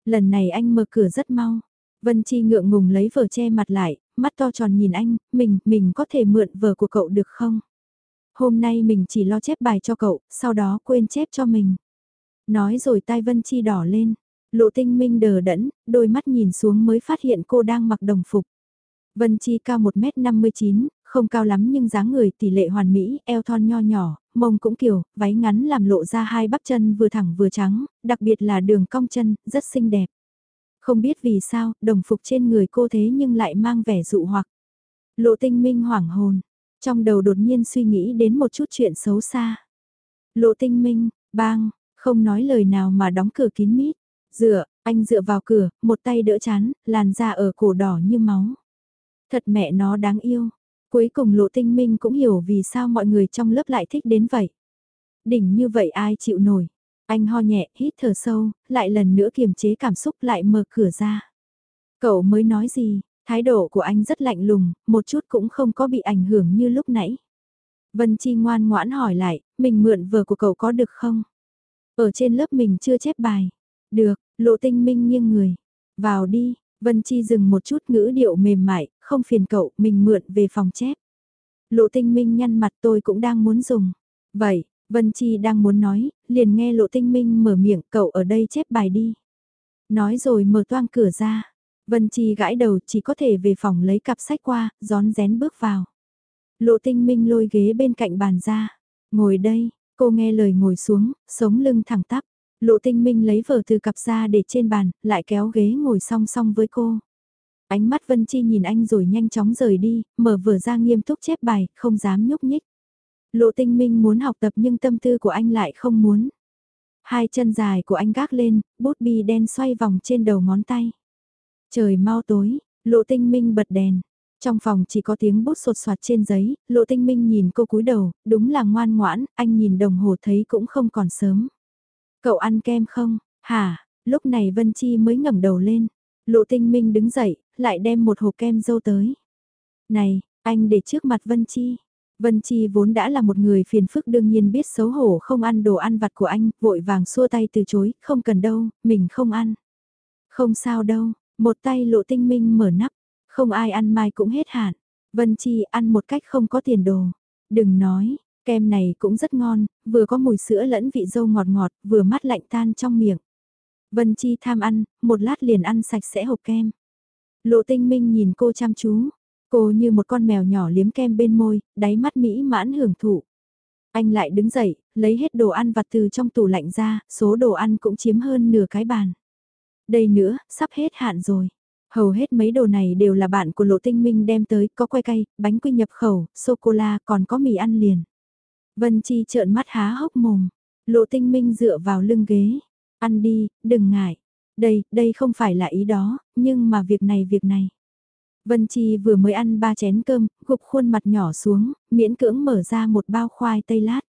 Lần này anh mở cửa rất mau. Vân Chi ngượng ngùng lấy vở che mặt lại, mắt to tròn nhìn anh, mình, mình có thể mượn vở của cậu được không? Hôm nay mình chỉ lo chép bài cho cậu, sau đó quên chép cho mình. Nói rồi tai Vân Chi đỏ lên, lộ tinh minh đờ đẫn, đôi mắt nhìn xuống mới phát hiện cô đang mặc đồng phục. Vân Chi cao 1m59, không cao lắm nhưng dáng người tỷ lệ hoàn mỹ, eo thon nho nhỏ, mông cũng kiểu, váy ngắn làm lộ ra hai bắp chân vừa thẳng vừa trắng, đặc biệt là đường cong chân, rất xinh đẹp. Không biết vì sao, đồng phục trên người cô thế nhưng lại mang vẻ dụ hoặc. Lộ tinh minh hoảng hồn, trong đầu đột nhiên suy nghĩ đến một chút chuyện xấu xa. Lộ tinh minh, bang, không nói lời nào mà đóng cửa kín mít. Dựa, anh dựa vào cửa, một tay đỡ chán, làn da ở cổ đỏ như máu. Thật mẹ nó đáng yêu. Cuối cùng lộ tinh minh cũng hiểu vì sao mọi người trong lớp lại thích đến vậy. Đỉnh như vậy ai chịu nổi. Anh ho nhẹ, hít thở sâu, lại lần nữa kiềm chế cảm xúc lại mở cửa ra. Cậu mới nói gì, thái độ của anh rất lạnh lùng, một chút cũng không có bị ảnh hưởng như lúc nãy. Vân Chi ngoan ngoãn hỏi lại, mình mượn vở của cậu có được không? Ở trên lớp mình chưa chép bài. Được, lộ tinh minh nghiêng người. Vào đi, Vân Chi dừng một chút ngữ điệu mềm mại, không phiền cậu, mình mượn về phòng chép. Lộ tinh minh nhăn mặt tôi cũng đang muốn dùng. Vậy, Vân Chi đang muốn nói, liền nghe lộ tinh minh mở miệng cậu ở đây chép bài đi. Nói rồi mở toang cửa ra. Vân Chi gãi đầu chỉ có thể về phòng lấy cặp sách qua, gión rén bước vào. Lộ tinh minh lôi ghế bên cạnh bàn ra. Ngồi đây, cô nghe lời ngồi xuống, sống lưng thẳng tắp. Lộ tinh minh lấy vở từ cặp ra để trên bàn, lại kéo ghế ngồi song song với cô. Ánh mắt Vân Chi nhìn anh rồi nhanh chóng rời đi, mở vở ra nghiêm túc chép bài, không dám nhúc nhích. Lộ tinh minh muốn học tập nhưng tâm tư của anh lại không muốn. Hai chân dài của anh gác lên, bút bi đen xoay vòng trên đầu ngón tay. Trời mau tối, lộ tinh minh bật đèn. Trong phòng chỉ có tiếng bút sột soạt trên giấy, lộ tinh minh nhìn cô cúi đầu, đúng là ngoan ngoãn, anh nhìn đồng hồ thấy cũng không còn sớm. Cậu ăn kem không? Hả? Lúc này Vân Chi mới ngẩng đầu lên. Lộ tinh minh đứng dậy, lại đem một hộp kem dâu tới. Này, anh để trước mặt Vân Chi. Vân Chi vốn đã là một người phiền phức đương nhiên biết xấu hổ không ăn đồ ăn vặt của anh, vội vàng xua tay từ chối, không cần đâu, mình không ăn. Không sao đâu, một tay lộ tinh minh mở nắp, không ai ăn mai cũng hết hạn. Vân Chi ăn một cách không có tiền đồ. Đừng nói, kem này cũng rất ngon, vừa có mùi sữa lẫn vị dâu ngọt ngọt, vừa mát lạnh tan trong miệng. Vân Chi tham ăn, một lát liền ăn sạch sẽ hộp kem. Lộ tinh minh nhìn cô chăm chú, Cô như một con mèo nhỏ liếm kem bên môi, đáy mắt mỹ mãn hưởng thụ. Anh lại đứng dậy, lấy hết đồ ăn vặt từ trong tủ lạnh ra, số đồ ăn cũng chiếm hơn nửa cái bàn. Đây nữa, sắp hết hạn rồi. Hầu hết mấy đồ này đều là bạn của Lộ Tinh Minh đem tới, có quay cay, bánh quy nhập khẩu, sô-cô-la, còn có mì ăn liền. Vân Chi trợn mắt há hốc mồm. Lộ Tinh Minh dựa vào lưng ghế. Ăn đi, đừng ngại. Đây, đây không phải là ý đó, nhưng mà việc này việc này. Vân Chi vừa mới ăn ba chén cơm, gục khuôn mặt nhỏ xuống, miễn cưỡng mở ra một bao khoai tây lát.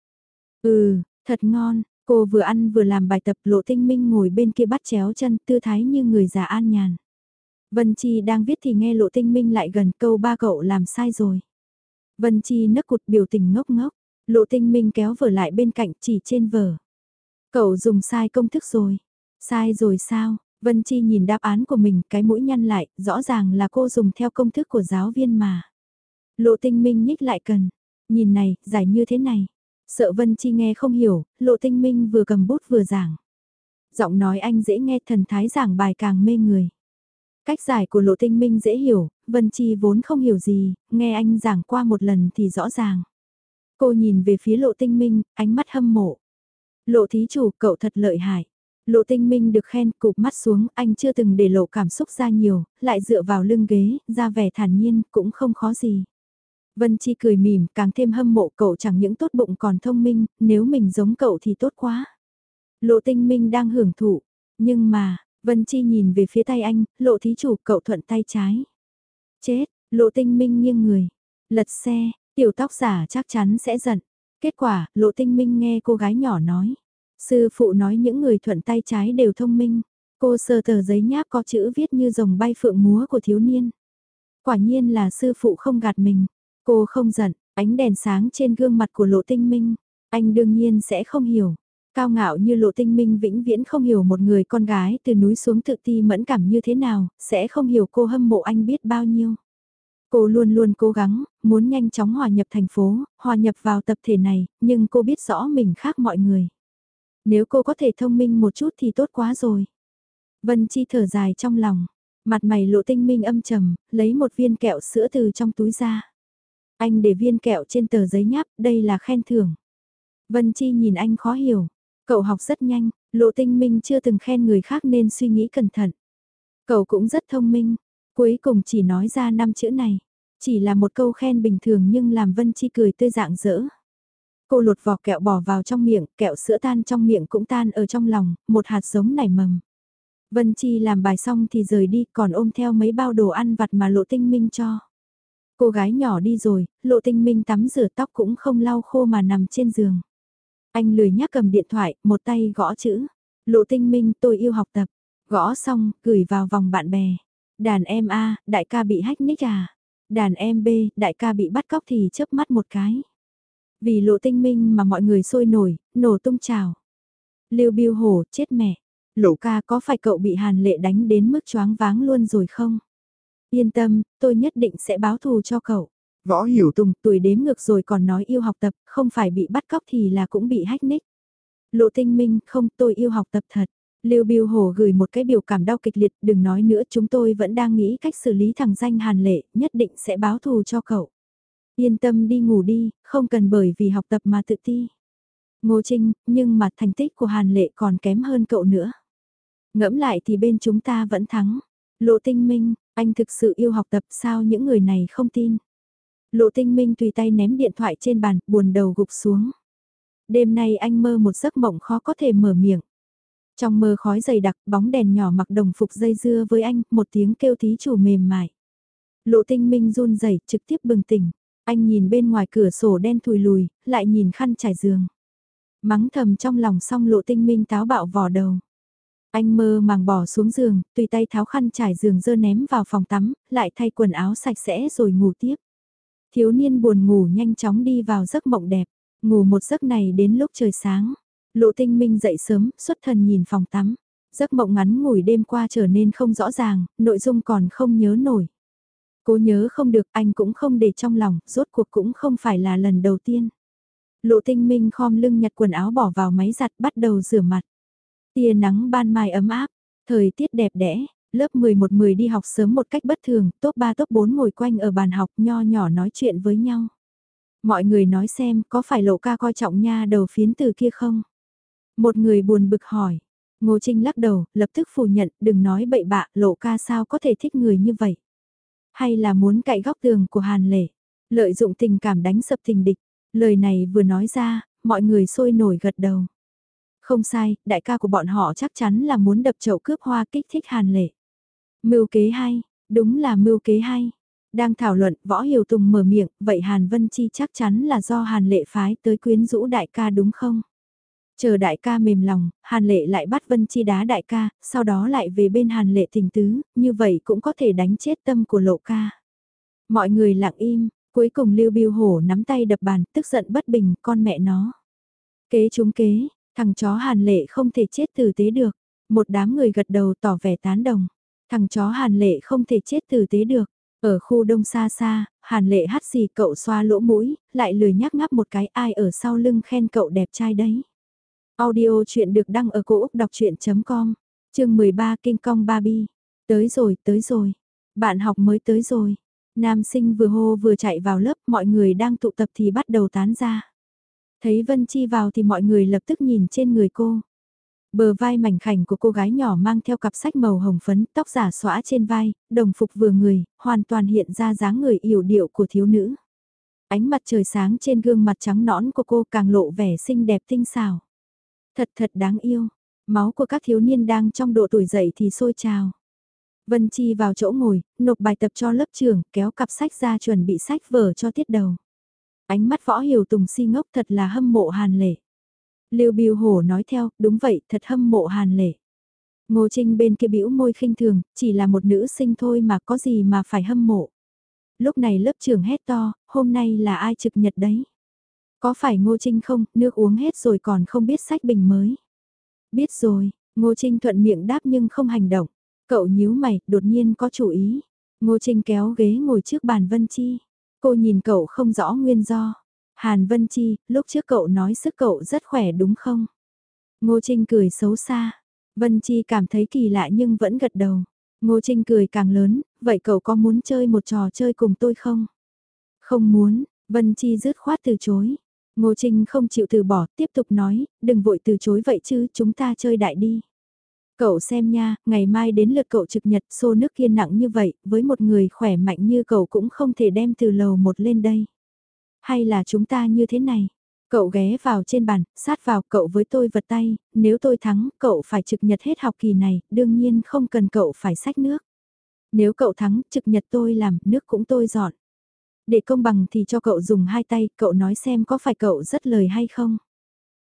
Ừ, thật ngon, cô vừa ăn vừa làm bài tập lộ tinh minh ngồi bên kia bắt chéo chân tư thái như người già an nhàn. Vân Chi đang viết thì nghe lộ tinh minh lại gần câu ba cậu làm sai rồi. Vân Chi nấc cụt biểu tình ngốc ngốc, lộ tinh minh kéo vở lại bên cạnh chỉ trên vở. Cậu dùng sai công thức rồi. Sai rồi sao? Vân Chi nhìn đáp án của mình, cái mũi nhăn lại, rõ ràng là cô dùng theo công thức của giáo viên mà. Lộ tinh minh nhích lại cần. Nhìn này, giải như thế này. Sợ Vân Chi nghe không hiểu, lộ tinh minh vừa cầm bút vừa giảng. Giọng nói anh dễ nghe thần thái giảng bài càng mê người. Cách giải của lộ tinh minh dễ hiểu, Vân Chi vốn không hiểu gì, nghe anh giảng qua một lần thì rõ ràng. Cô nhìn về phía lộ tinh minh, ánh mắt hâm mộ. Lộ thí chủ, cậu thật lợi hại. Lộ tinh minh được khen cụp mắt xuống, anh chưa từng để lộ cảm xúc ra nhiều, lại dựa vào lưng ghế, ra vẻ thản nhiên, cũng không khó gì. Vân Chi cười mỉm, càng thêm hâm mộ cậu chẳng những tốt bụng còn thông minh, nếu mình giống cậu thì tốt quá. Lộ tinh minh đang hưởng thụ, nhưng mà, Vân Chi nhìn về phía tay anh, lộ thí chủ cậu thuận tay trái. Chết, lộ tinh minh nghiêng người, lật xe, tiểu tóc giả chắc chắn sẽ giận. Kết quả, lộ tinh minh nghe cô gái nhỏ nói. Sư phụ nói những người thuận tay trái đều thông minh. Cô sờ tờ giấy nháp có chữ viết như rồng bay phượng múa của thiếu niên. Quả nhiên là sư phụ không gạt mình. Cô không giận, ánh đèn sáng trên gương mặt của lộ tinh minh. Anh đương nhiên sẽ không hiểu. Cao ngạo như lộ tinh minh vĩnh viễn không hiểu một người con gái từ núi xuống tự ti mẫn cảm như thế nào, sẽ không hiểu cô hâm mộ anh biết bao nhiêu. Cô luôn luôn cố gắng, muốn nhanh chóng hòa nhập thành phố, hòa nhập vào tập thể này, nhưng cô biết rõ mình khác mọi người. Nếu cô có thể thông minh một chút thì tốt quá rồi. Vân Chi thở dài trong lòng, mặt mày lộ tinh minh âm trầm, lấy một viên kẹo sữa từ trong túi ra. Anh để viên kẹo trên tờ giấy nháp, đây là khen thưởng. Vân Chi nhìn anh khó hiểu, cậu học rất nhanh, lộ tinh minh chưa từng khen người khác nên suy nghĩ cẩn thận. Cậu cũng rất thông minh, cuối cùng chỉ nói ra năm chữ này. Chỉ là một câu khen bình thường nhưng làm Vân Chi cười tươi dạng dỡ. Cô lột vỏ kẹo bỏ vào trong miệng, kẹo sữa tan trong miệng cũng tan ở trong lòng, một hạt giống nảy mầm. Vân Chi làm bài xong thì rời đi còn ôm theo mấy bao đồ ăn vặt mà lộ tinh minh cho. Cô gái nhỏ đi rồi, lộ tinh minh tắm rửa tóc cũng không lau khô mà nằm trên giường. Anh lười nhắc cầm điện thoại, một tay gõ chữ. Lộ tinh minh tôi yêu học tập. Gõ xong, gửi vào vòng bạn bè. Đàn em A, đại ca bị hách nick à. Đàn em B, đại ca bị bắt cóc thì chớp mắt một cái. Vì lộ tinh minh mà mọi người sôi nổi, nổ tung trào. Lưu Biêu Hổ, chết mẹ. Lộ ca có phải cậu bị Hàn Lệ đánh đến mức choáng váng luôn rồi không? Yên tâm, tôi nhất định sẽ báo thù cho cậu. Võ Hiểu Tùng tuổi đếm ngược rồi còn nói yêu học tập, không phải bị bắt cóc thì là cũng bị hách nick. Lộ tinh minh, không tôi yêu học tập thật. Lưu Biêu Hồ gửi một cái biểu cảm đau kịch liệt, đừng nói nữa chúng tôi vẫn đang nghĩ cách xử lý thằng danh Hàn Lệ, nhất định sẽ báo thù cho cậu. Yên tâm đi ngủ đi, không cần bởi vì học tập mà tự ti. Ngô Trinh, nhưng mà thành tích của Hàn Lệ còn kém hơn cậu nữa. Ngẫm lại thì bên chúng ta vẫn thắng. Lộ tinh minh, anh thực sự yêu học tập sao những người này không tin. Lộ tinh minh tùy tay ném điện thoại trên bàn, buồn đầu gục xuống. Đêm nay anh mơ một giấc mộng khó có thể mở miệng. Trong mơ khói dày đặc, bóng đèn nhỏ mặc đồng phục dây dưa với anh, một tiếng kêu thí chủ mềm mại. Lộ tinh minh run rẩy trực tiếp bừng tỉnh. Anh nhìn bên ngoài cửa sổ đen thùi lùi, lại nhìn khăn trải giường. Mắng thầm trong lòng xong lộ tinh minh táo bạo vò đầu. Anh mơ màng bỏ xuống giường, tùy tay tháo khăn trải giường dơ ném vào phòng tắm, lại thay quần áo sạch sẽ rồi ngủ tiếp. Thiếu niên buồn ngủ nhanh chóng đi vào giấc mộng đẹp, ngủ một giấc này đến lúc trời sáng. Lộ tinh minh dậy sớm, xuất thần nhìn phòng tắm. Giấc mộng ngắn ngủi đêm qua trở nên không rõ ràng, nội dung còn không nhớ nổi. Cố nhớ không được anh cũng không để trong lòng, rốt cuộc cũng không phải là lần đầu tiên. Lộ tinh minh khom lưng nhặt quần áo bỏ vào máy giặt bắt đầu rửa mặt. Tia nắng ban mai ấm áp, thời tiết đẹp đẽ, lớp 11-10 đi học sớm một cách bất thường, top 3 top 4 ngồi quanh ở bàn học nho nhỏ nói chuyện với nhau. Mọi người nói xem có phải lộ ca coi trọng nha đầu phiến từ kia không? Một người buồn bực hỏi. Ngô Trinh lắc đầu, lập tức phủ nhận, đừng nói bậy bạ, lộ ca sao có thể thích người như vậy. Hay là muốn cậy góc tường của Hàn Lệ, lợi dụng tình cảm đánh sập tình địch. Lời này vừa nói ra, mọi người sôi nổi gật đầu. Không sai, đại ca của bọn họ chắc chắn là muốn đập chậu cướp hoa kích thích Hàn Lệ. Mưu kế hay, đúng là mưu kế hay. Đang thảo luận, Võ Hiểu Tùng mở miệng, vậy Hàn Vân Chi chắc chắn là do Hàn Lệ phái tới quyến rũ đại ca đúng không? Chờ đại ca mềm lòng, Hàn Lệ lại bắt Vân Chi đá đại ca, sau đó lại về bên Hàn Lệ tình tứ, như vậy cũng có thể đánh chết tâm của lộ ca. Mọi người lặng im, cuối cùng Lưu Biêu Hổ nắm tay đập bàn, tức giận bất bình, con mẹ nó. Kế chúng kế, thằng chó Hàn Lệ không thể chết tử tế được. Một đám người gật đầu tỏ vẻ tán đồng. Thằng chó Hàn Lệ không thể chết tử tế được. Ở khu đông xa xa, Hàn Lệ hắt xì cậu xoa lỗ mũi, lại lười nhắc ngắp một cái ai ở sau lưng khen cậu đẹp trai đấy. Audio chuyện được đăng ở cổ Úc đọc chuyện.com, chương 13 Kinh Kong Barbie. Tới rồi, tới rồi. Bạn học mới tới rồi. Nam sinh vừa hô vừa chạy vào lớp, mọi người đang tụ tập thì bắt đầu tán ra. Thấy Vân Chi vào thì mọi người lập tức nhìn trên người cô. Bờ vai mảnh khảnh của cô gái nhỏ mang theo cặp sách màu hồng phấn, tóc giả xõa trên vai, đồng phục vừa người, hoàn toàn hiện ra dáng người yểu điệu của thiếu nữ. Ánh mặt trời sáng trên gương mặt trắng nõn của cô càng lộ vẻ xinh đẹp tinh xảo. Thật thật đáng yêu. Máu của các thiếu niên đang trong độ tuổi dậy thì sôi trào. Vân Chi vào chỗ ngồi, nộp bài tập cho lớp trưởng, kéo cặp sách ra chuẩn bị sách vở cho tiết đầu. Ánh mắt võ hiểu tùng si ngốc thật là hâm mộ hàn lệ. Lưu Biêu Hổ nói theo, đúng vậy, thật hâm mộ Hàn Lệ. Ngô Trinh bên kia bĩu môi khinh thường, chỉ là một nữ sinh thôi mà có gì mà phải hâm mộ. Lúc này lớp trưởng hét to, hôm nay là ai trực nhật đấy? Có phải Ngô Trinh không, nước uống hết rồi còn không biết sách bình mới. Biết rồi, Ngô Trinh thuận miệng đáp nhưng không hành động. Cậu nhíu mày, đột nhiên có chủ ý. Ngô Trinh kéo ghế ngồi trước bàn Vân Chi. Cô nhìn cậu không rõ nguyên do. Hàn Vân Chi, lúc trước cậu nói sức cậu rất khỏe đúng không? Ngô Trinh cười xấu xa. Vân Chi cảm thấy kỳ lạ nhưng vẫn gật đầu. Ngô Trinh cười càng lớn, vậy cậu có muốn chơi một trò chơi cùng tôi không? Không muốn, Vân Chi rứt khoát từ chối. Ngô Trinh không chịu từ bỏ, tiếp tục nói, đừng vội từ chối vậy chứ, chúng ta chơi đại đi. Cậu xem nha, ngày mai đến lượt cậu trực nhật xô nước kia nặng như vậy, với một người khỏe mạnh như cậu cũng không thể đem từ lầu một lên đây. Hay là chúng ta như thế này? Cậu ghé vào trên bàn, sát vào cậu với tôi vật tay, nếu tôi thắng, cậu phải trực nhật hết học kỳ này, đương nhiên không cần cậu phải sách nước. Nếu cậu thắng, trực nhật tôi làm, nước cũng tôi dọn. Để công bằng thì cho cậu dùng hai tay, cậu nói xem có phải cậu rất lời hay không.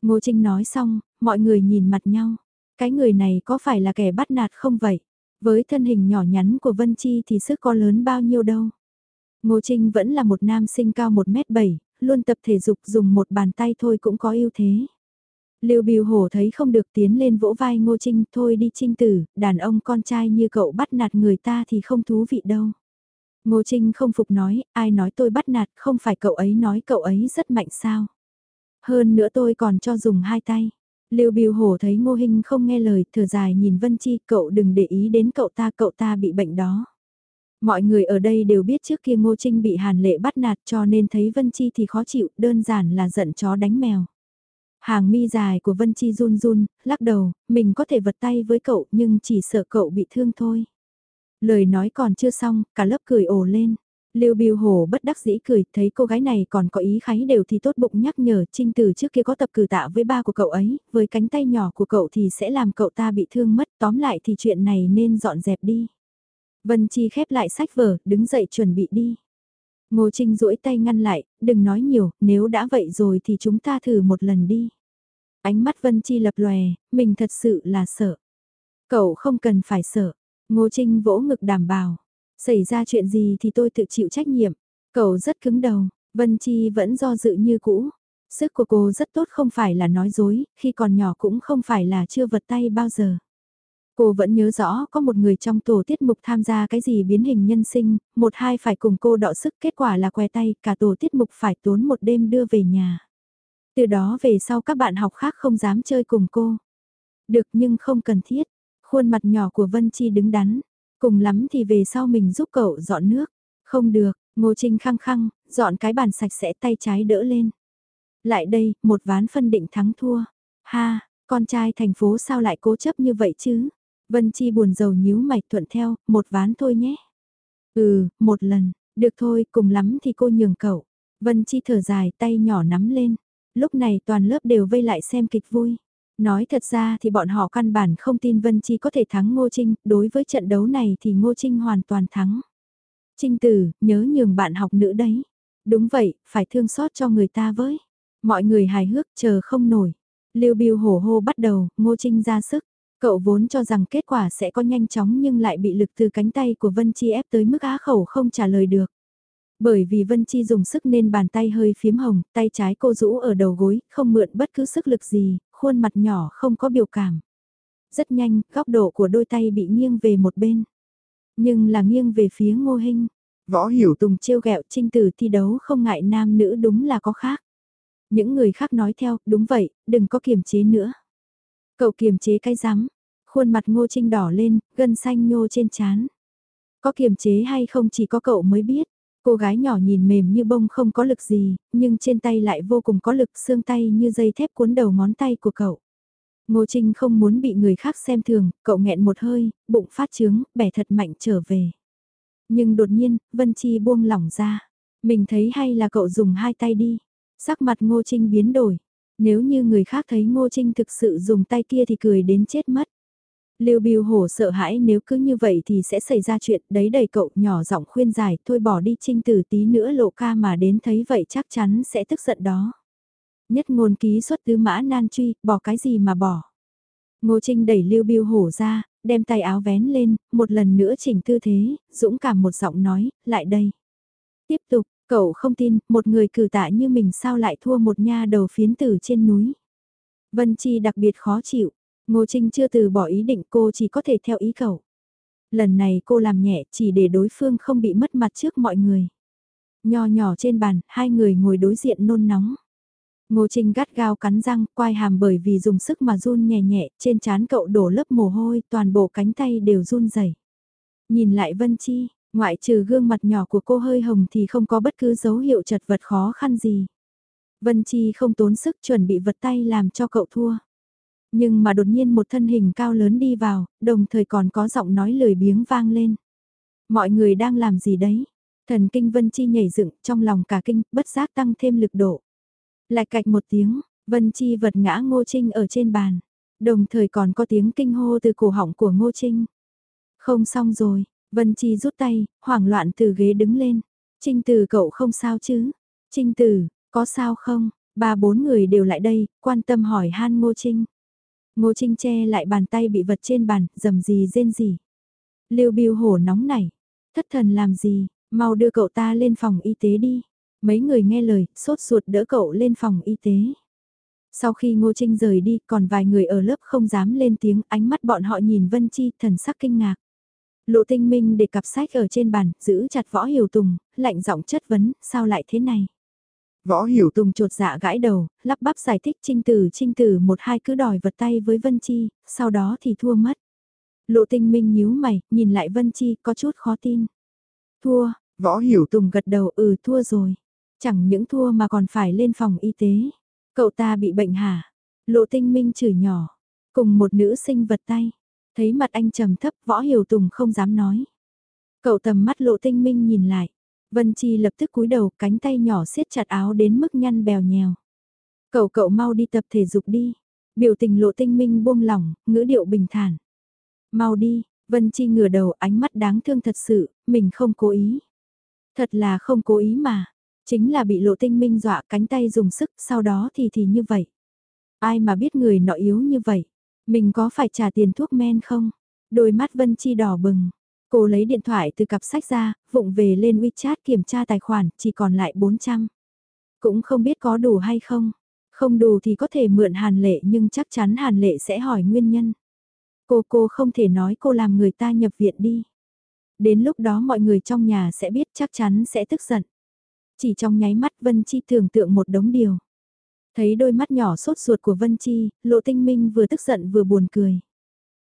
Ngô Trinh nói xong, mọi người nhìn mặt nhau. Cái người này có phải là kẻ bắt nạt không vậy? Với thân hình nhỏ nhắn của Vân Chi thì sức có lớn bao nhiêu đâu. Ngô Trinh vẫn là một nam sinh cao 1m7, luôn tập thể dục dùng một bàn tay thôi cũng có ưu thế. Lưu Biêu Hổ thấy không được tiến lên vỗ vai Ngô Trinh, thôi đi Trinh tử, đàn ông con trai như cậu bắt nạt người ta thì không thú vị đâu. Ngô Trinh không phục nói, ai nói tôi bắt nạt, không phải cậu ấy nói cậu ấy rất mạnh sao. Hơn nữa tôi còn cho dùng hai tay. Lưu Biêu Hổ thấy Ngô Hinh không nghe lời, thở dài nhìn Vân Chi, cậu đừng để ý đến cậu ta, cậu ta bị bệnh đó. Mọi người ở đây đều biết trước kia Ngô Trinh bị Hàn Lệ bắt nạt cho nên thấy Vân Chi thì khó chịu, đơn giản là giận chó đánh mèo. Hàng mi dài của Vân Chi run run, lắc đầu, mình có thể vật tay với cậu nhưng chỉ sợ cậu bị thương thôi. Lời nói còn chưa xong, cả lớp cười ồ lên. Lưu Biêu Hồ bất đắc dĩ cười, thấy cô gái này còn có ý kháy đều thì tốt bụng nhắc nhở Trinh Tử trước kia có tập cử tạ với ba của cậu ấy, với cánh tay nhỏ của cậu thì sẽ làm cậu ta bị thương mất, tóm lại thì chuyện này nên dọn dẹp đi. Vân Chi khép lại sách vở, đứng dậy chuẩn bị đi. Ngô Trinh duỗi tay ngăn lại, đừng nói nhiều, nếu đã vậy rồi thì chúng ta thử một lần đi. Ánh mắt Vân Chi lập lòe, mình thật sự là sợ. Cậu không cần phải sợ. Ngô Trinh vỗ ngực đảm bảo. Xảy ra chuyện gì thì tôi tự chịu trách nhiệm. Cậu rất cứng đầu, Vân Chi vẫn do dự như cũ. Sức của cô rất tốt không phải là nói dối, khi còn nhỏ cũng không phải là chưa vật tay bao giờ. Cô vẫn nhớ rõ có một người trong tổ tiết mục tham gia cái gì biến hình nhân sinh, một hai phải cùng cô đọ sức kết quả là que tay, cả tổ tiết mục phải tốn một đêm đưa về nhà. Từ đó về sau các bạn học khác không dám chơi cùng cô. Được nhưng không cần thiết, khuôn mặt nhỏ của Vân Chi đứng đắn, cùng lắm thì về sau mình giúp cậu dọn nước. Không được, Ngô Trinh khăng khăng, dọn cái bàn sạch sẽ tay trái đỡ lên. Lại đây, một ván phân định thắng thua. Ha, con trai thành phố sao lại cố chấp như vậy chứ? Vân Chi buồn rầu nhíu mày thuận theo, một ván thôi nhé. Ừ, một lần, được thôi, cùng lắm thì cô nhường cậu. Vân Chi thở dài, tay nhỏ nắm lên. Lúc này toàn lớp đều vây lại xem kịch vui. Nói thật ra thì bọn họ căn bản không tin Vân Chi có thể thắng Ngô Trinh, đối với trận đấu này thì Ngô Trinh hoàn toàn thắng. Trinh Tử, nhớ nhường bạn học nữ đấy. Đúng vậy, phải thương xót cho người ta với. Mọi người hài hước chờ không nổi. Lưu Biêu hổ hô bắt đầu, Ngô Trinh ra sức. Cậu vốn cho rằng kết quả sẽ có nhanh chóng nhưng lại bị lực từ cánh tay của Vân Chi ép tới mức á khẩu không trả lời được. Bởi vì Vân Chi dùng sức nên bàn tay hơi phím hồng, tay trái cô rũ ở đầu gối, không mượn bất cứ sức lực gì, khuôn mặt nhỏ không có biểu cảm. Rất nhanh, góc độ của đôi tay bị nghiêng về một bên. Nhưng là nghiêng về phía ngô hình. Võ hiểu tùng trêu ghẹo trinh tử thi đấu không ngại nam nữ đúng là có khác. Những người khác nói theo, đúng vậy, đừng có kiềm chế nữa. Cậu kiềm chế cái rắm khuôn mặt ngô trinh đỏ lên, gân xanh nhô trên chán. Có kiềm chế hay không chỉ có cậu mới biết. Cô gái nhỏ nhìn mềm như bông không có lực gì, nhưng trên tay lại vô cùng có lực xương tay như dây thép cuốn đầu ngón tay của cậu. Ngô Trinh không muốn bị người khác xem thường, cậu nghẹn một hơi, bụng phát trướng, bẻ thật mạnh trở về. Nhưng đột nhiên, Vân Chi buông lỏng ra. Mình thấy hay là cậu dùng hai tay đi. Sắc mặt Ngô Trinh biến đổi. Nếu như người khác thấy Ngô Trinh thực sự dùng tay kia thì cười đến chết mất. Lưu Biêu Hổ sợ hãi nếu cứ như vậy thì sẽ xảy ra chuyện đấy đầy cậu nhỏ giọng khuyên giải thôi bỏ đi trinh tử tí nữa lộ ca mà đến thấy vậy chắc chắn sẽ tức giận đó. Nhất ngôn ký xuất tứ mã nan truy, bỏ cái gì mà bỏ. Ngô Trinh đẩy Lưu Biêu Hổ ra, đem tay áo vén lên, một lần nữa chỉnh tư thế, dũng cảm một giọng nói, lại đây. Tiếp tục, cậu không tin, một người cử tạ như mình sao lại thua một nha đầu phiến tử trên núi. Vân Chi đặc biệt khó chịu, Ngô Trinh chưa từ bỏ ý định cô chỉ có thể theo ý cậu. Lần này cô làm nhẹ chỉ để đối phương không bị mất mặt trước mọi người. Nho nhỏ trên bàn, hai người ngồi đối diện nôn nóng. Ngô Trinh gắt gao cắn răng, quai hàm bởi vì dùng sức mà run nhẹ nhẹ, trên trán cậu đổ lớp mồ hôi, toàn bộ cánh tay đều run rẩy. Nhìn lại Vân Chi, ngoại trừ gương mặt nhỏ của cô hơi hồng thì không có bất cứ dấu hiệu chật vật khó khăn gì. Vân Chi không tốn sức chuẩn bị vật tay làm cho cậu thua. Nhưng mà đột nhiên một thân hình cao lớn đi vào, đồng thời còn có giọng nói lười biếng vang lên. Mọi người đang làm gì đấy? Thần kinh Vân Chi nhảy dựng trong lòng cả kinh, bất giác tăng thêm lực độ. Lại cạch một tiếng, Vân Chi vật ngã Ngô Trinh ở trên bàn. Đồng thời còn có tiếng kinh hô từ cổ họng của Ngô Trinh. Không xong rồi, Vân Chi rút tay, hoảng loạn từ ghế đứng lên. Trinh Tử cậu không sao chứ? Trinh Tử, có sao không? Ba bốn người đều lại đây, quan tâm hỏi han Ngô Trinh. Ngô Trinh che lại bàn tay bị vật trên bàn, dầm gì rên gì. Lưu Biêu hổ nóng nảy. Thất thần làm gì, mau đưa cậu ta lên phòng y tế đi. Mấy người nghe lời, sốt ruột đỡ cậu lên phòng y tế. Sau khi Ngô Trinh rời đi, còn vài người ở lớp không dám lên tiếng, ánh mắt bọn họ nhìn Vân Chi, thần sắc kinh ngạc. Lộ tinh minh để cặp sách ở trên bàn, giữ chặt võ hiểu tùng, lạnh giọng chất vấn, sao lại thế này? Võ hiểu tùng trột dạ gãi đầu, lắp bắp giải thích trinh tử trinh tử một hai cứ đòi vật tay với Vân Chi, sau đó thì thua mất. Lộ tinh minh nhíu mày, nhìn lại Vân Chi có chút khó tin. Thua, võ hiểu tùng gật đầu ừ thua rồi. Chẳng những thua mà còn phải lên phòng y tế. Cậu ta bị bệnh hả? Lộ tinh minh chửi nhỏ. Cùng một nữ sinh vật tay. Thấy mặt anh trầm thấp võ hiểu tùng không dám nói. Cậu tầm mắt lộ tinh minh nhìn lại. Vân Chi lập tức cúi đầu cánh tay nhỏ siết chặt áo đến mức nhăn bèo nhèo. Cậu cậu mau đi tập thể dục đi. Biểu tình lộ tinh minh buông lỏng, ngữ điệu bình thản. Mau đi, Vân Chi ngửa đầu ánh mắt đáng thương thật sự, mình không cố ý. Thật là không cố ý mà, chính là bị lộ tinh minh dọa cánh tay dùng sức, sau đó thì thì như vậy. Ai mà biết người nọ yếu như vậy, mình có phải trả tiền thuốc men không? Đôi mắt Vân Chi đỏ bừng, Cô lấy điện thoại từ cặp sách ra, vụng về lên WeChat kiểm tra tài khoản, chỉ còn lại 400. Cũng không biết có đủ hay không. Không đủ thì có thể mượn Hàn Lệ nhưng chắc chắn Hàn Lệ sẽ hỏi nguyên nhân. Cô cô không thể nói cô làm người ta nhập viện đi. Đến lúc đó mọi người trong nhà sẽ biết chắc chắn sẽ tức giận. Chỉ trong nháy mắt Vân Chi tưởng tượng một đống điều. Thấy đôi mắt nhỏ sốt ruột của Vân Chi, Lộ Tinh Minh vừa tức giận vừa buồn cười.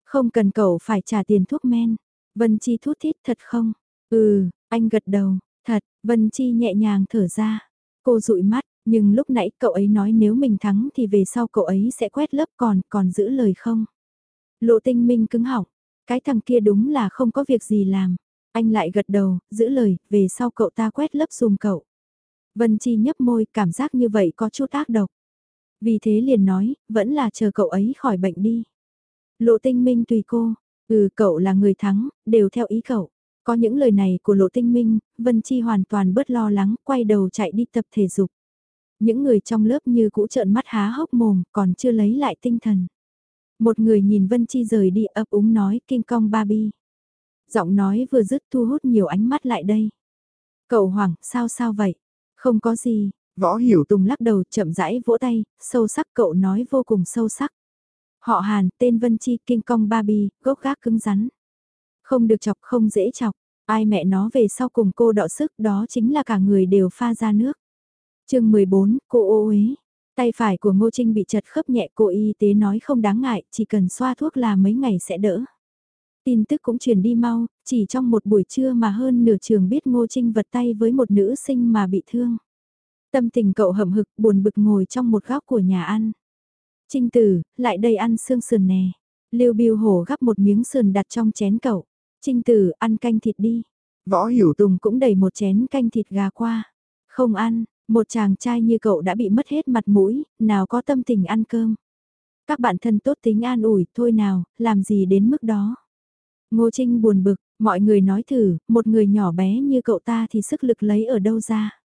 Không cần cậu phải trả tiền thuốc men. Vân Chi thút thít thật không? Ừ, anh gật đầu, thật, Vân Chi nhẹ nhàng thở ra. Cô dụi mắt, nhưng lúc nãy cậu ấy nói nếu mình thắng thì về sau cậu ấy sẽ quét lớp còn, còn giữ lời không? Lộ tinh minh cứng họng, cái thằng kia đúng là không có việc gì làm. Anh lại gật đầu, giữ lời, về sau cậu ta quét lớp dùm cậu. Vân Chi nhấp môi, cảm giác như vậy có chút ác độc. Vì thế liền nói, vẫn là chờ cậu ấy khỏi bệnh đi. Lộ tinh minh tùy cô, Ừ cậu là người thắng, đều theo ý cậu. Có những lời này của Lộ Tinh Minh, Vân Chi hoàn toàn bớt lo lắng, quay đầu chạy đi tập thể dục. Những người trong lớp như cũ trợn mắt há hốc mồm, còn chưa lấy lại tinh thần. Một người nhìn Vân Chi rời đi ấp úng nói kinh cong Barbie. Giọng nói vừa dứt thu hút nhiều ánh mắt lại đây. Cậu Hoàng sao sao vậy? Không có gì, Võ Hiểu Tùng lắc đầu chậm rãi vỗ tay, sâu sắc cậu nói vô cùng sâu sắc. Họ Hàn, tên Vân Chi, kinh công Barbie, gốc gác cứng rắn. Không được chọc không dễ chọc, ai mẹ nó về sau cùng cô đọ sức đó chính là cả người đều pha ra nước. chương 14, cô ô uế. Tay phải của Ngô Trinh bị chật khớp nhẹ cô y tế nói không đáng ngại, chỉ cần xoa thuốc là mấy ngày sẽ đỡ. Tin tức cũng truyền đi mau, chỉ trong một buổi trưa mà hơn nửa trường biết Ngô Trinh vật tay với một nữ sinh mà bị thương. Tâm tình cậu hậm hực buồn bực ngồi trong một góc của nhà ăn. Trinh tử, lại đây ăn xương sườn nè. Lưu Biêu Hổ gắp một miếng sườn đặt trong chén cậu. Trinh tử, ăn canh thịt đi. Võ Hiểu Tùng cũng đẩy một chén canh thịt gà qua. Không ăn, một chàng trai như cậu đã bị mất hết mặt mũi, nào có tâm tình ăn cơm. Các bạn thân tốt tính an ủi, thôi nào, làm gì đến mức đó. Ngô Trinh buồn bực, mọi người nói thử, một người nhỏ bé như cậu ta thì sức lực lấy ở đâu ra.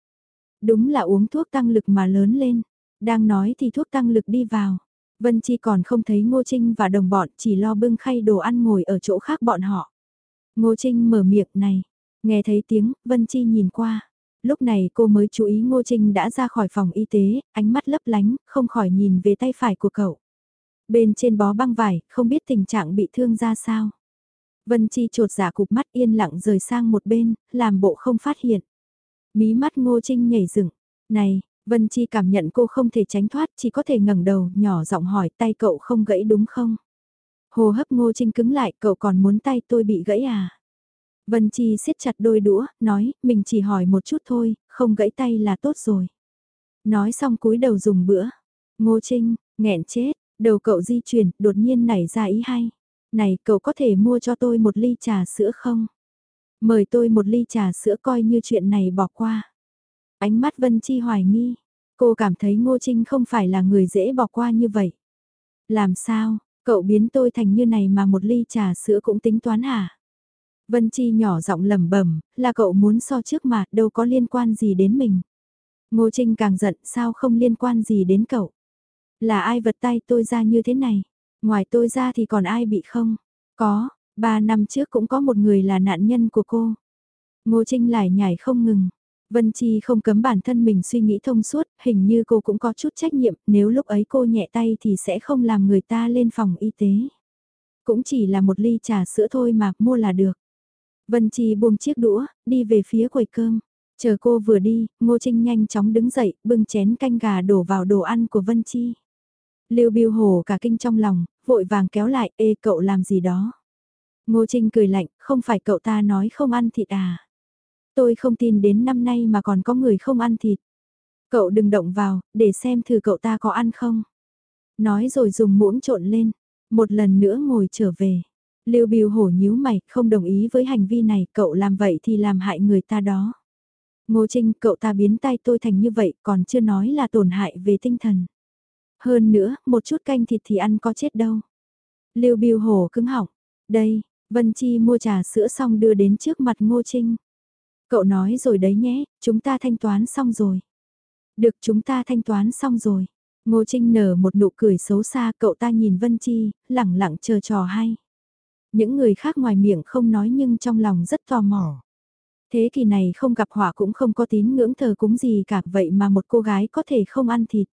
Đúng là uống thuốc tăng lực mà lớn lên. Đang nói thì thuốc tăng lực đi vào. Vân Chi còn không thấy Ngô Trinh và đồng bọn chỉ lo bưng khay đồ ăn ngồi ở chỗ khác bọn họ. Ngô Trinh mở miệng này, nghe thấy tiếng, Vân Chi nhìn qua. Lúc này cô mới chú ý Ngô Trinh đã ra khỏi phòng y tế, ánh mắt lấp lánh, không khỏi nhìn về tay phải của cậu. Bên trên bó băng vải, không biết tình trạng bị thương ra sao. Vân Chi trột dạ giả cục mắt yên lặng rời sang một bên, làm bộ không phát hiện. Mí mắt Ngô Trinh nhảy dựng. Này, Vân Chi cảm nhận cô không thể tránh thoát, chỉ có thể ngẩng đầu, nhỏ giọng hỏi tay cậu không gãy đúng không? Hồ hấp Ngô Trinh cứng lại, cậu còn muốn tay tôi bị gãy à? Vân Chi siết chặt đôi đũa, nói, mình chỉ hỏi một chút thôi, không gãy tay là tốt rồi. Nói xong cúi đầu dùng bữa. Ngô Trinh, nghẹn chết, đầu cậu di chuyển, đột nhiên nảy ra ý hay. Này, cậu có thể mua cho tôi một ly trà sữa không? Mời tôi một ly trà sữa coi như chuyện này bỏ qua. Ánh mắt Vân Chi hoài nghi. Cô cảm thấy Ngô Trinh không phải là người dễ bỏ qua như vậy. Làm sao, cậu biến tôi thành như này mà một ly trà sữa cũng tính toán hả? Vân Chi nhỏ giọng lẩm bẩm, là cậu muốn so trước mà, đâu có liên quan gì đến mình. Ngô Trinh càng giận, sao không liên quan gì đến cậu? Là ai vật tay tôi ra như thế này? Ngoài tôi ra thì còn ai bị không? Có, ba năm trước cũng có một người là nạn nhân của cô. Ngô Trinh lại nhảy không ngừng. Vân Chi không cấm bản thân mình suy nghĩ thông suốt, hình như cô cũng có chút trách nhiệm, nếu lúc ấy cô nhẹ tay thì sẽ không làm người ta lên phòng y tế. Cũng chỉ là một ly trà sữa thôi mà, mua là được. Vân Chi buông chiếc đũa, đi về phía quầy cơm. Chờ cô vừa đi, Ngô Trinh nhanh chóng đứng dậy, bưng chén canh gà đổ vào đồ ăn của Vân Chi. Lưu Biêu Hổ cả kinh trong lòng, vội vàng kéo lại, ê cậu làm gì đó. Ngô Trinh cười lạnh, không phải cậu ta nói không ăn thịt à. Tôi không tin đến năm nay mà còn có người không ăn thịt. Cậu đừng động vào, để xem thử cậu ta có ăn không. Nói rồi dùng muỗng trộn lên, một lần nữa ngồi trở về. Lưu Biêu Hổ nhíu mày, không đồng ý với hành vi này, cậu làm vậy thì làm hại người ta đó. Ngô Trinh, cậu ta biến tay tôi thành như vậy, còn chưa nói là tổn hại về tinh thần. Hơn nữa, một chút canh thịt thì ăn có chết đâu. Lưu Biêu Hổ cứng họng. Đây, Vân Chi mua trà sữa xong đưa đến trước mặt Ngô Trinh. Cậu nói rồi đấy nhé, chúng ta thanh toán xong rồi. Được chúng ta thanh toán xong rồi. Ngô Trinh nở một nụ cười xấu xa cậu ta nhìn Vân Chi, lẳng lặng chờ trò hay. Những người khác ngoài miệng không nói nhưng trong lòng rất tò mò. Thế kỷ này không gặp họa cũng không có tín ngưỡng thờ cúng gì cả vậy mà một cô gái có thể không ăn thịt.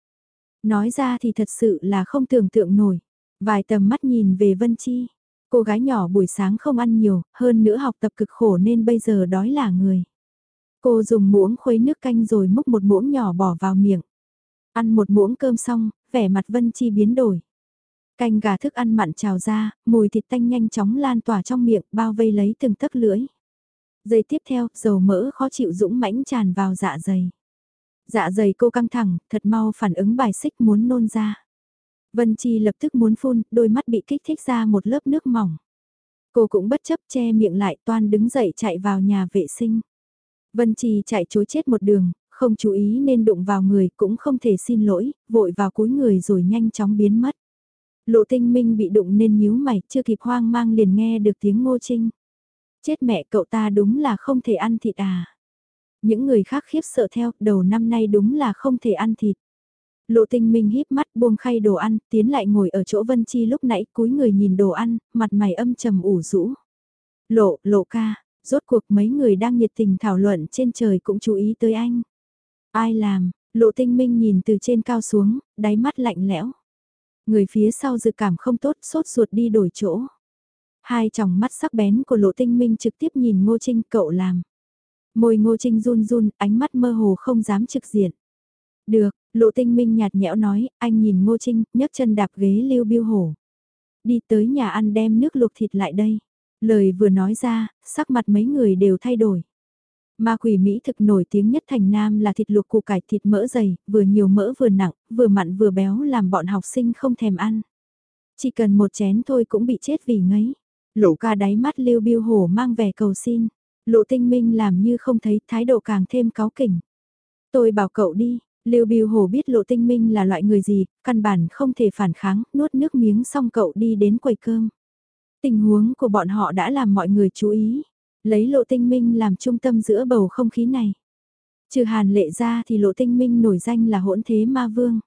Nói ra thì thật sự là không tưởng tượng nổi. Vài tầm mắt nhìn về Vân Chi. Cô gái nhỏ buổi sáng không ăn nhiều, hơn nữa học tập cực khổ nên bây giờ đói là người. Cô dùng muỗng khuấy nước canh rồi múc một muỗng nhỏ bỏ vào miệng. Ăn một muỗng cơm xong, vẻ mặt Vân Chi biến đổi. Canh gà thức ăn mặn trào ra, mùi thịt tanh nhanh chóng lan tỏa trong miệng, bao vây lấy từng tấc lưỡi. Giây tiếp theo, dầu mỡ khó chịu dũng mãnh tràn vào dạ dày. Dạ dày cô căng thẳng, thật mau phản ứng bài xích muốn nôn ra. Vân Chi lập tức muốn phun, đôi mắt bị kích thích ra một lớp nước mỏng. Cô cũng bất chấp che miệng lại toan đứng dậy chạy vào nhà vệ sinh. Vân Chi chạy chối chết một đường, không chú ý nên đụng vào người cũng không thể xin lỗi, vội vào cúi người rồi nhanh chóng biến mất. Lộ tinh minh bị đụng nên nhíu mày, chưa kịp hoang mang liền nghe được tiếng ngô trinh. Chết mẹ cậu ta đúng là không thể ăn thịt à. Những người khác khiếp sợ theo, đầu năm nay đúng là không thể ăn thịt. Lộ tinh minh híp mắt buông khay đồ ăn, tiến lại ngồi ở chỗ Vân Chi lúc nãy cúi người nhìn đồ ăn, mặt mày âm trầm ủ rũ. Lộ, lộ ca, rốt cuộc mấy người đang nhiệt tình thảo luận trên trời cũng chú ý tới anh. Ai làm, lộ tinh minh nhìn từ trên cao xuống, đáy mắt lạnh lẽo. Người phía sau dự cảm không tốt, sốt ruột đi đổi chỗ. Hai tròng mắt sắc bén của lộ tinh minh trực tiếp nhìn ngô trinh cậu làm. Môi ngô trinh run run, ánh mắt mơ hồ không dám trực diện. Được, lộ tinh minh nhạt nhẽo nói, anh nhìn ngô trinh, nhấc chân đạp ghế lưu biêu hổ. Đi tới nhà ăn đem nước luộc thịt lại đây. Lời vừa nói ra, sắc mặt mấy người đều thay đổi. Ma quỷ Mỹ thực nổi tiếng nhất thành Nam là thịt luộc củ cải thịt mỡ dày, vừa nhiều mỡ vừa nặng, vừa mặn vừa béo làm bọn học sinh không thèm ăn. Chỉ cần một chén thôi cũng bị chết vì ngấy. Lộ ca đáy mắt lưu biêu hổ mang vẻ cầu xin. Lộ tinh minh làm như không thấy thái độ càng thêm cáu kỉnh. Tôi bảo cậu đi, Lưu Biêu Hổ biết Lộ Tinh Minh là loại người gì, căn bản không thể phản kháng, nuốt nước miếng xong cậu đi đến quầy cơm. Tình huống của bọn họ đã làm mọi người chú ý, lấy Lộ Tinh Minh làm trung tâm giữa bầu không khí này. Trừ Hàn Lệ ra thì Lộ Tinh Minh nổi danh là hỗn thế ma vương.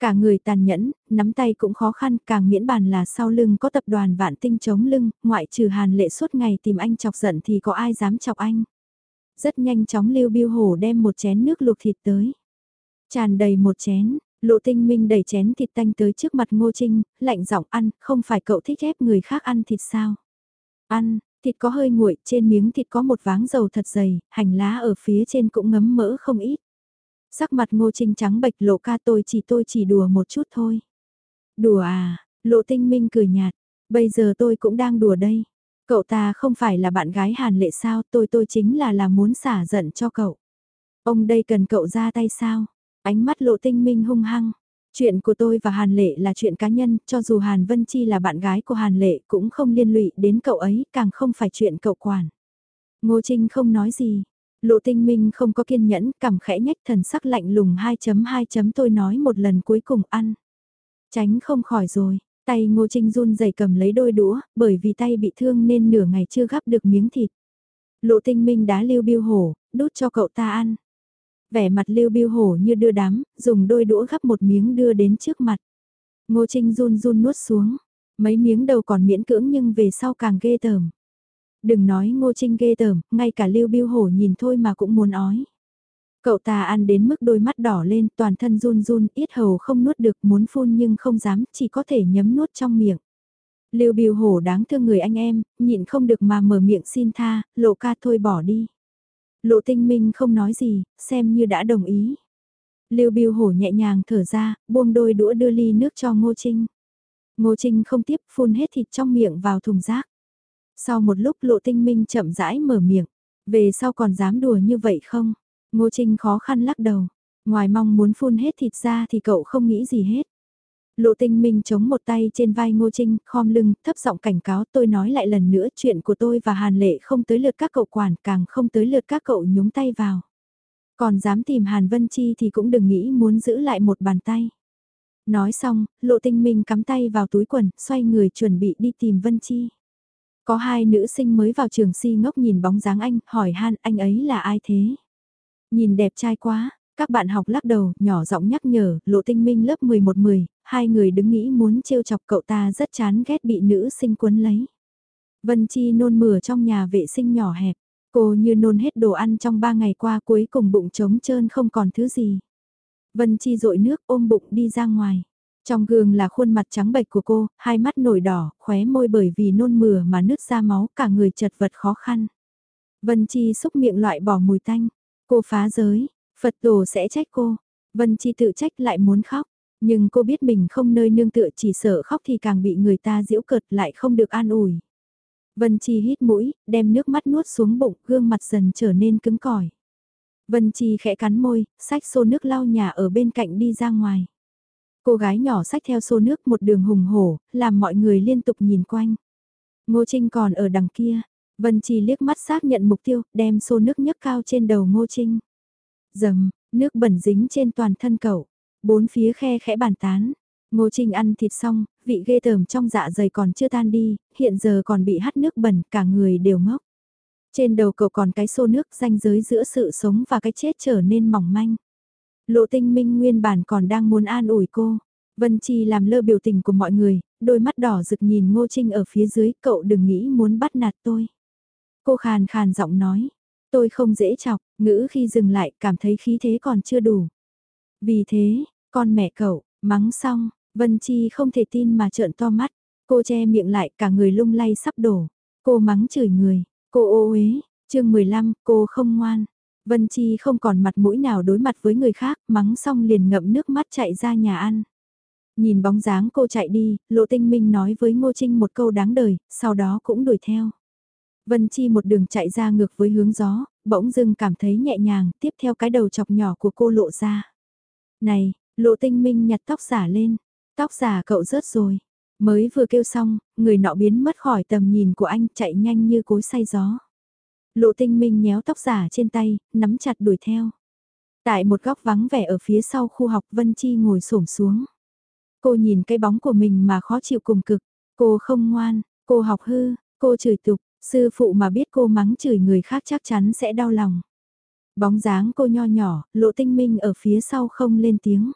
Cả người tàn nhẫn, nắm tay cũng khó khăn, càng miễn bàn là sau lưng có tập đoàn vạn tinh chống lưng, ngoại trừ hàn lệ suốt ngày tìm anh chọc giận thì có ai dám chọc anh. Rất nhanh chóng Lưu Biêu Hổ đem một chén nước luộc thịt tới. Tràn đầy một chén, lộ tinh minh đẩy chén thịt tanh tới trước mặt Ngô Trinh, lạnh giọng ăn, không phải cậu thích ép người khác ăn thịt sao? Ăn, thịt có hơi nguội, trên miếng thịt có một váng dầu thật dày, hành lá ở phía trên cũng ngấm mỡ không ít. Sắc mặt ngô trinh trắng bệch lộ ca tôi chỉ tôi chỉ đùa một chút thôi. Đùa à, lộ tinh minh cười nhạt, bây giờ tôi cũng đang đùa đây. Cậu ta không phải là bạn gái Hàn Lệ sao, tôi tôi chính là là muốn xả giận cho cậu. Ông đây cần cậu ra tay sao? Ánh mắt lộ tinh minh hung hăng. Chuyện của tôi và Hàn Lệ là chuyện cá nhân, cho dù Hàn Vân Chi là bạn gái của Hàn Lệ cũng không liên lụy đến cậu ấy, càng không phải chuyện cậu quản. Ngô Trinh không nói gì, Lộ tinh minh không có kiên nhẫn, cầm khẽ nhách thần sắc lạnh lùng 2.2 chấm tôi nói một lần cuối cùng ăn. Tránh không khỏi rồi, tay ngô trinh run rẩy cầm lấy đôi đũa, bởi vì tay bị thương nên nửa ngày chưa gắp được miếng thịt. Lộ tinh minh đá lưu biêu hổ, đút cho cậu ta ăn. Vẻ mặt lưu biêu hổ như đưa đám, dùng đôi đũa gắp một miếng đưa đến trước mặt. Ngô trinh run run nuốt xuống, mấy miếng đầu còn miễn cưỡng nhưng về sau càng ghê tởm. Đừng nói ngô trinh ghê tởm, ngay cả lưu biêu hổ nhìn thôi mà cũng muốn ói. Cậu ta ăn đến mức đôi mắt đỏ lên, toàn thân run run, ít hầu không nuốt được, muốn phun nhưng không dám, chỉ có thể nhấm nuốt trong miệng. Lưu Biêu Hổ đáng thương người anh em, nhịn không được mà mở miệng xin tha, lộ ca thôi bỏ đi. Lộ tinh minh không nói gì, xem như đã đồng ý. Lưu Biêu Hổ nhẹ nhàng thở ra, buông đôi đũa đưa ly nước cho Ngô Trinh. Ngô Trinh không tiếp phun hết thịt trong miệng vào thùng rác. Sau một lúc lộ tinh minh chậm rãi mở miệng, về sau còn dám đùa như vậy không? Ngô Trinh khó khăn lắc đầu, ngoài mong muốn phun hết thịt ra thì cậu không nghĩ gì hết. Lộ tinh minh chống một tay trên vai Ngô Trinh, khom lưng, thấp giọng cảnh cáo tôi nói lại lần nữa chuyện của tôi và Hàn Lệ không tới lượt các cậu quản, càng không tới lượt các cậu nhúng tay vào. Còn dám tìm Hàn Vân Chi thì cũng đừng nghĩ muốn giữ lại một bàn tay. Nói xong, lộ tinh minh cắm tay vào túi quần, xoay người chuẩn bị đi tìm Vân Chi. Có hai nữ sinh mới vào trường si ngốc nhìn bóng dáng anh, hỏi han anh ấy là ai thế? Nhìn đẹp trai quá, các bạn học lắc đầu, nhỏ giọng nhắc nhở, lộ tinh minh lớp 11-10, hai người đứng nghĩ muốn trêu chọc cậu ta rất chán ghét bị nữ sinh quấn lấy. Vân Chi nôn mửa trong nhà vệ sinh nhỏ hẹp, cô như nôn hết đồ ăn trong ba ngày qua cuối cùng bụng trống trơn không còn thứ gì. Vân Chi rội nước ôm bụng đi ra ngoài. Trong gương là khuôn mặt trắng bệch của cô, hai mắt nổi đỏ, khóe môi bởi vì nôn mửa mà nứt ra máu, cả người chật vật khó khăn. Vân Chi xúc miệng loại bỏ mùi tanh. Cô phá giới, Phật tổ sẽ trách cô. Vân Chi tự trách lại muốn khóc. Nhưng cô biết mình không nơi nương tựa chỉ sợ khóc thì càng bị người ta giễu cợt lại không được an ủi. Vân Chi hít mũi, đem nước mắt nuốt xuống bụng, gương mặt dần trở nên cứng cỏi. Vân Chi khẽ cắn môi, xách xô nước lau nhà ở bên cạnh đi ra ngoài. Cô gái nhỏ xách theo xô nước một đường hùng hổ, làm mọi người liên tục nhìn quanh. Ngô Trinh còn ở đằng kia, Vân Chi liếc mắt xác nhận mục tiêu, đem xô nước nhấc cao trên đầu Ngô Trinh. Dầm, nước bẩn dính trên toàn thân cậu, bốn phía khe khẽ bàn tán. Ngô Trinh ăn thịt xong, vị ghê tởm trong dạ dày còn chưa tan đi, hiện giờ còn bị hắt nước bẩn, cả người đều ngốc. Trên đầu cậu còn cái xô nước ranh giới giữa sự sống và cái chết trở nên mỏng manh. Lộ tinh minh nguyên bản còn đang muốn an ủi cô. Vân Chi làm lơ biểu tình của mọi người, đôi mắt đỏ rực nhìn Ngô Trinh ở phía dưới, cậu đừng nghĩ muốn bắt nạt tôi. Cô khàn khàn giọng nói, tôi không dễ chọc, ngữ khi dừng lại cảm thấy khí thế còn chưa đủ. Vì thế, con mẹ cậu, mắng xong, Vân Chi không thể tin mà trợn to mắt, cô che miệng lại cả người lung lay sắp đổ, cô mắng chửi người, cô ô uế, chương 15, cô không ngoan. Vân Chi không còn mặt mũi nào đối mặt với người khác, mắng xong liền ngậm nước mắt chạy ra nhà ăn. Nhìn bóng dáng cô chạy đi, Lộ Tinh Minh nói với Ngô Trinh một câu đáng đời, sau đó cũng đuổi theo. Vân Chi một đường chạy ra ngược với hướng gió, bỗng dưng cảm thấy nhẹ nhàng, tiếp theo cái đầu chọc nhỏ của cô lộ ra. Này, Lộ Tinh Minh nhặt tóc giả lên, tóc giả cậu rớt rồi. Mới vừa kêu xong, người nọ biến mất khỏi tầm nhìn của anh chạy nhanh như cối say gió. Lộ tinh minh nhéo tóc giả trên tay, nắm chặt đuổi theo. Tại một góc vắng vẻ ở phía sau khu học Vân Chi ngồi xổm xuống. Cô nhìn cái bóng của mình mà khó chịu cùng cực. Cô không ngoan, cô học hư, cô chửi tục, sư phụ mà biết cô mắng chửi người khác chắc chắn sẽ đau lòng. Bóng dáng cô nho nhỏ, lộ tinh minh ở phía sau không lên tiếng.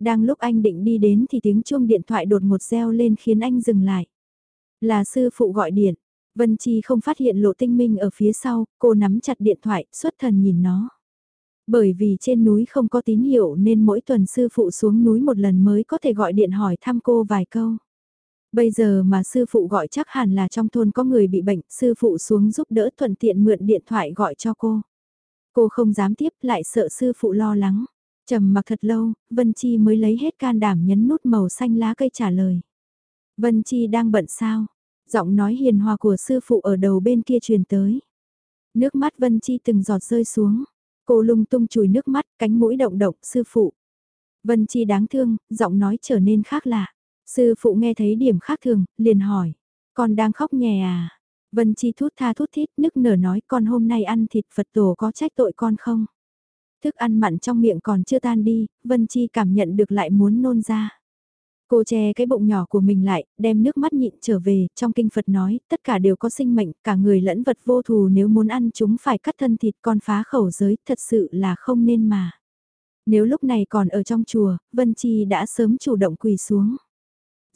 Đang lúc anh định đi đến thì tiếng chuông điện thoại đột ngột reo lên khiến anh dừng lại. Là sư phụ gọi điện, Vân Chi không phát hiện lộ tinh minh ở phía sau, cô nắm chặt điện thoại, xuất thần nhìn nó. Bởi vì trên núi không có tín hiệu nên mỗi tuần sư phụ xuống núi một lần mới có thể gọi điện hỏi thăm cô vài câu. Bây giờ mà sư phụ gọi chắc hẳn là trong thôn có người bị bệnh, sư phụ xuống giúp đỡ thuận tiện mượn điện thoại gọi cho cô. Cô không dám tiếp lại sợ sư phụ lo lắng. trầm mặc thật lâu, Vân Chi mới lấy hết can đảm nhấn nút màu xanh lá cây trả lời. Vân Chi đang bận sao? Giọng nói hiền hòa của sư phụ ở đầu bên kia truyền tới. Nước mắt Vân Chi từng giọt rơi xuống. Cô lung tung chùi nước mắt, cánh mũi động động, sư phụ. Vân Chi đáng thương, giọng nói trở nên khác lạ. Sư phụ nghe thấy điểm khác thường, liền hỏi. Con đang khóc nhè à? Vân Chi thút tha thút thít nức nở nói con hôm nay ăn thịt Phật tổ có trách tội con không? Thức ăn mặn trong miệng còn chưa tan đi, Vân Chi cảm nhận được lại muốn nôn ra. Cô che cái bụng nhỏ của mình lại, đem nước mắt nhịn trở về, trong kinh Phật nói, tất cả đều có sinh mệnh, cả người lẫn vật vô thù nếu muốn ăn chúng phải cắt thân thịt con phá khẩu giới, thật sự là không nên mà. Nếu lúc này còn ở trong chùa, Vân Chi đã sớm chủ động quỳ xuống.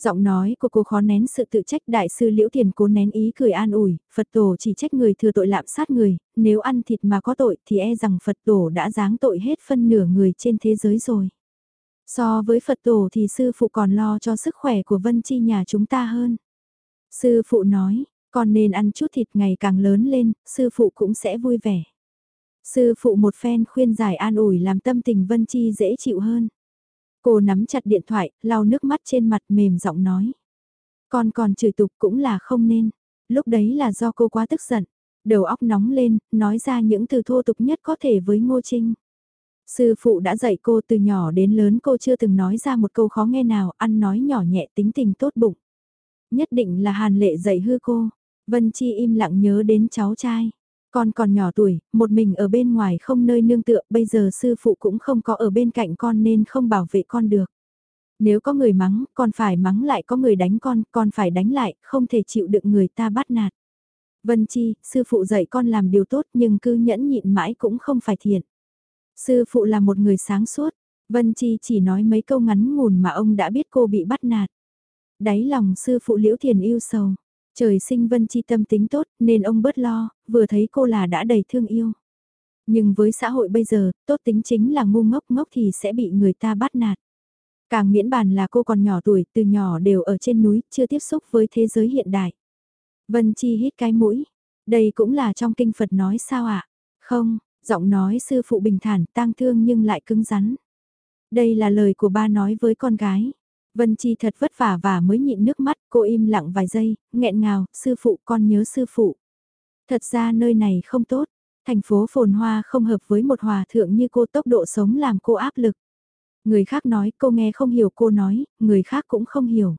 Giọng nói của cô khó nén sự tự trách đại sư Liễu Thiền cố nén ý cười an ủi, Phật tổ chỉ trách người thừa tội lạm sát người, nếu ăn thịt mà có tội thì e rằng Phật tổ đã giáng tội hết phân nửa người trên thế giới rồi. So với Phật tổ thì sư phụ còn lo cho sức khỏe của Vân Chi nhà chúng ta hơn. Sư phụ nói, con nên ăn chút thịt ngày càng lớn lên, sư phụ cũng sẽ vui vẻ. Sư phụ một phen khuyên giải an ủi làm tâm tình Vân Chi dễ chịu hơn. Cô nắm chặt điện thoại, lau nước mắt trên mặt mềm giọng nói. Con còn chửi tục cũng là không nên. Lúc đấy là do cô quá tức giận. Đầu óc nóng lên, nói ra những từ thô tục nhất có thể với Ngô Trinh. Sư phụ đã dạy cô từ nhỏ đến lớn cô chưa từng nói ra một câu khó nghe nào, ăn nói nhỏ nhẹ tính tình tốt bụng. Nhất định là Hàn Lệ dạy hư cô. Vân Chi im lặng nhớ đến cháu trai. Con còn nhỏ tuổi, một mình ở bên ngoài không nơi nương tựa, bây giờ sư phụ cũng không có ở bên cạnh con nên không bảo vệ con được. Nếu có người mắng, con phải mắng lại có người đánh con, con phải đánh lại, không thể chịu đựng người ta bắt nạt. Vân Chi, sư phụ dạy con làm điều tốt nhưng cứ nhẫn nhịn mãi cũng không phải thiện. Sư phụ là một người sáng suốt, Vân Chi chỉ nói mấy câu ngắn ngủn mà ông đã biết cô bị bắt nạt. Đáy lòng sư phụ liễu thiền yêu sầu, Trời sinh Vân Chi tâm tính tốt nên ông bớt lo, vừa thấy cô là đã đầy thương yêu. Nhưng với xã hội bây giờ, tốt tính chính là ngu ngốc ngốc thì sẽ bị người ta bắt nạt. Càng miễn bàn là cô còn nhỏ tuổi, từ nhỏ đều ở trên núi, chưa tiếp xúc với thế giới hiện đại. Vân Chi hít cái mũi. Đây cũng là trong kinh Phật nói sao ạ? À? Không, giọng nói sư phụ bình thản, tang thương nhưng lại cứng rắn. Đây là lời của ba nói với con gái. Vân Chi thật vất vả và mới nhịn nước mắt, cô im lặng vài giây, nghẹn ngào, sư phụ con nhớ sư phụ. Thật ra nơi này không tốt, thành phố phồn hoa không hợp với một hòa thượng như cô tốc độ sống làm cô áp lực. Người khác nói cô nghe không hiểu cô nói, người khác cũng không hiểu.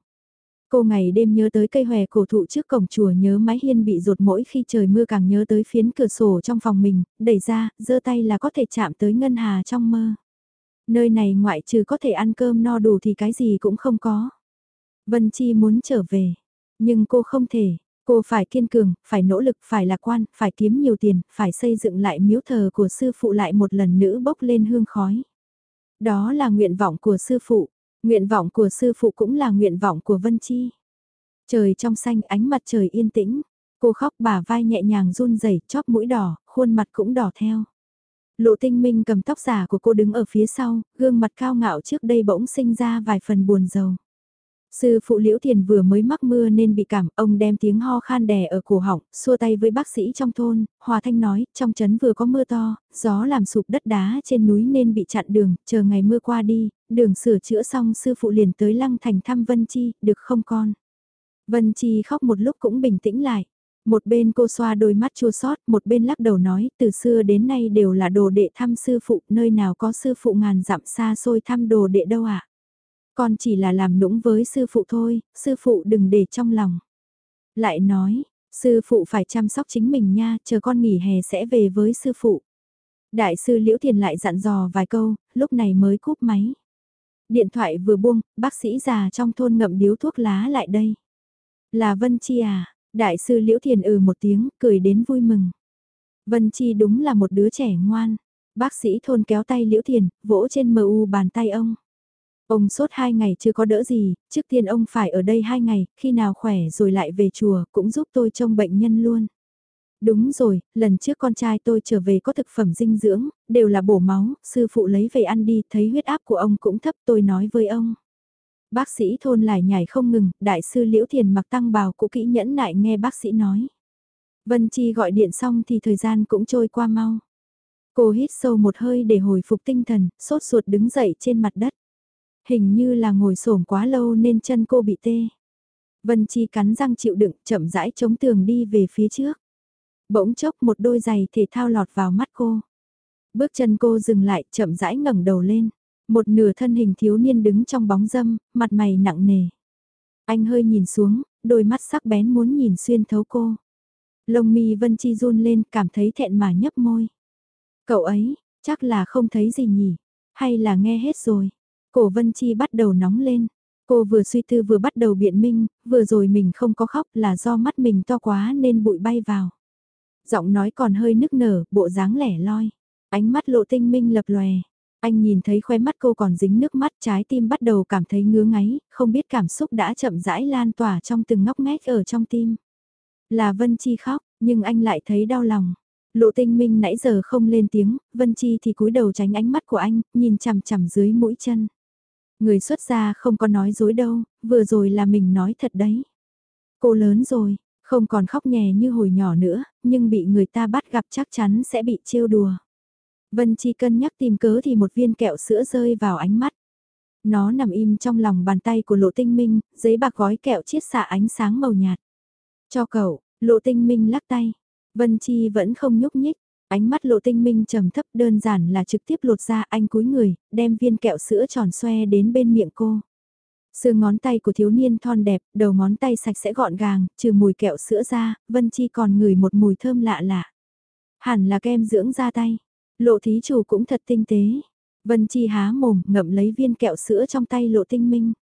Cô ngày đêm nhớ tới cây hòe cổ thụ trước cổng chùa nhớ mái hiên bị rột mỗi khi trời mưa càng nhớ tới phiến cửa sổ trong phòng mình, đẩy ra, giơ tay là có thể chạm tới ngân hà trong mơ. Nơi này ngoại trừ có thể ăn cơm no đủ thì cái gì cũng không có. Vân Chi muốn trở về, nhưng cô không thể. Cô phải kiên cường, phải nỗ lực, phải lạc quan, phải kiếm nhiều tiền, phải xây dựng lại miếu thờ của sư phụ lại một lần nữa bốc lên hương khói. Đó là nguyện vọng của sư phụ, nguyện vọng của sư phụ cũng là nguyện vọng của Vân Chi. Trời trong xanh ánh mặt trời yên tĩnh, cô khóc bà vai nhẹ nhàng run rẩy chóp mũi đỏ, khuôn mặt cũng đỏ theo. Lộ tinh minh cầm tóc giả của cô đứng ở phía sau, gương mặt cao ngạo trước đây bỗng sinh ra vài phần buồn rầu. Sư phụ Liễu Thiền vừa mới mắc mưa nên bị cảm, ông đem tiếng ho khan đè ở cổ họng, xua tay với bác sĩ trong thôn, Hòa Thanh nói, trong trấn vừa có mưa to, gió làm sụp đất đá trên núi nên bị chặn đường, chờ ngày mưa qua đi, đường sửa chữa xong sư phụ liền tới Lăng Thành thăm Vân Chi, được không con? Vân Chi khóc một lúc cũng bình tĩnh lại. Một bên cô xoa đôi mắt chua sót, một bên lắc đầu nói, từ xưa đến nay đều là đồ đệ thăm sư phụ, nơi nào có sư phụ ngàn dặm xa xôi thăm đồ đệ đâu ạ. À? Con chỉ là làm nũng với sư phụ thôi, sư phụ đừng để trong lòng. Lại nói, sư phụ phải chăm sóc chính mình nha, chờ con nghỉ hè sẽ về với sư phụ. Đại sư Liễu Thiền lại dặn dò vài câu, lúc này mới cúp máy. Điện thoại vừa buông, bác sĩ già trong thôn ngậm điếu thuốc lá lại đây. Là Vân Chi à, Đại sư Liễu Thiền ừ một tiếng, cười đến vui mừng. Vân Chi đúng là một đứa trẻ ngoan. Bác sĩ thôn kéo tay Liễu Thiền, vỗ trên mờ u bàn tay ông. Ông sốt hai ngày chưa có đỡ gì, trước tiên ông phải ở đây hai ngày, khi nào khỏe rồi lại về chùa, cũng giúp tôi trông bệnh nhân luôn. Đúng rồi, lần trước con trai tôi trở về có thực phẩm dinh dưỡng, đều là bổ máu, sư phụ lấy về ăn đi, thấy huyết áp của ông cũng thấp tôi nói với ông. Bác sĩ thôn lại nhảy không ngừng, đại sư Liễu Thiền mặc tăng bào cũ kỹ nhẫn nại nghe bác sĩ nói. Vân Chi gọi điện xong thì thời gian cũng trôi qua mau. Cô hít sâu một hơi để hồi phục tinh thần, sốt ruột đứng dậy trên mặt đất. Hình như là ngồi xổm quá lâu nên chân cô bị tê. Vân Chi cắn răng chịu đựng, chậm rãi chống tường đi về phía trước. Bỗng chốc một đôi giày thể thao lọt vào mắt cô. Bước chân cô dừng lại, chậm rãi ngẩng đầu lên. Một nửa thân hình thiếu niên đứng trong bóng dâm, mặt mày nặng nề. Anh hơi nhìn xuống, đôi mắt sắc bén muốn nhìn xuyên thấu cô. Lông mi Vân Chi run lên, cảm thấy thẹn mà nhấp môi. Cậu ấy, chắc là không thấy gì nhỉ? Hay là nghe hết rồi? Cổ Vân Chi bắt đầu nóng lên. Cô vừa suy tư vừa bắt đầu biện minh, vừa rồi mình không có khóc là do mắt mình to quá nên bụi bay vào. Giọng nói còn hơi nức nở, bộ dáng lẻ loi. Ánh mắt lộ tinh minh lập lòe. Anh nhìn thấy khóe mắt cô còn dính nước mắt trái tim bắt đầu cảm thấy ngứa ngáy, không biết cảm xúc đã chậm rãi lan tỏa trong từng ngóc ngách ở trong tim. Là Vân Chi khóc, nhưng anh lại thấy đau lòng. Lộ tinh minh nãy giờ không lên tiếng, Vân Chi thì cúi đầu tránh ánh mắt của anh, nhìn chằm chằm dưới mũi chân. Người xuất gia không có nói dối đâu, vừa rồi là mình nói thật đấy. Cô lớn rồi, không còn khóc nhè như hồi nhỏ nữa, nhưng bị người ta bắt gặp chắc chắn sẽ bị trêu đùa. Vân Chi cân nhắc tìm cớ thì một viên kẹo sữa rơi vào ánh mắt. Nó nằm im trong lòng bàn tay của lộ tinh minh, giấy bạc gói kẹo chiết xạ ánh sáng màu nhạt. Cho cậu, lộ tinh minh lắc tay. Vân Chi vẫn không nhúc nhích, ánh mắt lộ tinh minh trầm thấp đơn giản là trực tiếp lột ra anh cúi người, đem viên kẹo sữa tròn xoe đến bên miệng cô. Sương ngón tay của thiếu niên thon đẹp, đầu ngón tay sạch sẽ gọn gàng, trừ mùi kẹo sữa ra, Vân Chi còn ngửi một mùi thơm lạ lạ. Hẳn là kem dưỡng da tay. Lộ thí chủ cũng thật tinh tế. Vân Chi há mồm ngậm lấy viên kẹo sữa trong tay lộ tinh minh.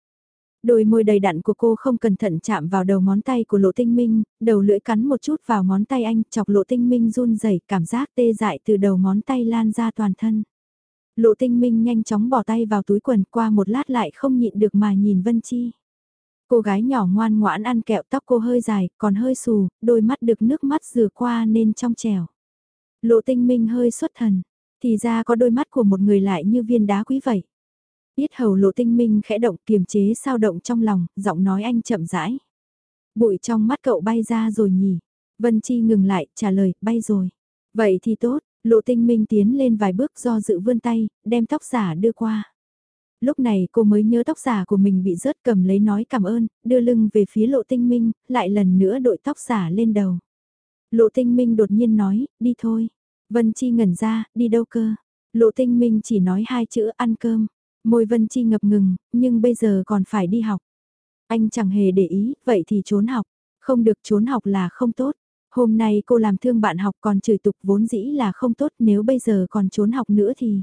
Đôi môi đầy đặn của cô không cẩn thận chạm vào đầu ngón tay của lộ tinh minh, đầu lưỡi cắn một chút vào ngón tay anh, chọc lộ tinh minh run rẩy cảm giác tê dại từ đầu ngón tay lan ra toàn thân. Lộ tinh minh nhanh chóng bỏ tay vào túi quần qua một lát lại không nhịn được mà nhìn Vân Chi. Cô gái nhỏ ngoan ngoãn ăn kẹo tóc cô hơi dài, còn hơi xù, đôi mắt được nước mắt rửa qua nên trong trèo. Lộ tinh minh hơi xuất thần, thì ra có đôi mắt của một người lại như viên đá quý vậy. Biết hầu lộ tinh minh khẽ động kiềm chế sao động trong lòng, giọng nói anh chậm rãi. Bụi trong mắt cậu bay ra rồi nhỉ. Vân Chi ngừng lại, trả lời, bay rồi. Vậy thì tốt, lộ tinh minh tiến lên vài bước do dự vươn tay, đem tóc giả đưa qua. Lúc này cô mới nhớ tóc giả của mình bị rớt cầm lấy nói cảm ơn, đưa lưng về phía lộ tinh minh, lại lần nữa đội tóc giả lên đầu. Lộ tinh minh đột nhiên nói, đi thôi. Vân Chi ngẩn ra, đi đâu cơ? Lộ tinh minh chỉ nói hai chữ ăn cơm. Môi Vân Chi ngập ngừng, nhưng bây giờ còn phải đi học. Anh chẳng hề để ý, vậy thì trốn học. Không được trốn học là không tốt. Hôm nay cô làm thương bạn học còn chửi tục vốn dĩ là không tốt nếu bây giờ còn trốn học nữa thì...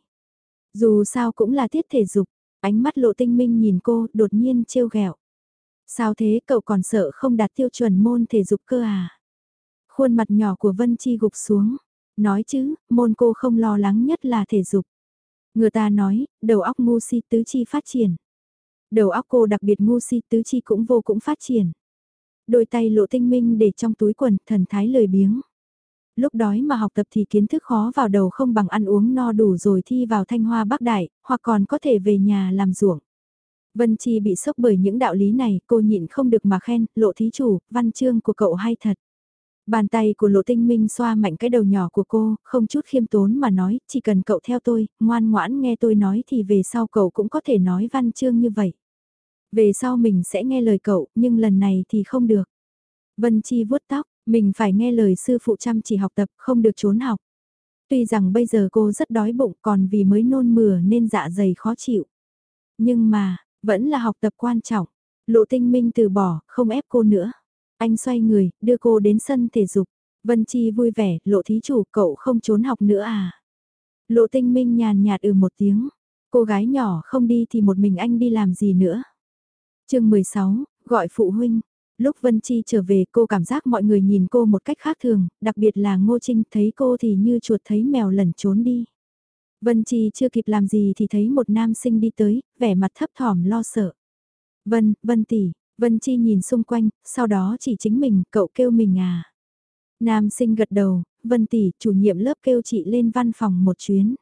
Dù sao cũng là tiết thể dục, ánh mắt lộ tinh minh nhìn cô đột nhiên trêu ghẹo. Sao thế cậu còn sợ không đạt tiêu chuẩn môn thể dục cơ à? Khuôn mặt nhỏ của Vân Chi gục xuống. Nói chứ, môn cô không lo lắng nhất là thể dục. Người ta nói, đầu óc ngu si tứ chi phát triển. Đầu óc cô đặc biệt ngu si tứ chi cũng vô cũng phát triển. Đôi tay lộ tinh minh để trong túi quần, thần thái lời biếng. Lúc đói mà học tập thì kiến thức khó vào đầu không bằng ăn uống no đủ rồi thi vào thanh hoa bắc đại, hoặc còn có thể về nhà làm ruộng. Vân Chi bị sốc bởi những đạo lý này, cô nhịn không được mà khen, lộ thí chủ, văn chương của cậu hay thật. Bàn tay của lộ tinh minh xoa mạnh cái đầu nhỏ của cô, không chút khiêm tốn mà nói, chỉ cần cậu theo tôi, ngoan ngoãn nghe tôi nói thì về sau cậu cũng có thể nói văn chương như vậy. Về sau mình sẽ nghe lời cậu, nhưng lần này thì không được. Vân Chi vuốt tóc, mình phải nghe lời sư phụ chăm chỉ học tập, không được trốn học. Tuy rằng bây giờ cô rất đói bụng còn vì mới nôn mửa nên dạ dày khó chịu. Nhưng mà, vẫn là học tập quan trọng. Lộ tinh minh từ bỏ, không ép cô nữa. Anh xoay người, đưa cô đến sân thể dục. Vân Chi vui vẻ, lộ thí chủ cậu không trốn học nữa à? Lộ tinh minh nhàn nhạt ừ một tiếng. Cô gái nhỏ không đi thì một mình anh đi làm gì nữa? chương 16, gọi phụ huynh. Lúc Vân Chi trở về cô cảm giác mọi người nhìn cô một cách khác thường, đặc biệt là Ngô Trinh thấy cô thì như chuột thấy mèo lẩn trốn đi. Vân Chi chưa kịp làm gì thì thấy một nam sinh đi tới, vẻ mặt thấp thỏm lo sợ. Vân, Vân tỷ, Vân Chi nhìn xung quanh, sau đó chỉ chính mình, cậu kêu mình à. Nam sinh gật đầu, Vân tỷ, chủ nhiệm lớp kêu chị lên văn phòng một chuyến.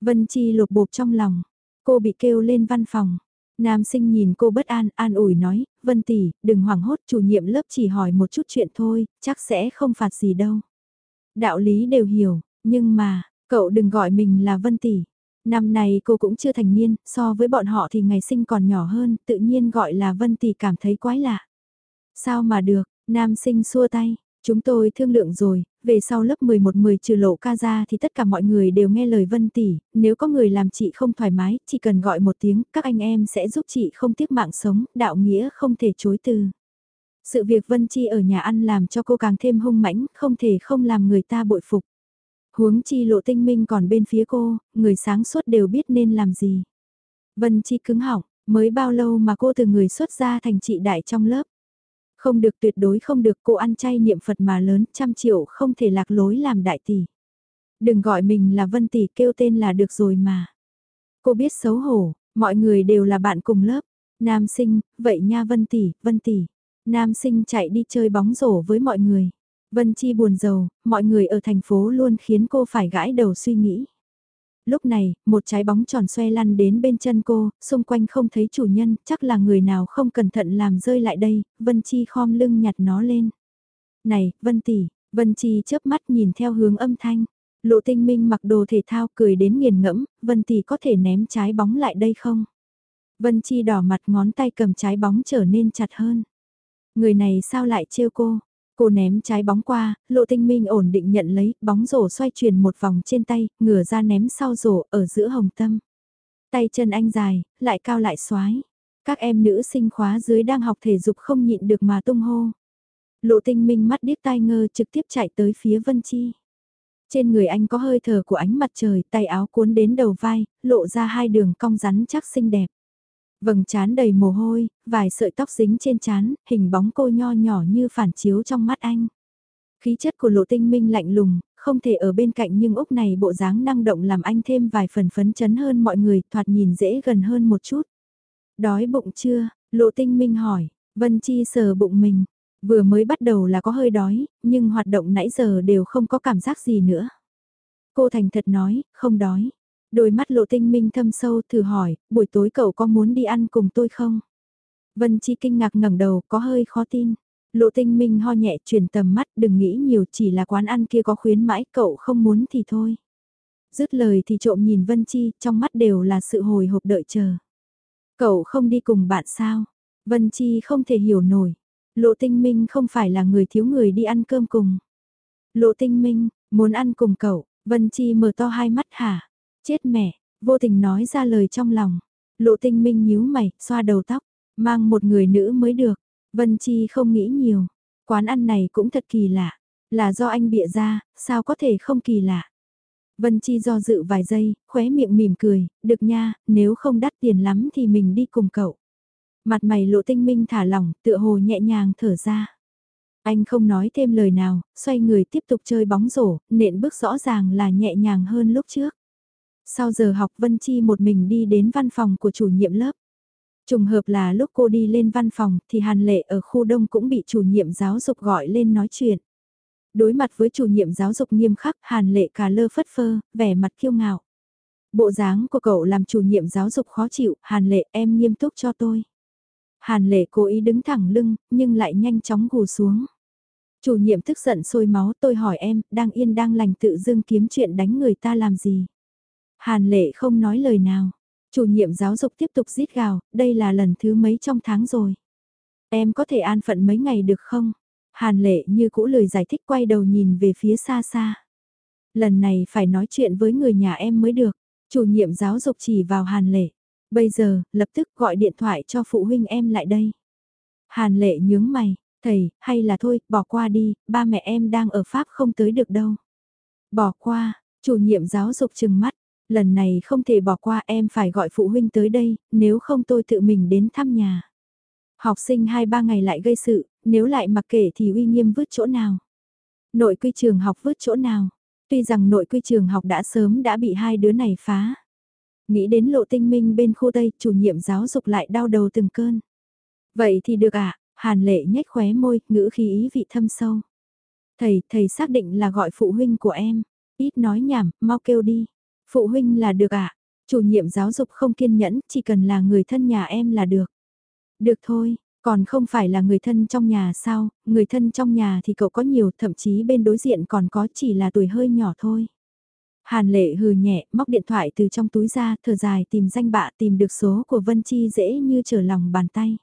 Vân Chi lột bột trong lòng, cô bị kêu lên văn phòng. Nam sinh nhìn cô bất an, an ủi nói, Vân tỷ, đừng hoảng hốt, chủ nhiệm lớp chỉ hỏi một chút chuyện thôi, chắc sẽ không phạt gì đâu. Đạo lý đều hiểu, nhưng mà, cậu đừng gọi mình là Vân tỷ. Năm này cô cũng chưa thành niên, so với bọn họ thì ngày sinh còn nhỏ hơn, tự nhiên gọi là Vân tỷ cảm thấy quái lạ. Sao mà được, nam sinh xua tay, chúng tôi thương lượng rồi, về sau lớp 11-10 trừ lộ ca ra thì tất cả mọi người đều nghe lời Vân Tỷ, nếu có người làm chị không thoải mái, chỉ cần gọi một tiếng, các anh em sẽ giúp chị không tiếc mạng sống, đạo nghĩa không thể chối từ. Sự việc Vân Chi ở nhà ăn làm cho cô càng thêm hung mãnh, không thể không làm người ta bội phục. Huống chi lộ tinh minh còn bên phía cô, người sáng suốt đều biết nên làm gì. Vân Chi cứng họng, mới bao lâu mà cô từ người xuất ra thành chị đại trong lớp. Không được tuyệt đối không được cô ăn chay niệm Phật mà lớn trăm triệu không thể lạc lối làm đại tỷ. Đừng gọi mình là Vân Tỷ kêu tên là được rồi mà. Cô biết xấu hổ, mọi người đều là bạn cùng lớp. Nam sinh, vậy nha Vân Tỷ, Vân Tỷ. Nam sinh chạy đi chơi bóng rổ với mọi người. Vân Chi buồn giàu, mọi người ở thành phố luôn khiến cô phải gãi đầu suy nghĩ. Lúc này, một trái bóng tròn xoay lăn đến bên chân cô, xung quanh không thấy chủ nhân, chắc là người nào không cẩn thận làm rơi lại đây, Vân Chi khom lưng nhặt nó lên. Này, Vân tỷ, Vân Chi chớp mắt nhìn theo hướng âm thanh. Lộ tinh minh mặc đồ thể thao cười đến nghiền ngẫm, Vân tỷ có thể ném trái bóng lại đây không? Vân Chi đỏ mặt ngón tay cầm trái bóng trở nên chặt hơn. Người này sao lại trêu cô? Cô ném trái bóng qua, lộ tinh minh ổn định nhận lấy, bóng rổ xoay chuyển một vòng trên tay, ngửa ra ném sau rổ ở giữa hồng tâm. Tay chân anh dài, lại cao lại xoái. Các em nữ sinh khóa dưới đang học thể dục không nhịn được mà tung hô. Lộ tinh minh mắt điếc tai ngơ trực tiếp chạy tới phía Vân Chi. Trên người anh có hơi thở của ánh mặt trời, tay áo cuốn đến đầu vai, lộ ra hai đường cong rắn chắc xinh đẹp. Vầng trán đầy mồ hôi, vài sợi tóc dính trên trán, hình bóng cô nho nhỏ như phản chiếu trong mắt anh. Khí chất của lộ tinh minh lạnh lùng, không thể ở bên cạnh nhưng Úc này bộ dáng năng động làm anh thêm vài phần phấn chấn hơn mọi người, thoạt nhìn dễ gần hơn một chút. Đói bụng chưa? Lộ tinh minh hỏi, Vân Chi sờ bụng mình, vừa mới bắt đầu là có hơi đói, nhưng hoạt động nãy giờ đều không có cảm giác gì nữa. Cô thành thật nói, không đói. Đôi mắt lộ tinh minh thâm sâu thử hỏi, buổi tối cậu có muốn đi ăn cùng tôi không? Vân Chi kinh ngạc ngẩng đầu có hơi khó tin. Lộ tinh minh ho nhẹ chuyển tầm mắt đừng nghĩ nhiều chỉ là quán ăn kia có khuyến mãi cậu không muốn thì thôi. Dứt lời thì trộm nhìn Vân Chi trong mắt đều là sự hồi hộp đợi chờ. Cậu không đi cùng bạn sao? Vân Chi không thể hiểu nổi. Lộ tinh minh không phải là người thiếu người đi ăn cơm cùng. Lộ tinh minh, muốn ăn cùng cậu, Vân Chi mở to hai mắt hả? Chết mẹ, vô tình nói ra lời trong lòng. Lộ tinh minh nhíu mày, xoa đầu tóc, mang một người nữ mới được. Vân Chi không nghĩ nhiều. Quán ăn này cũng thật kỳ lạ. Là do anh bịa ra, sao có thể không kỳ lạ. Vân Chi do dự vài giây, khóe miệng mỉm cười, được nha, nếu không đắt tiền lắm thì mình đi cùng cậu. Mặt mày lộ tinh minh thả lỏng, tựa hồ nhẹ nhàng thở ra. Anh không nói thêm lời nào, xoay người tiếp tục chơi bóng rổ, nện bước rõ ràng là nhẹ nhàng hơn lúc trước. Sau giờ học Vân Chi một mình đi đến văn phòng của chủ nhiệm lớp. Trùng hợp là lúc cô đi lên văn phòng thì Hàn Lệ ở khu đông cũng bị chủ nhiệm giáo dục gọi lên nói chuyện. Đối mặt với chủ nhiệm giáo dục nghiêm khắc Hàn Lệ cà lơ phất phơ, vẻ mặt kiêu ngạo. Bộ dáng của cậu làm chủ nhiệm giáo dục khó chịu, Hàn Lệ em nghiêm túc cho tôi. Hàn Lệ cố ý đứng thẳng lưng, nhưng lại nhanh chóng gù xuống. Chủ nhiệm tức giận sôi máu tôi hỏi em, đang yên đang lành tự dưng kiếm chuyện đánh người ta làm gì. Hàn lệ không nói lời nào. Chủ nhiệm giáo dục tiếp tục rít gào, đây là lần thứ mấy trong tháng rồi. Em có thể an phận mấy ngày được không? Hàn lệ như cũ lời giải thích quay đầu nhìn về phía xa xa. Lần này phải nói chuyện với người nhà em mới được. Chủ nhiệm giáo dục chỉ vào Hàn lệ. Bây giờ, lập tức gọi điện thoại cho phụ huynh em lại đây. Hàn lệ nhướng mày, thầy, hay là thôi, bỏ qua đi, ba mẹ em đang ở Pháp không tới được đâu. Bỏ qua, chủ nhiệm giáo dục chừng mắt, lần này không thể bỏ qua em phải gọi phụ huynh tới đây, nếu không tôi tự mình đến thăm nhà. Học sinh 2-3 ngày lại gây sự, nếu lại mặc kệ thì uy nghiêm vứt chỗ nào. Nội quy trường học vứt chỗ nào. Tuy rằng nội quy trường học đã sớm đã bị hai đứa này phá. Nghĩ đến lộ tinh minh bên khu Tây, chủ nhiệm giáo dục lại đau đầu từng cơn. Vậy thì được ạ, Hàn lệ nhếch khóe môi, ngữ khí ý vị thâm sâu. Thầy, thầy xác định là gọi phụ huynh của em. Ít nói nhảm, mau kêu đi. Phụ huynh là được ạ. Chủ nhiệm giáo dục không kiên nhẫn, chỉ cần là người thân nhà em là được. Được thôi, còn không phải là người thân trong nhà sao, người thân trong nhà thì cậu có nhiều, thậm chí bên đối diện còn có chỉ là tuổi hơi nhỏ thôi. Hàn lệ hừ nhẹ, móc điện thoại từ trong túi ra, thở dài tìm danh bạ tìm được số của Vân Chi dễ như trở lòng bàn tay.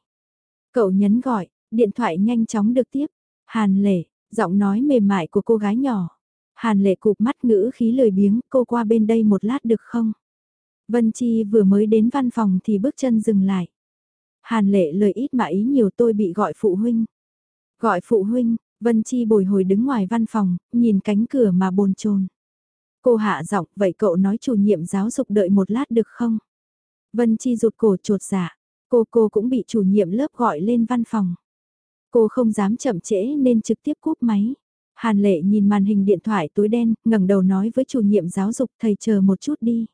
Cậu nhấn gọi, điện thoại nhanh chóng được tiếp. Hàn lệ, giọng nói mềm mại của cô gái nhỏ. Hàn lệ cụp mắt ngữ khí lười biếng, cô qua bên đây một lát được không? Vân Chi vừa mới đến văn phòng thì bước chân dừng lại. Hàn lệ lời ít mà ý nhiều tôi bị gọi phụ huynh. Gọi phụ huynh, Vân Chi bồi hồi đứng ngoài văn phòng, nhìn cánh cửa mà bồn chồn. Cô hạ giọng, vậy cậu nói chủ nhiệm giáo dục đợi một lát được không? Vân Chi rụt cổ trột dạ. Cô cô cũng bị chủ nhiệm lớp gọi lên văn phòng. Cô không dám chậm trễ nên trực tiếp cúp máy. Hàn lệ nhìn màn hình điện thoại tối đen, ngẩng đầu nói với chủ nhiệm giáo dục thầy chờ một chút đi.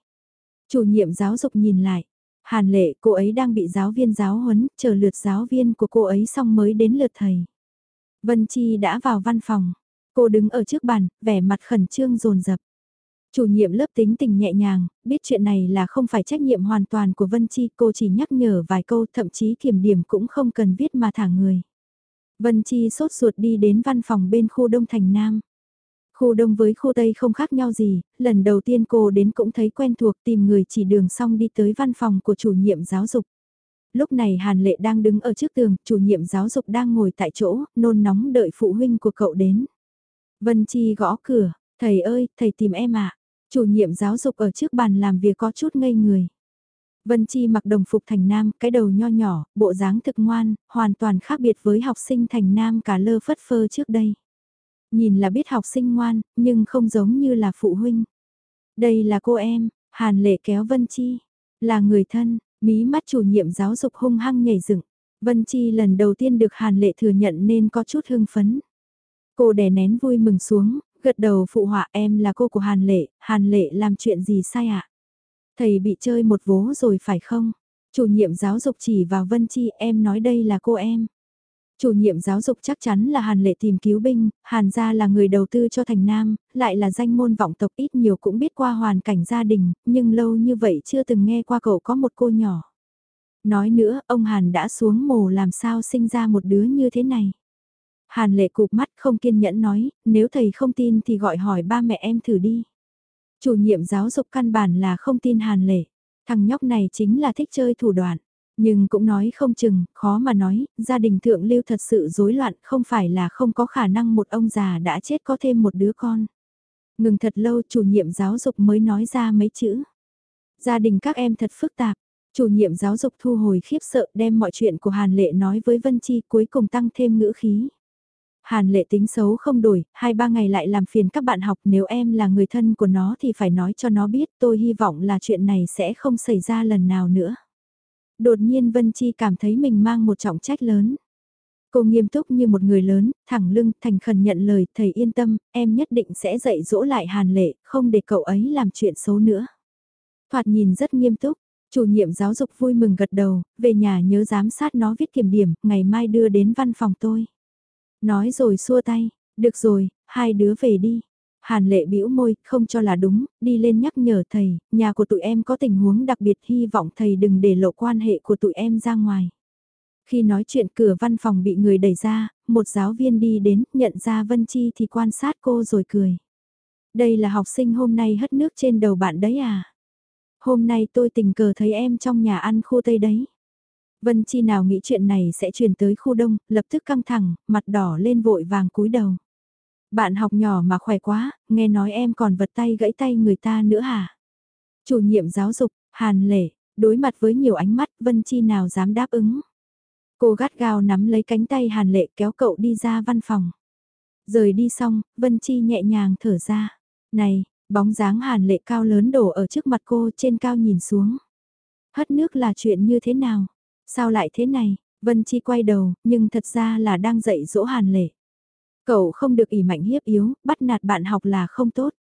Chủ nhiệm giáo dục nhìn lại. Hàn lệ cô ấy đang bị giáo viên giáo huấn, chờ lượt giáo viên của cô ấy xong mới đến lượt thầy. Vân Chi đã vào văn phòng. Cô đứng ở trước bàn, vẻ mặt khẩn trương rồn rập. Chủ nhiệm lớp tính tình nhẹ nhàng, biết chuyện này là không phải trách nhiệm hoàn toàn của Vân Chi, cô chỉ nhắc nhở vài câu, thậm chí kiểm điểm cũng không cần viết mà thả người. Vân Chi sốt ruột đi đến văn phòng bên khu Đông Thành Nam. Khu Đông với khu Tây không khác nhau gì, lần đầu tiên cô đến cũng thấy quen thuộc tìm người chỉ đường xong đi tới văn phòng của chủ nhiệm giáo dục. Lúc này Hàn Lệ đang đứng ở trước tường, chủ nhiệm giáo dục đang ngồi tại chỗ, nôn nóng đợi phụ huynh của cậu đến. Vân Chi gõ cửa, thầy ơi, thầy tìm em ạ. Chủ nhiệm giáo dục ở trước bàn làm việc có chút ngây người. Vân Chi mặc đồng phục thành nam, cái đầu nho nhỏ, bộ dáng thực ngoan, hoàn toàn khác biệt với học sinh thành nam cả lơ phất phơ trước đây. Nhìn là biết học sinh ngoan, nhưng không giống như là phụ huynh. Đây là cô em, Hàn Lệ kéo Vân Chi, là người thân, mí mắt chủ nhiệm giáo dục hung hăng nhảy dựng. Vân Chi lần đầu tiên được Hàn Lệ thừa nhận nên có chút hưng phấn. Cô đè nén vui mừng xuống, gật đầu phụ họa em là cô của Hàn Lệ, Hàn Lệ làm chuyện gì sai ạ? À? Thầy bị chơi một vố rồi phải không? Chủ nhiệm giáo dục chỉ vào Vân Chi em nói đây là cô em. Chủ nhiệm giáo dục chắc chắn là Hàn Lệ tìm cứu binh, Hàn gia là người đầu tư cho Thành Nam, lại là danh môn vọng tộc ít nhiều cũng biết qua hoàn cảnh gia đình, nhưng lâu như vậy chưa từng nghe qua cậu có một cô nhỏ. Nói nữa, ông Hàn đã xuống mồ làm sao sinh ra một đứa như thế này. Hàn lệ cụp mắt không kiên nhẫn nói, nếu thầy không tin thì gọi hỏi ba mẹ em thử đi. Chủ nhiệm giáo dục căn bản là không tin Hàn lệ. Thằng nhóc này chính là thích chơi thủ đoạn. Nhưng cũng nói không chừng, khó mà nói, gia đình thượng lưu thật sự rối loạn không phải là không có khả năng một ông già đã chết có thêm một đứa con. Ngừng thật lâu chủ nhiệm giáo dục mới nói ra mấy chữ. Gia đình các em thật phức tạp. Chủ nhiệm giáo dục thu hồi khiếp sợ đem mọi chuyện của Hàn Lệ nói với Vân Chi cuối cùng tăng thêm ngữ khí. Hàn lệ tính xấu không đổi, hai ba ngày lại làm phiền các bạn học nếu em là người thân của nó thì phải nói cho nó biết tôi hy vọng là chuyện này sẽ không xảy ra lần nào nữa. Đột nhiên Vân Chi cảm thấy mình mang một trọng trách lớn. Cô nghiêm túc như một người lớn, thẳng lưng, thành khẩn nhận lời, thầy yên tâm, em nhất định sẽ dạy dỗ lại Hàn Lệ, không để cậu ấy làm chuyện xấu nữa. Thoạt nhìn rất nghiêm túc, chủ nhiệm giáo dục vui mừng gật đầu, về nhà nhớ giám sát nó viết kiểm điểm, ngày mai đưa đến văn phòng tôi. Nói rồi xua tay, được rồi, hai đứa về đi. Hàn lệ bĩu môi, không cho là đúng, đi lên nhắc nhở thầy, nhà của tụi em có tình huống đặc biệt hy vọng thầy đừng để lộ quan hệ của tụi em ra ngoài. Khi nói chuyện cửa văn phòng bị người đẩy ra, một giáo viên đi đến, nhận ra Vân Chi thì quan sát cô rồi cười. Đây là học sinh hôm nay hất nước trên đầu bạn đấy à? Hôm nay tôi tình cờ thấy em trong nhà ăn khu Tây đấy. Vân Chi nào nghĩ chuyện này sẽ truyền tới khu đông, lập tức căng thẳng, mặt đỏ lên vội vàng cúi đầu. Bạn học nhỏ mà khỏe quá, nghe nói em còn vật tay gãy tay người ta nữa hả? Chủ nhiệm giáo dục, Hàn Lệ, đối mặt với nhiều ánh mắt, Vân Chi nào dám đáp ứng. Cô gắt gao nắm lấy cánh tay Hàn Lệ kéo cậu đi ra văn phòng. Rời đi xong, Vân Chi nhẹ nhàng thở ra. Này, bóng dáng Hàn Lệ cao lớn đổ ở trước mặt cô trên cao nhìn xuống. Hất nước là chuyện như thế nào? Sao lại thế này? Vân Chi quay đầu, nhưng thật ra là đang dạy dỗ Hàn Lệ. Cậu không được ỉ mạnh hiếp yếu, bắt nạt bạn học là không tốt.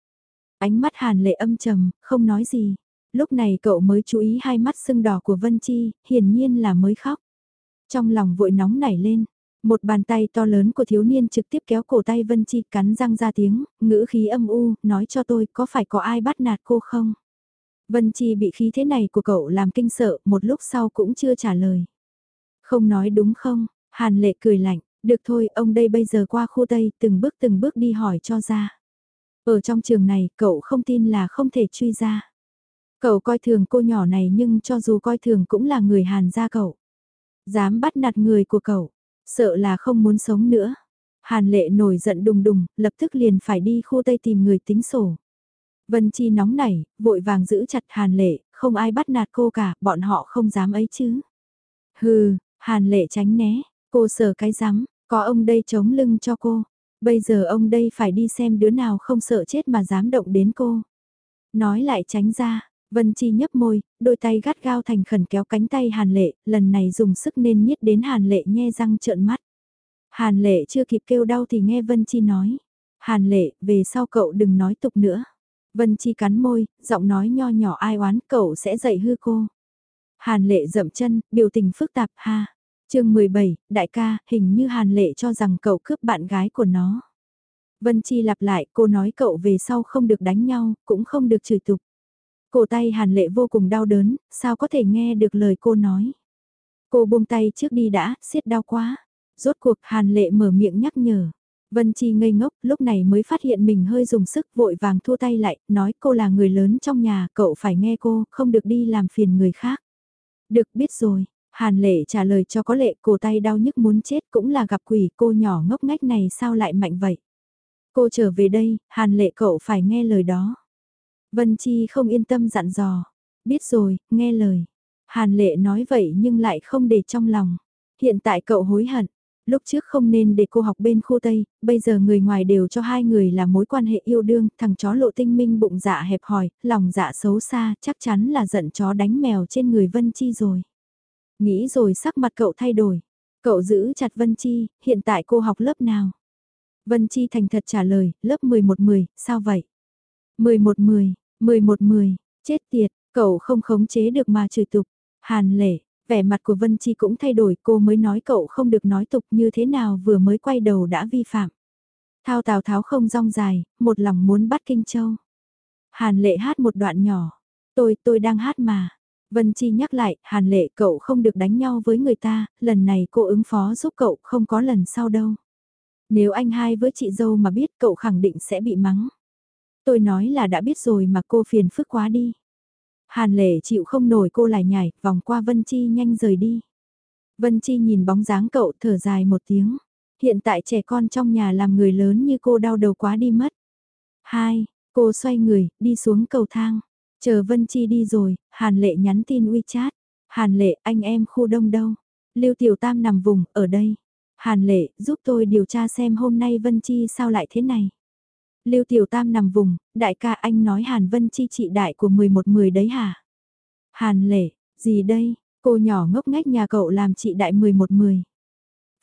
Ánh mắt Hàn Lệ âm trầm, không nói gì. Lúc này cậu mới chú ý hai mắt sưng đỏ của Vân Chi, hiển nhiên là mới khóc. Trong lòng vội nóng nảy lên, một bàn tay to lớn của thiếu niên trực tiếp kéo cổ tay Vân Chi cắn răng ra tiếng, ngữ khí âm u, nói cho tôi có phải có ai bắt nạt cô không? Vân Chi bị khí thế này của cậu làm kinh sợ, một lúc sau cũng chưa trả lời. Không nói đúng không? Hàn lệ cười lạnh, được thôi, ông đây bây giờ qua khu Tây, từng bước từng bước đi hỏi cho ra. Ở trong trường này, cậu không tin là không thể truy ra. Cậu coi thường cô nhỏ này nhưng cho dù coi thường cũng là người Hàn gia cậu. Dám bắt nạt người của cậu, sợ là không muốn sống nữa. Hàn lệ nổi giận đùng đùng, lập tức liền phải đi khu Tây tìm người tính sổ. Vân Chi nóng nảy, vội vàng giữ chặt Hàn lệ, không ai bắt nạt cô cả, bọn họ không dám ấy chứ. Hừ, Hàn lệ tránh né, cô sợ cái rắm, có ông đây chống lưng cho cô. Bây giờ ông đây phải đi xem đứa nào không sợ chết mà dám động đến cô. Nói lại tránh ra, Vân Chi nhấp môi, đôi tay gắt gao thành khẩn kéo cánh tay Hàn Lệ, lần này dùng sức nên nhiết đến Hàn Lệ nhe răng trợn mắt. Hàn Lệ chưa kịp kêu đau thì nghe Vân Chi nói. Hàn Lệ, về sau cậu đừng nói tục nữa. Vân Chi cắn môi, giọng nói nho nhỏ ai oán cậu sẽ dạy hư cô. Hàn Lệ dậm chân, biểu tình phức tạp ha. chương 17, đại ca, hình như Hàn Lệ cho rằng cậu cướp bạn gái của nó. Vân Chi lặp lại, cô nói cậu về sau không được đánh nhau, cũng không được chửi tục. Cổ tay Hàn Lệ vô cùng đau đớn, sao có thể nghe được lời cô nói. Cô buông tay trước đi đã, siết đau quá. Rốt cuộc Hàn Lệ mở miệng nhắc nhở. Vân Chi ngây ngốc, lúc này mới phát hiện mình hơi dùng sức vội vàng thua tay lại, nói cô là người lớn trong nhà, cậu phải nghe cô, không được đi làm phiền người khác. Được biết rồi, Hàn Lệ trả lời cho có lệ cổ tay đau nhức muốn chết cũng là gặp quỷ cô nhỏ ngốc ngách này sao lại mạnh vậy. Cô trở về đây, Hàn Lệ cậu phải nghe lời đó. Vân Chi không yên tâm dặn dò. Biết rồi, nghe lời. Hàn lệ nói vậy nhưng lại không để trong lòng. Hiện tại cậu hối hận. Lúc trước không nên để cô học bên khu Tây, bây giờ người ngoài đều cho hai người là mối quan hệ yêu đương, thằng chó lộ tinh minh bụng dạ hẹp hòi, lòng dạ xấu xa, chắc chắn là giận chó đánh mèo trên người Vân Chi rồi. Nghĩ rồi sắc mặt cậu thay đổi. Cậu giữ chặt Vân Chi, hiện tại cô học lớp nào? Vân Chi thành thật trả lời, lớp 11-10, sao vậy? 11-10, 11-10, chết tiệt, cậu không khống chế được mà chửi tục. Hàn lệ, vẻ mặt của Vân Chi cũng thay đổi cô mới nói cậu không được nói tục như thế nào vừa mới quay đầu đã vi phạm. Thao Tào Tháo không rong dài, một lòng muốn bắt Kinh Châu. Hàn lệ hát một đoạn nhỏ. Tôi, tôi đang hát mà. Vân Chi nhắc lại, Hàn lệ cậu không được đánh nhau với người ta, lần này cô ứng phó giúp cậu không có lần sau đâu. Nếu anh hai với chị dâu mà biết cậu khẳng định sẽ bị mắng. Tôi nói là đã biết rồi mà cô phiền phức quá đi. Hàn lệ chịu không nổi cô lại nhảy, vòng qua Vân Chi nhanh rời đi. Vân Chi nhìn bóng dáng cậu thở dài một tiếng. Hiện tại trẻ con trong nhà làm người lớn như cô đau đầu quá đi mất. Hai, cô xoay người, đi xuống cầu thang. Chờ Vân Chi đi rồi, Hàn lệ nhắn tin WeChat. Hàn lệ, anh em khu đông đâu? Lưu Tiểu Tam nằm vùng, ở đây. Hàn lệ, giúp tôi điều tra xem hôm nay Vân Chi sao lại thế này. Lưu Tiểu Tam nằm vùng, đại ca anh nói Hàn Vân Chi trị đại của 11-10 đấy hả? Hàn Lệ, gì đây, cô nhỏ ngốc ngách nhà cậu làm trị đại 11-10.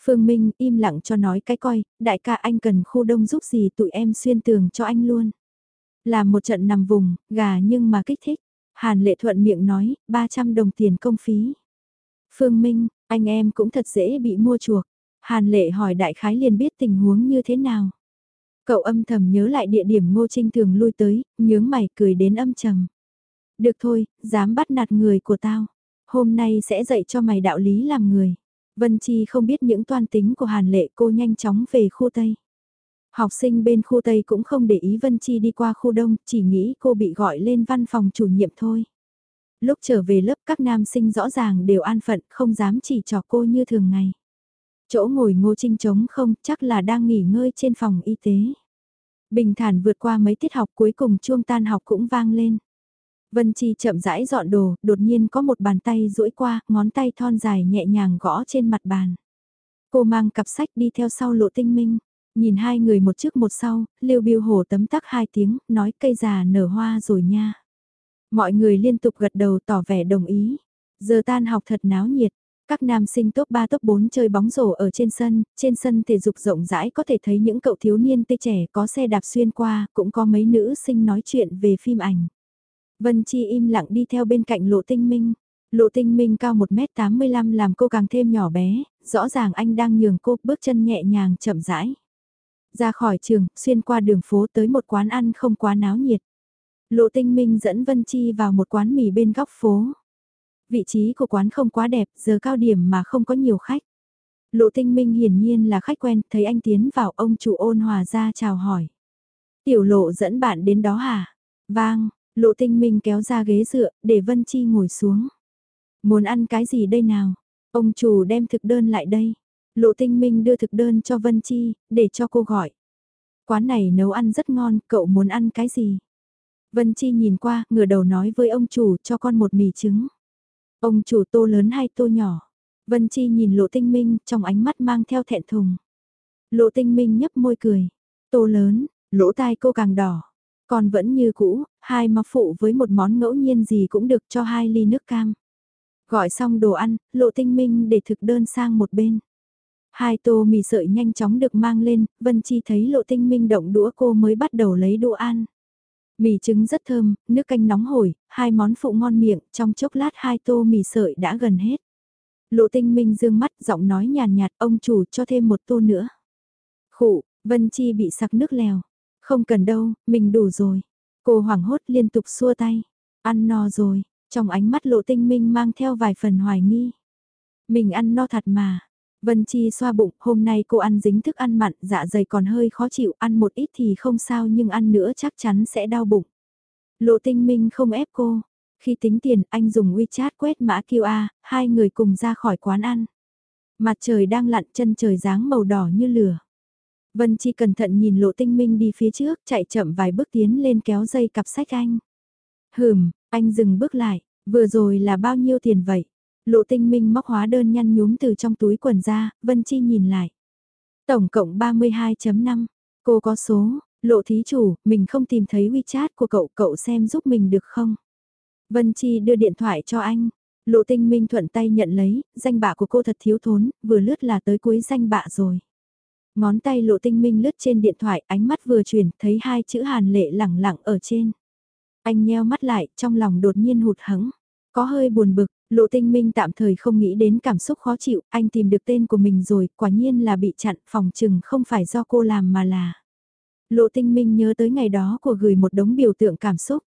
Phương Minh im lặng cho nói cái coi, đại ca anh cần khu đông giúp gì tụi em xuyên tường cho anh luôn. Làm một trận nằm vùng, gà nhưng mà kích thích. Hàn Lệ thuận miệng nói, 300 đồng tiền công phí. Phương Minh, anh em cũng thật dễ bị mua chuộc. Hàn Lệ hỏi đại khái liền biết tình huống như thế nào. Cậu âm thầm nhớ lại địa điểm Ngô Trinh thường lui tới, nhướng mày cười đến âm trầm. Được thôi, dám bắt nạt người của tao. Hôm nay sẽ dạy cho mày đạo lý làm người. Vân Chi không biết những toan tính của Hàn Lệ cô nhanh chóng về khu Tây. Học sinh bên khu Tây cũng không để ý Vân Chi đi qua khu Đông, chỉ nghĩ cô bị gọi lên văn phòng chủ nhiệm thôi. Lúc trở về lớp các nam sinh rõ ràng đều an phận, không dám chỉ trò cô như thường ngày. Chỗ ngồi ngô trinh trống không chắc là đang nghỉ ngơi trên phòng y tế. Bình thản vượt qua mấy tiết học cuối cùng chuông tan học cũng vang lên. Vân Chi chậm rãi dọn đồ, đột nhiên có một bàn tay duỗi qua, ngón tay thon dài nhẹ nhàng gõ trên mặt bàn. Cô mang cặp sách đi theo sau lộ tinh minh, nhìn hai người một trước một sau, Lưu Biêu Hổ tấm tắc hai tiếng, nói cây già nở hoa rồi nha. Mọi người liên tục gật đầu tỏ vẻ đồng ý. Giờ tan học thật náo nhiệt, các nam sinh top 3 top 4 chơi bóng rổ ở trên sân, trên sân thể dục rộng rãi có thể thấy những cậu thiếu niên tươi trẻ có xe đạp xuyên qua, cũng có mấy nữ sinh nói chuyện về phim ảnh. Vân Chi im lặng đi theo bên cạnh lộ tinh minh. Lộ tinh minh cao 1m85 làm cô càng thêm nhỏ bé, rõ ràng anh đang nhường cô bước chân nhẹ nhàng chậm rãi. Ra khỏi trường, xuyên qua đường phố tới một quán ăn không quá náo nhiệt. Lộ tinh minh dẫn Vân Chi vào một quán mì bên góc phố. Vị trí của quán không quá đẹp, giờ cao điểm mà không có nhiều khách. Lộ tinh minh hiển nhiên là khách quen, thấy anh tiến vào ông chủ ôn hòa ra chào hỏi. Tiểu lộ dẫn bạn đến đó hả? Vang, lộ tinh minh kéo ra ghế dựa, để Vân Chi ngồi xuống. Muốn ăn cái gì đây nào? Ông chủ đem thực đơn lại đây. Lộ tinh minh đưa thực đơn cho Vân Chi, để cho cô gọi. Quán này nấu ăn rất ngon, cậu muốn ăn cái gì? Vân Chi nhìn qua, ngửa đầu nói với ông chủ cho con một mì trứng. Ông chủ tô lớn hay tô nhỏ? Vân Chi nhìn lộ tinh minh trong ánh mắt mang theo thẹn thùng. Lộ tinh minh nhấp môi cười. Tô lớn, lỗ tai cô càng đỏ. Còn vẫn như cũ, hai má phụ với một món ngẫu nhiên gì cũng được cho hai ly nước cam. Gọi xong đồ ăn, lộ tinh minh để thực đơn sang một bên. Hai tô mì sợi nhanh chóng được mang lên, Vân Chi thấy lộ tinh minh động đũa cô mới bắt đầu lấy đũa ăn. Mì trứng rất thơm, nước canh nóng hổi, hai món phụ ngon miệng, trong chốc lát hai tô mì sợi đã gần hết. Lộ tinh minh dương mắt, giọng nói nhàn nhạt, ông chủ cho thêm một tô nữa. Khụ, Vân Chi bị sặc nước lèo. Không cần đâu, mình đủ rồi. Cô hoảng hốt liên tục xua tay. Ăn no rồi, trong ánh mắt lộ tinh minh mang theo vài phần hoài nghi. Mình ăn no thật mà. Vân Chi xoa bụng, hôm nay cô ăn dính thức ăn mặn, dạ dày còn hơi khó chịu, ăn một ít thì không sao nhưng ăn nữa chắc chắn sẽ đau bụng. Lộ tinh minh không ép cô. Khi tính tiền, anh dùng WeChat quét mã QR, hai người cùng ra khỏi quán ăn. Mặt trời đang lặn chân trời dáng màu đỏ như lửa. Vân Chi cẩn thận nhìn lộ tinh minh đi phía trước, chạy chậm vài bước tiến lên kéo dây cặp sách anh. Hừm, anh dừng bước lại, vừa rồi là bao nhiêu tiền vậy? Lộ tinh minh móc hóa đơn nhăn nhúm từ trong túi quần ra, Vân Chi nhìn lại. Tổng cộng 32.5, cô có số, lộ thí chủ, mình không tìm thấy WeChat của cậu, cậu xem giúp mình được không? Vân Chi đưa điện thoại cho anh. Lộ tinh minh thuận tay nhận lấy, danh bạ của cô thật thiếu thốn, vừa lướt là tới cuối danh bạ rồi. Ngón tay lộ tinh minh lướt trên điện thoại, ánh mắt vừa chuyển, thấy hai chữ hàn lệ lẳng lặng ở trên. Anh nheo mắt lại, trong lòng đột nhiên hụt hẫng có hơi buồn bực, lộ tinh minh tạm thời không nghĩ đến cảm xúc khó chịu, anh tìm được tên của mình rồi, quả nhiên là bị chặn, phòng chừng không phải do cô làm mà là. Lộ tinh minh nhớ tới ngày đó của gửi một đống biểu tượng cảm xúc.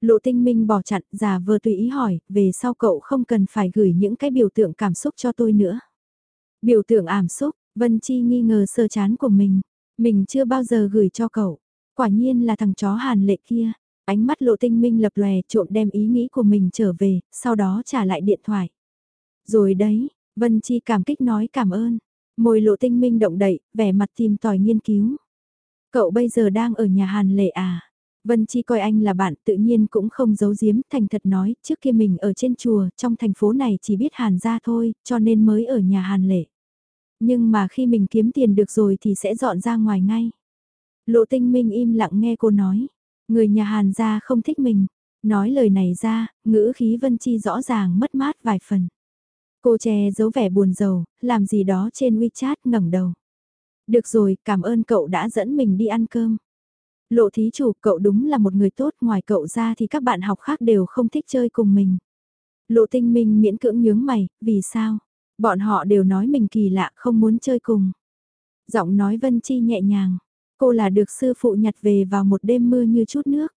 Lộ tinh minh bỏ chặn, giả vờ tùy ý hỏi, về sau cậu không cần phải gửi những cái biểu tượng cảm xúc cho tôi nữa. Biểu tượng ảm xúc, Vân Chi nghi ngờ sơ chán của mình, mình chưa bao giờ gửi cho cậu. Quả nhiên là thằng chó hàn lệ kia, Ánh mắt lộ tinh minh lập lòe trộm đem ý nghĩ của mình trở về, sau đó trả lại điện thoại. Rồi đấy, Vân Chi cảm kích nói cảm ơn. Môi lộ tinh minh động đậy, vẻ mặt tìm tòi nghiên cứu. Cậu bây giờ đang ở nhà Hàn Lệ à? Vân Chi coi anh là bạn tự nhiên cũng không giấu giếm, thành thật nói, trước kia mình ở trên chùa, trong thành phố này chỉ biết Hàn ra thôi, cho nên mới ở nhà Hàn Lệ. Nhưng mà khi mình kiếm tiền được rồi thì sẽ dọn ra ngoài ngay. Lộ tinh minh im lặng nghe cô nói. Người nhà Hàn gia không thích mình. Nói lời này ra, ngữ khí Vân Chi rõ ràng mất mát vài phần. Cô che giấu vẻ buồn rầu, làm gì đó trên WeChat ngẩng đầu. Được rồi, cảm ơn cậu đã dẫn mình đi ăn cơm. Lộ thí chủ, cậu đúng là một người tốt, ngoài cậu ra thì các bạn học khác đều không thích chơi cùng mình. Lộ tinh minh miễn cưỡng nhướng mày, vì sao? Bọn họ đều nói mình kỳ lạ không muốn chơi cùng. Giọng nói Vân Chi nhẹ nhàng, Cô là được sư phụ nhặt về vào một đêm mưa như chút nước.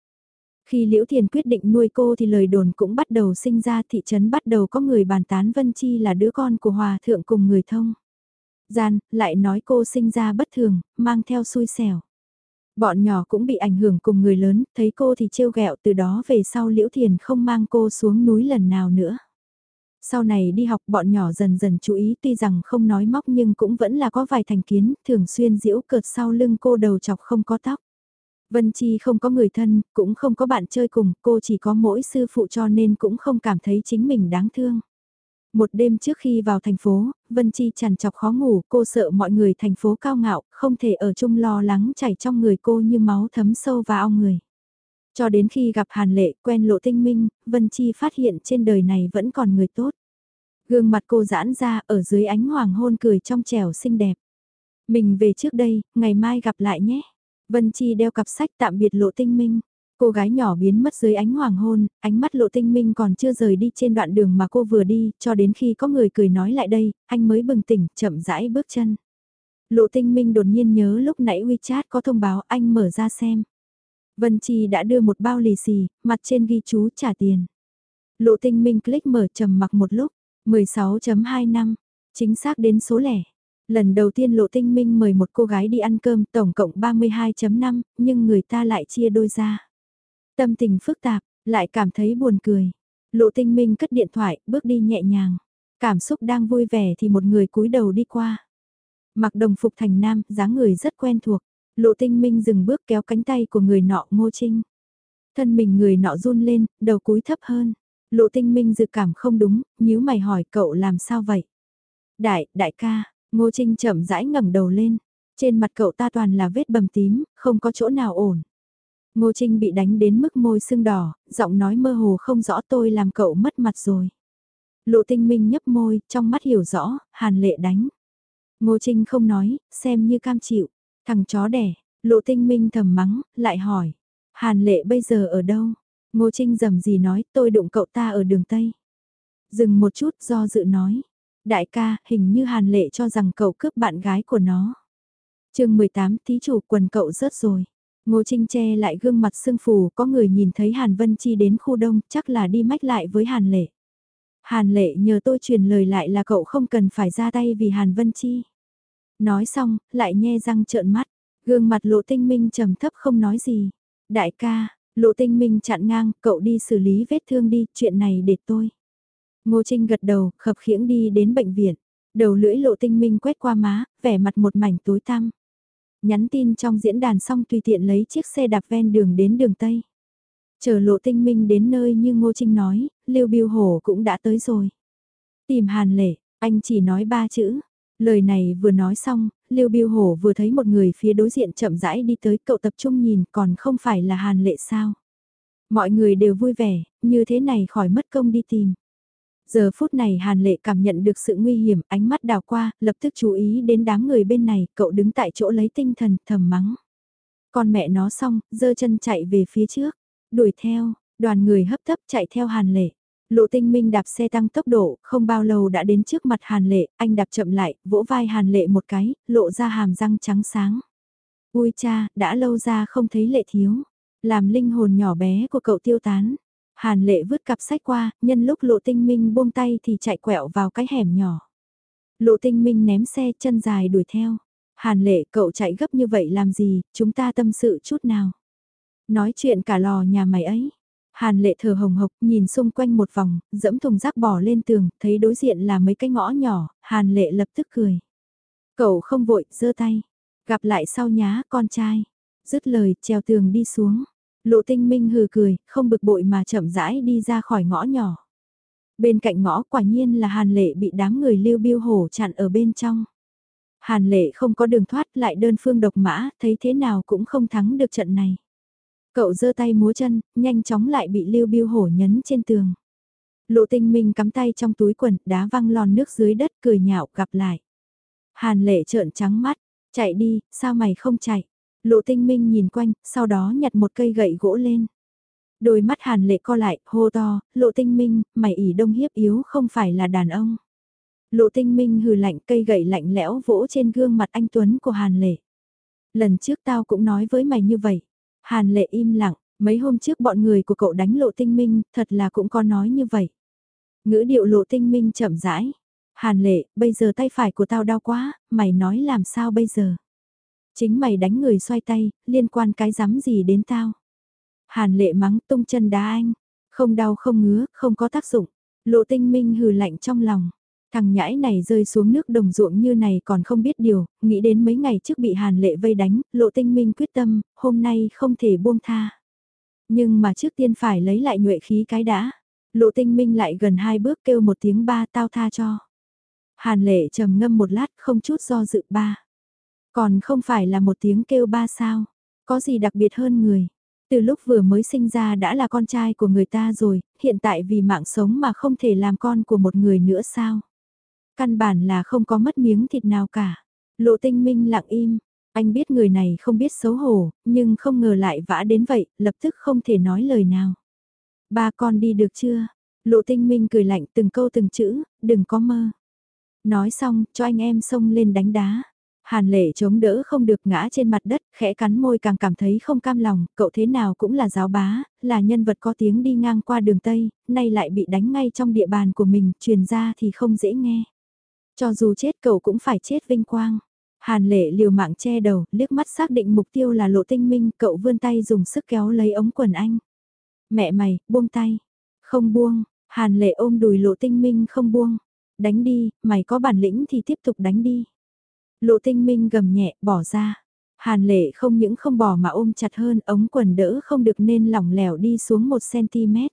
Khi Liễu Thiền quyết định nuôi cô thì lời đồn cũng bắt đầu sinh ra thị trấn bắt đầu có người bàn tán Vân Chi là đứa con của Hòa Thượng cùng người thông. Gian, lại nói cô sinh ra bất thường, mang theo xui xẻo. Bọn nhỏ cũng bị ảnh hưởng cùng người lớn, thấy cô thì trêu ghẹo từ đó về sau Liễu Thiền không mang cô xuống núi lần nào nữa. Sau này đi học bọn nhỏ dần dần chú ý tuy rằng không nói móc nhưng cũng vẫn là có vài thành kiến, thường xuyên diễu cợt sau lưng cô đầu chọc không có tóc. Vân Chi không có người thân, cũng không có bạn chơi cùng, cô chỉ có mỗi sư phụ cho nên cũng không cảm thấy chính mình đáng thương. Một đêm trước khi vào thành phố, Vân Chi chằn chọc khó ngủ, cô sợ mọi người thành phố cao ngạo, không thể ở chung lo lắng chảy trong người cô như máu thấm sâu vào người. Cho đến khi gặp Hàn Lệ quen lộ tinh minh, Vân Chi phát hiện trên đời này vẫn còn người tốt. Gương mặt cô giãn ra ở dưới ánh hoàng hôn cười trong trẻo xinh đẹp. Mình về trước đây, ngày mai gặp lại nhé. Vân Chi đeo cặp sách tạm biệt lộ tinh minh. Cô gái nhỏ biến mất dưới ánh hoàng hôn, ánh mắt lộ tinh minh còn chưa rời đi trên đoạn đường mà cô vừa đi, cho đến khi có người cười nói lại đây, anh mới bừng tỉnh, chậm rãi bước chân. Lộ tinh minh đột nhiên nhớ lúc nãy WeChat có thông báo anh mở ra xem. Vân Chi đã đưa một bao lì xì, mặt trên ghi chú trả tiền. Lộ tinh minh click mở trầm mặc một lúc, 16.2 năm, chính xác đến số lẻ. Lần đầu tiên Lộ Tinh Minh mời một cô gái đi ăn cơm tổng cộng 32.5, nhưng người ta lại chia đôi ra. Tâm tình phức tạp, lại cảm thấy buồn cười. Lộ Tinh Minh cất điện thoại, bước đi nhẹ nhàng. Cảm xúc đang vui vẻ thì một người cúi đầu đi qua. Mặc đồng phục thành nam, dáng người rất quen thuộc. Lộ Tinh Minh dừng bước kéo cánh tay của người nọ Ngô Trinh. Thân mình người nọ run lên, đầu cúi thấp hơn. Lộ Tinh Minh dự cảm không đúng, nhíu mày hỏi cậu làm sao vậy? Đại, đại ca, Ngô Trinh chậm rãi ngẩng đầu lên. Trên mặt cậu ta toàn là vết bầm tím, không có chỗ nào ổn. Ngô Trinh bị đánh đến mức môi sưng đỏ, giọng nói mơ hồ không rõ tôi làm cậu mất mặt rồi. Lộ tinh minh nhấp môi, trong mắt hiểu rõ, hàn lệ đánh. Ngô Trinh không nói, xem như cam chịu. Thằng chó đẻ, lộ tinh minh thầm mắng, lại hỏi. Hàn lệ bây giờ ở đâu? Ngô Trinh dầm gì nói, tôi đụng cậu ta ở đường Tây. Dừng một chút do dự nói. Đại ca, hình như Hàn lệ cho rằng cậu cướp bạn gái của nó. chương 18 thí chủ quần cậu rớt rồi. Ngô Trinh che lại gương mặt sưng phù, có người nhìn thấy Hàn Vân Chi đến khu đông, chắc là đi mách lại với Hàn Lệ. Hàn Lệ nhờ tôi truyền lời lại là cậu không cần phải ra tay vì Hàn Vân Chi. Nói xong, lại nhe răng trợn mắt, gương mặt lộ tinh minh trầm thấp không nói gì. Đại ca, lộ tinh minh chặn ngang, cậu đi xử lý vết thương đi, chuyện này để tôi. Ngô Trinh gật đầu, khập khiễng đi đến bệnh viện. Đầu lưỡi lộ tinh minh quét qua má, vẻ mặt một mảnh tối tăm. Nhắn tin trong diễn đàn xong tùy tiện lấy chiếc xe đạp ven đường đến đường Tây. Chờ lộ tinh minh đến nơi như Ngô Trinh nói, Lưu Biêu Hổ cũng đã tới rồi. Tìm Hàn Lệ, anh chỉ nói ba chữ. Lời này vừa nói xong, Lưu Biêu Hổ vừa thấy một người phía đối diện chậm rãi đi tới cậu tập trung nhìn còn không phải là Hàn Lệ sao. Mọi người đều vui vẻ, như thế này khỏi mất công đi tìm. Giờ phút này Hàn Lệ cảm nhận được sự nguy hiểm, ánh mắt đào qua, lập tức chú ý đến đám người bên này, cậu đứng tại chỗ lấy tinh thần, thầm mắng. Con mẹ nó xong, dơ chân chạy về phía trước, đuổi theo, đoàn người hấp tấp chạy theo Hàn Lệ. Lộ tinh minh đạp xe tăng tốc độ, không bao lâu đã đến trước mặt Hàn Lệ, anh đạp chậm lại, vỗ vai Hàn Lệ một cái, lộ ra hàm răng trắng sáng. Ui cha, đã lâu ra không thấy Lệ thiếu, làm linh hồn nhỏ bé của cậu tiêu tán. Hàn lệ vứt cặp sách qua, nhân lúc lộ tinh minh buông tay thì chạy quẹo vào cái hẻm nhỏ. Lộ tinh minh ném xe chân dài đuổi theo. Hàn lệ cậu chạy gấp như vậy làm gì, chúng ta tâm sự chút nào. Nói chuyện cả lò nhà mày ấy. Hàn lệ thở hồng hộc nhìn xung quanh một vòng, dẫm thùng rác bỏ lên tường, thấy đối diện là mấy cái ngõ nhỏ, hàn lệ lập tức cười. Cậu không vội, giơ tay. Gặp lại sau nhá, con trai. Dứt lời, treo tường đi xuống. Lộ tinh minh hừ cười, không bực bội mà chậm rãi đi ra khỏi ngõ nhỏ. Bên cạnh ngõ quả nhiên là Hàn Lệ bị đám người lưu biêu hổ chặn ở bên trong. Hàn Lệ không có đường thoát lại đơn phương độc mã, thấy thế nào cũng không thắng được trận này. Cậu giơ tay múa chân, nhanh chóng lại bị lưu biêu hổ nhấn trên tường. Lộ tinh minh cắm tay trong túi quần, đá văng lon nước dưới đất cười nhạo gặp lại. Hàn Lệ trợn trắng mắt, chạy đi, sao mày không chạy? Lộ tinh minh nhìn quanh, sau đó nhặt một cây gậy gỗ lên. Đôi mắt hàn lệ co lại, hô to, lộ tinh minh, mày ỉ đông hiếp yếu không phải là đàn ông. Lộ tinh minh hừ lạnh cây gậy lạnh lẽo vỗ trên gương mặt anh Tuấn của hàn lệ. Lần trước tao cũng nói với mày như vậy. Hàn lệ im lặng, mấy hôm trước bọn người của cậu đánh lộ tinh minh, thật là cũng có nói như vậy. Ngữ điệu lộ tinh minh chậm rãi. Hàn lệ, bây giờ tay phải của tao đau quá, mày nói làm sao bây giờ? Chính mày đánh người xoay tay, liên quan cái rắm gì đến tao. Hàn lệ mắng tung chân đá anh, không đau không ngứa, không có tác dụng. Lộ tinh minh hừ lạnh trong lòng. Thằng nhãi này rơi xuống nước đồng ruộng như này còn không biết điều, nghĩ đến mấy ngày trước bị hàn lệ vây đánh, lộ tinh minh quyết tâm, hôm nay không thể buông tha. Nhưng mà trước tiên phải lấy lại nhuệ khí cái đã. Lộ tinh minh lại gần hai bước kêu một tiếng ba tao tha cho. Hàn lệ trầm ngâm một lát không chút do dự ba. Còn không phải là một tiếng kêu ba sao, có gì đặc biệt hơn người. Từ lúc vừa mới sinh ra đã là con trai của người ta rồi, hiện tại vì mạng sống mà không thể làm con của một người nữa sao? Căn bản là không có mất miếng thịt nào cả. Lộ tinh minh lặng im, anh biết người này không biết xấu hổ, nhưng không ngờ lại vã đến vậy, lập tức không thể nói lời nào. Ba con đi được chưa? Lộ tinh minh cười lạnh từng câu từng chữ, đừng có mơ. Nói xong, cho anh em xông lên đánh đá. Hàn lệ chống đỡ không được ngã trên mặt đất, khẽ cắn môi càng cảm thấy không cam lòng, cậu thế nào cũng là giáo bá, là nhân vật có tiếng đi ngang qua đường Tây, nay lại bị đánh ngay trong địa bàn của mình, truyền ra thì không dễ nghe. Cho dù chết cậu cũng phải chết vinh quang. Hàn lệ liều mạng che đầu, liếc mắt xác định mục tiêu là lộ tinh minh, cậu vươn tay dùng sức kéo lấy ống quần anh. Mẹ mày, buông tay. Không buông, hàn lệ ôm đùi lộ tinh minh không buông. Đánh đi, mày có bản lĩnh thì tiếp tục đánh đi. Lộ tinh minh gầm nhẹ, bỏ ra. Hàn lệ không những không bỏ mà ôm chặt hơn ống quần đỡ không được nên lỏng lẻo đi xuống 1cm.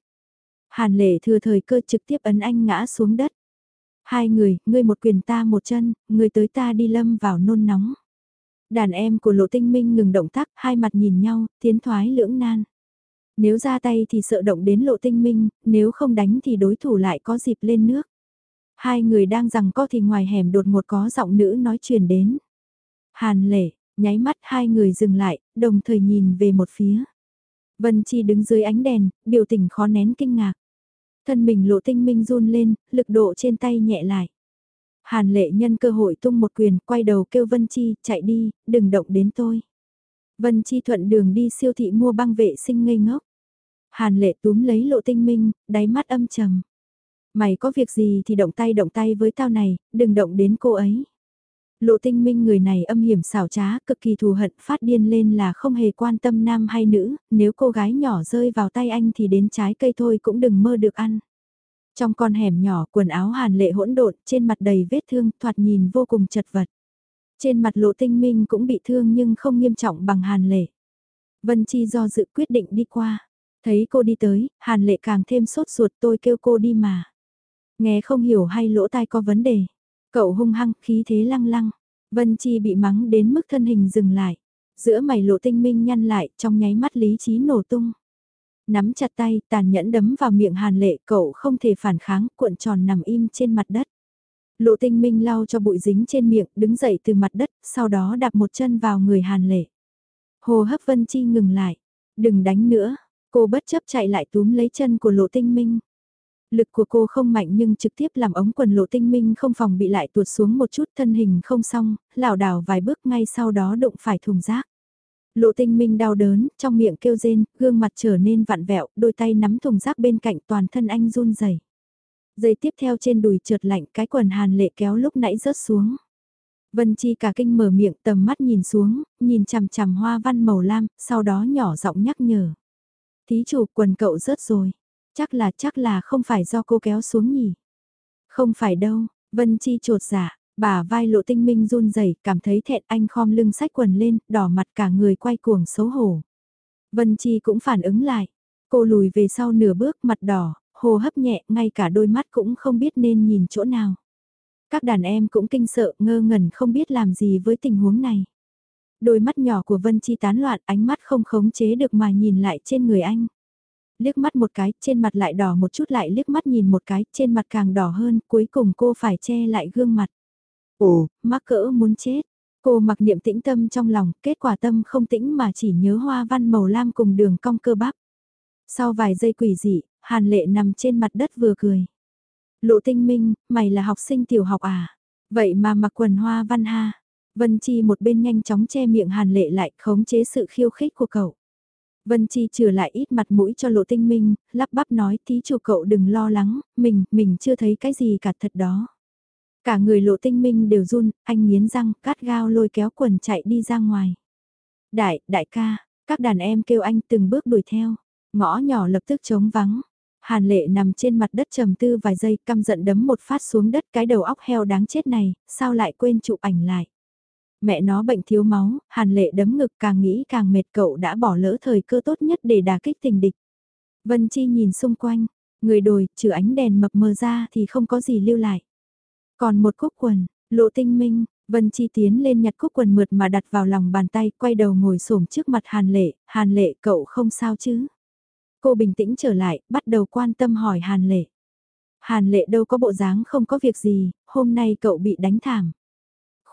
Hàn lệ thừa thời cơ trực tiếp ấn anh ngã xuống đất. Hai người, ngươi một quyền ta một chân, ngươi tới ta đi lâm vào nôn nóng. Đàn em của lộ tinh minh ngừng động tác, hai mặt nhìn nhau, tiến thoái lưỡng nan. Nếu ra tay thì sợ động đến lộ tinh minh, nếu không đánh thì đối thủ lại có dịp lên nước. Hai người đang rằng co thì ngoài hẻm đột ngột có giọng nữ nói truyền đến. Hàn lệ, nháy mắt hai người dừng lại, đồng thời nhìn về một phía. Vân Chi đứng dưới ánh đèn, biểu tình khó nén kinh ngạc. Thân mình lộ tinh minh run lên, lực độ trên tay nhẹ lại. Hàn lệ nhân cơ hội tung một quyền, quay đầu kêu Vân Chi, chạy đi, đừng động đến tôi. Vân Chi thuận đường đi siêu thị mua băng vệ sinh ngây ngốc. Hàn lệ túm lấy lộ tinh minh, đáy mắt âm trầm. Mày có việc gì thì động tay động tay với tao này, đừng động đến cô ấy. Lộ tinh minh người này âm hiểm xảo trá, cực kỳ thù hận, phát điên lên là không hề quan tâm nam hay nữ, nếu cô gái nhỏ rơi vào tay anh thì đến trái cây thôi cũng đừng mơ được ăn. Trong con hẻm nhỏ, quần áo hàn lệ hỗn độn, trên mặt đầy vết thương, thoạt nhìn vô cùng chật vật. Trên mặt lộ tinh minh cũng bị thương nhưng không nghiêm trọng bằng hàn lệ. Vân Chi do dự quyết định đi qua. Thấy cô đi tới, hàn lệ càng thêm sốt ruột tôi kêu cô đi mà. Nghe không hiểu hay lỗ tai có vấn đề. Cậu hung hăng, khí thế lăng lăng. Vân Chi bị mắng đến mức thân hình dừng lại. Giữa mày lộ tinh minh nhăn lại, trong nháy mắt lý trí nổ tung. Nắm chặt tay, tàn nhẫn đấm vào miệng hàn lệ, cậu không thể phản kháng, cuộn tròn nằm im trên mặt đất. Lộ tinh minh lau cho bụi dính trên miệng, đứng dậy từ mặt đất, sau đó đạp một chân vào người hàn lệ. Hồ hấp Vân Chi ngừng lại. Đừng đánh nữa. Cô bất chấp chạy lại túm lấy chân của lộ tinh minh. Lực của cô không mạnh nhưng trực tiếp làm ống quần lộ tinh minh không phòng bị lại tuột xuống một chút thân hình không xong, lảo đảo vài bước ngay sau đó đụng phải thùng rác. Lộ tinh minh đau đớn, trong miệng kêu rên, gương mặt trở nên vặn vẹo, đôi tay nắm thùng rác bên cạnh toàn thân anh run rẩy. Giây tiếp theo trên đùi trượt lạnh cái quần hàn lệ kéo lúc nãy rớt xuống. Vân Chi cả kinh mở miệng tầm mắt nhìn xuống, nhìn chằm chằm hoa văn màu lam, sau đó nhỏ giọng nhắc nhở. Thí chủ quần cậu rớt rồi. Chắc là chắc là không phải do cô kéo xuống nhỉ. Không phải đâu, Vân Chi trột dạ, bà vai lộ tinh minh run rẩy cảm thấy thẹn anh khom lưng sách quần lên, đỏ mặt cả người quay cuồng xấu hổ. Vân Chi cũng phản ứng lại, cô lùi về sau nửa bước mặt đỏ, hồ hấp nhẹ, ngay cả đôi mắt cũng không biết nên nhìn chỗ nào. Các đàn em cũng kinh sợ, ngơ ngẩn không biết làm gì với tình huống này. Đôi mắt nhỏ của Vân Chi tán loạn, ánh mắt không khống chế được mà nhìn lại trên người anh liếc mắt một cái, trên mặt lại đỏ một chút lại liếc mắt nhìn một cái, trên mặt càng đỏ hơn, cuối cùng cô phải che lại gương mặt. Ồ, mắc cỡ muốn chết. Cô mặc niệm tĩnh tâm trong lòng, kết quả tâm không tĩnh mà chỉ nhớ hoa văn màu lam cùng đường cong cơ bắp. Sau vài giây quỷ dị, Hàn Lệ nằm trên mặt đất vừa cười. Lộ tinh minh, mày là học sinh tiểu học à? Vậy mà mặc quần hoa văn ha. Vân Chi một bên nhanh chóng che miệng Hàn Lệ lại khống chế sự khiêu khích của cậu. Vân Chi trừ lại ít mặt mũi cho lộ tinh minh, lắp bắp nói tí chủ cậu đừng lo lắng, mình, mình chưa thấy cái gì cả thật đó. Cả người lộ tinh minh đều run, anh nghiến răng, cắt gao lôi kéo quần chạy đi ra ngoài. Đại, đại ca, các đàn em kêu anh từng bước đuổi theo, ngõ nhỏ lập tức trống vắng. Hàn lệ nằm trên mặt đất trầm tư vài giây căm giận đấm một phát xuống đất cái đầu óc heo đáng chết này, sao lại quên chụp ảnh lại. Mẹ nó bệnh thiếu máu, hàn lệ đấm ngực càng nghĩ càng mệt cậu đã bỏ lỡ thời cơ tốt nhất để đả kích tình địch. Vân Chi nhìn xung quanh, người đồi, trừ ánh đèn mập mờ ra thì không có gì lưu lại. Còn một cúc quần, lộ tinh minh, Vân Chi tiến lên nhặt cúc quần mượt mà đặt vào lòng bàn tay, quay đầu ngồi xổm trước mặt Hàn Lệ, Hàn Lệ cậu không sao chứ? Cô bình tĩnh trở lại, bắt đầu quan tâm hỏi Hàn Lệ. Hàn Lệ đâu có bộ dáng không có việc gì, hôm nay cậu bị đánh thảm.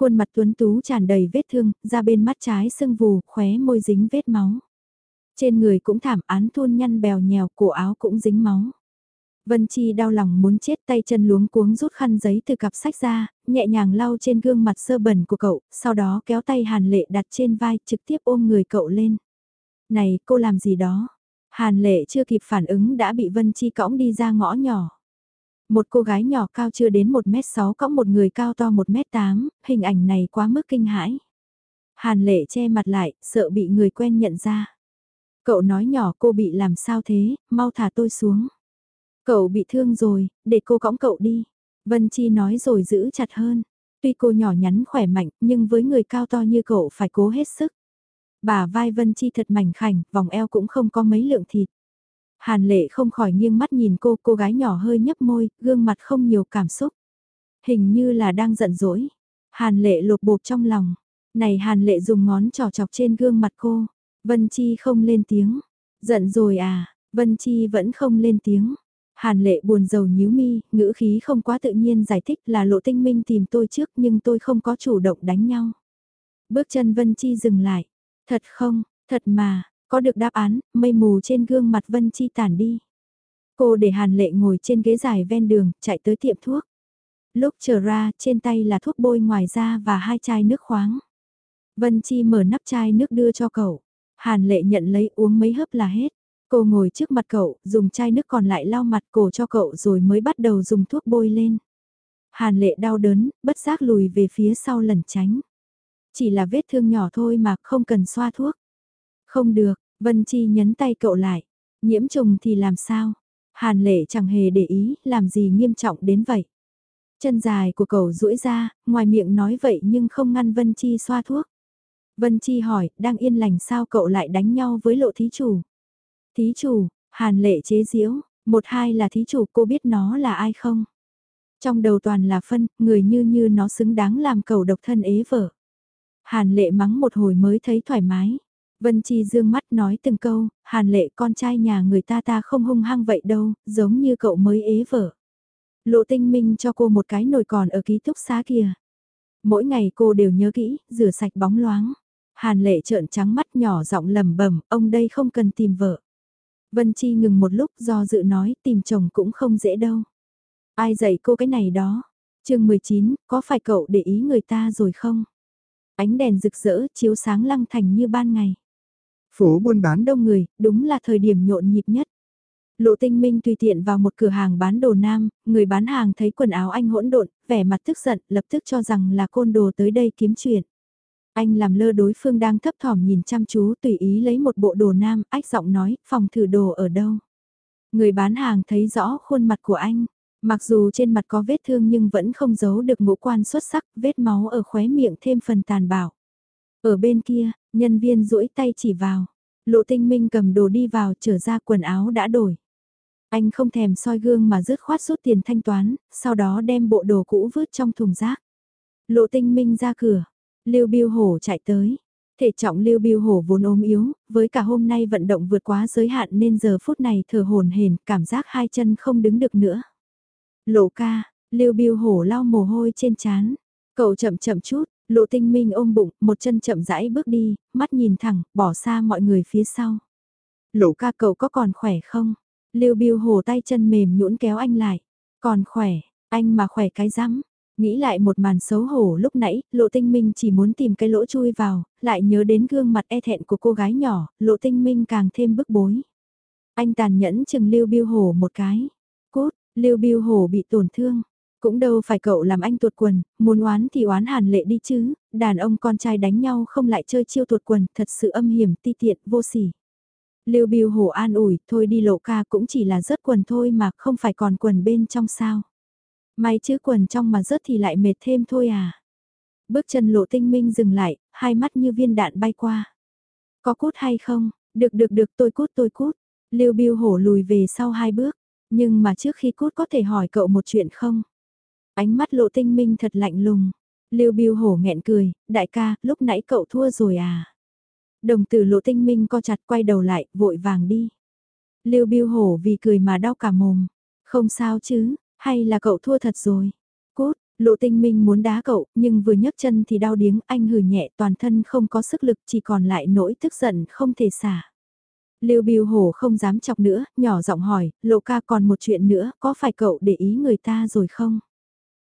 Khuôn mặt tuấn tú tràn đầy vết thương, ra bên mắt trái sưng vù, khóe môi dính vết máu. Trên người cũng thảm án thun nhăn bèo nhèo, cổ áo cũng dính máu. Vân Chi đau lòng muốn chết tay chân luống cuống rút khăn giấy từ cặp sách ra, nhẹ nhàng lau trên gương mặt sơ bẩn của cậu, sau đó kéo tay Hàn Lệ đặt trên vai trực tiếp ôm người cậu lên. Này, cô làm gì đó? Hàn Lệ chưa kịp phản ứng đã bị Vân Chi cõng đi ra ngõ nhỏ. Một cô gái nhỏ cao chưa đến 1m6 cõng một người cao to 1m8, hình ảnh này quá mức kinh hãi. Hàn Lệ che mặt lại, sợ bị người quen nhận ra. Cậu nói nhỏ cô bị làm sao thế, mau thả tôi xuống. Cậu bị thương rồi, để cô cõng cậu đi. Vân Chi nói rồi giữ chặt hơn. Tuy cô nhỏ nhắn khỏe mạnh, nhưng với người cao to như cậu phải cố hết sức. Bà vai Vân Chi thật mảnh khảnh, vòng eo cũng không có mấy lượng thịt. Hàn lệ không khỏi nghiêng mắt nhìn cô, cô gái nhỏ hơi nhấp môi, gương mặt không nhiều cảm xúc. Hình như là đang giận dỗi. Hàn lệ lột bột trong lòng. Này hàn lệ dùng ngón trò chọc trên gương mặt cô. Vân Chi không lên tiếng. Giận rồi à, Vân Chi vẫn không lên tiếng. Hàn lệ buồn rầu nhíu mi, ngữ khí không quá tự nhiên giải thích là lộ tinh minh tìm tôi trước nhưng tôi không có chủ động đánh nhau. Bước chân Vân Chi dừng lại. Thật không, thật mà, có được đáp án, mây mù trên gương mặt Vân Chi tản đi. Cô để Hàn lệ ngồi trên ghế dài ven đường, chạy tới tiệm thuốc. Lúc trở ra, trên tay là thuốc bôi ngoài da và hai chai nước khoáng. Vân Chi mở nắp chai nước đưa cho cậu. Hàn lệ nhận lấy uống mấy hớp là hết. Cô ngồi trước mặt cậu, dùng chai nước còn lại lau mặt cổ cho cậu rồi mới bắt đầu dùng thuốc bôi lên. Hàn lệ đau đớn, bất giác lùi về phía sau lẩn tránh. Chỉ là vết thương nhỏ thôi mà không cần xoa thuốc. Không được, Vân Chi nhấn tay cậu lại. Nhiễm trùng thì làm sao? Hàn lệ chẳng hề để ý, làm gì nghiêm trọng đến vậy. Chân dài của cậu duỗi ra, ngoài miệng nói vậy nhưng không ngăn Vân Chi xoa thuốc. Vân Chi hỏi, đang yên lành sao cậu lại đánh nhau với lộ thí chủ? Thí chủ, hàn lệ chế diễu, một hai là thí chủ cô biết nó là ai không? Trong đầu toàn là phân, người như như nó xứng đáng làm cầu độc thân ế vợ. Hàn lệ mắng một hồi mới thấy thoải mái. Vân Chi dương mắt nói từng câu, hàn lệ con trai nhà người ta ta không hung hăng vậy đâu, giống như cậu mới ế vợ. Lộ tinh minh cho cô một cái nồi còn ở ký túc xá kia. Mỗi ngày cô đều nhớ kỹ, rửa sạch bóng loáng. Hàn lệ trợn trắng mắt nhỏ giọng lầm bẩm ông đây không cần tìm vợ. Vân Chi ngừng một lúc do dự nói tìm chồng cũng không dễ đâu. Ai dạy cô cái này đó? chương 19, có phải cậu để ý người ta rồi không? Ánh đèn rực rỡ chiếu sáng lăng thành như ban ngày. Phố buôn bán đông người, đúng là thời điểm nhộn nhịp nhất. Lộ tinh minh tùy tiện vào một cửa hàng bán đồ nam, người bán hàng thấy quần áo anh hỗn độn, vẻ mặt tức giận, lập tức cho rằng là côn đồ tới đây kiếm chuyện. Anh làm lơ đối phương đang thấp thỏm nhìn chăm chú tùy ý lấy một bộ đồ nam, ách giọng nói, phòng thử đồ ở đâu. Người bán hàng thấy rõ khuôn mặt của anh, mặc dù trên mặt có vết thương nhưng vẫn không giấu được ngũ quan xuất sắc, vết máu ở khóe miệng thêm phần tàn bạo. Ở bên kia, nhân viên duỗi tay chỉ vào, lộ tinh minh cầm đồ đi vào trở ra quần áo đã đổi. Anh không thèm soi gương mà rứt khoát rút tiền thanh toán, sau đó đem bộ đồ cũ vứt trong thùng rác. Lộ tinh minh ra cửa, Lưu Biêu Hổ chạy tới. Thể trọng Lưu Biêu Hổ vốn ốm yếu, với cả hôm nay vận động vượt quá giới hạn nên giờ phút này thở hồn hển, cảm giác hai chân không đứng được nữa. Lộ ca, Lưu Biêu Hổ lau mồ hôi trên trán. Cậu chậm chậm chút, Lộ Tinh Minh ôm bụng, một chân chậm rãi bước đi, mắt nhìn thẳng, bỏ xa mọi người phía sau. Lộ ca cậu có còn khỏe không? Lưu Biêu Hồ tay chân mềm nhũn kéo anh lại. Còn khỏe, anh mà khỏe cái rắm. Nghĩ lại một màn xấu hổ lúc nãy, lộ tinh minh chỉ muốn tìm cái lỗ chui vào, lại nhớ đến gương mặt e thẹn của cô gái nhỏ, lộ tinh minh càng thêm bức bối. Anh tàn nhẫn chừng Lưu Biêu Hồ một cái. Cốt, Lưu Biêu Hồ bị tổn thương. Cũng đâu phải cậu làm anh tuột quần, muốn oán thì oán hàn lệ đi chứ, đàn ông con trai đánh nhau không lại chơi chiêu tuột quần, thật sự âm hiểm, ti tiện, vô sỉ. Lưu Biêu Hổ an ủi, thôi đi lộ ca cũng chỉ là rớt quần thôi mà không phải còn quần bên trong sao. May chứ quần trong mà rớt thì lại mệt thêm thôi à. Bước chân lộ tinh minh dừng lại, hai mắt như viên đạn bay qua. Có cút hay không? Được được được tôi cút tôi cút. Lưu Biêu hổ lùi về sau hai bước. Nhưng mà trước khi cút có thể hỏi cậu một chuyện không? Ánh mắt lộ tinh minh thật lạnh lùng. Lưu Biêu Hổ nghẹn cười, đại ca, lúc nãy cậu thua rồi à? Đồng tử lộ tinh minh co chặt quay đầu lại, vội vàng đi. Lưu Biêu Hổ vì cười mà đau cả mồm. Không sao chứ, hay là cậu thua thật rồi? Cút, lộ tinh minh muốn đá cậu, nhưng vừa nhấc chân thì đau điếng, anh hừ nhẹ toàn thân không có sức lực chỉ còn lại nỗi tức giận không thể xả. Lưu Biêu Hổ không dám chọc nữa, nhỏ giọng hỏi, lộ ca còn một chuyện nữa, có phải cậu để ý người ta rồi không?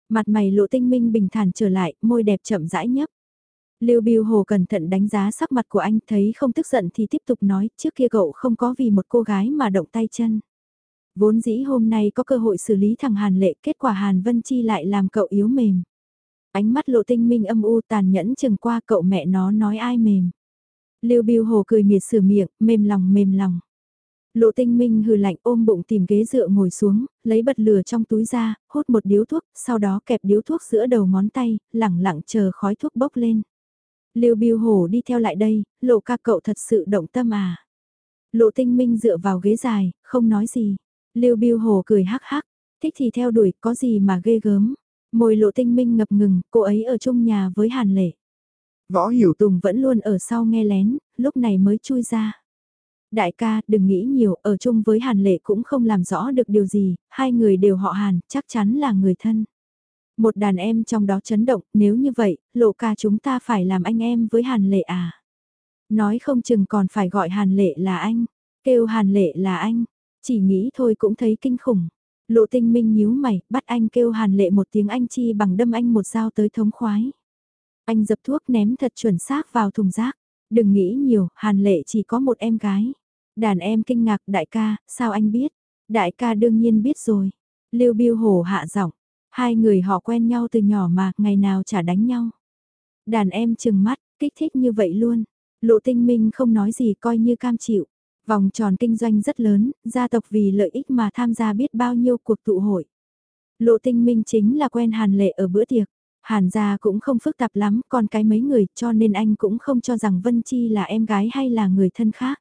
Mặt mày lộ tinh minh bình thản trở lại, môi đẹp chậm rãi nhấp. Lưu Biêu Hồ cẩn thận đánh giá sắc mặt của anh, thấy không tức giận thì tiếp tục nói, trước kia cậu không có vì một cô gái mà động tay chân. Vốn dĩ hôm nay có cơ hội xử lý thằng Hàn Lệ, kết quả Hàn Vân Chi lại làm cậu yếu mềm. Ánh mắt lộ tinh minh âm u tàn nhẫn chừng qua cậu mẹ nó nói ai mềm. Lưu Biêu Hồ cười miệt sửa miệng, mềm lòng mềm lòng. Lộ tinh minh hừ lạnh ôm bụng tìm ghế dựa ngồi xuống, lấy bật lửa trong túi ra, hút một điếu thuốc, sau đó kẹp điếu thuốc giữa đầu ngón tay, lẳng lặng chờ khói thuốc bốc lên. Lưu Biêu Hổ đi theo lại đây, lộ ca cậu thật sự động tâm à. Lộ tinh minh dựa vào ghế dài, không nói gì. Lưu Biêu Hổ cười hắc hắc, thích thì theo đuổi, có gì mà ghê gớm. Môi lộ tinh minh ngập ngừng, cô ấy ở chung nhà với Hàn Lệ. Võ Hiểu Tùng vẫn luôn ở sau nghe lén, lúc này mới chui ra. Đại ca, đừng nghĩ nhiều, ở chung với Hàn Lệ cũng không làm rõ được điều gì, hai người đều họ Hàn, chắc chắn là người thân. Một đàn em trong đó chấn động, nếu như vậy, lộ ca chúng ta phải làm anh em với Hàn Lệ à? Nói không chừng còn phải gọi Hàn Lệ là anh, kêu Hàn Lệ là anh, chỉ nghĩ thôi cũng thấy kinh khủng. Lộ tinh minh nhíu mày, bắt anh kêu Hàn Lệ một tiếng anh chi bằng đâm anh một dao tới thống khoái. Anh dập thuốc ném thật chuẩn xác vào thùng rác. Đừng nghĩ nhiều, Hàn Lệ chỉ có một em gái. Đàn em kinh ngạc, đại ca, sao anh biết? Đại ca đương nhiên biết rồi. Lưu Biêu Hổ hạ giọng, hai người họ quen nhau từ nhỏ mà, ngày nào chả đánh nhau. Đàn em chừng mắt, kích thích như vậy luôn. Lộ tinh minh không nói gì coi như cam chịu. Vòng tròn kinh doanh rất lớn, gia tộc vì lợi ích mà tham gia biết bao nhiêu cuộc tụ hội. Lộ tinh minh chính là quen Hàn Lệ ở bữa tiệc. Hàn gia cũng không phức tạp lắm, còn cái mấy người cho nên anh cũng không cho rằng Vân Chi là em gái hay là người thân khác.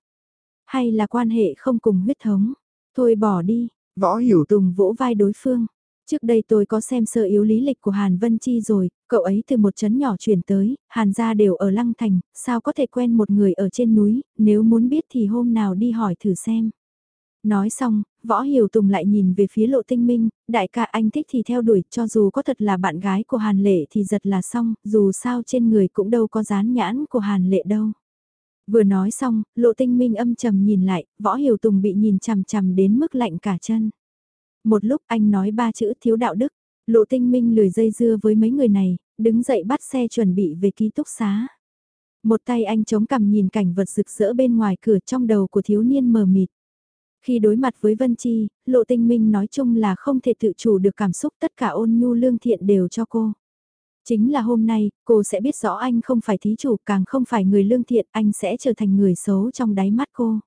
Hay là quan hệ không cùng huyết thống. Thôi bỏ đi, võ hiểu tùng vỗ vai đối phương. Trước đây tôi có xem sơ yếu lý lịch của Hàn Vân Chi rồi, cậu ấy từ một chấn nhỏ chuyển tới, Hàn gia đều ở Lăng Thành, sao có thể quen một người ở trên núi, nếu muốn biết thì hôm nào đi hỏi thử xem. Nói xong, Võ Hiểu Tùng lại nhìn về phía lộ tinh minh, đại ca anh thích thì theo đuổi, cho dù có thật là bạn gái của Hàn Lệ thì giật là xong, dù sao trên người cũng đâu có dán nhãn của Hàn Lệ đâu. Vừa nói xong, lộ tinh minh âm trầm nhìn lại, Võ Hiểu Tùng bị nhìn chằm chằm đến mức lạnh cả chân. Một lúc anh nói ba chữ thiếu đạo đức, lộ tinh minh lười dây dưa với mấy người này, đứng dậy bắt xe chuẩn bị về ký túc xá. Một tay anh chống cằm nhìn cảnh vật rực rỡ bên ngoài cửa trong đầu của thiếu niên mờ mịt. Khi đối mặt với Vân Chi, Lộ Tinh Minh nói chung là không thể tự chủ được cảm xúc tất cả ôn nhu lương thiện đều cho cô. Chính là hôm nay, cô sẽ biết rõ anh không phải thí chủ càng không phải người lương thiện, anh sẽ trở thành người xấu trong đáy mắt cô.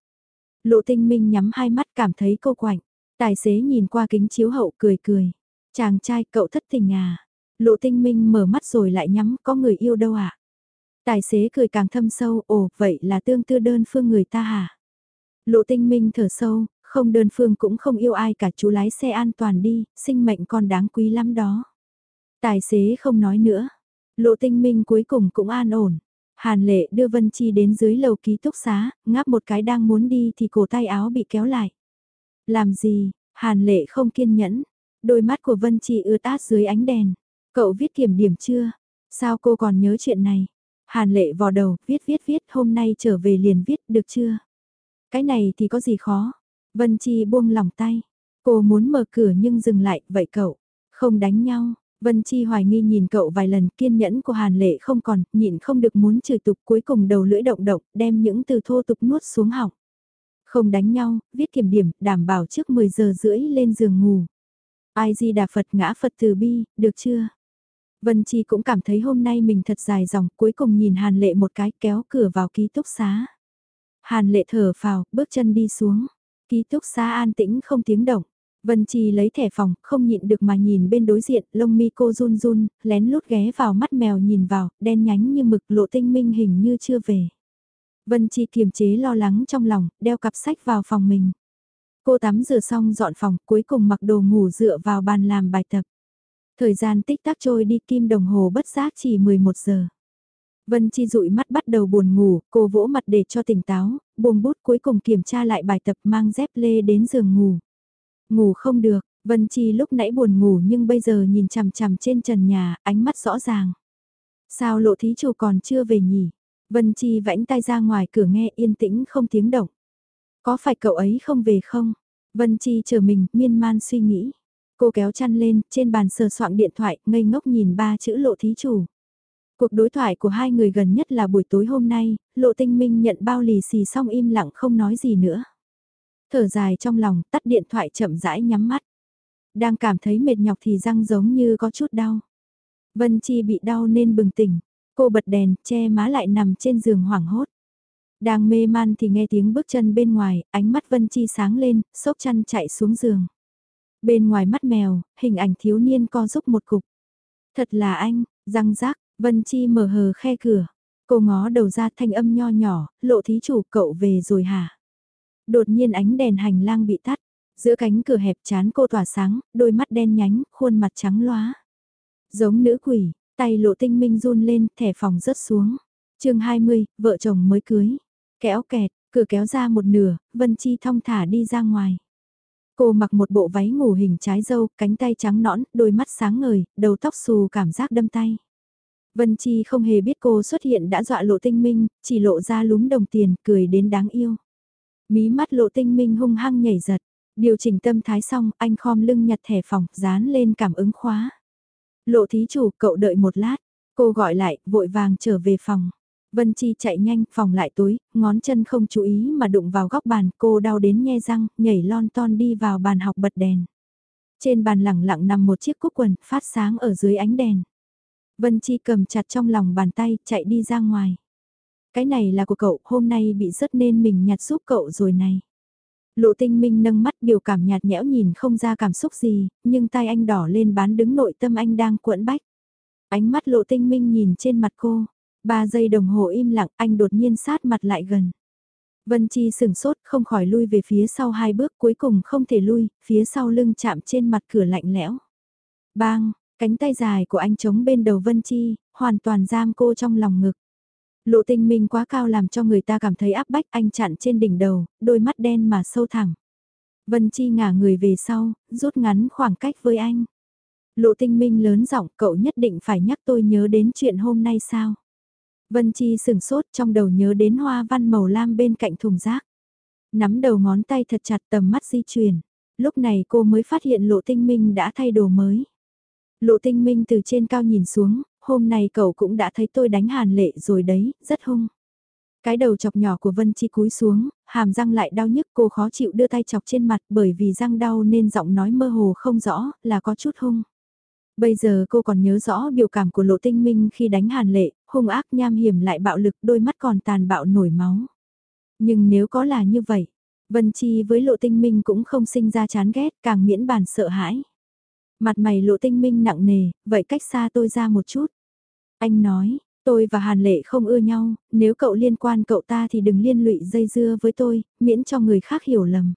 Lộ Tinh Minh nhắm hai mắt cảm thấy cô quạnh. Tài xế nhìn qua kính chiếu hậu cười cười. Chàng trai cậu thất tình à. Lộ Tinh Minh mở mắt rồi lại nhắm có người yêu đâu à. Tài xế cười càng thâm sâu, ồ, vậy là tương tư đơn phương người ta hả? Lộ tinh minh thở sâu, không đơn phương cũng không yêu ai cả chú lái xe an toàn đi, sinh mệnh còn đáng quý lắm đó. Tài xế không nói nữa. Lộ tinh minh cuối cùng cũng an ổn. Hàn lệ đưa Vân Chi đến dưới lầu ký túc xá, ngáp một cái đang muốn đi thì cổ tay áo bị kéo lại. Làm gì, Hàn lệ không kiên nhẫn. Đôi mắt của Vân Chi ướt át dưới ánh đèn. Cậu viết kiểm điểm chưa? Sao cô còn nhớ chuyện này? Hàn lệ vò đầu, viết viết viết, hôm nay trở về liền viết, được chưa? Cái này thì có gì khó. Vân Chi buông lòng tay. Cô muốn mở cửa nhưng dừng lại, vậy cậu, không đánh nhau. Vân Chi hoài nghi nhìn cậu vài lần kiên nhẫn của Hàn Lệ không còn, nhịn không được muốn chửi tục cuối cùng đầu lưỡi động động, đem những từ thô tục nuốt xuống họng. Không đánh nhau, viết kiểm điểm, đảm bảo trước 10 giờ rưỡi lên giường ngủ. Ai di đà Phật ngã Phật từ bi, được chưa? Vân Chi cũng cảm thấy hôm nay mình thật dài dòng, cuối cùng nhìn Hàn Lệ một cái kéo cửa vào ký túc xá. Hàn lệ thở phào, bước chân đi xuống. Ký túc xá an tĩnh không tiếng động. Vân Chi lấy thẻ phòng, không nhịn được mà nhìn bên đối diện, lông mi cô run run, lén lút ghé vào mắt mèo nhìn vào, đen nhánh như mực lộ tinh minh hình như chưa về. Vân Chi kiềm chế lo lắng trong lòng, đeo cặp sách vào phòng mình. Cô tắm rửa xong dọn phòng, cuối cùng mặc đồ ngủ dựa vào bàn làm bài tập. Thời gian tích tắc trôi đi kim đồng hồ bất giác chỉ 11 giờ. Vân Chi dụi mắt bắt đầu buồn ngủ, cô vỗ mặt để cho tỉnh táo, buông bút cuối cùng kiểm tra lại bài tập mang dép lê đến giường ngủ. Ngủ không được, Vân Chi lúc nãy buồn ngủ nhưng bây giờ nhìn chằm chằm trên trần nhà, ánh mắt rõ ràng. Sao lộ thí chủ còn chưa về nhỉ? Vân Chi vãnh tay ra ngoài cửa nghe yên tĩnh không tiếng động. Có phải cậu ấy không về không? Vân Chi chờ mình, miên man suy nghĩ. Cô kéo chăn lên, trên bàn sờ soạn điện thoại, ngây ngốc nhìn ba chữ lộ thí chủ. Cuộc đối thoại của hai người gần nhất là buổi tối hôm nay, lộ tinh minh nhận bao lì xì xong im lặng không nói gì nữa. Thở dài trong lòng, tắt điện thoại chậm rãi nhắm mắt. Đang cảm thấy mệt nhọc thì răng giống như có chút đau. Vân Chi bị đau nên bừng tỉnh. Cô bật đèn, che má lại nằm trên giường hoảng hốt. Đang mê man thì nghe tiếng bước chân bên ngoài, ánh mắt Vân Chi sáng lên, sốc chăn chạy xuống giường. Bên ngoài mắt mèo, hình ảnh thiếu niên co giúp một cục. Thật là anh, răng rác, Vân Chi mở hờ khe cửa. Cô ngó đầu ra thanh âm nho nhỏ, lộ thí chủ cậu về rồi hả? Đột nhiên ánh đèn hành lang bị tắt, giữa cánh cửa hẹp chán cô tỏa sáng, đôi mắt đen nhánh, khuôn mặt trắng loá. Giống nữ quỷ, tay lộ tinh minh run lên, thẻ phòng rớt xuống. chương 20, vợ chồng mới cưới. Kéo kẹt, cửa kéo ra một nửa, Vân Chi thong thả đi ra ngoài. Cô mặc một bộ váy ngủ hình trái dâu, cánh tay trắng nõn, đôi mắt sáng ngời, đầu tóc xù cảm giác đâm tay. Vân Chi không hề biết cô xuất hiện đã dọa lộ tinh minh, chỉ lộ ra lúm đồng tiền, cười đến đáng yêu. Mí mắt lộ tinh minh hung hăng nhảy giật, điều chỉnh tâm thái xong, anh khom lưng nhặt thẻ phòng, dán lên cảm ứng khóa. Lộ thí chủ, cậu đợi một lát, cô gọi lại, vội vàng trở về phòng. Vân Chi chạy nhanh, phòng lại tối, ngón chân không chú ý mà đụng vào góc bàn, cô đau đến nhe răng, nhảy lon ton đi vào bàn học bật đèn. Trên bàn lẳng lặng nằm một chiếc cúc quần, phát sáng ở dưới ánh đèn. Vân Chi cầm chặt trong lòng bàn tay, chạy đi ra ngoài. Cái này là của cậu, hôm nay bị rớt nên mình nhặt giúp cậu rồi này. Lộ tinh minh nâng mắt biểu cảm nhạt nhẽo nhìn không ra cảm xúc gì, nhưng tay anh đỏ lên bán đứng nội tâm anh đang cuộn bách. Ánh mắt lộ tinh minh nhìn trên mặt cô, ba giây đồng hồ im lặng anh đột nhiên sát mặt lại gần. Vân Chi sừng sốt không khỏi lui về phía sau hai bước cuối cùng không thể lui, phía sau lưng chạm trên mặt cửa lạnh lẽo. Bang, Cánh tay dài của anh chống bên đầu Vân Chi, hoàn toàn giam cô trong lòng ngực. Lộ tinh minh quá cao làm cho người ta cảm thấy áp bách anh chặn trên đỉnh đầu, đôi mắt đen mà sâu thẳng. Vân Chi ngả người về sau, rút ngắn khoảng cách với anh. Lộ tinh minh lớn giọng cậu nhất định phải nhắc tôi nhớ đến chuyện hôm nay sao. Vân Chi sừng sốt trong đầu nhớ đến hoa văn màu lam bên cạnh thùng rác. Nắm đầu ngón tay thật chặt tầm mắt di chuyển. Lúc này cô mới phát hiện lộ tinh minh đã thay đồ mới. Lộ tinh minh từ trên cao nhìn xuống, hôm nay cậu cũng đã thấy tôi đánh hàn lệ rồi đấy, rất hung. Cái đầu chọc nhỏ của Vân Chi cúi xuống, hàm răng lại đau nhức cô khó chịu đưa tay chọc trên mặt bởi vì răng đau nên giọng nói mơ hồ không rõ, là có chút hung. Bây giờ cô còn nhớ rõ biểu cảm của lộ tinh minh khi đánh hàn lệ, hung ác nham hiểm lại bạo lực đôi mắt còn tàn bạo nổi máu. Nhưng nếu có là như vậy, Vân Chi với lộ tinh minh cũng không sinh ra chán ghét càng miễn bàn sợ hãi. Mặt mày lộ tinh minh nặng nề, vậy cách xa tôi ra một chút. Anh nói, tôi và Hàn Lệ không ưa nhau, nếu cậu liên quan cậu ta thì đừng liên lụy dây dưa với tôi, miễn cho người khác hiểu lầm.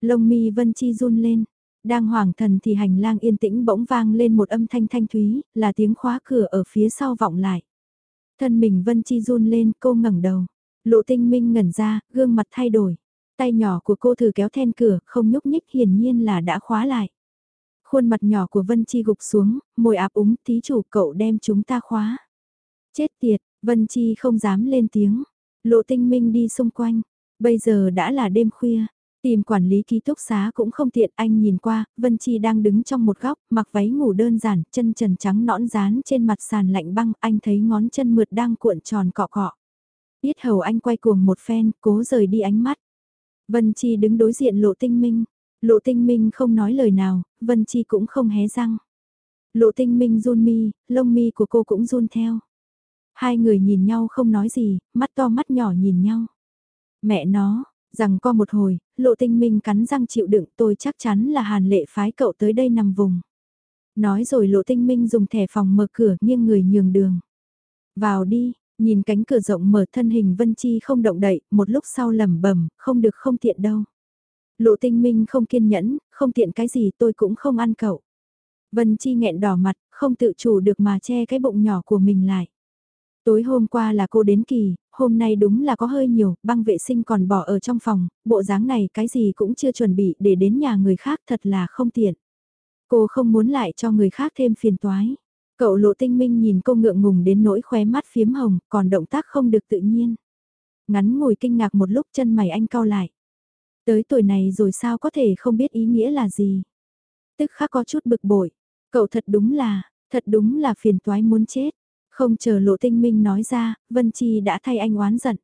Lông mi Vân Chi run lên, đang hoàng thần thì hành lang yên tĩnh bỗng vang lên một âm thanh thanh thúy, là tiếng khóa cửa ở phía sau vọng lại. Thân mình Vân Chi run lên, cô ngẩng đầu. Lộ tinh minh ngẩn ra, gương mặt thay đổi. Tay nhỏ của cô thử kéo then cửa, không nhúc nhích hiển nhiên là đã khóa lại. Khuôn mặt nhỏ của Vân Chi gục xuống, môi áp úng tí chủ cậu đem chúng ta khóa. Chết tiệt, Vân Chi không dám lên tiếng. Lộ tinh minh đi xung quanh. Bây giờ đã là đêm khuya. Tìm quản lý ký túc xá cũng không tiện anh nhìn qua, Vân Chi đang đứng trong một góc, mặc váy ngủ đơn giản, chân trần trắng nõn dán trên mặt sàn lạnh băng, anh thấy ngón chân mượt đang cuộn tròn cọ cọ. Biết hầu anh quay cuồng một phen, cố rời đi ánh mắt. Vân Chi đứng đối diện lộ tinh minh, Lộ tinh minh không nói lời nào, Vân Chi cũng không hé răng. Lộ tinh minh run mi, lông mi của cô cũng run theo. Hai người nhìn nhau không nói gì, mắt to mắt nhỏ nhìn nhau. Mẹ nó, rằng co một hồi, lộ tinh minh cắn răng chịu đựng tôi chắc chắn là hàn lệ phái cậu tới đây nằm vùng. Nói rồi lộ tinh minh dùng thẻ phòng mở cửa nghiêng người nhường đường. Vào đi, nhìn cánh cửa rộng mở thân hình Vân Chi không động đậy, một lúc sau lẩm bẩm không được không tiện đâu. Lộ tinh minh không kiên nhẫn, không tiện cái gì tôi cũng không ăn cậu. Vân Chi nghẹn đỏ mặt, không tự chủ được mà che cái bụng nhỏ của mình lại. Tối hôm qua là cô đến kỳ, hôm nay đúng là có hơi nhiều, băng vệ sinh còn bỏ ở trong phòng, bộ dáng này cái gì cũng chưa chuẩn bị để đến nhà người khác thật là không tiện. Cô không muốn lại cho người khác thêm phiền toái. Cậu lộ tinh minh nhìn cô ngượng ngùng đến nỗi khóe mắt phiếm hồng, còn động tác không được tự nhiên. Ngắn ngồi kinh ngạc một lúc chân mày anh cau lại. Tới tuổi này rồi sao có thể không biết ý nghĩa là gì. Tức khắc có chút bực bội. Cậu thật đúng là, thật đúng là phiền toái muốn chết. Không chờ lộ tinh minh nói ra, Vân Chi đã thay anh oán giận.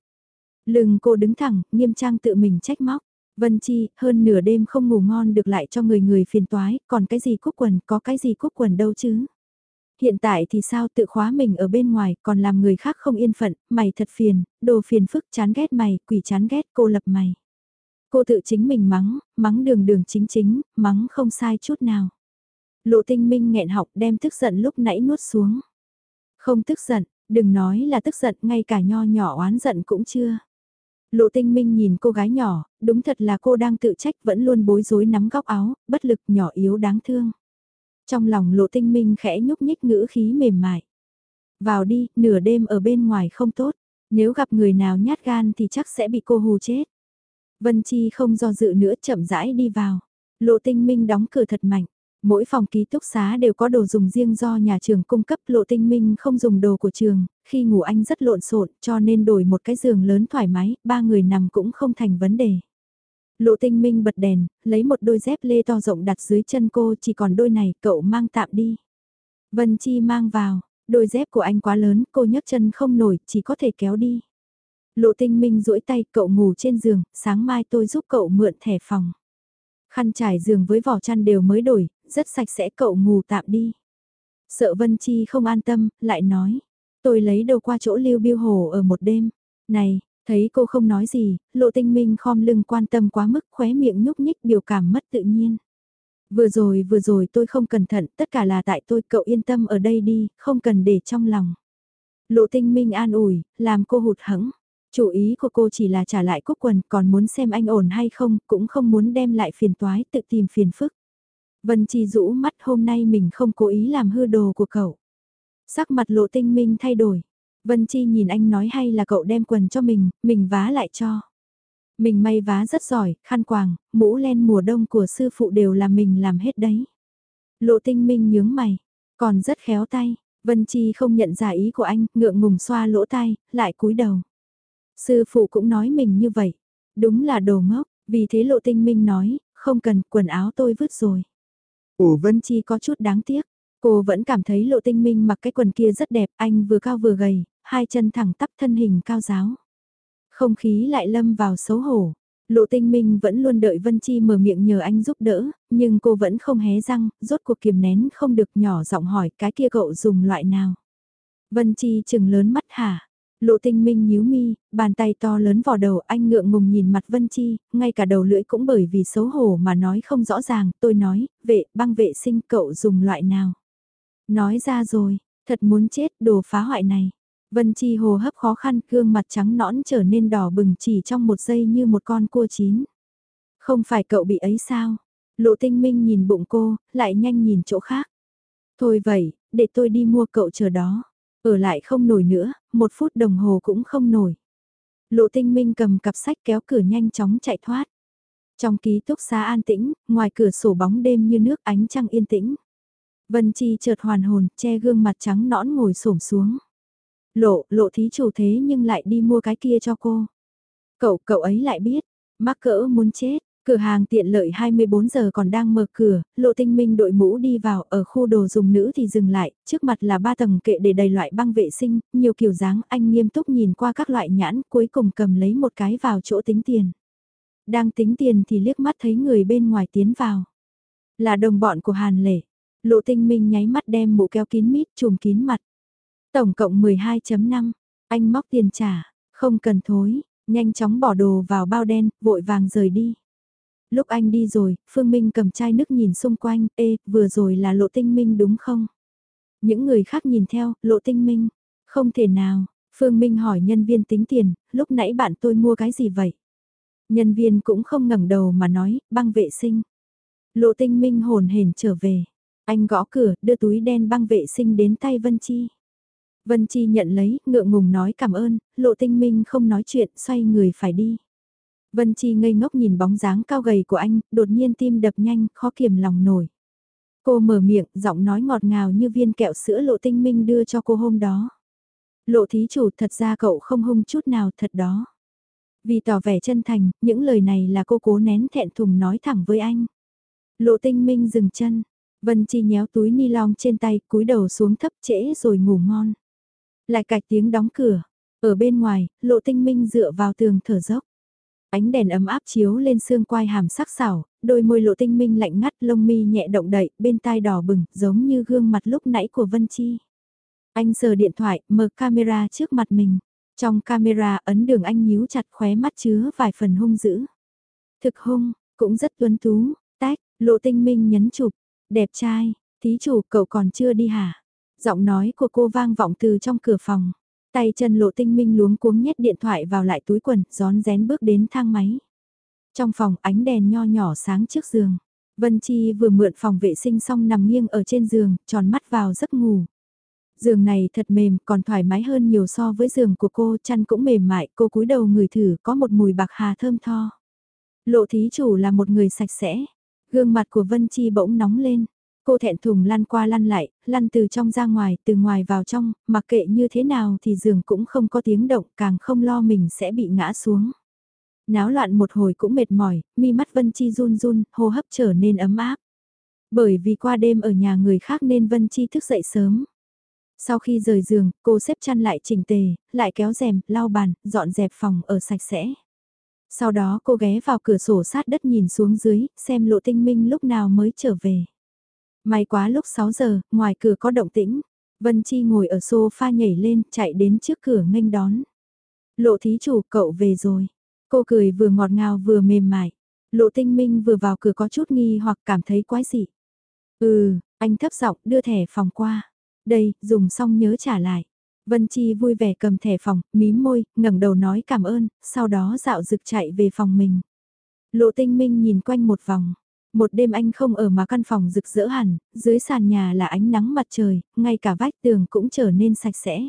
Lưng cô đứng thẳng, nghiêm trang tự mình trách móc. Vân Chi, hơn nửa đêm không ngủ ngon được lại cho người người phiền toái, còn cái gì cúc quần, có cái gì cúc quần đâu chứ. Hiện tại thì sao tự khóa mình ở bên ngoài, còn làm người khác không yên phận, mày thật phiền, đồ phiền phức chán ghét mày, quỷ chán ghét cô lập mày. Cô tự chính mình mắng, mắng đường đường chính chính, mắng không sai chút nào. Lộ tinh minh nghẹn học đem tức giận lúc nãy nuốt xuống. Không tức giận, đừng nói là tức giận, ngay cả nho nhỏ oán giận cũng chưa. Lộ tinh minh nhìn cô gái nhỏ, đúng thật là cô đang tự trách vẫn luôn bối rối nắm góc áo, bất lực nhỏ yếu đáng thương. Trong lòng lộ tinh minh khẽ nhúc nhích ngữ khí mềm mại. Vào đi, nửa đêm ở bên ngoài không tốt, nếu gặp người nào nhát gan thì chắc sẽ bị cô hù chết. Vân Chi không do dự nữa chậm rãi đi vào. Lộ tinh minh đóng cửa thật mạnh. Mỗi phòng ký túc xá đều có đồ dùng riêng do nhà trường cung cấp lộ tinh minh không dùng đồ của trường, khi ngủ anh rất lộn xộn cho nên đổi một cái giường lớn thoải mái, ba người nằm cũng không thành vấn đề. Lộ tinh minh bật đèn, lấy một đôi dép lê to rộng đặt dưới chân cô chỉ còn đôi này cậu mang tạm đi. Vân Chi mang vào, đôi dép của anh quá lớn cô nhấc chân không nổi chỉ có thể kéo đi. Lộ tinh minh duỗi tay cậu ngủ trên giường, sáng mai tôi giúp cậu mượn thẻ phòng. Khăn trải giường với vỏ chăn đều mới đổi, rất sạch sẽ cậu ngủ tạm đi. Sợ Vân Chi không an tâm, lại nói. Tôi lấy đồ qua chỗ lưu biêu hồ ở một đêm. Này, thấy cô không nói gì, lộ tinh minh khom lưng quan tâm quá mức khóe miệng nhúc nhích biểu cảm mất tự nhiên. Vừa rồi vừa rồi tôi không cẩn thận, tất cả là tại tôi, cậu yên tâm ở đây đi, không cần để trong lòng. Lộ tinh minh an ủi, làm cô hụt hẫng. Chủ ý của cô chỉ là trả lại cúc quần, còn muốn xem anh ổn hay không, cũng không muốn đem lại phiền toái, tự tìm phiền phức. Vân Chi rũ mắt hôm nay mình không cố ý làm hư đồ của cậu. Sắc mặt lộ tinh minh thay đổi. Vân Chi nhìn anh nói hay là cậu đem quần cho mình, mình vá lại cho. Mình may vá rất giỏi, khăn quàng, mũ len mùa đông của sư phụ đều là mình làm hết đấy. Lộ tinh minh nhướng mày, còn rất khéo tay. Vân Chi không nhận ra ý của anh, ngượng ngùng xoa lỗ tai, lại cúi đầu. Sư phụ cũng nói mình như vậy. Đúng là đồ ngốc, vì thế lộ tinh minh nói, không cần, quần áo tôi vứt rồi. Ủa Vân Chi có chút đáng tiếc. Cô vẫn cảm thấy lộ tinh minh mặc cái quần kia rất đẹp, anh vừa cao vừa gầy, hai chân thẳng tắp thân hình cao giáo. Không khí lại lâm vào xấu hổ. Lộ tinh minh vẫn luôn đợi Vân Chi mở miệng nhờ anh giúp đỡ, nhưng cô vẫn không hé răng, rốt cuộc kiềm nén không được nhỏ giọng hỏi cái kia cậu dùng loại nào. Vân Chi chừng lớn mắt hả, Lộ tinh minh nhíu mi, bàn tay to lớn vào đầu anh ngượng ngùng nhìn mặt Vân Chi, ngay cả đầu lưỡi cũng bởi vì xấu hổ mà nói không rõ ràng, tôi nói, vệ, băng vệ sinh cậu dùng loại nào. Nói ra rồi, thật muốn chết đồ phá hoại này. Vân Chi hồ hấp khó khăn, gương mặt trắng nõn trở nên đỏ bừng chỉ trong một giây như một con cua chín. Không phải cậu bị ấy sao? Lộ tinh minh nhìn bụng cô, lại nhanh nhìn chỗ khác. Thôi vậy, để tôi đi mua cậu chờ đó. Ở lại không nổi nữa, một phút đồng hồ cũng không nổi. Lộ tinh minh cầm cặp sách kéo cửa nhanh chóng chạy thoát. Trong ký túc xá an tĩnh, ngoài cửa sổ bóng đêm như nước ánh trăng yên tĩnh. Vân Chi chợt hoàn hồn, che gương mặt trắng nõn ngồi xổm xuống. Lộ, lộ thí chủ thế nhưng lại đi mua cái kia cho cô. Cậu, cậu ấy lại biết, mắc cỡ muốn chết, Cửa hàng tiện lợi 24 giờ còn đang mở cửa, lộ tinh minh đội mũ đi vào ở khu đồ dùng nữ thì dừng lại, trước mặt là ba tầng kệ để đầy loại băng vệ sinh, nhiều kiểu dáng anh nghiêm túc nhìn qua các loại nhãn cuối cùng cầm lấy một cái vào chỗ tính tiền. Đang tính tiền thì liếc mắt thấy người bên ngoài tiến vào. Là đồng bọn của Hàn Lệ. Lộ tinh minh nháy mắt đem mũ kéo kín mít chùm kín mặt. Tổng cộng 12.5, anh móc tiền trả, không cần thối, nhanh chóng bỏ đồ vào bao đen, vội vàng rời đi. Lúc anh đi rồi, Phương Minh cầm chai nước nhìn xung quanh, ê, vừa rồi là lộ tinh minh đúng không? Những người khác nhìn theo, lộ tinh minh. Không thể nào, Phương Minh hỏi nhân viên tính tiền, lúc nãy bạn tôi mua cái gì vậy? Nhân viên cũng không ngẩng đầu mà nói, băng vệ sinh. Lộ tinh minh hồn hển trở về. Anh gõ cửa, đưa túi đen băng vệ sinh đến tay Vân Chi. Vân Chi nhận lấy, ngượng ngùng nói cảm ơn, lộ tinh minh không nói chuyện, xoay người phải đi. Vân Chi ngây ngốc nhìn bóng dáng cao gầy của anh, đột nhiên tim đập nhanh, khó kiềm lòng nổi. Cô mở miệng, giọng nói ngọt ngào như viên kẹo sữa lộ tinh minh đưa cho cô hôm đó. Lộ thí chủ thật ra cậu không hung chút nào thật đó. Vì tỏ vẻ chân thành, những lời này là cô cố nén thẹn thùng nói thẳng với anh. Lộ tinh minh dừng chân, Vân Chi nhéo túi ni lông trên tay, cúi đầu xuống thấp trễ rồi ngủ ngon. Lại cạch tiếng đóng cửa, ở bên ngoài, lộ tinh minh dựa vào tường thở dốc. Ánh đèn ấm áp chiếu lên xương quai hàm sắc sảo, đôi môi lộ tinh minh lạnh ngắt lông mi nhẹ động đậy, bên tai đỏ bừng, giống như gương mặt lúc nãy của Vân Chi. Anh sờ điện thoại, mở camera trước mặt mình. Trong camera ấn đường anh nhíu chặt khóe mắt chứa vài phần hung dữ. Thực hung, cũng rất tuấn tú, tách, lộ tinh minh nhấn chụp, đẹp trai, thí chủ cậu còn chưa đi hả? Giọng nói của cô vang vọng từ trong cửa phòng. Tay chân lộ tinh minh luống cuống nhét điện thoại vào lại túi quần, gión rén bước đến thang máy. Trong phòng ánh đèn nho nhỏ sáng trước giường. Vân Chi vừa mượn phòng vệ sinh xong nằm nghiêng ở trên giường, tròn mắt vào giấc ngủ. Giường này thật mềm, còn thoải mái hơn nhiều so với giường của cô, chăn cũng mềm mại, cô cúi đầu người thử, có một mùi bạc hà thơm tho. Lộ thí chủ là một người sạch sẽ. Gương mặt của Vân Chi bỗng nóng lên. Cô thẹn thùng lăn qua lăn lại, lăn từ trong ra ngoài, từ ngoài vào trong, mặc kệ như thế nào thì giường cũng không có tiếng động, càng không lo mình sẽ bị ngã xuống. Náo loạn một hồi cũng mệt mỏi, mi mắt Vân Chi run run, hô hấp trở nên ấm áp. Bởi vì qua đêm ở nhà người khác nên Vân Chi thức dậy sớm. Sau khi rời giường, cô xếp chăn lại chỉnh tề, lại kéo rèm, lau bàn, dọn dẹp phòng ở sạch sẽ. Sau đó cô ghé vào cửa sổ sát đất nhìn xuống dưới, xem lộ tinh minh lúc nào mới trở về. May quá lúc 6 giờ, ngoài cửa có động tĩnh. Vân Chi ngồi ở sofa nhảy lên, chạy đến trước cửa nghênh đón. Lộ thí chủ, cậu về rồi. Cô cười vừa ngọt ngào vừa mềm mại. Lộ tinh minh vừa vào cửa có chút nghi hoặc cảm thấy quái dị. Ừ, anh thấp giọng đưa thẻ phòng qua. Đây, dùng xong nhớ trả lại. Vân Chi vui vẻ cầm thẻ phòng, mím môi, ngẩng đầu nói cảm ơn, sau đó dạo rực chạy về phòng mình. Lộ tinh minh nhìn quanh một vòng. Một đêm anh không ở mà căn phòng rực rỡ hẳn, dưới sàn nhà là ánh nắng mặt trời, ngay cả vách tường cũng trở nên sạch sẽ.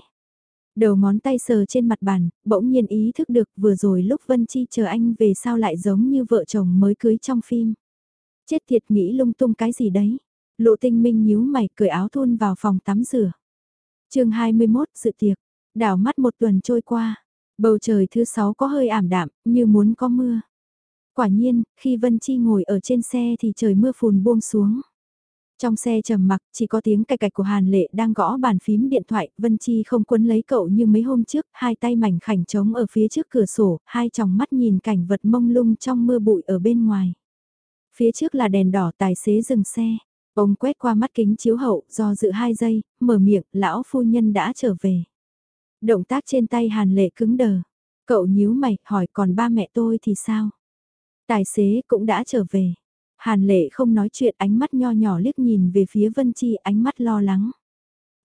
Đầu ngón tay sờ trên mặt bàn, bỗng nhiên ý thức được vừa rồi lúc Vân Chi chờ anh về sao lại giống như vợ chồng mới cưới trong phim. Chết thiệt nghĩ lung tung cái gì đấy. Lộ tinh minh nhíu mày cởi áo thun vào phòng tắm rửa. chương 21 sự tiệc, đảo mắt một tuần trôi qua. Bầu trời thứ sáu có hơi ảm đạm, như muốn có mưa. Quả nhiên, khi Vân Chi ngồi ở trên xe thì trời mưa phùn buông xuống. Trong xe trầm mặc, chỉ có tiếng cạch cạch của Hàn Lệ đang gõ bàn phím điện thoại, Vân Chi không quấn lấy cậu như mấy hôm trước, hai tay mảnh khảnh trống ở phía trước cửa sổ, hai tròng mắt nhìn cảnh vật mông lung trong mưa bụi ở bên ngoài. Phía trước là đèn đỏ tài xế dừng xe. Ông quét qua mắt kính chiếu hậu, do dự hai giây, mở miệng, lão phu nhân đã trở về. Động tác trên tay Hàn Lệ cứng đờ. Cậu nhíu mày, hỏi còn ba mẹ tôi thì sao? Tài xế cũng đã trở về. Hàn lệ không nói chuyện ánh mắt nho nhỏ liếc nhìn về phía Vân Chi ánh mắt lo lắng.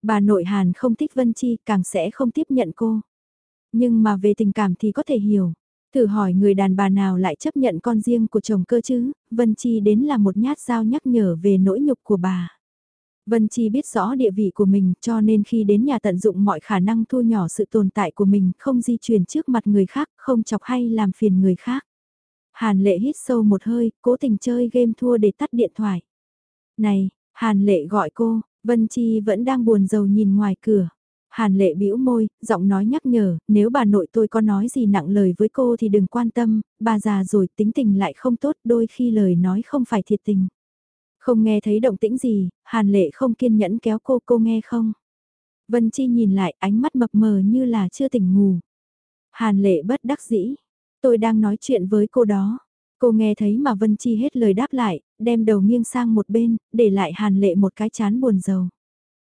Bà nội Hàn không thích Vân Chi càng sẽ không tiếp nhận cô. Nhưng mà về tình cảm thì có thể hiểu. Thử hỏi người đàn bà nào lại chấp nhận con riêng của chồng cơ chứ, Vân Chi đến là một nhát dao nhắc nhở về nỗi nhục của bà. Vân Chi biết rõ địa vị của mình cho nên khi đến nhà tận dụng mọi khả năng thu nhỏ sự tồn tại của mình không di chuyển trước mặt người khác, không chọc hay làm phiền người khác. Hàn lệ hít sâu một hơi, cố tình chơi game thua để tắt điện thoại. Này, Hàn lệ gọi cô, Vân Chi vẫn đang buồn rầu nhìn ngoài cửa. Hàn lệ bĩu môi, giọng nói nhắc nhở, nếu bà nội tôi có nói gì nặng lời với cô thì đừng quan tâm, bà già rồi tính tình lại không tốt đôi khi lời nói không phải thiệt tình. Không nghe thấy động tĩnh gì, Hàn lệ không kiên nhẫn kéo cô, cô nghe không? Vân Chi nhìn lại ánh mắt mập mờ như là chưa tỉnh ngủ. Hàn lệ bất đắc dĩ, Tôi đang nói chuyện với cô đó. Cô nghe thấy mà Vân Chi hết lời đáp lại, đem đầu nghiêng sang một bên, để lại Hàn Lệ một cái chán buồn rầu.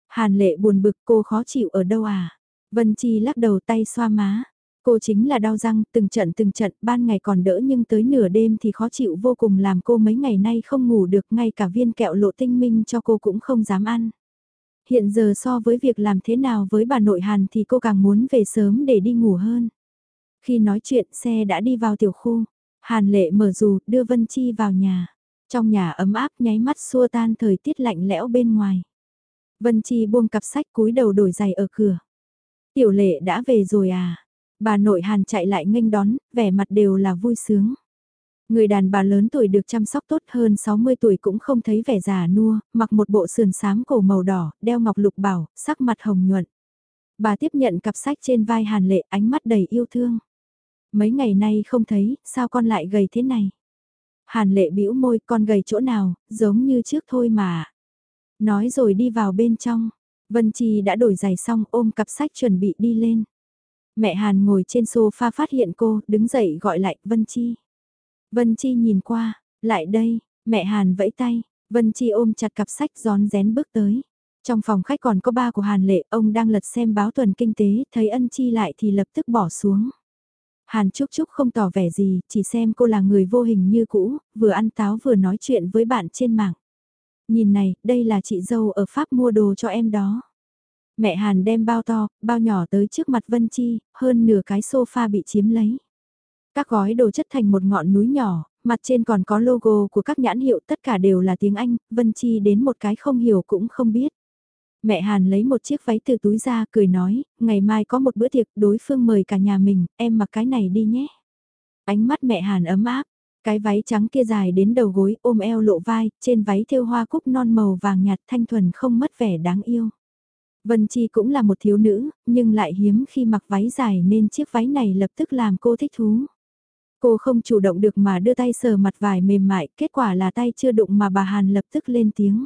Hàn Lệ buồn bực cô khó chịu ở đâu à? Vân Chi lắc đầu tay xoa má. Cô chính là đau răng, từng trận từng trận, ban ngày còn đỡ nhưng tới nửa đêm thì khó chịu vô cùng làm cô mấy ngày nay không ngủ được, ngay cả viên kẹo lộ tinh minh cho cô cũng không dám ăn. Hiện giờ so với việc làm thế nào với bà nội Hàn thì cô càng muốn về sớm để đi ngủ hơn. Khi nói chuyện xe đã đi vào tiểu khu, Hàn lệ mở dù đưa Vân Chi vào nhà. Trong nhà ấm áp nháy mắt xua tan thời tiết lạnh lẽo bên ngoài. Vân Chi buông cặp sách cúi đầu đổi giày ở cửa. Tiểu lệ đã về rồi à? Bà nội hàn chạy lại nghênh đón, vẻ mặt đều là vui sướng. Người đàn bà lớn tuổi được chăm sóc tốt hơn 60 tuổi cũng không thấy vẻ già nua, mặc một bộ sườn xám cổ màu đỏ, đeo ngọc lục bảo, sắc mặt hồng nhuận. Bà tiếp nhận cặp sách trên vai hàn lệ ánh mắt đầy yêu thương. Mấy ngày nay không thấy, sao con lại gầy thế này? Hàn lệ bĩu môi con gầy chỗ nào, giống như trước thôi mà. Nói rồi đi vào bên trong, Vân Chi đã đổi giày xong ôm cặp sách chuẩn bị đi lên. Mẹ Hàn ngồi trên sofa phát hiện cô, đứng dậy gọi lại Vân Chi. Vân Chi nhìn qua, lại đây, mẹ Hàn vẫy tay, Vân Chi ôm chặt cặp sách gión rén bước tới. Trong phòng khách còn có ba của Hàn Lệ, ông đang lật xem báo tuần kinh tế, thấy ân chi lại thì lập tức bỏ xuống. Hàn Trúc Trúc không tỏ vẻ gì, chỉ xem cô là người vô hình như cũ, vừa ăn táo vừa nói chuyện với bạn trên mạng. Nhìn này, đây là chị dâu ở Pháp mua đồ cho em đó. Mẹ Hàn đem bao to, bao nhỏ tới trước mặt Vân Chi, hơn nửa cái sofa bị chiếm lấy. Các gói đồ chất thành một ngọn núi nhỏ, mặt trên còn có logo của các nhãn hiệu tất cả đều là tiếng Anh, Vân Chi đến một cái không hiểu cũng không biết. Mẹ Hàn lấy một chiếc váy từ túi ra cười nói, ngày mai có một bữa tiệc đối phương mời cả nhà mình, em mặc cái này đi nhé. Ánh mắt mẹ Hàn ấm áp, cái váy trắng kia dài đến đầu gối ôm eo lộ vai, trên váy thêu hoa cúc non màu vàng nhạt thanh thuần không mất vẻ đáng yêu. Vân Chi cũng là một thiếu nữ, nhưng lại hiếm khi mặc váy dài nên chiếc váy này lập tức làm cô thích thú. Cô không chủ động được mà đưa tay sờ mặt vải mềm mại, kết quả là tay chưa đụng mà bà Hàn lập tức lên tiếng.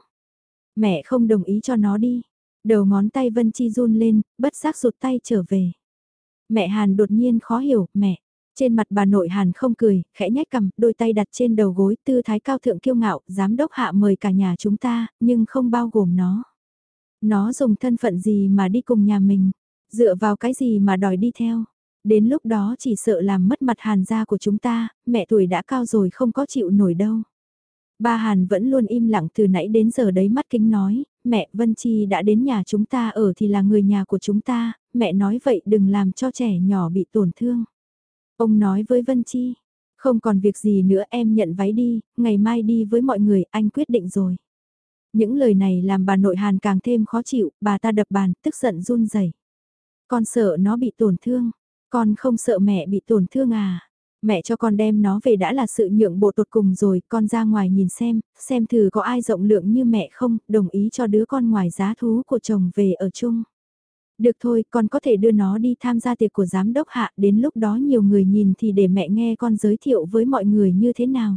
Mẹ không đồng ý cho nó đi. Đầu ngón tay Vân Chi run lên, bất giác rụt tay trở về. Mẹ Hàn đột nhiên khó hiểu, mẹ. Trên mặt bà nội Hàn không cười, khẽ nhách cầm, đôi tay đặt trên đầu gối, tư thái cao thượng kiêu ngạo, giám đốc hạ mời cả nhà chúng ta, nhưng không bao gồm nó. Nó dùng thân phận gì mà đi cùng nhà mình, dựa vào cái gì mà đòi đi theo. Đến lúc đó chỉ sợ làm mất mặt Hàn gia của chúng ta, mẹ tuổi đã cao rồi không có chịu nổi đâu. Ba Hàn vẫn luôn im lặng từ nãy đến giờ đấy mắt kính nói, mẹ Vân Chi đã đến nhà chúng ta ở thì là người nhà của chúng ta, mẹ nói vậy đừng làm cho trẻ nhỏ bị tổn thương. Ông nói với Vân Chi, không còn việc gì nữa em nhận váy đi, ngày mai đi với mọi người, anh quyết định rồi. Những lời này làm bà nội Hàn càng thêm khó chịu, bà ta đập bàn, tức giận run rẩy. Con sợ nó bị tổn thương, con không sợ mẹ bị tổn thương à? Mẹ cho con đem nó về đã là sự nhượng bộ tột cùng rồi, con ra ngoài nhìn xem, xem thử có ai rộng lượng như mẹ không, đồng ý cho đứa con ngoài giá thú của chồng về ở chung. Được thôi, con có thể đưa nó đi tham gia tiệc của giám đốc hạ, đến lúc đó nhiều người nhìn thì để mẹ nghe con giới thiệu với mọi người như thế nào.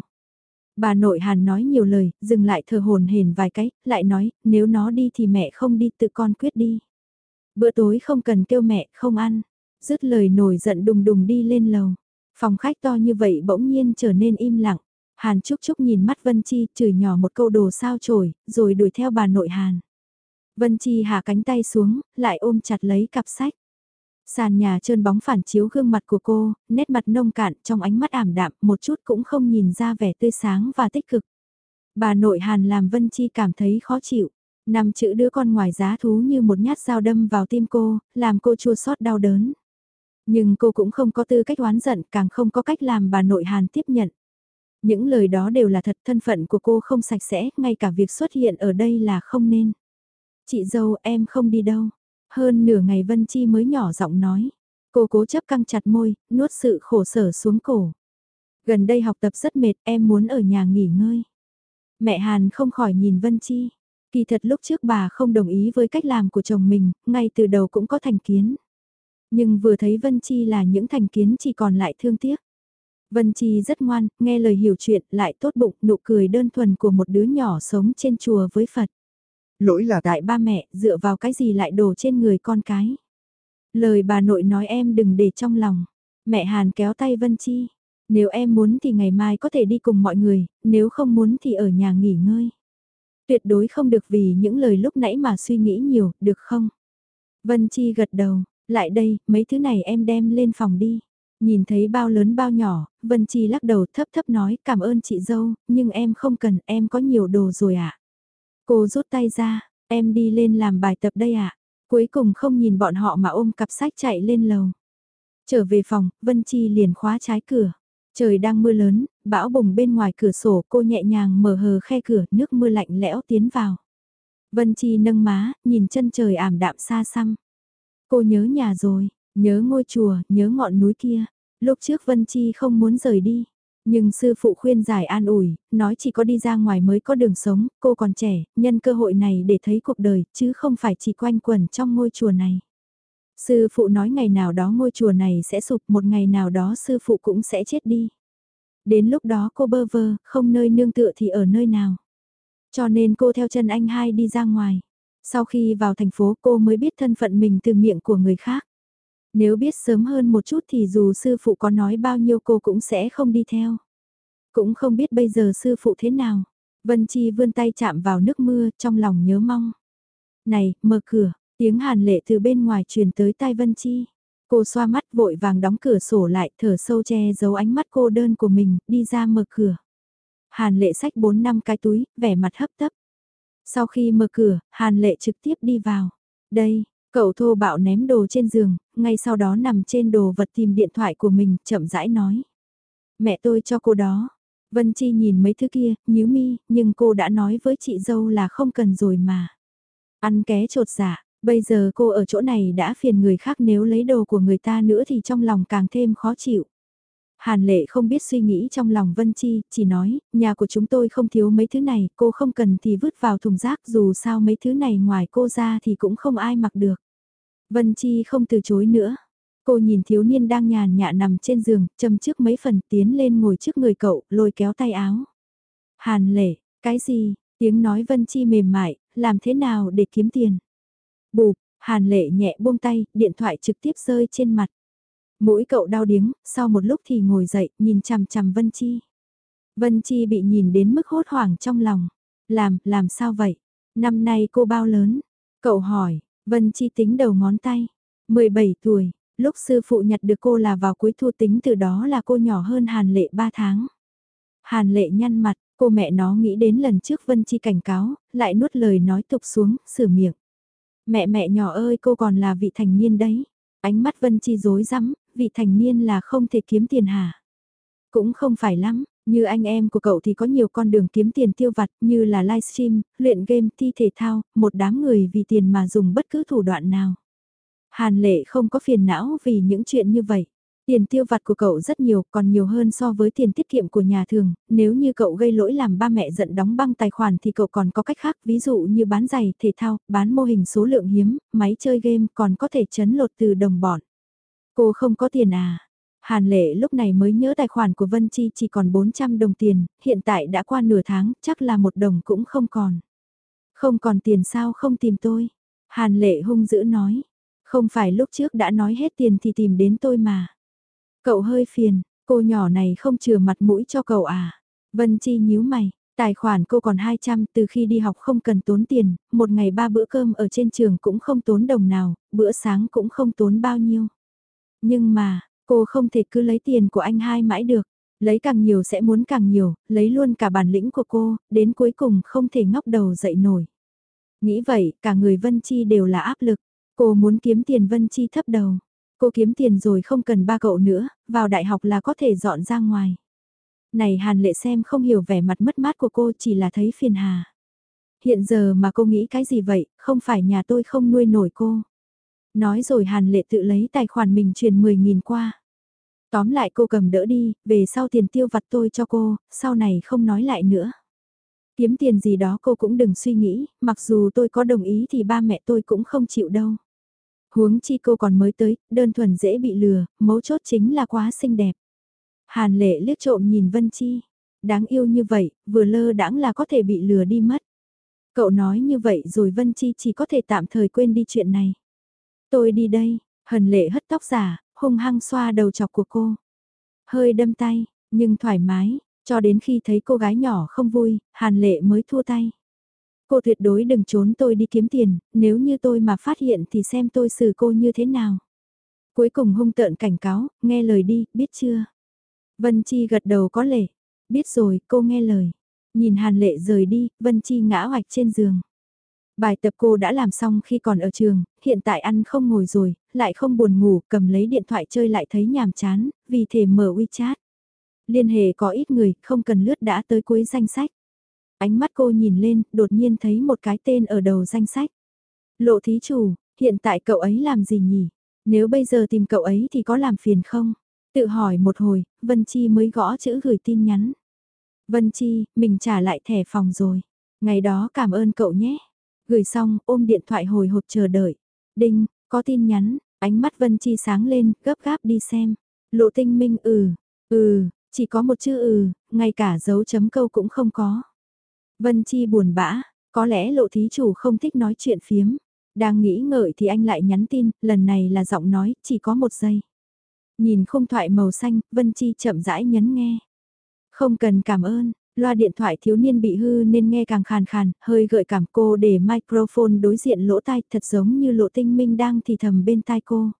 Bà nội Hàn nói nhiều lời, dừng lại thờ hồn hển vài cái, lại nói, nếu nó đi thì mẹ không đi tự con quyết đi. Bữa tối không cần kêu mẹ, không ăn. Dứt lời nổi giận đùng đùng đi lên lầu. Phòng khách to như vậy bỗng nhiên trở nên im lặng. Hàn Trúc Trúc nhìn mắt Vân Chi chửi nhỏ một câu đồ sao chổi, rồi đuổi theo bà nội Hàn. Vân Chi hạ cánh tay xuống, lại ôm chặt lấy cặp sách. Sàn nhà trơn bóng phản chiếu gương mặt của cô, nét mặt nông cạn trong ánh mắt ảm đạm một chút cũng không nhìn ra vẻ tươi sáng và tích cực. Bà nội Hàn làm Vân Chi cảm thấy khó chịu. Năm chữ đứa con ngoài giá thú như một nhát dao đâm vào tim cô, làm cô chua xót đau đớn. Nhưng cô cũng không có tư cách oán giận, càng không có cách làm bà nội Hàn tiếp nhận. Những lời đó đều là thật thân phận của cô không sạch sẽ, ngay cả việc xuất hiện ở đây là không nên. Chị dâu em không đi đâu. Hơn nửa ngày Vân Chi mới nhỏ giọng nói. Cô cố chấp căng chặt môi, nuốt sự khổ sở xuống cổ. Gần đây học tập rất mệt, em muốn ở nhà nghỉ ngơi. Mẹ Hàn không khỏi nhìn Vân Chi. Kỳ thật lúc trước bà không đồng ý với cách làm của chồng mình, ngay từ đầu cũng có thành kiến. Nhưng vừa thấy Vân Chi là những thành kiến chỉ còn lại thương tiếc. Vân Chi rất ngoan, nghe lời hiểu chuyện, lại tốt bụng, nụ cười đơn thuần của một đứa nhỏ sống trên chùa với Phật. Lỗi là tại ba mẹ, dựa vào cái gì lại đổ trên người con cái. Lời bà nội nói em đừng để trong lòng. Mẹ Hàn kéo tay Vân Chi. Nếu em muốn thì ngày mai có thể đi cùng mọi người, nếu không muốn thì ở nhà nghỉ ngơi. Tuyệt đối không được vì những lời lúc nãy mà suy nghĩ nhiều, được không? Vân Chi gật đầu, lại đây, mấy thứ này em đem lên phòng đi. Nhìn thấy bao lớn bao nhỏ, Vân Chi lắc đầu thấp thấp nói cảm ơn chị dâu, nhưng em không cần, em có nhiều đồ rồi ạ. À? Cô rút tay ra, em đi lên làm bài tập đây ạ. À? Cuối cùng không nhìn bọn họ mà ôm cặp sách chạy lên lầu. Trở về phòng, Vân Chi liền khóa trái cửa. Trời đang mưa lớn, bão bùng bên ngoài cửa sổ cô nhẹ nhàng mở hờ khe cửa nước mưa lạnh lẽo tiến vào. Vân Chi nâng má, nhìn chân trời ảm đạm xa xăm. Cô nhớ nhà rồi, nhớ ngôi chùa, nhớ ngọn núi kia. Lúc trước Vân Chi không muốn rời đi. Nhưng sư phụ khuyên giải an ủi, nói chỉ có đi ra ngoài mới có đường sống, cô còn trẻ, nhân cơ hội này để thấy cuộc đời, chứ không phải chỉ quanh quẩn trong ngôi chùa này. Sư phụ nói ngày nào đó ngôi chùa này sẽ sụp, một ngày nào đó sư phụ cũng sẽ chết đi. Đến lúc đó cô bơ vơ, không nơi nương tựa thì ở nơi nào. Cho nên cô theo chân anh hai đi ra ngoài. Sau khi vào thành phố cô mới biết thân phận mình từ miệng của người khác. Nếu biết sớm hơn một chút thì dù sư phụ có nói bao nhiêu cô cũng sẽ không đi theo. Cũng không biết bây giờ sư phụ thế nào. Vân Chi vươn tay chạm vào nước mưa trong lòng nhớ mong. Này, mở cửa, tiếng hàn lệ từ bên ngoài truyền tới tai Vân Chi. Cô xoa mắt vội vàng đóng cửa sổ lại thở sâu che giấu ánh mắt cô đơn của mình, đi ra mở cửa. Hàn lệ sách 4 năm cái túi, vẻ mặt hấp tấp. Sau khi mở cửa, Hàn lệ trực tiếp đi vào. Đây, cậu thô bạo ném đồ trên giường, ngay sau đó nằm trên đồ vật tìm điện thoại của mình, chậm rãi nói. Mẹ tôi cho cô đó. Vân Chi nhìn mấy thứ kia, nhíu mi, nhưng cô đã nói với chị dâu là không cần rồi mà. Ăn ké trột giả, bây giờ cô ở chỗ này đã phiền người khác nếu lấy đồ của người ta nữa thì trong lòng càng thêm khó chịu. Hàn lệ không biết suy nghĩ trong lòng Vân Chi, chỉ nói, nhà của chúng tôi không thiếu mấy thứ này, cô không cần thì vứt vào thùng rác dù sao mấy thứ này ngoài cô ra thì cũng không ai mặc được. Vân Chi không từ chối nữa. Cô nhìn thiếu niên đang nhàn nhạ nằm trên giường, châm trước mấy phần tiến lên ngồi trước người cậu, lôi kéo tay áo. Hàn lệ, cái gì, tiếng nói Vân Chi mềm mại, làm thế nào để kiếm tiền? Bụp, Hàn lệ nhẹ buông tay, điện thoại trực tiếp rơi trên mặt. Mũi cậu đau điếng, sau một lúc thì ngồi dậy, nhìn chằm chằm Vân Chi. Vân Chi bị nhìn đến mức hốt hoảng trong lòng. Làm, làm sao vậy? Năm nay cô bao lớn? Cậu hỏi, Vân Chi tính đầu ngón tay. 17 tuổi, lúc sư phụ nhặt được cô là vào cuối thu tính từ đó là cô nhỏ hơn Hàn Lệ 3 tháng. Hàn Lệ nhăn mặt, cô mẹ nó nghĩ đến lần trước Vân Chi cảnh cáo, lại nuốt lời nói tục xuống, sửa miệng. Mẹ mẹ nhỏ ơi cô còn là vị thành niên đấy. Ánh mắt Vân Chi rối rắm, vị thành niên là không thể kiếm tiền hả? Cũng không phải lắm, như anh em của cậu thì có nhiều con đường kiếm tiền tiêu vặt như là livestream, luyện game, thi thể thao, một đám người vì tiền mà dùng bất cứ thủ đoạn nào. Hàn lệ không có phiền não vì những chuyện như vậy. Tiền tiêu vặt của cậu rất nhiều, còn nhiều hơn so với tiền tiết kiệm của nhà thường, nếu như cậu gây lỗi làm ba mẹ giận đóng băng tài khoản thì cậu còn có cách khác, ví dụ như bán giày, thể thao, bán mô hình số lượng hiếm, máy chơi game, còn có thể chấn lột từ đồng bọn. Cô không có tiền à? Hàn lệ lúc này mới nhớ tài khoản của Vân Chi chỉ còn 400 đồng tiền, hiện tại đã qua nửa tháng, chắc là một đồng cũng không còn. Không còn tiền sao không tìm tôi? Hàn lệ hung dữ nói. Không phải lúc trước đã nói hết tiền thì tìm đến tôi mà. Cậu hơi phiền, cô nhỏ này không chừa mặt mũi cho cậu à? Vân Chi nhíu mày, tài khoản cô còn 200 từ khi đi học không cần tốn tiền, một ngày ba bữa cơm ở trên trường cũng không tốn đồng nào, bữa sáng cũng không tốn bao nhiêu. Nhưng mà, cô không thể cứ lấy tiền của anh hai mãi được. Lấy càng nhiều sẽ muốn càng nhiều, lấy luôn cả bản lĩnh của cô, đến cuối cùng không thể ngóc đầu dậy nổi. Nghĩ vậy, cả người Vân Chi đều là áp lực. Cô muốn kiếm tiền Vân Chi thấp đầu. Cô kiếm tiền rồi không cần ba cậu nữa, vào đại học là có thể dọn ra ngoài. Này Hàn Lệ xem không hiểu vẻ mặt mất mát của cô chỉ là thấy phiền hà. Hiện giờ mà cô nghĩ cái gì vậy, không phải nhà tôi không nuôi nổi cô. Nói rồi Hàn Lệ tự lấy tài khoản mình truyền 10.000 qua. Tóm lại cô cầm đỡ đi, về sau tiền tiêu vặt tôi cho cô, sau này không nói lại nữa. Kiếm tiền gì đó cô cũng đừng suy nghĩ, mặc dù tôi có đồng ý thì ba mẹ tôi cũng không chịu đâu. Huống chi cô còn mới tới, đơn thuần dễ bị lừa, mấu chốt chính là quá xinh đẹp. Hàn lệ liếc trộm nhìn Vân Chi. Đáng yêu như vậy, vừa lơ đãng là có thể bị lừa đi mất. Cậu nói như vậy rồi Vân Chi chỉ có thể tạm thời quên đi chuyện này. Tôi đi đây, hần lệ hất tóc giả, hung hăng xoa đầu chọc của cô. Hơi đâm tay, nhưng thoải mái, cho đến khi thấy cô gái nhỏ không vui, hàn lệ mới thua tay. Cô tuyệt đối đừng trốn tôi đi kiếm tiền, nếu như tôi mà phát hiện thì xem tôi xử cô như thế nào. Cuối cùng hung tợn cảnh cáo, nghe lời đi, biết chưa? Vân Chi gật đầu có lệ. Biết rồi, cô nghe lời. Nhìn Hàn Lệ rời đi, Vân Chi ngã hoạch trên giường. Bài tập cô đã làm xong khi còn ở trường, hiện tại ăn không ngồi rồi, lại không buồn ngủ, cầm lấy điện thoại chơi lại thấy nhàm chán, vì thể mở WeChat. Liên hệ có ít người, không cần lướt đã tới cuối danh sách. Ánh mắt cô nhìn lên, đột nhiên thấy một cái tên ở đầu danh sách. Lộ thí chủ, hiện tại cậu ấy làm gì nhỉ? Nếu bây giờ tìm cậu ấy thì có làm phiền không? Tự hỏi một hồi, Vân Chi mới gõ chữ gửi tin nhắn. Vân Chi, mình trả lại thẻ phòng rồi. Ngày đó cảm ơn cậu nhé. Gửi xong, ôm điện thoại hồi hộp chờ đợi. Đinh, có tin nhắn, ánh mắt Vân Chi sáng lên, gấp gáp đi xem. Lộ tinh minh ừ, ừ, chỉ có một chữ ừ, ngay cả dấu chấm câu cũng không có. Vân Chi buồn bã, có lẽ lộ thí chủ không thích nói chuyện phiếm. Đang nghĩ ngợi thì anh lại nhắn tin, lần này là giọng nói, chỉ có một giây. Nhìn không thoại màu xanh, Vân Chi chậm rãi nhấn nghe. Không cần cảm ơn, loa điện thoại thiếu niên bị hư nên nghe càng khàn khàn, hơi gợi cảm cô để microphone đối diện lỗ tai thật giống như lộ tinh minh đang thì thầm bên tai cô.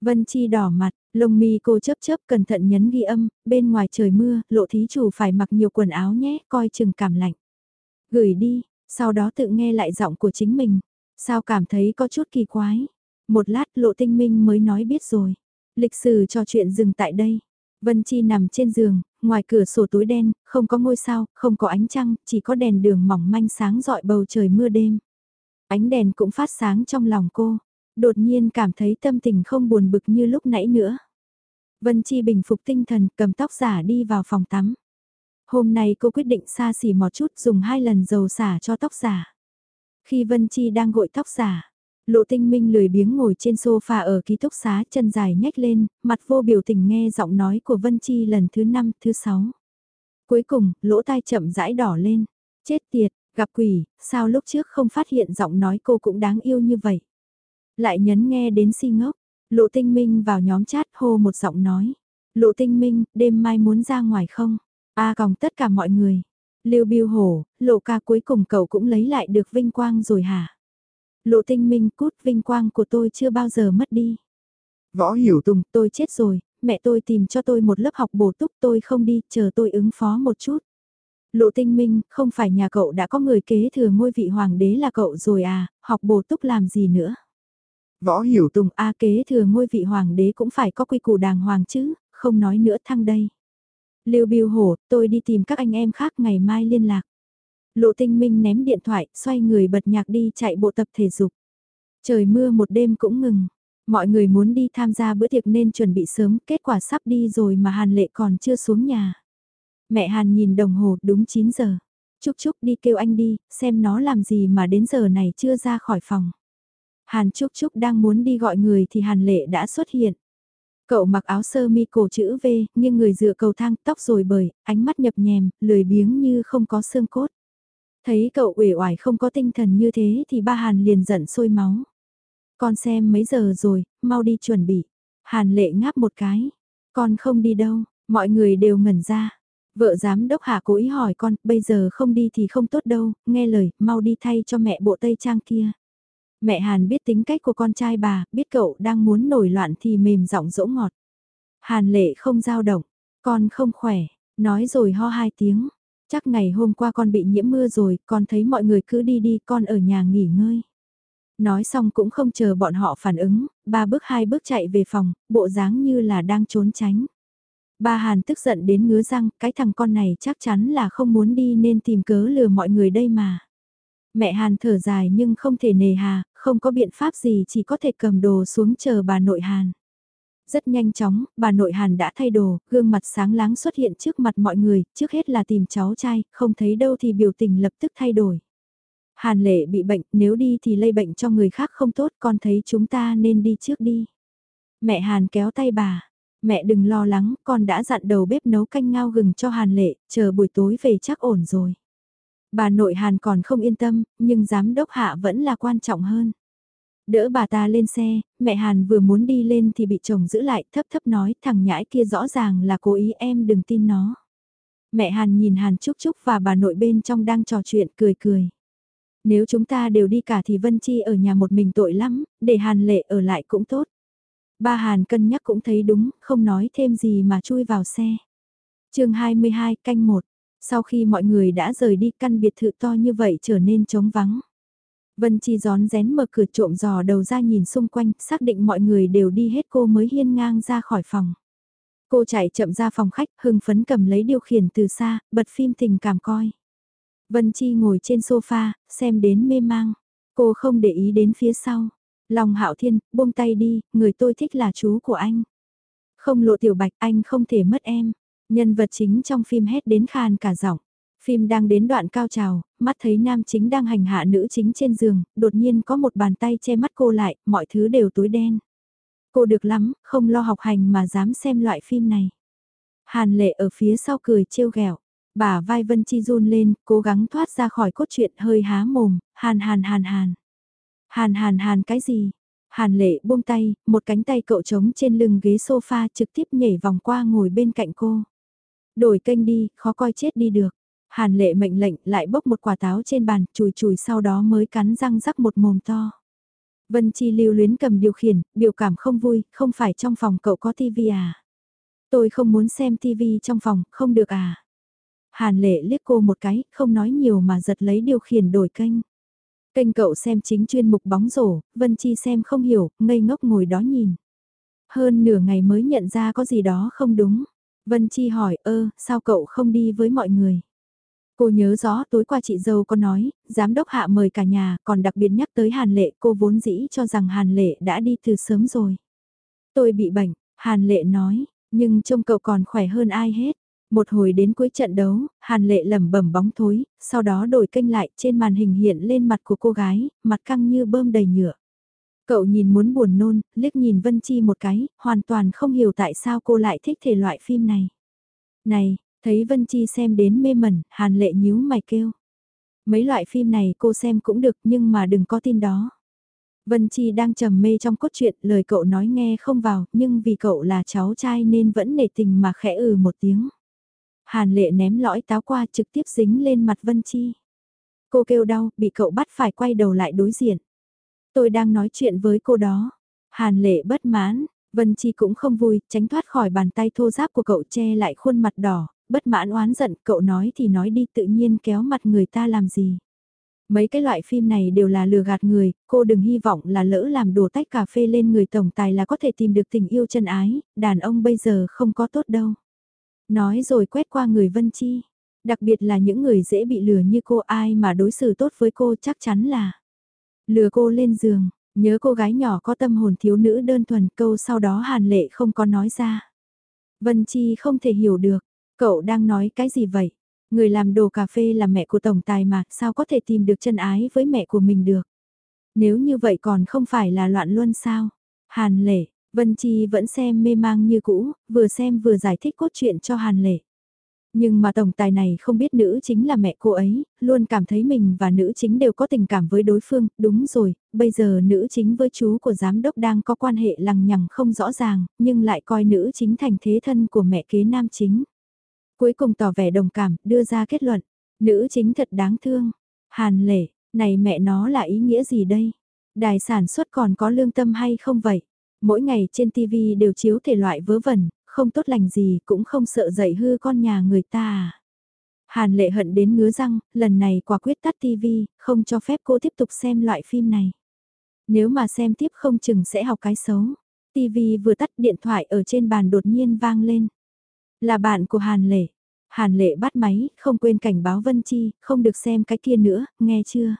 Vân Chi đỏ mặt, lông mi cô chớp chớp cẩn thận nhấn ghi âm, bên ngoài trời mưa, lộ thí chủ phải mặc nhiều quần áo nhé, coi chừng cảm lạnh. Gửi đi, sau đó tự nghe lại giọng của chính mình. Sao cảm thấy có chút kỳ quái? Một lát lộ tinh minh mới nói biết rồi. Lịch sử trò chuyện dừng tại đây. Vân Chi nằm trên giường, ngoài cửa sổ túi đen, không có ngôi sao, không có ánh trăng, chỉ có đèn đường mỏng manh sáng dọi bầu trời mưa đêm. Ánh đèn cũng phát sáng trong lòng cô, đột nhiên cảm thấy tâm tình không buồn bực như lúc nãy nữa. Vân Chi bình phục tinh thần, cầm tóc giả đi vào phòng tắm. Hôm nay cô quyết định xa xỉ một chút dùng hai lần dầu xả cho tóc giả. Khi Vân Chi đang gội tóc giả, Lộ tinh minh lười biếng ngồi trên sofa ở ký túc xá chân dài nhách lên, mặt vô biểu tình nghe giọng nói của Vân Chi lần thứ năm, thứ sáu. Cuối cùng, lỗ tai chậm rãi đỏ lên. Chết tiệt, gặp quỷ, sao lúc trước không phát hiện giọng nói cô cũng đáng yêu như vậy. Lại nhấn nghe đến si ngốc, lộ tinh minh vào nhóm chat hô một giọng nói. Lộ tinh minh, đêm mai muốn ra ngoài không? A à, còng tất cả mọi người. Lưu Biêu Hổ, lộ ca cuối cùng cậu cũng lấy lại được vinh quang rồi hả? Lộ tinh minh cút vinh quang của tôi chưa bao giờ mất đi. Võ hiểu tùng tôi chết rồi, mẹ tôi tìm cho tôi một lớp học bổ túc tôi không đi, chờ tôi ứng phó một chút. Lộ tinh minh, không phải nhà cậu đã có người kế thừa ngôi vị hoàng đế là cậu rồi à, học bổ túc làm gì nữa. Võ hiểu tùng a kế thừa ngôi vị hoàng đế cũng phải có quy củ đàng hoàng chứ, không nói nữa thăng đây. Lưu Biêu Hổ, tôi đi tìm các anh em khác ngày mai liên lạc. Lộ tinh minh ném điện thoại, xoay người bật nhạc đi chạy bộ tập thể dục. Trời mưa một đêm cũng ngừng. Mọi người muốn đi tham gia bữa tiệc nên chuẩn bị sớm, kết quả sắp đi rồi mà Hàn Lệ còn chưa xuống nhà. Mẹ Hàn nhìn đồng hồ đúng 9 giờ. Chúc Chúc đi kêu anh đi, xem nó làm gì mà đến giờ này chưa ra khỏi phòng. Hàn Trúc Trúc đang muốn đi gọi người thì Hàn Lệ đã xuất hiện. Cậu mặc áo sơ mi cổ chữ V, nhưng người dựa cầu thang tóc rồi bời, ánh mắt nhập nhèm, lười biếng như không có xương cốt. Thấy cậu uể oải không có tinh thần như thế thì ba Hàn liền giận sôi máu. Con xem mấy giờ rồi, mau đi chuẩn bị. Hàn lệ ngáp một cái. Con không đi đâu, mọi người đều ngẩn ra. Vợ giám đốc hạ cố ý hỏi con, bây giờ không đi thì không tốt đâu, nghe lời, mau đi thay cho mẹ bộ tây trang kia. Mẹ Hàn biết tính cách của con trai bà, biết cậu đang muốn nổi loạn thì mềm giọng dỗ ngọt. Hàn lệ không giao động, con không khỏe, nói rồi ho hai tiếng. Chắc ngày hôm qua con bị nhiễm mưa rồi, con thấy mọi người cứ đi đi, con ở nhà nghỉ ngơi. Nói xong cũng không chờ bọn họ phản ứng, ba bước hai bước chạy về phòng, bộ dáng như là đang trốn tránh. Ba Hàn tức giận đến ngứa răng, cái thằng con này chắc chắn là không muốn đi nên tìm cớ lừa mọi người đây mà. Mẹ Hàn thở dài nhưng không thể nề hà, không có biện pháp gì chỉ có thể cầm đồ xuống chờ bà nội Hàn. Rất nhanh chóng, bà nội Hàn đã thay đồ, gương mặt sáng láng xuất hiện trước mặt mọi người, trước hết là tìm cháu trai, không thấy đâu thì biểu tình lập tức thay đổi. Hàn lệ bị bệnh, nếu đi thì lây bệnh cho người khác không tốt, con thấy chúng ta nên đi trước đi. Mẹ Hàn kéo tay bà, mẹ đừng lo lắng, con đã dặn đầu bếp nấu canh ngao gừng cho Hàn lệ, chờ buổi tối về chắc ổn rồi. Bà nội Hàn còn không yên tâm, nhưng giám đốc hạ vẫn là quan trọng hơn. Đỡ bà ta lên xe, mẹ Hàn vừa muốn đi lên thì bị chồng giữ lại thấp thấp nói thằng nhãi kia rõ ràng là cố ý em đừng tin nó. Mẹ Hàn nhìn Hàn Trúc Trúc và bà nội bên trong đang trò chuyện cười cười. Nếu chúng ta đều đi cả thì Vân Chi ở nhà một mình tội lắm, để Hàn lệ ở lại cũng tốt. Ba Hàn cân nhắc cũng thấy đúng, không nói thêm gì mà chui vào xe. chương 22 canh 1, sau khi mọi người đã rời đi căn biệt thự to như vậy trở nên trống vắng. Vân Chi gión rén mở cửa trộm dò đầu ra nhìn xung quanh, xác định mọi người đều đi hết cô mới hiên ngang ra khỏi phòng. Cô chạy chậm ra phòng khách, hưng phấn cầm lấy điều khiển từ xa, bật phim tình cảm coi. Vân Chi ngồi trên sofa, xem đến mê mang. Cô không để ý đến phía sau. Lòng Hạo Thiên, buông tay đi, người tôi thích là chú của anh. Không lộ tiểu bạch, anh không thể mất em. Nhân vật chính trong phim hét đến khan cả giọng. Phim đang đến đoạn cao trào, mắt thấy nam chính đang hành hạ nữ chính trên giường, đột nhiên có một bàn tay che mắt cô lại, mọi thứ đều tối đen. Cô được lắm, không lo học hành mà dám xem loại phim này. Hàn lệ ở phía sau cười trêu ghẹo Bà vai Vân Chi run lên, cố gắng thoát ra khỏi cốt truyện hơi há mồm, hàn hàn hàn hàn. Hàn hàn hàn cái gì? Hàn lệ buông tay, một cánh tay cậu trống trên lưng ghế sofa trực tiếp nhảy vòng qua ngồi bên cạnh cô. Đổi kênh đi, khó coi chết đi được. Hàn lệ mệnh lệnh lại bốc một quả táo trên bàn, chùi chùi sau đó mới cắn răng rắc một mồm to. Vân Chi lưu luyến cầm điều khiển, biểu cảm không vui, không phải trong phòng cậu có tivi à? Tôi không muốn xem tivi trong phòng, không được à? Hàn lệ liếc cô một cái, không nói nhiều mà giật lấy điều khiển đổi kênh. Kênh cậu xem chính chuyên mục bóng rổ, Vân Chi xem không hiểu, ngây ngốc ngồi đó nhìn. Hơn nửa ngày mới nhận ra có gì đó không đúng. Vân Chi hỏi, ơ, sao cậu không đi với mọi người? Cô nhớ rõ tối qua chị dâu có nói, giám đốc hạ mời cả nhà, còn đặc biệt nhắc tới Hàn Lệ, cô vốn dĩ cho rằng Hàn Lệ đã đi từ sớm rồi. Tôi bị bệnh, Hàn Lệ nói, nhưng trông cậu còn khỏe hơn ai hết. Một hồi đến cuối trận đấu, Hàn Lệ lẩm bẩm bóng thối, sau đó đổi kênh lại trên màn hình hiện lên mặt của cô gái, mặt căng như bơm đầy nhựa. Cậu nhìn muốn buồn nôn, liếc nhìn Vân Chi một cái, hoàn toàn không hiểu tại sao cô lại thích thể loại phim này. Này, thấy Vân Chi xem đến mê mẩn, Hàn Lệ nhíu mày kêu. Mấy loại phim này cô xem cũng được nhưng mà đừng có tin đó. Vân Chi đang trầm mê trong cốt truyện, lời cậu nói nghe không vào, nhưng vì cậu là cháu trai nên vẫn nể tình mà khẽ ừ một tiếng. Hàn lệ ném lõi táo qua trực tiếp dính lên mặt Vân Chi. Cô kêu đau, bị cậu bắt phải quay đầu lại đối diện. Tôi đang nói chuyện với cô đó. Hàn lệ bất mãn, Vân Chi cũng không vui, tránh thoát khỏi bàn tay thô giáp của cậu che lại khuôn mặt đỏ, bất mãn oán giận, cậu nói thì nói đi tự nhiên kéo mặt người ta làm gì. Mấy cái loại phim này đều là lừa gạt người, cô đừng hy vọng là lỡ làm đổ tách cà phê lên người tổng tài là có thể tìm được tình yêu chân ái, đàn ông bây giờ không có tốt đâu. Nói rồi quét qua người Vân Chi. Đặc biệt là những người dễ bị lừa như cô ai mà đối xử tốt với cô chắc chắn là lừa cô lên giường, nhớ cô gái nhỏ có tâm hồn thiếu nữ đơn thuần câu sau đó hàn lệ không có nói ra. Vân Chi không thể hiểu được, cậu đang nói cái gì vậy? Người làm đồ cà phê là mẹ của tổng tài mà, sao có thể tìm được chân ái với mẹ của mình được? Nếu như vậy còn không phải là loạn luân sao? Hàn lệ, Vân Chi vẫn xem mê mang như cũ, vừa xem vừa giải thích cốt truyện cho Hàn Lệ. Nhưng mà tổng tài này không biết nữ chính là mẹ cô ấy, luôn cảm thấy mình và nữ chính đều có tình cảm với đối phương, đúng rồi, bây giờ nữ chính với chú của giám đốc đang có quan hệ lằng nhằng không rõ ràng, nhưng lại coi nữ chính thành thế thân của mẹ kế nam chính. Cuối cùng tỏ vẻ đồng cảm, đưa ra kết luận, nữ chính thật đáng thương. Hàn Lệ, này mẹ nó là ý nghĩa gì đây? Đài sản xuất còn có lương tâm hay không vậy? Mỗi ngày trên TV đều chiếu thể loại vớ vẩn, không tốt lành gì cũng không sợ dậy hư con nhà người ta à. Hàn lệ hận đến ngứa răng, lần này quả quyết tắt TV, không cho phép cô tiếp tục xem loại phim này. Nếu mà xem tiếp không chừng sẽ học cái xấu. TV vừa tắt điện thoại ở trên bàn đột nhiên vang lên. Là bạn của Hàn lệ. Hàn lệ bắt máy, không quên cảnh báo Vân Chi, không được xem cái kia nữa, nghe chưa?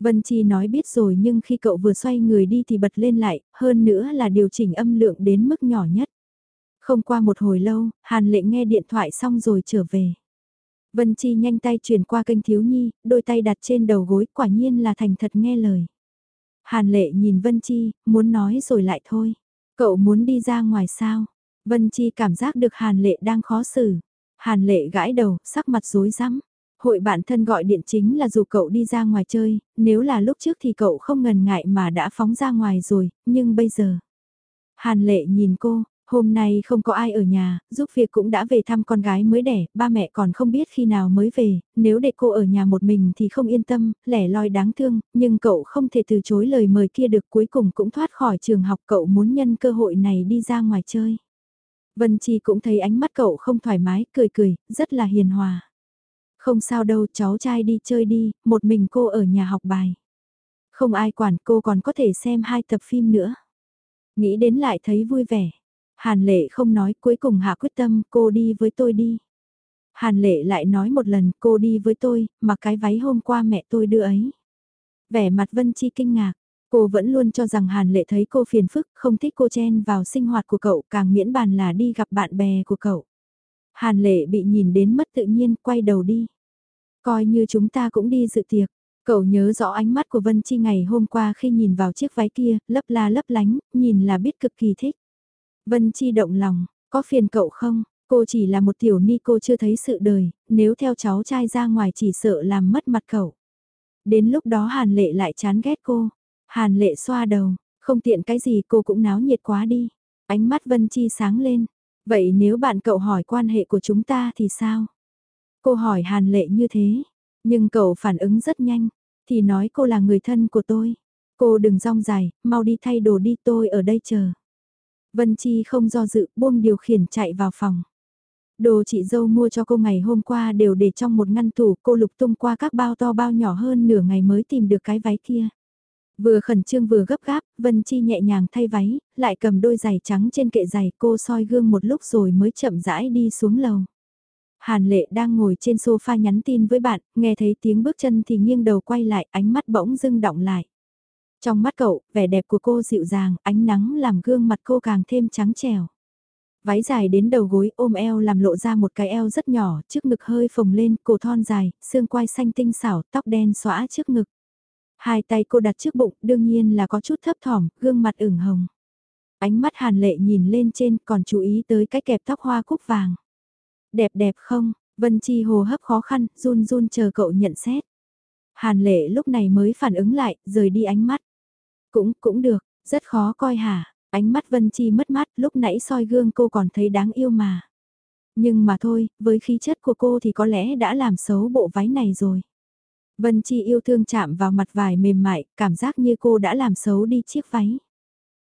Vân Chi nói biết rồi nhưng khi cậu vừa xoay người đi thì bật lên lại, hơn nữa là điều chỉnh âm lượng đến mức nhỏ nhất. Không qua một hồi lâu, Hàn Lệ nghe điện thoại xong rồi trở về. Vân Chi nhanh tay chuyển qua kênh thiếu nhi, đôi tay đặt trên đầu gối quả nhiên là thành thật nghe lời. Hàn Lệ nhìn Vân Chi, muốn nói rồi lại thôi. Cậu muốn đi ra ngoài sao? Vân Chi cảm giác được Hàn Lệ đang khó xử. Hàn Lệ gãi đầu, sắc mặt rối rắm. Hội bạn thân gọi điện chính là dù cậu đi ra ngoài chơi, nếu là lúc trước thì cậu không ngần ngại mà đã phóng ra ngoài rồi, nhưng bây giờ. Hàn lệ nhìn cô, hôm nay không có ai ở nhà, giúp việc cũng đã về thăm con gái mới đẻ, ba mẹ còn không biết khi nào mới về, nếu để cô ở nhà một mình thì không yên tâm, lẻ loi đáng thương, nhưng cậu không thể từ chối lời mời kia được cuối cùng cũng thoát khỏi trường học cậu muốn nhân cơ hội này đi ra ngoài chơi. Vân Chi cũng thấy ánh mắt cậu không thoải mái, cười cười, rất là hiền hòa. Không sao đâu cháu trai đi chơi đi, một mình cô ở nhà học bài. Không ai quản cô còn có thể xem hai tập phim nữa. Nghĩ đến lại thấy vui vẻ. Hàn lệ không nói cuối cùng hạ quyết tâm cô đi với tôi đi. Hàn lệ lại nói một lần cô đi với tôi, mà cái váy hôm qua mẹ tôi đưa ấy. Vẻ mặt Vân Chi kinh ngạc, cô vẫn luôn cho rằng Hàn lệ thấy cô phiền phức, không thích cô chen vào sinh hoạt của cậu càng miễn bàn là đi gặp bạn bè của cậu. Hàn lệ bị nhìn đến mất tự nhiên quay đầu đi. Coi như chúng ta cũng đi dự tiệc. Cậu nhớ rõ ánh mắt của Vân Chi ngày hôm qua khi nhìn vào chiếc váy kia, lấp la lấp lánh, nhìn là biết cực kỳ thích. Vân Chi động lòng, có phiền cậu không? Cô chỉ là một tiểu ni cô chưa thấy sự đời, nếu theo cháu trai ra ngoài chỉ sợ làm mất mặt cậu. Đến lúc đó Hàn Lệ lại chán ghét cô. Hàn Lệ xoa đầu, không tiện cái gì cô cũng náo nhiệt quá đi. Ánh mắt Vân Chi sáng lên. Vậy nếu bạn cậu hỏi quan hệ của chúng ta thì sao? Cô hỏi Hàn Lệ như thế, nhưng cậu phản ứng rất nhanh, thì nói cô là người thân của tôi. Cô đừng rong dài, mau đi thay đồ đi tôi ở đây chờ. Vân Chi không do dự buông điều khiển chạy vào phòng. Đồ chị dâu mua cho cô ngày hôm qua đều để trong một ngăn tủ cô lục tung qua các bao to bao nhỏ hơn nửa ngày mới tìm được cái váy kia. Vừa khẩn trương vừa gấp gáp, Vân Chi nhẹ nhàng thay váy, lại cầm đôi giày trắng trên kệ giày cô soi gương một lúc rồi mới chậm rãi đi xuống lầu. Hàn lệ đang ngồi trên sofa nhắn tin với bạn, nghe thấy tiếng bước chân thì nghiêng đầu quay lại, ánh mắt bỗng dưng động lại. Trong mắt cậu, vẻ đẹp của cô dịu dàng, ánh nắng làm gương mặt cô càng thêm trắng trẻo. Váy dài đến đầu gối ôm eo làm lộ ra một cái eo rất nhỏ, trước ngực hơi phồng lên, cổ thon dài, xương quai xanh tinh xảo, tóc đen xõa trước ngực. Hai tay cô đặt trước bụng, đương nhiên là có chút thấp thỏm, gương mặt ửng hồng. Ánh mắt hàn lệ nhìn lên trên còn chú ý tới cái kẹp tóc hoa cúc vàng. Đẹp đẹp không? Vân Chi hồ hấp khó khăn, run run chờ cậu nhận xét. Hàn lệ lúc này mới phản ứng lại, rời đi ánh mắt. Cũng, cũng được, rất khó coi hả? Ánh mắt Vân Chi mất mát, lúc nãy soi gương cô còn thấy đáng yêu mà. Nhưng mà thôi, với khí chất của cô thì có lẽ đã làm xấu bộ váy này rồi. Vân Chi yêu thương chạm vào mặt vải mềm mại, cảm giác như cô đã làm xấu đi chiếc váy.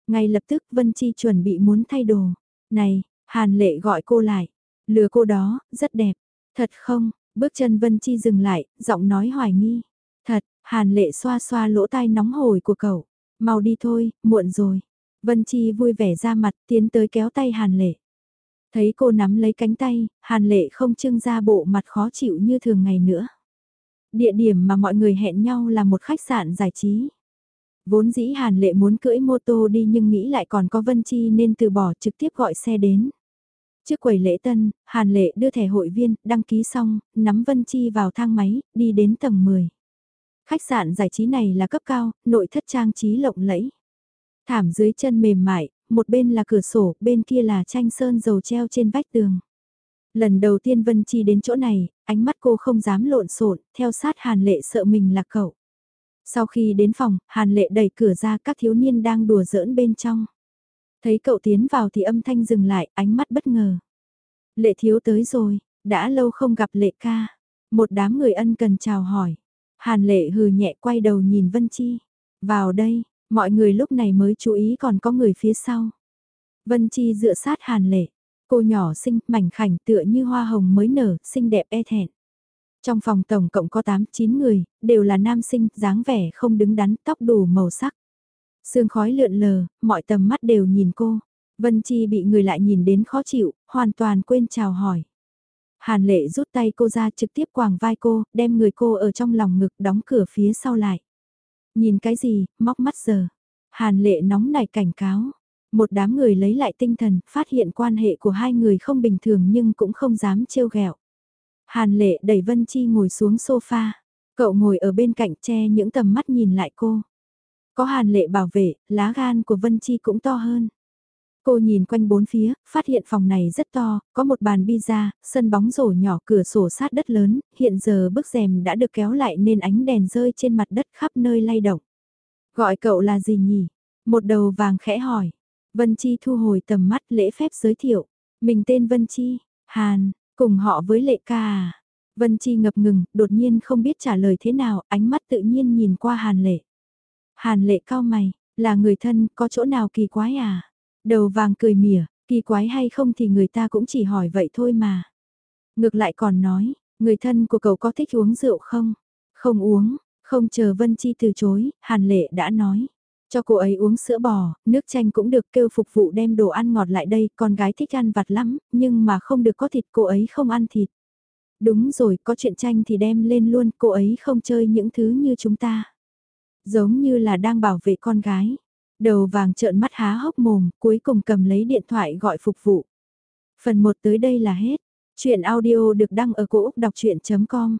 Ngay lập tức Vân Chi chuẩn bị muốn thay đồ. Này, Hàn Lệ gọi cô lại. Lừa cô đó, rất đẹp. Thật không? Bước chân Vân Chi dừng lại, giọng nói hoài nghi. Thật, Hàn Lệ xoa xoa lỗ tai nóng hổi của cậu. Mau đi thôi, muộn rồi. Vân Chi vui vẻ ra mặt tiến tới kéo tay Hàn Lệ. Thấy cô nắm lấy cánh tay, Hàn Lệ không trưng ra bộ mặt khó chịu như thường ngày nữa. Địa điểm mà mọi người hẹn nhau là một khách sạn giải trí. Vốn dĩ Hàn Lệ muốn cưỡi mô tô đi nhưng nghĩ lại còn có Vân Chi nên từ bỏ trực tiếp gọi xe đến. Trước quầy lễ tân, Hàn Lệ đưa thẻ hội viên, đăng ký xong, nắm Vân Chi vào thang máy, đi đến tầng 10. Khách sạn giải trí này là cấp cao, nội thất trang trí lộng lẫy. Thảm dưới chân mềm mại, một bên là cửa sổ, bên kia là tranh sơn dầu treo trên vách tường. Lần đầu tiên Vân Chi đến chỗ này, ánh mắt cô không dám lộn xộn, theo sát Hàn Lệ sợ mình là cậu. Sau khi đến phòng, Hàn Lệ đẩy cửa ra các thiếu niên đang đùa giỡn bên trong. Thấy cậu tiến vào thì âm thanh dừng lại, ánh mắt bất ngờ. Lệ thiếu tới rồi, đã lâu không gặp lệ ca. Một đám người ân cần chào hỏi. Hàn lệ hừ nhẹ quay đầu nhìn Vân Chi. Vào đây, mọi người lúc này mới chú ý còn có người phía sau. Vân Chi dựa sát hàn lệ. Cô nhỏ xinh, mảnh khảnh tựa như hoa hồng mới nở, xinh đẹp e thẹn. Trong phòng tổng cộng có 8-9 người, đều là nam sinh, dáng vẻ không đứng đắn, tóc đủ màu sắc. Sương khói lượn lờ, mọi tầm mắt đều nhìn cô. Vân Chi bị người lại nhìn đến khó chịu, hoàn toàn quên chào hỏi. Hàn lệ rút tay cô ra trực tiếp quàng vai cô, đem người cô ở trong lòng ngực đóng cửa phía sau lại. Nhìn cái gì, móc mắt giờ. Hàn lệ nóng nảy cảnh cáo. Một đám người lấy lại tinh thần, phát hiện quan hệ của hai người không bình thường nhưng cũng không dám trêu ghẹo. Hàn lệ đẩy Vân Chi ngồi xuống sofa. Cậu ngồi ở bên cạnh che những tầm mắt nhìn lại cô. Có hàn lệ bảo vệ, lá gan của Vân Chi cũng to hơn. Cô nhìn quanh bốn phía, phát hiện phòng này rất to, có một bàn pizza, sân bóng rổ nhỏ cửa sổ sát đất lớn, hiện giờ bức rèm đã được kéo lại nên ánh đèn rơi trên mặt đất khắp nơi lay động. Gọi cậu là gì nhỉ? Một đầu vàng khẽ hỏi. Vân Chi thu hồi tầm mắt lễ phép giới thiệu. Mình tên Vân Chi, Hàn, cùng họ với lệ ca à? Vân Chi ngập ngừng, đột nhiên không biết trả lời thế nào, ánh mắt tự nhiên nhìn qua Hàn lệ. Hàn lệ cao mày, là người thân, có chỗ nào kỳ quái à? Đầu vàng cười mỉa, kỳ quái hay không thì người ta cũng chỉ hỏi vậy thôi mà. Ngược lại còn nói, người thân của cậu có thích uống rượu không? Không uống, không chờ Vân Chi từ chối, Hàn Lệ đã nói. Cho cô ấy uống sữa bò, nước chanh cũng được kêu phục vụ đem đồ ăn ngọt lại đây, con gái thích ăn vặt lắm, nhưng mà không được có thịt cô ấy không ăn thịt. Đúng rồi, có chuyện tranh thì đem lên luôn, cô ấy không chơi những thứ như chúng ta. Giống như là đang bảo vệ con gái. Đầu vàng trợn mắt há hốc mồm, cuối cùng cầm lấy điện thoại gọi phục vụ. Phần 1 tới đây là hết. Chuyện audio được đăng ở cổ Úc đọc chuyện.com